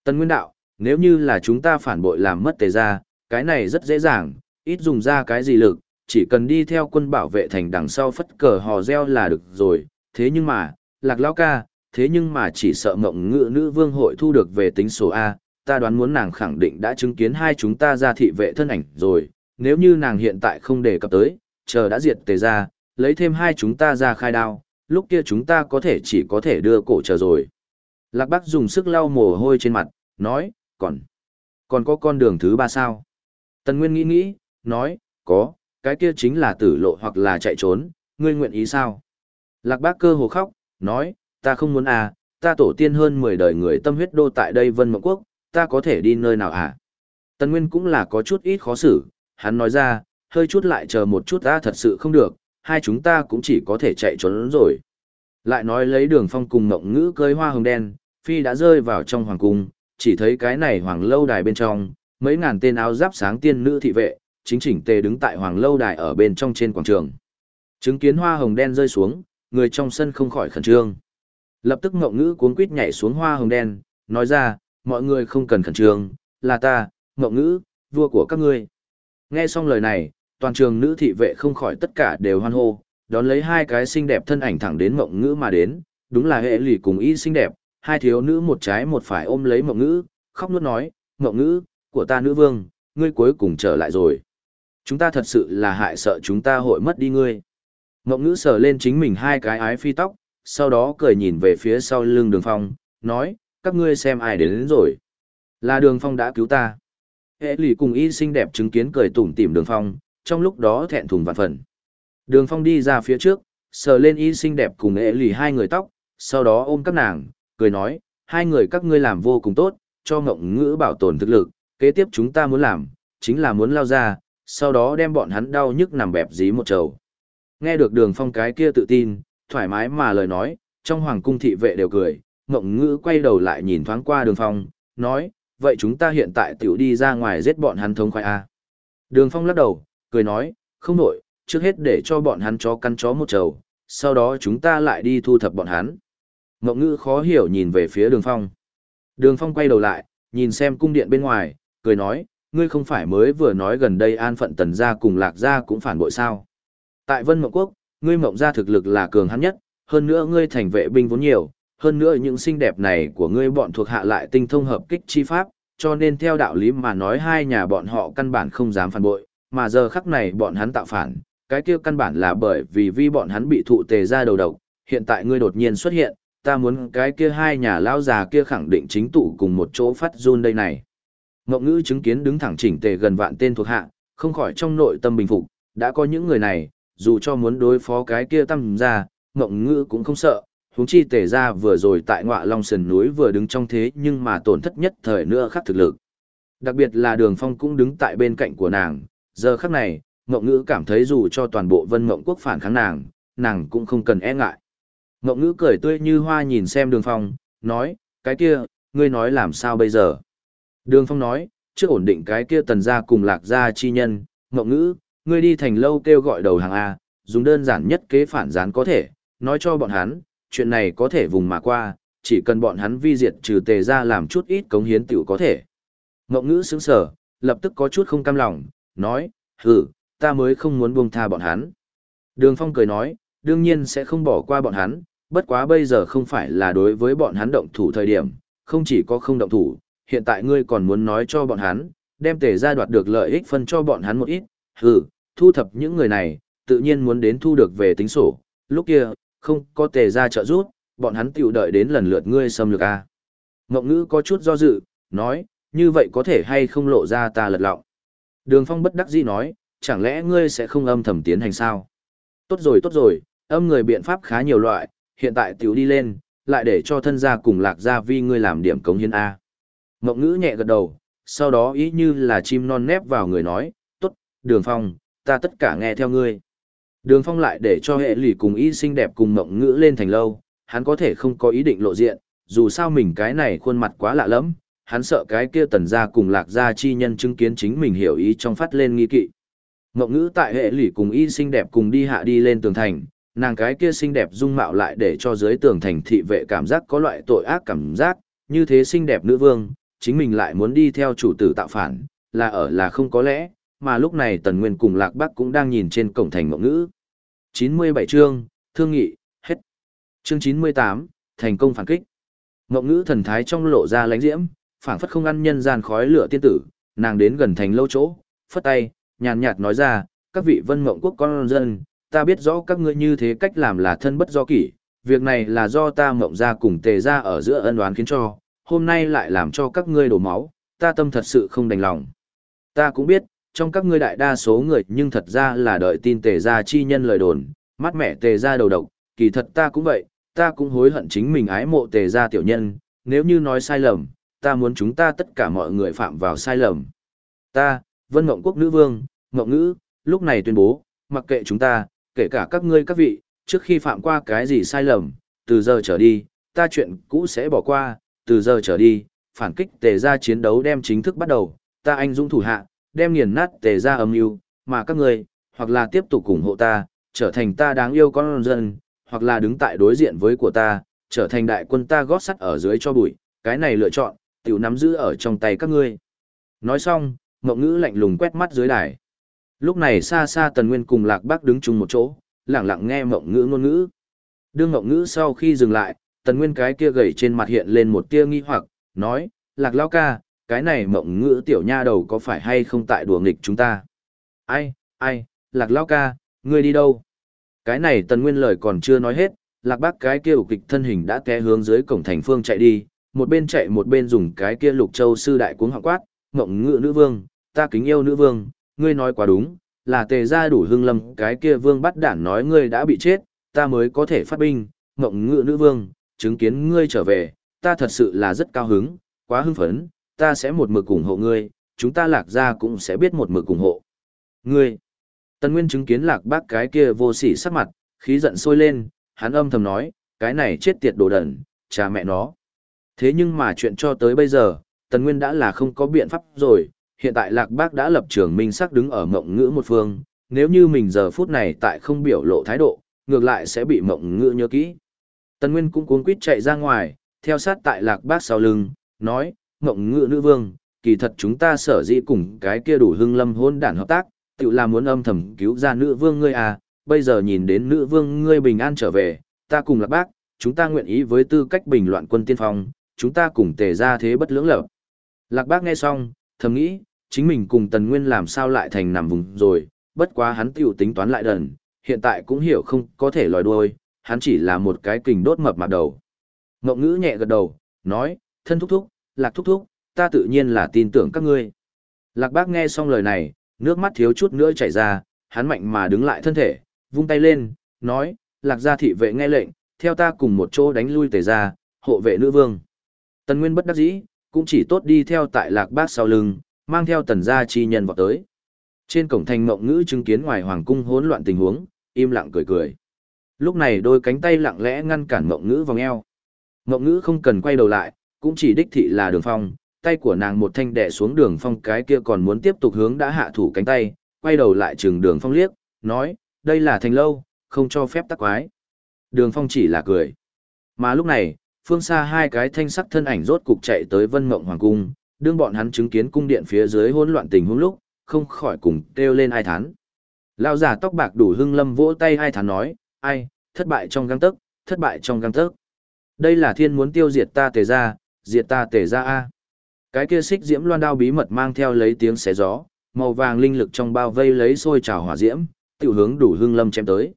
S1: Tân Nguyên Đạo, nếu như là chúng ta phản bội làm mất tề ra, cái này rất dễ dàng, ít dùng ra cái gì lực, chỉ cần đi theo quân bảo vệ thành đằng sau phất cờ hò reo là được rồi, thế nhưng mà, lạc lão ca, thế nhưng mà chỉ sợ mộng ngự nữ vương hội thu được về tính số A, ta đoán muốn nàng khẳng định đã chứng kiến hai chúng ta ra thị vệ thân ảnh rồi, nếu như nàng hiện tại không đề cập tới, chờ đã diệt tề ra, lấy thêm hai chúng ta ra khai đao, lúc kia chúng ta có thể chỉ có thể đưa cổ chờ rồi. Lạc Bắc dùng sức lau mồ hôi trên mặt, nói, còn, còn có con đường thứ ba sao? Tần Nguyên nghĩ nghĩ, nói, có, cái kia chính là tử lộ hoặc là chạy trốn, ngươi nguyện ý sao? Lạc Bác cơ hồ khóc, nói, ta không muốn à, ta tổ tiên hơn 10 đời người tâm huyết đô tại đây Vân Mộng Quốc, ta có thể đi nơi nào à? Tần Nguyên cũng là có chút ít khó xử, hắn nói ra, hơi chút lại chờ một chút ta thật sự không được, hai chúng ta cũng chỉ có thể chạy trốn rồi. Lại nói lấy đường phong cùng mộng ngữ cơi hoa hồng đen, phi đã rơi vào trong hoàng cung, chỉ thấy cái này hoàng lâu đài bên trong, mấy ngàn tên áo giáp sáng tiên nữ thị vệ, chính chỉnh tề đứng tại hoàng lâu đài ở bên trong trên quảng trường. Chứng kiến hoa hồng đen rơi xuống, người trong sân không khỏi khẩn trương. Lập tức ngộng ngữ cuống quýt nhảy xuống hoa hồng đen, nói ra, mọi người không cần khẩn trương, là ta, ngộng ngữ, vua của các ngươi. Nghe xong lời này, toàn trường nữ thị vệ không khỏi tất cả đều hoan hô, đón lấy hai cái xinh đẹp thân ảnh thẳng đến ngộng ngữ mà đến, đúng là hệ lì cùng y xinh đẹp, hai thiếu nữ một trái một phải ôm lấy mộng ngữ, khóc nuốt nói, mộng ngữ, của ta nữ vương, ngươi cuối cùng trở lại rồi. Chúng ta thật sự là hại sợ chúng ta hội mất đi ngươi. Mộng ngữ sờ lên chính mình hai cái ái phi tóc, sau đó cười nhìn về phía sau lưng đường phong, nói, các ngươi xem ai đến, đến rồi. Là đường phong đã cứu ta. Hệ lì cùng y xinh đẹp chứng kiến cười tủm tỉm đường phong, trong lúc đó thẹn thùng vạn phần. Đường phong đi ra phía trước, sờ lên y xinh đẹp cùng hệ lì hai người tóc, sau đó ôm các nàng, cười nói, hai người các ngươi làm vô cùng tốt, cho ngộng ngữ bảo tồn thực lực, kế tiếp chúng ta muốn làm, chính là muốn lao ra, sau đó đem bọn hắn đau nhức nằm bẹp dí một trầu. Nghe được đường phong cái kia tự tin, thoải mái mà lời nói, trong hoàng cung thị vệ đều cười, ngộng ngữ quay đầu lại nhìn thoáng qua đường phong, nói, vậy chúng ta hiện tại tiểu đi ra ngoài giết bọn hắn thống khoai A. Đường phong lắc đầu, cười nói, không nổi, trước hết để cho bọn hắn chó căn chó một trầu, sau đó chúng ta lại đi thu thập bọn hắn. Ngọc ngữ khó hiểu nhìn về phía đường phong. Đường phong quay đầu lại, nhìn xem cung điện bên ngoài, cười nói, ngươi không phải mới vừa nói gần đây an phận tần gia cùng lạc gia cũng phản bội sao. Tại Vân Mộng Quốc, ngươi mộng gia thực lực là cường hắn nhất, hơn nữa ngươi thành vệ binh vốn nhiều, hơn nữa những xinh đẹp này của ngươi bọn thuộc hạ lại tinh thông hợp kích chi pháp, cho nên theo đạo lý mà nói hai nhà bọn họ căn bản không dám phản bội, mà giờ khắc này bọn hắn tạo phản, cái kia căn bản là bởi vì vì bọn hắn bị thụ tề ra đầu độc, hiện tại ngươi đột nhiên xuất hiện, ta muốn cái kia hai nhà lao già kia khẳng định chính tụ cùng một chỗ phát run đây này. Ngọc ngữ chứng kiến đứng thẳng chỉnh tề gần vạn tên thuộc hạ, không khỏi trong nội tâm bình phục, đã có những người này, dù cho muốn đối phó cái kia tâm ra, Ngọc ngữ cũng không sợ, huống chi tề ra vừa rồi tại ngọa long sườn núi vừa đứng trong thế nhưng mà tổn thất nhất thời nữa khắc thực lực. Đặc biệt là đường phong cũng đứng tại bên cạnh của nàng, giờ khắc này, Ngọc ngữ cảm thấy dù cho toàn bộ vân mộng quốc phản kháng nàng, nàng cũng không cần e ngại. Ngọc ngữ cười tươi như hoa nhìn xem đường phong, nói, cái kia, ngươi nói làm sao bây giờ? Đường phong nói, trước ổn định cái kia tần gia cùng lạc gia chi nhân, Ngọc ngữ, ngươi đi thành lâu kêu gọi đầu hàng A, dùng đơn giản nhất kế phản gián có thể, nói cho bọn hắn, chuyện này có thể vùng mà qua, chỉ cần bọn hắn vi diệt trừ tề ra làm chút ít cống hiến tiểu có thể. Ngọc ngữ sững sở, lập tức có chút không cam lòng, nói, hừ, ta mới không muốn buông tha bọn hắn. Đường Phong cười nói, đương nhiên sẽ không bỏ qua bọn hắn, bất quá bây giờ không phải là đối với bọn hắn động thủ thời điểm, không chỉ có không động thủ, hiện tại ngươi còn muốn nói cho bọn hắn, đem tề ra đoạt được lợi ích phân cho bọn hắn một ít, hừ, thu thập những người này, tự nhiên muốn đến thu được về tính sổ, lúc kia, không có tề ra trợ giúp, bọn hắn tiểu đợi đến lần lượt ngươi xâm lược à. a. Ngộng ngữ có chút do dự, nói, như vậy có thể hay không lộ ra ta lật lọng. Đường phong bất đắc dĩ nói, chẳng lẽ ngươi sẽ không âm thầm tiến hành sao? Tốt rồi tốt rồi, âm người biện pháp khá nhiều loại, hiện tại tiểu đi lên, lại để cho thân gia cùng lạc gia vi ngươi làm điểm cống hiến A. Mộng ngữ nhẹ gật đầu, sau đó ý như là chim non nép vào người nói, tốt, đường phong, ta tất cả nghe theo ngươi. Đường phong lại để cho hệ lì cùng y xinh đẹp cùng mộng ngữ lên thành lâu, hắn có thể không có ý định lộ diện, dù sao mình cái này khuôn mặt quá lạ lẫm, hắn sợ cái kia tần gia cùng lạc gia chi nhân chứng kiến chính mình hiểu ý trong phát lên nghi kỵ. Mộng ngữ tại hệ lì cùng y xinh đẹp cùng đi hạ đi lên tường thành, nàng cái kia xinh đẹp dung mạo lại để cho dưới tường thành thị vệ cảm giác có loại tội ác cảm giác, như thế xinh đẹp nữ vương, chính mình lại muốn đi theo chủ tử tạo phản, là ở là không có lẽ, mà lúc này Tần Nguyên cùng Lạc Bắc cũng đang nhìn trên cổng thành mộng ngữ. 97 chương, thương nghị, hết. Chương 98, thành công phản kích. Mộng ngữ thần thái trong lộ ra lánh diễm, phảng phất không ăn nhân gian khói lửa tiên tử, nàng đến gần thành lâu chỗ, phất tay, nhàn nhạt nói ra, các vị vân mộng quốc con dân, ta biết rõ các ngươi như thế cách làm là thân bất do kỷ, việc này là do ta mộng ra cùng tề ra ở giữa ân oán khiến cho, hôm nay lại làm cho các ngươi đổ máu, ta tâm thật sự không đành lòng. Ta cũng biết, trong các ngươi đại đa số người nhưng thật ra là đợi tin tề ra chi nhân lời đồn, mắt mẹ tề ra đầu độc, kỳ thật ta cũng vậy, ta cũng hối hận chính mình ái mộ tề ra tiểu nhân, nếu như nói sai lầm, ta muốn chúng ta tất cả mọi người phạm vào sai lầm. Ta, Vân Ngộng Quốc Nữ Vương, Ngộng Ngữ, lúc này tuyên bố, mặc kệ chúng ta, kể cả các ngươi các vị, trước khi phạm qua cái gì sai lầm, từ giờ trở đi, ta chuyện cũ sẽ bỏ qua, từ giờ trở đi, phản kích tề ra chiến đấu đem chính thức bắt đầu, ta anh dũng thủ hạ, đem nghiền nát tề ra âm mưu mà các ngươi, hoặc là tiếp tục ủng hộ ta, trở thành ta đáng yêu con dân, hoặc là đứng tại đối diện với của ta, trở thành đại quân ta gót sắt ở dưới cho bụi, cái này lựa chọn, tiểu nắm giữ ở trong tay các ngươi. Nói xong, ngọc Ngữ lạnh lùng quét mắt dưới đài. Lúc này xa xa Tần Nguyên cùng Lạc Bác đứng chung một chỗ, lặng lặng nghe mộng Ngữ ngôn ngữ. Đương mộng Ngữ sau khi dừng lại, Tần Nguyên cái kia gầy trên mặt hiện lên một tia nghi hoặc, nói, Lạc Lao ca, cái này mộng Ngữ tiểu nha đầu có phải hay không tại đùa nghịch chúng ta? Ai, ai, Lạc Lao ca, ngươi đi đâu? Cái này Tần Nguyên lời còn chưa nói hết, Lạc Bác cái kia kịch thân hình đã té hướng dưới cổng thành phương chạy đi, một bên chạy một bên dùng cái kia lục châu sư đại cuống họng quát, mộng ngữ nữ vương, ta kính yêu nữ vương, ngươi nói quá đúng, là tề gia đủ hưng lâm cái kia vương bắt đản nói ngươi đã bị chết, ta mới có thể phát binh, Mộng ngự nữ vương, chứng kiến ngươi trở về, ta thật sự là rất cao hứng, quá hưng phấn, ta sẽ một mực ủng hộ ngươi, chúng ta lạc gia cũng sẽ biết một mực ủng hộ. Ngươi, Tân Nguyên chứng kiến lạc bác cái kia vô sỉ sắc mặt, khí giận sôi lên, hắn âm thầm nói, cái này chết tiệt đồ đẩn, cha mẹ nó. Thế nhưng mà chuyện cho tới bây giờ, Tần Nguyên đã là không có biện pháp rồi, hiện tại Lạc Bác đã lập trường minh sắc đứng ở mộng ngữ một phương, nếu như mình giờ phút này tại không biểu lộ thái độ, ngược lại sẽ bị mộng ngữ nhớ kỹ. Tần Nguyên cũng cuống quýt chạy ra ngoài, theo sát tại Lạc Bác sau lưng, nói, mộng ngữ nữ vương, kỳ thật chúng ta sở dĩ cùng cái kia đủ hưng lâm hôn đản hợp tác, tự là muốn âm thầm cứu ra nữ vương ngươi à, bây giờ nhìn đến nữ vương ngươi bình an trở về, ta cùng Lạc Bác, chúng ta nguyện ý với tư cách bình loạn quân tiên phong, chúng ta cùng tề ra thế bất lưỡng lập. Lạc bác nghe xong, thầm nghĩ, chính mình cùng Tần Nguyên làm sao lại thành nằm vùng rồi, bất quá hắn tiểu tính toán lại đần, hiện tại cũng hiểu không có thể lòi đuôi, hắn chỉ là một cái kình đốt mập mạp đầu. Ngộng ngữ nhẹ gật đầu, nói, thân thúc thúc, lạc thúc thúc, ta tự nhiên là tin tưởng các ngươi. Lạc bác nghe xong lời này, nước mắt thiếu chút nữa chảy ra, hắn mạnh mà đứng lại thân thể, vung tay lên, nói, lạc gia thị vệ nghe lệnh, theo ta cùng một chỗ đánh lui tề ra, hộ vệ nữ vương. Tần Nguyên bất đắc dĩ, cũng chỉ tốt đi theo tại lạc bác sau lưng, mang theo tần gia chi nhân vào tới. Trên cổng thành mộng ngữ chứng kiến ngoài hoàng cung hỗn loạn tình huống, im lặng cười cười. Lúc này đôi cánh tay lặng lẽ ngăn cản mộng ngữ vòng eo. Mộng ngữ không cần quay đầu lại, cũng chỉ đích thị là đường phong, tay của nàng một thanh đẻ xuống đường phong cái kia còn muốn tiếp tục hướng đã hạ thủ cánh tay, quay đầu lại chừng đường phong liếc, nói, đây là thành lâu, không cho phép tắc quái. Đường phong chỉ là cười. Mà lúc này, phương xa hai cái thanh sắc thân ảnh rốt cục chạy tới vân mộng hoàng cung, đương bọn hắn chứng kiến cung điện phía dưới hỗn loạn tình huống lúc, không khỏi cùng kêu lên ai thán. Lão giả tóc bạc đủ hưng lâm vỗ tay ai thán nói, ai, thất bại trong găng tấc, thất bại trong găng tấc. Đây là thiên muốn tiêu diệt ta tề ra, diệt ta tề ra a. Cái kia xích diễm loan đao bí mật mang theo lấy tiếng xé gió, màu vàng linh lực trong bao vây lấy sôi trào hỏa diễm, tiểu hướng đủ hưng lâm chém tới.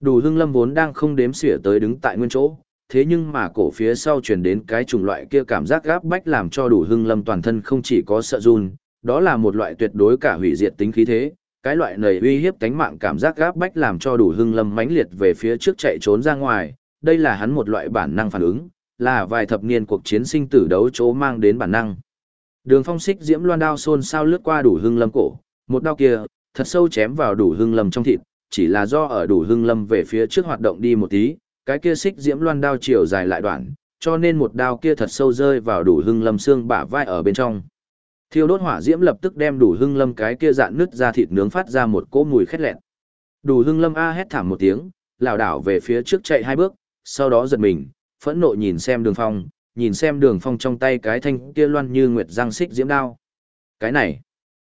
S1: Đủ hưng lâm vốn đang không đếm xỉa tới đứng tại nguyên chỗ, thế nhưng mà cổ phía sau truyền đến cái chủng loại kia cảm giác gáp bách làm cho đủ hưng lâm toàn thân không chỉ có sợ run, đó là một loại tuyệt đối cả hủy diệt tính khí thế. Cái loại này uy hiếp tánh mạng cảm giác gáp bách làm cho đủ hưng lâm mãnh liệt về phía trước chạy trốn ra ngoài, đây là hắn một loại bản năng phản ứng, là vài thập niên cuộc chiến sinh tử đấu chỗ mang đến bản năng. Đường phong xích diễm loan đao xôn sao lướt qua đủ hưng lâm cổ, một đao kia, thật sâu chém vào đủ hưng lâm trong thịt, chỉ là do ở đủ hưng lâm về phía trước hoạt động đi một tí, cái kia xích diễm loan đao chiều dài lại đoạn, cho nên một đao kia thật sâu rơi vào đủ hưng lâm xương bả vai ở bên trong. Thiêu đốt hỏa diễm lập tức đem đủ hưng lâm cái kia dạn nứt ra thịt nướng phát ra một cỗ mùi khét lẹn. Đủ hưng lâm a hét thảm một tiếng, lảo đảo về phía trước chạy hai bước, sau đó giật mình, phẫn nộ nhìn xem đường phong, nhìn xem đường phong trong tay cái thanh kia loan như nguyệt răng xích diễm đao. Cái này,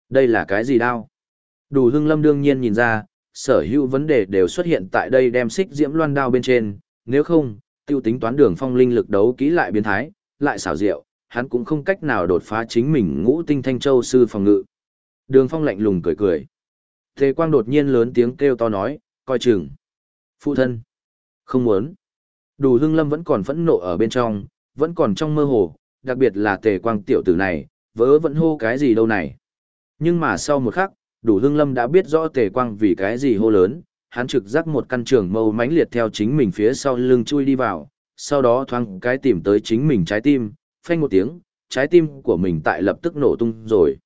S1: đây là cái gì đao? Đủ hưng lâm đương nhiên nhìn ra, sở hữu vấn đề đều xuất hiện tại đây đem xích diễm loan đao bên trên, nếu không, tiêu tính toán đường phong linh lực đấu kỹ lại biến thái, lại xảo diệu, hắn cũng không cách nào đột phá chính mình ngũ tinh thanh châu sư phòng ngự. Đường phong lạnh lùng cười cười. Tề quang đột nhiên lớn tiếng kêu to nói, coi chừng. Phụ thân. Không muốn. Đủ hưng lâm vẫn còn phẫn nộ ở bên trong, vẫn còn trong mơ hồ, đặc biệt là tề quang tiểu tử này, vớ vẫn hô cái gì đâu này. Nhưng mà sau một khắc, đủ hưng lâm đã biết rõ tề quang vì cái gì hô lớn, hắn trực giác một căn trường mâu mãnh liệt theo chính mình phía sau lưng chui đi vào, sau đó thoáng cái tìm tới chính mình trái tim, phanh một tiếng, trái tim của mình tại lập tức nổ tung rồi.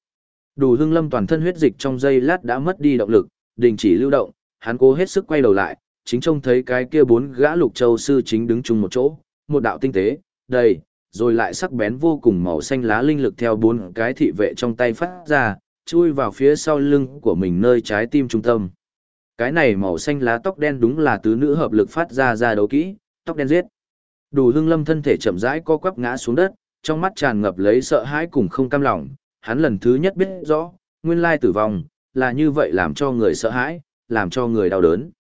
S1: Đủ hưng lâm toàn thân huyết dịch trong giây lát đã mất đi động lực, đình chỉ lưu động, hắn cố hết sức quay đầu lại, chính trông thấy cái kia bốn gã lục châu sư chính đứng chung một chỗ, một đạo tinh tế, đầy, rồi lại sắc bén vô cùng màu xanh lá linh lực theo bốn cái thị vệ trong tay phát ra, chui vào phía sau lưng của mình nơi trái tim trung tâm. Cái này màu xanh lá tóc đen đúng là tứ nữ hợp lực phát ra ra đấu kỹ, tóc đen giết. Đủ hương lâm thân thể chậm rãi co quắp ngã xuống đất, trong mắt tràn ngập lấy sợ hãi cùng không cam lòng, hắn lần thứ nhất biết rõ, nguyên lai tử vong, là như vậy làm cho người sợ hãi, làm cho người đau đớn.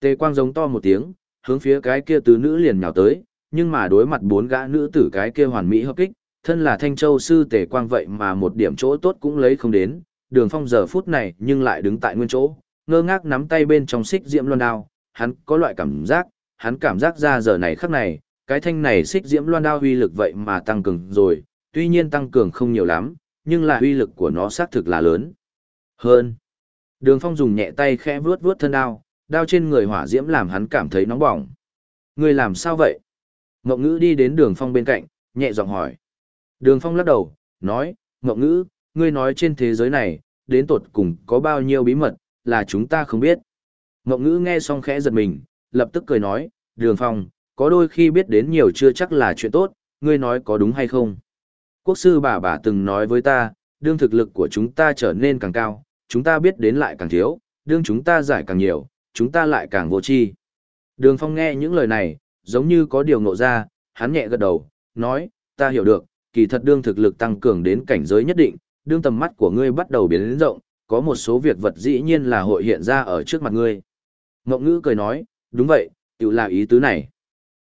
S1: Tề quang giống to một tiếng, hướng phía cái kia tứ nữ liền nhào tới, nhưng mà đối mặt bốn gã nữ tử cái kia hoàn mỹ hợp kích, thân là thanh châu sư tề quang vậy mà một điểm chỗ tốt cũng lấy không đến, đường phong giờ phút này nhưng lại đứng tại nguyên chỗ, ngơ ngác nắm tay bên trong xích diễm loan đao, hắn có loại cảm giác, hắn cảm giác ra giờ này khắc này, cái thanh này xích diễm loan đao uy lực vậy mà tăng cường rồi, tuy nhiên tăng cường không nhiều lắm, nhưng là uy lực của nó xác thực là lớn. Hơn. Đường Phong dùng nhẹ tay khẽ vuốt vuốt thân đao, đao trên người hỏa diễm làm hắn cảm thấy nóng bỏng. Người làm sao vậy? Ngộng Ngữ đi đến Đường Phong bên cạnh, nhẹ giọng hỏi. Đường Phong lắc đầu, nói, Ngọc Ngữ, ngươi nói trên thế giới này, đến tột cùng có bao nhiêu bí mật, là chúng ta không biết. Ngọc Ngữ nghe xong khẽ giật mình, lập tức cười nói, Đường Phong, có đôi khi biết đến nhiều chưa chắc là chuyện tốt, ngươi nói có đúng hay không. Quốc sư bà bà từng nói với ta, đương thực lực của chúng ta trở nên càng cao, chúng ta biết đến lại càng thiếu, đương chúng ta giải càng nhiều, chúng ta lại càng vô tri. Đường Phong nghe những lời này, giống như có điều ngộ ra, hắn nhẹ gật đầu, nói, ta hiểu được, kỳ thật đương thực lực tăng cường đến cảnh giới nhất định, đương tầm mắt của ngươi bắt đầu biến lớn rộng, có một số việc vật dĩ nhiên là hội hiện ra ở trước mặt ngươi. Ngộng ngữ cười nói, đúng vậy, tự là ý tứ này.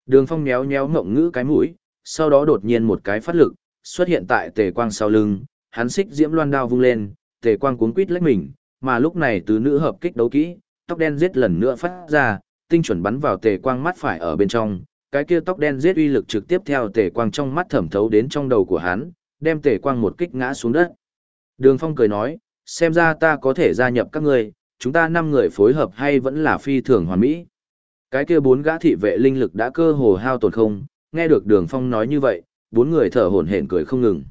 S1: Đường phong méo méo ngộng ngữ cái mũi, sau đó đột nhiên một cái phát lực, xuất hiện tại tề quang sau lưng, hắn xích diễm loan đao vung lên, tề quang cuốn quít lách mình, mà lúc này tứ nữ hợp kích đấu kỹ, tóc đen giết lần nữa phát ra, tinh chuẩn bắn vào tề quang mắt phải ở bên trong, cái kia tóc đen giết uy lực trực tiếp theo tề quang trong mắt thẩm thấu đến trong đầu của hắn, đem tề quang một kích ngã xuống đất. Đường Phong cười nói, xem ra ta có thể gia nhập các ngươi, chúng ta năm người phối hợp hay vẫn là phi thường hoàn mỹ. Cái kia bốn gã thị vệ linh lực đã cơ hồ hao tổn không, nghe được Đường Phong nói như vậy, bốn người thở hổn hển cười không ngừng.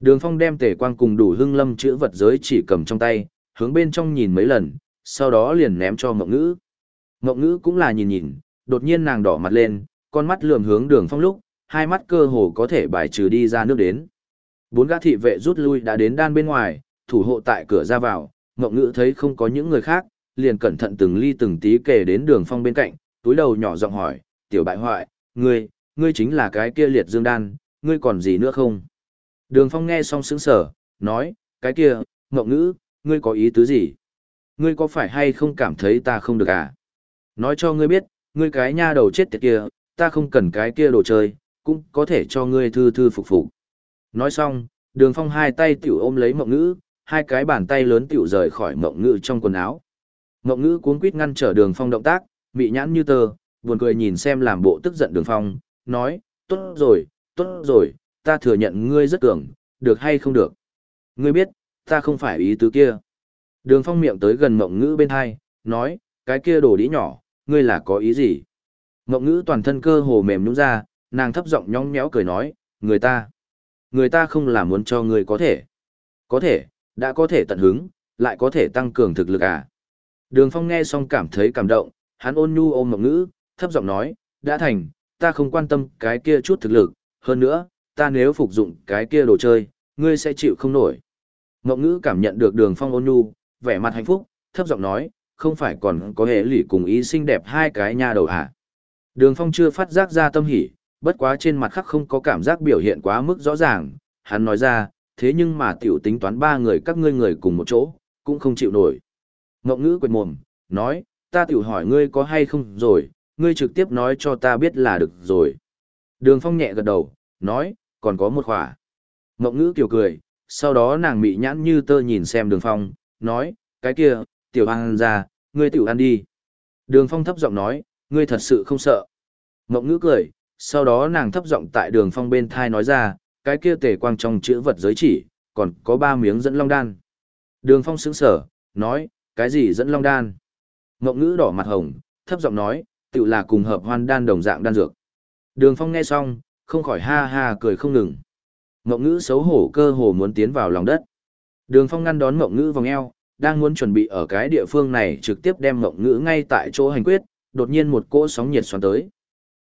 S1: Đường Phong đem tề quang cùng đủ hưng lâm chữ vật giới chỉ cầm trong tay, hướng bên trong nhìn mấy lần, sau đó liền ném cho Mộng Ngữ. Mộng Ngữ cũng là nhìn nhìn, đột nhiên nàng đỏ mặt lên, con mắt lườm hướng Đường Phong lúc, hai mắt cơ hồ có thể bài trừ đi ra nước đến. Bốn gã thị vệ rút lui đã đến đan bên ngoài, thủ hộ tại cửa ra vào, ngọc Ngữ thấy không có những người khác, liền cẩn thận từng ly từng tí kể đến Đường Phong bên cạnh, túi đầu nhỏ giọng hỏi, "Tiểu bại hoại, ngươi, ngươi chính là cái kia liệt dương đan, ngươi còn gì nữa không?" Đường Phong nghe xong sững sờ, nói, "Cái kia, ngọc Ngữ, ngươi có ý tứ gì? Ngươi có phải hay không cảm thấy ta không được à? Nói cho ngươi biết, ngươi cái nha đầu chết tiệt kia, ta không cần cái kia đồ chơi, cũng có thể cho ngươi thư thư phục phục." Nói xong, Đường Phong hai tay tiểu ôm lấy Mộng Ngữ, hai cái bàn tay lớn tiểu rời khỏi Mộng Ngữ trong quần áo. Mộng Ngữ cuống quýt ngăn trở Đường Phong động tác, mị nhãn như tờ, buồn cười nhìn xem làm bộ tức giận Đường Phong, nói, "Tốt rồi, tốt rồi, ta thừa nhận ngươi rất cường, được hay không được? Ngươi biết, ta không phải ý tứ kia. Đường phong miệng tới gần mộng ngữ bên hai, nói, cái kia đồ đĩ nhỏ, ngươi là có ý gì? Ngọc ngữ toàn thân cơ hồ mềm nhũn ra, nàng thấp giọng nhõng nhẽo cười nói, người ta, người ta không là muốn cho ngươi có thể. Có thể, đã có thể tận hứng, lại có thể tăng cường thực lực à. Đường phong nghe xong cảm thấy cảm động, hắn ôn nhu ôm Ngọc ngữ, thấp giọng nói, đã thành, ta không quan tâm cái kia chút thực lực, hơn nữa, ta nếu phục dụng cái kia đồ chơi, ngươi sẽ chịu không nổi. Ngọc ngữ cảm nhận được đường phong ôn nhu, vẻ mặt hạnh phúc, thấp giọng nói, không phải còn có hệ lỷ cùng ý xinh đẹp hai cái nha đầu à? Đường phong chưa phát giác ra tâm hỉ, bất quá trên mặt khắc không có cảm giác biểu hiện quá mức rõ ràng, hắn nói ra, thế nhưng mà tiểu tính toán ba người các ngươi người cùng một chỗ, cũng không chịu nổi. Ngọc ngữ quệt mồm, nói, ta tiểu hỏi ngươi có hay không rồi, ngươi trực tiếp nói cho ta biết là được rồi. Đường phong nhẹ gật đầu, nói, còn có một khỏa. Ngộng ngữ kiểu cười, sau đó nàng mị nhãn như tơ nhìn xem đường phong, nói, cái kia, tiểu ăn ra, ngươi tiểu ăn đi. Đường phong thấp giọng nói, ngươi thật sự không sợ. Mộng ngữ cười, sau đó nàng thấp giọng tại đường phong bên thai nói ra, cái kia tề quang trong chữ vật giới chỉ, còn có ba miếng dẫn long đan. Đường phong sững sở, nói, cái gì dẫn long đan? Mộng ngữ đỏ mặt hồng, thấp giọng nói, tự là cùng hợp hoan đan đồng dạng đan dược. Đường phong nghe xong, không khỏi ha ha cười không ngừng. Mộng ngữ xấu hổ cơ hồ muốn tiến vào lòng đất. Đường phong ngăn đón mộng ngữ vòng eo, đang muốn chuẩn bị ở cái địa phương này trực tiếp đem mộng ngữ ngay tại chỗ hành quyết, đột nhiên một cỗ sóng nhiệt xoắn tới.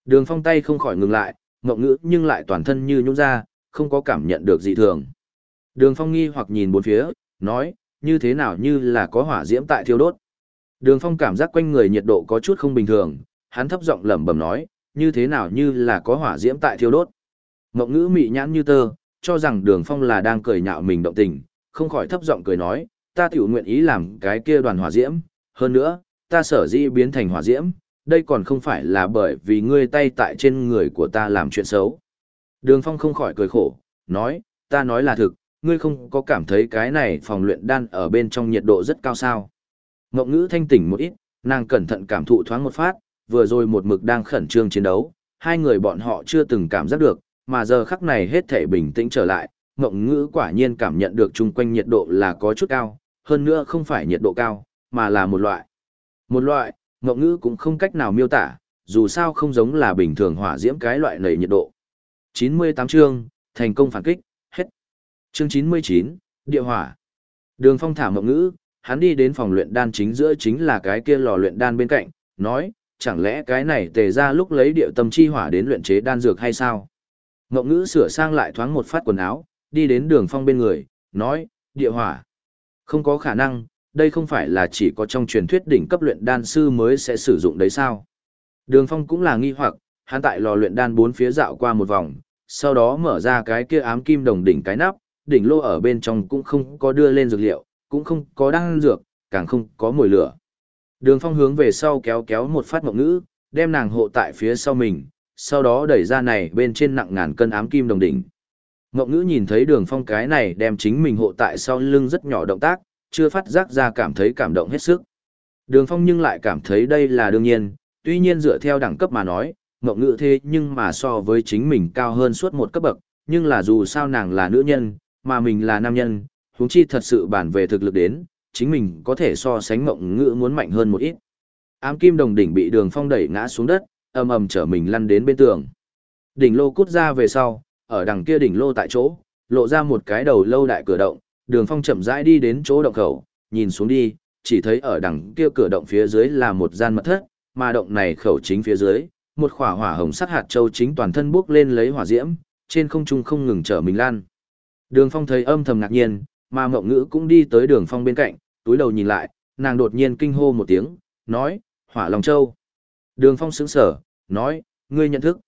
S1: Đường phong tay không khỏi ngừng lại, mộng ngữ nhưng lại toàn thân như nhũ ra, không có cảm nhận được gì thường. Đường phong nghi hoặc nhìn bốn phía, nói, như thế nào như là có hỏa diễm tại thiêu đốt. Đường phong cảm giác quanh người nhiệt độ có chút không bình thường, hắn thấp giọng lẩm bẩm nói, như thế nào như là có hỏa diễm tại thiêu đốt. Ngộng ngữ mị nhãn như tơ, cho rằng đường phong là đang cười nhạo mình động tình, không khỏi thấp giọng cười nói, ta tiểu nguyện ý làm cái kia đoàn hỏa diễm, hơn nữa, ta sở dĩ biến thành hỏa diễm, đây còn không phải là bởi vì ngươi tay tại trên người của ta làm chuyện xấu. Đường phong không khỏi cười khổ, nói, ta nói là thực, ngươi không có cảm thấy cái này phòng luyện đan ở bên trong nhiệt độ rất cao sao. Ngộng ngữ thanh tỉnh một ít, nàng cẩn thận cảm thụ thoáng một phát, vừa rồi một mực đang khẩn trương chiến đấu, hai người bọn họ chưa từng cảm giác được, mà giờ khắc này hết thể bình tĩnh trở lại, Ngộng Ngữ quả nhiên cảm nhận được chung quanh nhiệt độ là có chút cao, hơn nữa không phải nhiệt độ cao, mà là một loại. Một loại, Ngộng Ngữ cũng không cách nào miêu tả, dù sao không giống là bình thường hỏa diễm cái loại nảy nhiệt độ. 98 chương, thành công phản kích, hết. Chương 99, địa hỏa. Đường Phong thả Ngộng Ngữ, hắn đi đến phòng luyện đan chính giữa chính là cái kia lò luyện đan bên cạnh, nói, chẳng lẽ cái này tề ra lúc lấy địa tâm chi hỏa đến luyện chế đan dược hay sao? Ngọc ngữ sửa sang lại thoáng một phát quần áo, đi đến đường phong bên người, nói, địa hỏa. Không có khả năng, đây không phải là chỉ có trong truyền thuyết đỉnh cấp luyện đan sư mới sẽ sử dụng đấy sao? Đường phong cũng là nghi hoặc, hắn tại lò luyện đan bốn phía dạo qua một vòng, sau đó mở ra cái kia ám kim đồng đỉnh cái nắp, đỉnh lô ở bên trong cũng không có đưa lên dược liệu, cũng không có đan dược, càng không có mùi lửa. Đường phong hướng về sau kéo kéo một phát ngọc ngữ, đem nàng hộ tại phía sau mình, sau đó đẩy ra này bên trên nặng ngàn cân ám kim đồng đỉnh. Ngọc ngữ nhìn thấy đường phong cái này đem chính mình hộ tại sau lưng rất nhỏ động tác, chưa phát giác ra cảm thấy cảm động hết sức. Đường phong nhưng lại cảm thấy đây là đương nhiên, tuy nhiên dựa theo đẳng cấp mà nói, ngộng ngữ thế nhưng mà so với chính mình cao hơn suốt một cấp bậc, nhưng là dù sao nàng là nữ nhân, mà mình là nam nhân, huống chi thật sự bản về thực lực đến, chính mình có thể so sánh ngộng ngữ muốn mạnh hơn một ít. Ám kim đồng đỉnh bị đường phong đẩy ngã xuống đất, ầm ầm trở mình lăn đến bên tường. Đỉnh lô cút ra về sau, ở đằng kia đỉnh lô tại chỗ, lộ ra một cái đầu lâu đại cửa động, đường phong chậm rãi đi đến chỗ động khẩu, nhìn xuống đi, chỉ thấy ở đằng kia cửa động phía dưới là một gian mật thất, mà động này khẩu chính phía dưới, một khỏa hỏa hồng sắt hạt châu chính toàn thân buốc lên lấy hỏa diễm, trên không trung không ngừng trở mình lan. Đường phong thấy âm thầm ngạc nhiên, mà mộng ngữ cũng đi tới đường phong bên cạnh, túi đầu nhìn lại, nàng đột nhiên kinh hô một tiếng, nói, hỏa lòng châu. Đường phong sững sở, nói, ngươi nhận thức.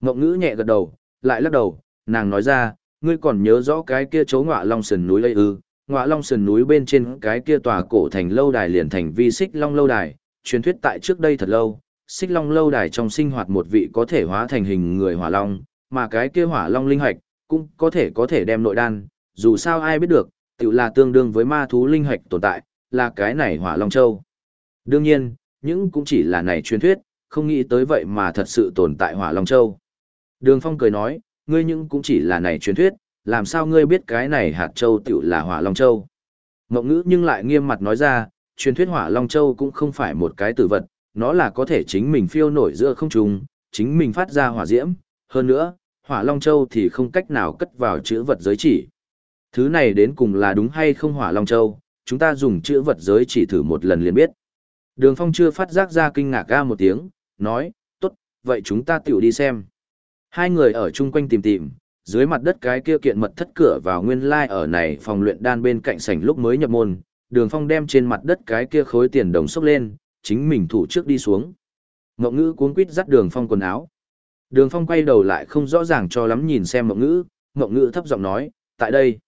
S1: Mộng ngữ nhẹ gật đầu, lại lắc đầu, nàng nói ra, ngươi còn nhớ rõ cái kia chỗ ngọa long sườn núi ấy ư, ngọa long sườn núi bên trên cái kia tòa cổ thành lâu đài liền thành vi xích long lâu đài, truyền thuyết tại trước đây thật lâu, xích long lâu đài trong sinh hoạt một vị có thể hóa thành hình người hỏa long, mà cái kia hỏa long linh hạch cũng có thể có thể đem nội đan, dù sao ai biết được, tự là tương đương với ma thú linh hạch tồn tại, là cái này hỏa long châu. Đương nhiên, những cũng chỉ là này truyền thuyết, không nghĩ tới vậy mà thật sự tồn tại hỏa long châu. Đường Phong cười nói, ngươi nhưng cũng chỉ là này truyền thuyết, làm sao ngươi biết cái này hạt châu tiểu là hỏa long châu. Mộng ngữ nhưng lại nghiêm mặt nói ra, truyền thuyết hỏa long châu cũng không phải một cái tử vật, nó là có thể chính mình phiêu nổi giữa không trung, chính mình phát ra hỏa diễm, hơn nữa, hỏa long châu thì không cách nào cất vào chữ vật giới chỉ. Thứ này đến cùng là đúng hay không hỏa long châu, chúng ta dùng chữ vật giới chỉ thử một lần liền biết. Đường Phong chưa phát giác ra kinh ngạc ga một tiếng, nói, tốt, vậy chúng ta tiểu đi xem. Hai người ở chung quanh tìm tìm, dưới mặt đất cái kia kiện mật thất cửa vào nguyên lai ở này phòng luyện đan bên cạnh sảnh lúc mới nhập môn, đường phong đem trên mặt đất cái kia khối tiền đồng xốc lên, chính mình thủ trước đi xuống. Mộng ngữ cuốn quýt dắt đường phong quần áo. Đường phong quay đầu lại không rõ ràng cho lắm nhìn xem mộng ngữ, mộng ngữ thấp giọng nói, tại đây.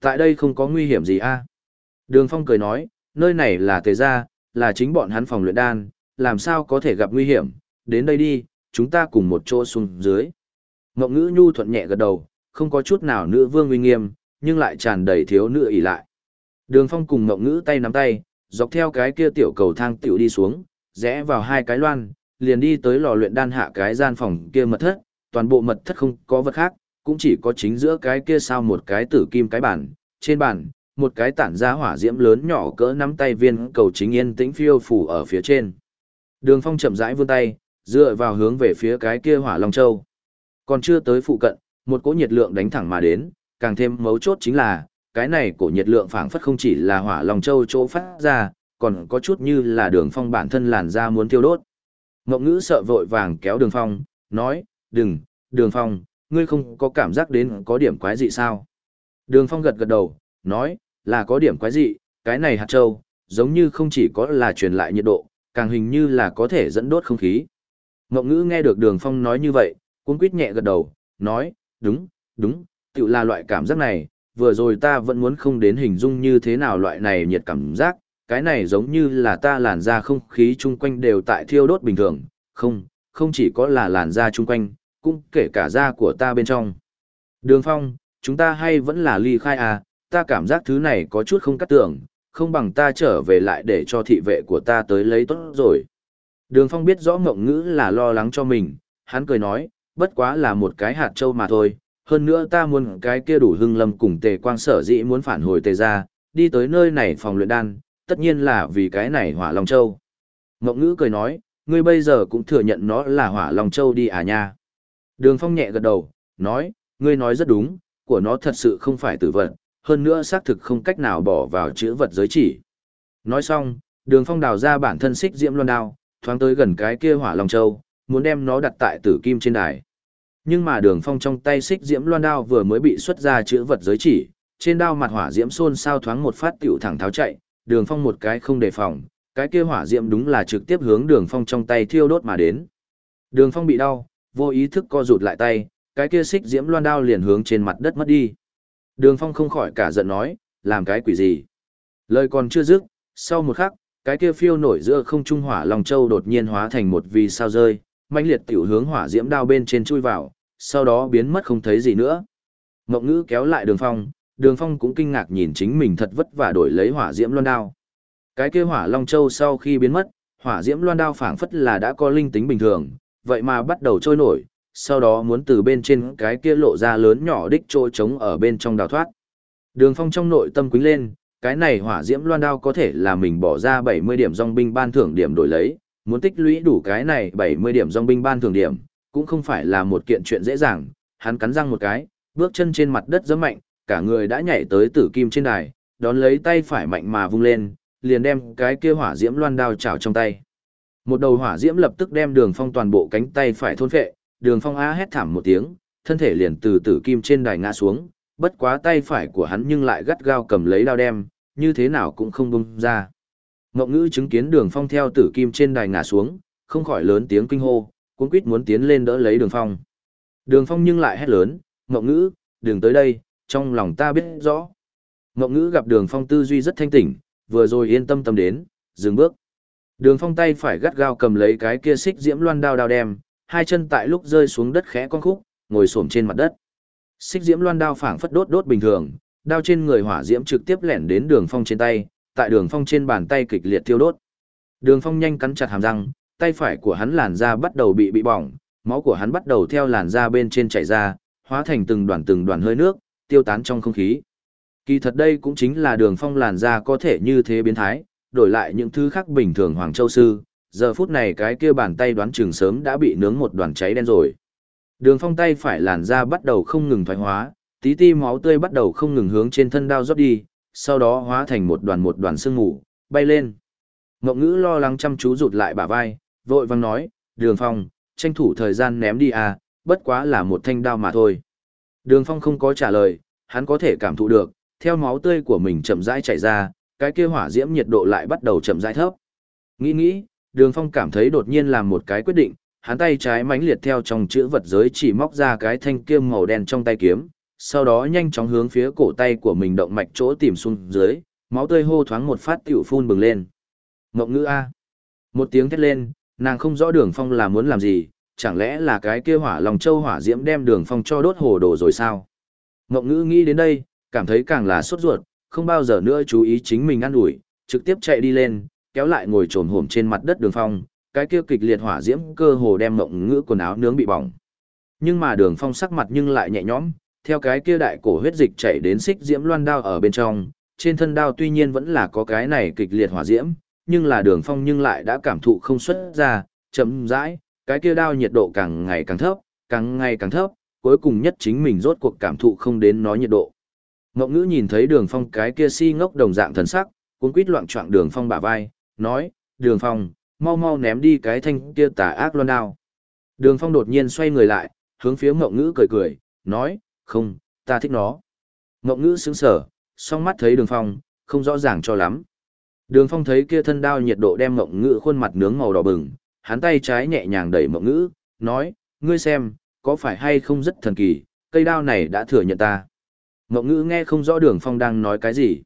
S1: Tại đây không có nguy hiểm gì a Đường phong cười nói, nơi này là tề gia, là chính bọn hắn phòng luyện đan, làm sao có thể gặp nguy hiểm, đến đây đi, chúng ta cùng một chỗ xuống dưới. ngọc ngữ nhu thuận nhẹ gật đầu, không có chút nào nữ vương uy nghiêm, nhưng lại tràn đầy thiếu nữ ỉ lại. Đường phong cùng ngọc ngữ tay nắm tay, dọc theo cái kia tiểu cầu thang tiểu đi xuống, rẽ vào hai cái loan, liền đi tới lò luyện đan hạ cái gian phòng kia mật thất, toàn bộ mật thất không có vật khác, cũng chỉ có chính giữa cái kia sao một cái tử kim cái bản, trên bản, một cái tản ra hỏa diễm lớn nhỏ cỡ nắm tay viên cầu chính yên tĩnh phiêu phủ ở phía trên. Đường phong chậm rãi vươn tay, dựa vào hướng về phía cái kia hỏa long châu. Còn chưa tới phụ cận, một cỗ nhiệt lượng đánh thẳng mà đến, càng thêm mấu chốt chính là, cái này cổ nhiệt lượng phảng phất không chỉ là hỏa long châu chỗ phát ra, còn có chút như là đường phong bản thân làn da muốn tiêu đốt. Ngộng ngữ sợ vội vàng kéo đường phong, nói, đừng, đường phong, ngươi không có cảm giác đến có điểm quái dị sao? Đường phong gật gật đầu, nói, là có điểm quái dị, cái này hạt châu, giống như không chỉ có là truyền lại nhiệt độ, càng hình như là có thể dẫn đốt không khí. Ngộng ngữ nghe được đường phong nói như vậy, cuốn quýt nhẹ gật đầu, nói, đúng, đúng, tự là loại cảm giác này, vừa rồi ta vẫn muốn không đến hình dung như thế nào loại này nhiệt cảm giác, cái này giống như là ta làn da không khí chung quanh đều tại thiêu đốt bình thường, không, không chỉ có là làn da chung quanh, cũng kể cả da của ta bên trong. Đường phong, chúng ta hay vẫn là ly khai à, ta cảm giác thứ này có chút không cắt tưởng, không bằng ta trở về lại để cho thị vệ của ta tới lấy tốt rồi. Đường phong biết rõ Ngộng ngữ là lo lắng cho mình, hắn cười nói, bất quá là một cái hạt châu mà thôi, hơn nữa ta muốn cái kia đủ hưng lâm cùng tề quang sở dĩ muốn phản hồi tề ra, đi tới nơi này phòng luyện đan, tất nhiên là vì cái này hỏa long châu. Ngộng ngữ cười nói, ngươi bây giờ cũng thừa nhận nó là hỏa long châu đi à nha. Đường phong nhẹ gật đầu, nói, ngươi nói rất đúng, của nó thật sự không phải tử vật, hơn nữa xác thực không cách nào bỏ vào chữ vật giới chỉ. Nói xong, đường phong đào ra bản thân xích diễm loan đao, thoáng tới gần cái kia hỏa long châu, muốn đem nó đặt tại tử kim trên đài. Nhưng mà đường phong trong tay xích diễm loan đao vừa mới bị xuất ra chữ vật giới chỉ, trên đao mặt hỏa diễm xôn sao thoáng một phát tiểu thẳng tháo chạy, đường phong một cái không đề phòng, cái kia hỏa diễm đúng là trực tiếp hướng đường phong trong tay thiêu đốt mà đến. Đường phong bị đau, vô ý thức co rụt lại tay, cái kia xích diễm loan đao liền hướng trên mặt đất mất đi. Đường phong không khỏi cả giận nói, làm cái quỷ gì. Lời còn chưa dứt, sau một khắc, cái kia phiêu nổi giữa không trung hỏa long châu đột nhiên hóa thành một vì sao rơi, mãnh liệt tiểu hướng hỏa diễm đao bên trên chui vào, sau đó biến mất không thấy gì nữa. Ngọc ngữ kéo lại đường phong, đường phong cũng kinh ngạc nhìn chính mình thật vất vả đổi lấy hỏa diễm loan đao. Cái kia hỏa long châu sau khi biến mất, hỏa diễm loan đao phảng phất là đã có linh tính bình thường, vậy mà bắt đầu trôi nổi, sau đó muốn từ bên trên cái kia lộ ra lớn nhỏ đích trôi trống ở bên trong đào thoát. Đường phong trong nội tâm quính lên, cái này hỏa diễm loan đao có thể là mình bỏ ra 70 điểm dòng binh ban thưởng điểm đổi lấy, muốn tích lũy đủ cái này 70 điểm dòng binh ban thưởng điểm, cũng không phải là một kiện chuyện dễ dàng, hắn cắn răng một cái, bước chân trên mặt đất giẫm mạnh, cả người đã nhảy tới tử kim trên đài, đón lấy tay phải mạnh mà vung lên, liền đem cái kia hỏa diễm loan đao chảo trong tay. Một đầu hỏa diễm lập tức đem Đường Phong toàn bộ cánh tay phải thôn phệ, Đường Phong á hét thảm một tiếng, thân thể liền từ tử kim trên đài ngã xuống, bất quá tay phải của hắn nhưng lại gắt gao cầm lấy đao đem, như thế nào cũng không bung ra. ngọc ngữ chứng kiến Đường Phong theo tử kim trên đài ngã xuống, không khỏi lớn tiếng kinh hô, cuống quýt muốn tiến lên đỡ lấy Đường Phong. Đường Phong nhưng lại hét lớn, ngọc ngữ, đừng tới đây, trong lòng ta biết rõ. ngọc ngữ gặp Đường Phong tư duy rất thanh tỉnh, vừa rồi yên tâm tâm đến, dừng bước. Đường phong tay phải gắt gao cầm lấy cái kia xích diễm loan đao đao đem, hai chân tại lúc rơi xuống đất khẽ con khúc, ngồi xổm trên mặt đất. Xích diễm loan đao phảng phất đốt đốt bình thường, đao trên người hỏa diễm trực tiếp lẻn đến đường phong trên tay, tại đường phong trên bàn tay kịch liệt tiêu đốt. Đường phong nhanh cắn chặt hàm răng, tay phải của hắn làn da bắt đầu bị bị bỏng, máu của hắn bắt đầu theo làn da bên trên chảy ra, hóa thành từng đoàn từng đoàn hơi nước, tiêu tán trong không khí. Kỳ thật đây cũng chính là đường phong làn da có thể như thế biến thái, đổi lại những thứ khác bình thường Hoàng Châu Sư, giờ phút này cái kia bàn tay đoán chừng sớm đã bị nướng một đoàn cháy đen rồi. Đường phong tay phải làn da bắt đầu không ngừng thoái hóa, tí ti máu tươi bắt đầu không ngừng hướng trên thân đao rót đi, sau đó hóa thành một đoàn một đoàn sương mù, bay lên. Ngộng ngữ lo lắng chăm chú rụt lại bả vai, vội vang nói, đường phong, tranh thủ thời gian ném đi à, bất quá là một thanh đao mà thôi. Đường phong không có trả lời, hắn có thể cảm thụ được, theo máu tươi của mình chậm rãi chảy ra, cái kia hỏa diễm nhiệt độ lại bắt đầu chậm rãi thấp. Nghĩ nghĩ, Đường Phong cảm thấy đột nhiên làm một cái quyết định, hắn tay trái mãnh liệt theo trong chữ vật giới chỉ móc ra cái thanh kiếm màu đen trong tay kiếm, sau đó nhanh chóng hướng phía cổ tay của mình động mạch chỗ tìm xuống dưới, máu tươi hô thoáng một phát tiểu phun bừng lên. Ngộng ngữ A. Một tiếng thét lên, nàng không rõ Đường Phong là muốn làm gì, chẳng lẽ là cái kia hỏa lòng châu hỏa diễm đem Đường Phong cho đốt hồ đồ rồi sao? Ngộng ngữ nghĩ đến đây, cảm thấy càng là sốt ruột, không bao giờ nữa chú ý chính mình ăn ủi trực tiếp chạy đi lên, kéo lại ngồi trồn hổm trên mặt đất đường phong, cái kia kịch liệt hỏa diễm cơ hồ đem mộng ngữ quần áo nướng bị bỏng. Nhưng mà đường phong sắc mặt nhưng lại nhẹ nhõm, theo cái kia đại cổ huyết dịch chảy đến xích diễm loan đao ở bên trong, trên thân đao tuy nhiên vẫn là có cái này kịch liệt hỏa diễm, nhưng là đường phong nhưng lại đã cảm thụ không xuất ra, chậm rãi, cái kia đao nhiệt độ càng ngày càng thấp, càng ngày càng thấp, cuối cùng nhất chính mình rốt cuộc cảm thụ không đến nó nhiệt độ. Ngộng ngữ nhìn thấy đường phong cái kia si ngốc đồng dạng thần sắc, cuốn quýt loạn trọng đường phong bả vai, nói, đường phong, mau mau ném đi cái thanh kia tà ác loan đao. Đường phong đột nhiên xoay người lại, hướng phía ngộng ngữ cười cười, nói, không, ta thích nó. Ngộng ngữ sững sở, song mắt thấy đường phong, không rõ ràng cho lắm. Đường phong thấy kia thân đao nhiệt độ đem ngộng ngữ khuôn mặt nướng màu đỏ bừng, hắn tay trái nhẹ nhàng đẩy ngộng ngữ, nói, ngươi xem, có phải hay không rất thần kỳ, cây đao này đã thừa nhận ta. Ngộng ngữ nghe không rõ đường phong đang nói cái gì.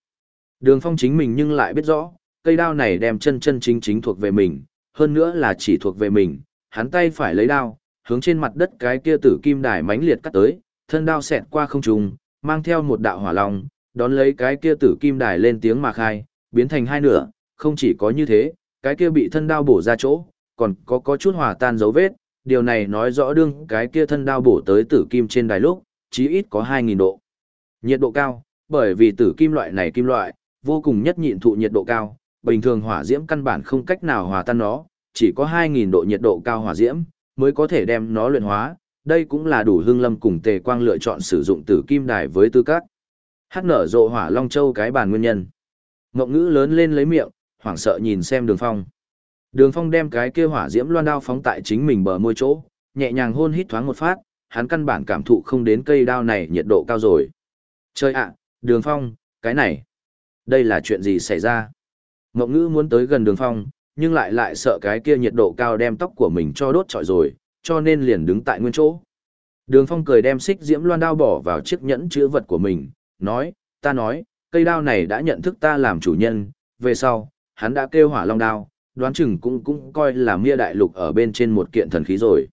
S1: Đường phong chính mình nhưng lại biết rõ, cây đao này đem chân chân chính chính thuộc về mình, hơn nữa là chỉ thuộc về mình, hắn tay phải lấy đao, hướng trên mặt đất cái kia tử kim đài mãnh liệt cắt tới, thân đao xẹt qua không trung, mang theo một đạo hỏa long, đón lấy cái kia tử kim đài lên tiếng mà khai, biến thành hai nửa, không chỉ có như thế, cái kia bị thân đao bổ ra chỗ, còn có có chút hòa tan dấu vết, điều này nói rõ đương cái kia thân đao bổ tới tử kim trên đài lúc, chí ít có 2.000 độ. Nhiệt độ cao, bởi vì tử kim loại này kim loại, vô cùng nhất nhịn thụ nhiệt độ cao, bình thường hỏa diễm căn bản không cách nào hòa tan nó, chỉ có 2.000 độ nhiệt độ cao hỏa diễm, mới có thể đem nó luyện hóa, đây cũng là đủ hương lâm cùng tề quang lựa chọn sử dụng tử kim đài với tư cách. Hát nở rộ hỏa long châu cái bàn nguyên nhân. Ngộng ngữ lớn lên lấy miệng, hoảng sợ nhìn xem đường phong. Đường phong đem cái kia hỏa diễm loan đao phóng tại chính mình bờ môi chỗ, nhẹ nhàng hôn hít thoáng một phát, hắn căn bản cảm thụ không đến cây đao này nhiệt độ cao rồi. Chơi ạ, đường phong, cái này, đây là chuyện gì xảy ra? Ngộng ngữ muốn tới gần đường phong, nhưng lại lại sợ cái kia nhiệt độ cao đem tóc của mình cho đốt trọi rồi, cho nên liền đứng tại nguyên chỗ. Đường phong cười đem xích diễm loan đao bỏ vào chiếc nhẫn chữ vật của mình, nói, ta nói, cây đao này đã nhận thức ta làm chủ nhân, về sau, hắn đã kêu hỏa long đao, đoán chừng cũng cũng coi là mia đại lục ở bên trên một kiện thần khí rồi.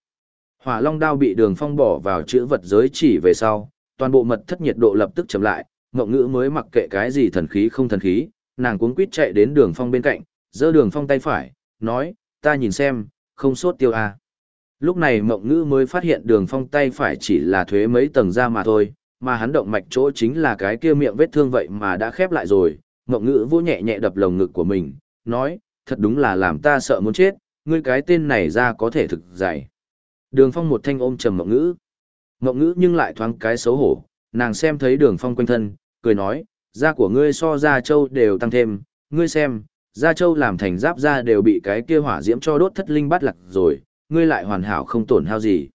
S1: Hỏa long đao bị đường phong bỏ vào chữ vật giới chỉ về sau, toàn bộ mật thất nhiệt độ lập tức chậm lại, Ngộng Ngữ mới mặc kệ cái gì thần khí không thần khí, nàng cuống quýt chạy đến Đường Phong bên cạnh, giơ Đường Phong tay phải, nói, ta nhìn xem, không sốt tiêu à. Lúc này Mộng Ngữ mới phát hiện Đường Phong tay phải chỉ là thuế mấy tầng da mà thôi, mà hắn động mạch chỗ chính là cái kia miệng vết thương vậy mà đã khép lại rồi. Mộng Ngữ vỗ nhẹ nhẹ đập lồng ngực của mình, nói, thật đúng là làm ta sợ muốn chết, ngươi cái tên này ra có thể thực dày. Đường Phong một thanh ôm trầm Mộng Ngữ. Mộng Ngữ nhưng lại thoáng cái xấu hổ, nàng xem thấy Đường Phong quanh thân, cười nói, da của ngươi so da châu đều tăng thêm, ngươi xem, da châu làm thành giáp da đều bị cái kia hỏa diễm cho đốt thất linh bắt lạc rồi, ngươi lại hoàn hảo không tổn hao gì.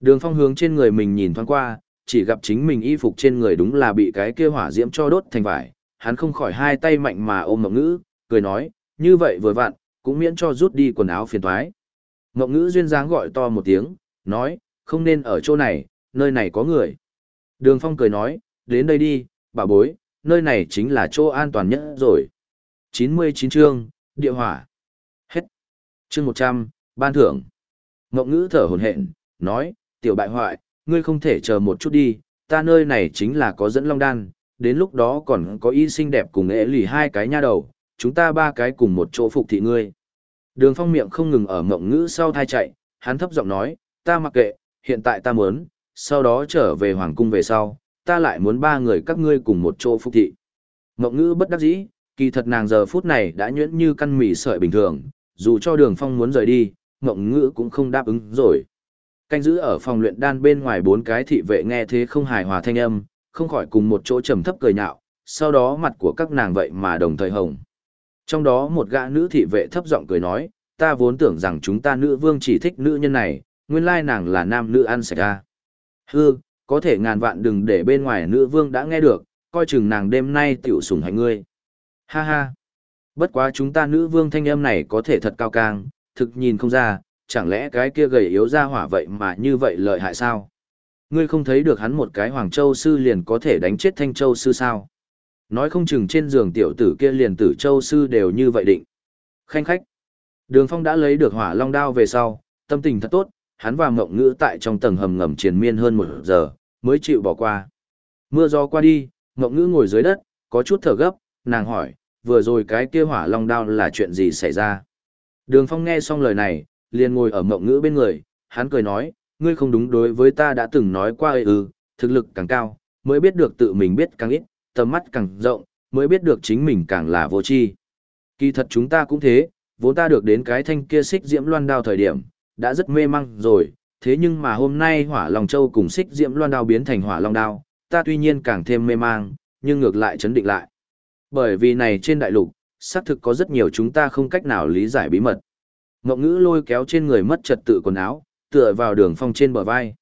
S1: Đường Phong hướng trên người mình nhìn thoáng qua, chỉ gặp chính mình y phục trên người đúng là bị cái kia hỏa diễm cho đốt thành vải, hắn không khỏi hai tay mạnh mà ôm Mộng Ngữ, cười nói, như vậy vừa vặn, cũng miễn cho rút đi quần áo phiền toái. Mộng Ngữ duyên dáng gọi to một tiếng, nói, không nên ở chỗ này, nơi này có người. Đường Phong cười nói, đến đây đi, bà bối, nơi này chính là chỗ an toàn nhất rồi. 99 chương, địa hỏa. Hết. Chương 100, ban thưởng. Ngộng ngữ thở hồn hện, nói, tiểu bại hoại, ngươi không thể chờ một chút đi, ta nơi này chính là có dẫn long đan, đến lúc đó còn có y xinh đẹp cùng ế lì hai cái nha đầu, chúng ta ba cái cùng một chỗ phục thị ngươi. Đường phong miệng không ngừng ở ngộng ngữ sau thai chạy, hắn thấp giọng nói, ta mặc kệ, hiện tại ta muốn, sau đó trở về hoàng cung về sau, ta lại muốn ba người các ngươi cùng một chỗ phục thị. Ngộng ngữ bất đắc dĩ, kỳ thật nàng giờ phút này đã nhuyễn như căn mì sợi bình thường, dù cho đường phong muốn rời đi, ngộng ngữ cũng không đáp ứng rồi. Canh giữ ở phòng luyện đan bên ngoài bốn cái thị vệ nghe thế không hài hòa thanh âm, không khỏi cùng một chỗ trầm thấp cười nhạo, sau đó mặt của các nàng vậy mà đồng thời hồng. Trong đó một gã nữ thị vệ thấp giọng cười nói, ta vốn tưởng rằng chúng ta nữ vương chỉ thích nữ nhân này, nguyên lai nàng là nam nữ ăn sạch ra. Hư, có thể ngàn vạn đừng để bên ngoài nữ vương đã nghe được, coi chừng nàng đêm nay tiểu sủng hành ngươi. Ha ha. Bất quá chúng ta nữ vương thanh âm này có thể thật cao càng, thực nhìn không ra, chẳng lẽ cái kia gầy yếu ra hỏa vậy mà như vậy lợi hại sao? Ngươi không thấy được hắn một cái Hoàng Châu sư liền có thể đánh chết Thanh Châu sư sao? Nói không chừng trên giường tiểu tử kia liền tử Châu sư đều như vậy định. Khanh khách. Đường Phong đã lấy được hỏa long đao về sau, tâm tình thật tốt, hắn và mộng ngữ tại trong tầng hầm ngầm triền miên hơn một giờ, mới chịu bỏ qua. Mưa gió qua đi, mộng ngữ ngồi dưới đất, có chút thở gấp, nàng hỏi, vừa rồi cái kia hỏa long đao là chuyện gì xảy ra? Đường Phong nghe xong lời này, liền ngồi ở mộng ngữ bên người, hắn cười nói, ngươi không đúng đối với ta đã từng nói qua ư, thực lực càng cao, mới biết được tự mình biết càng ít, tầm mắt càng rộng, mới biết được chính mình càng là vô tri. Kỳ thật chúng ta cũng thế, vốn ta được đến cái thanh kia xích diễm loan đao thời điểm, đã rất mê măng rồi, thế nhưng mà hôm nay hỏa long châu cùng xích diễm loan đao biến thành hỏa long đao, ta tuy nhiên càng thêm mê mang, nhưng ngược lại chấn định lại. Bởi vì này trên đại lục, xác thực có rất nhiều chúng ta không cách nào lý giải bí mật. Ngọc ngữ lôi kéo trên người mất trật tự quần áo, tựa vào đường phong trên bờ vai.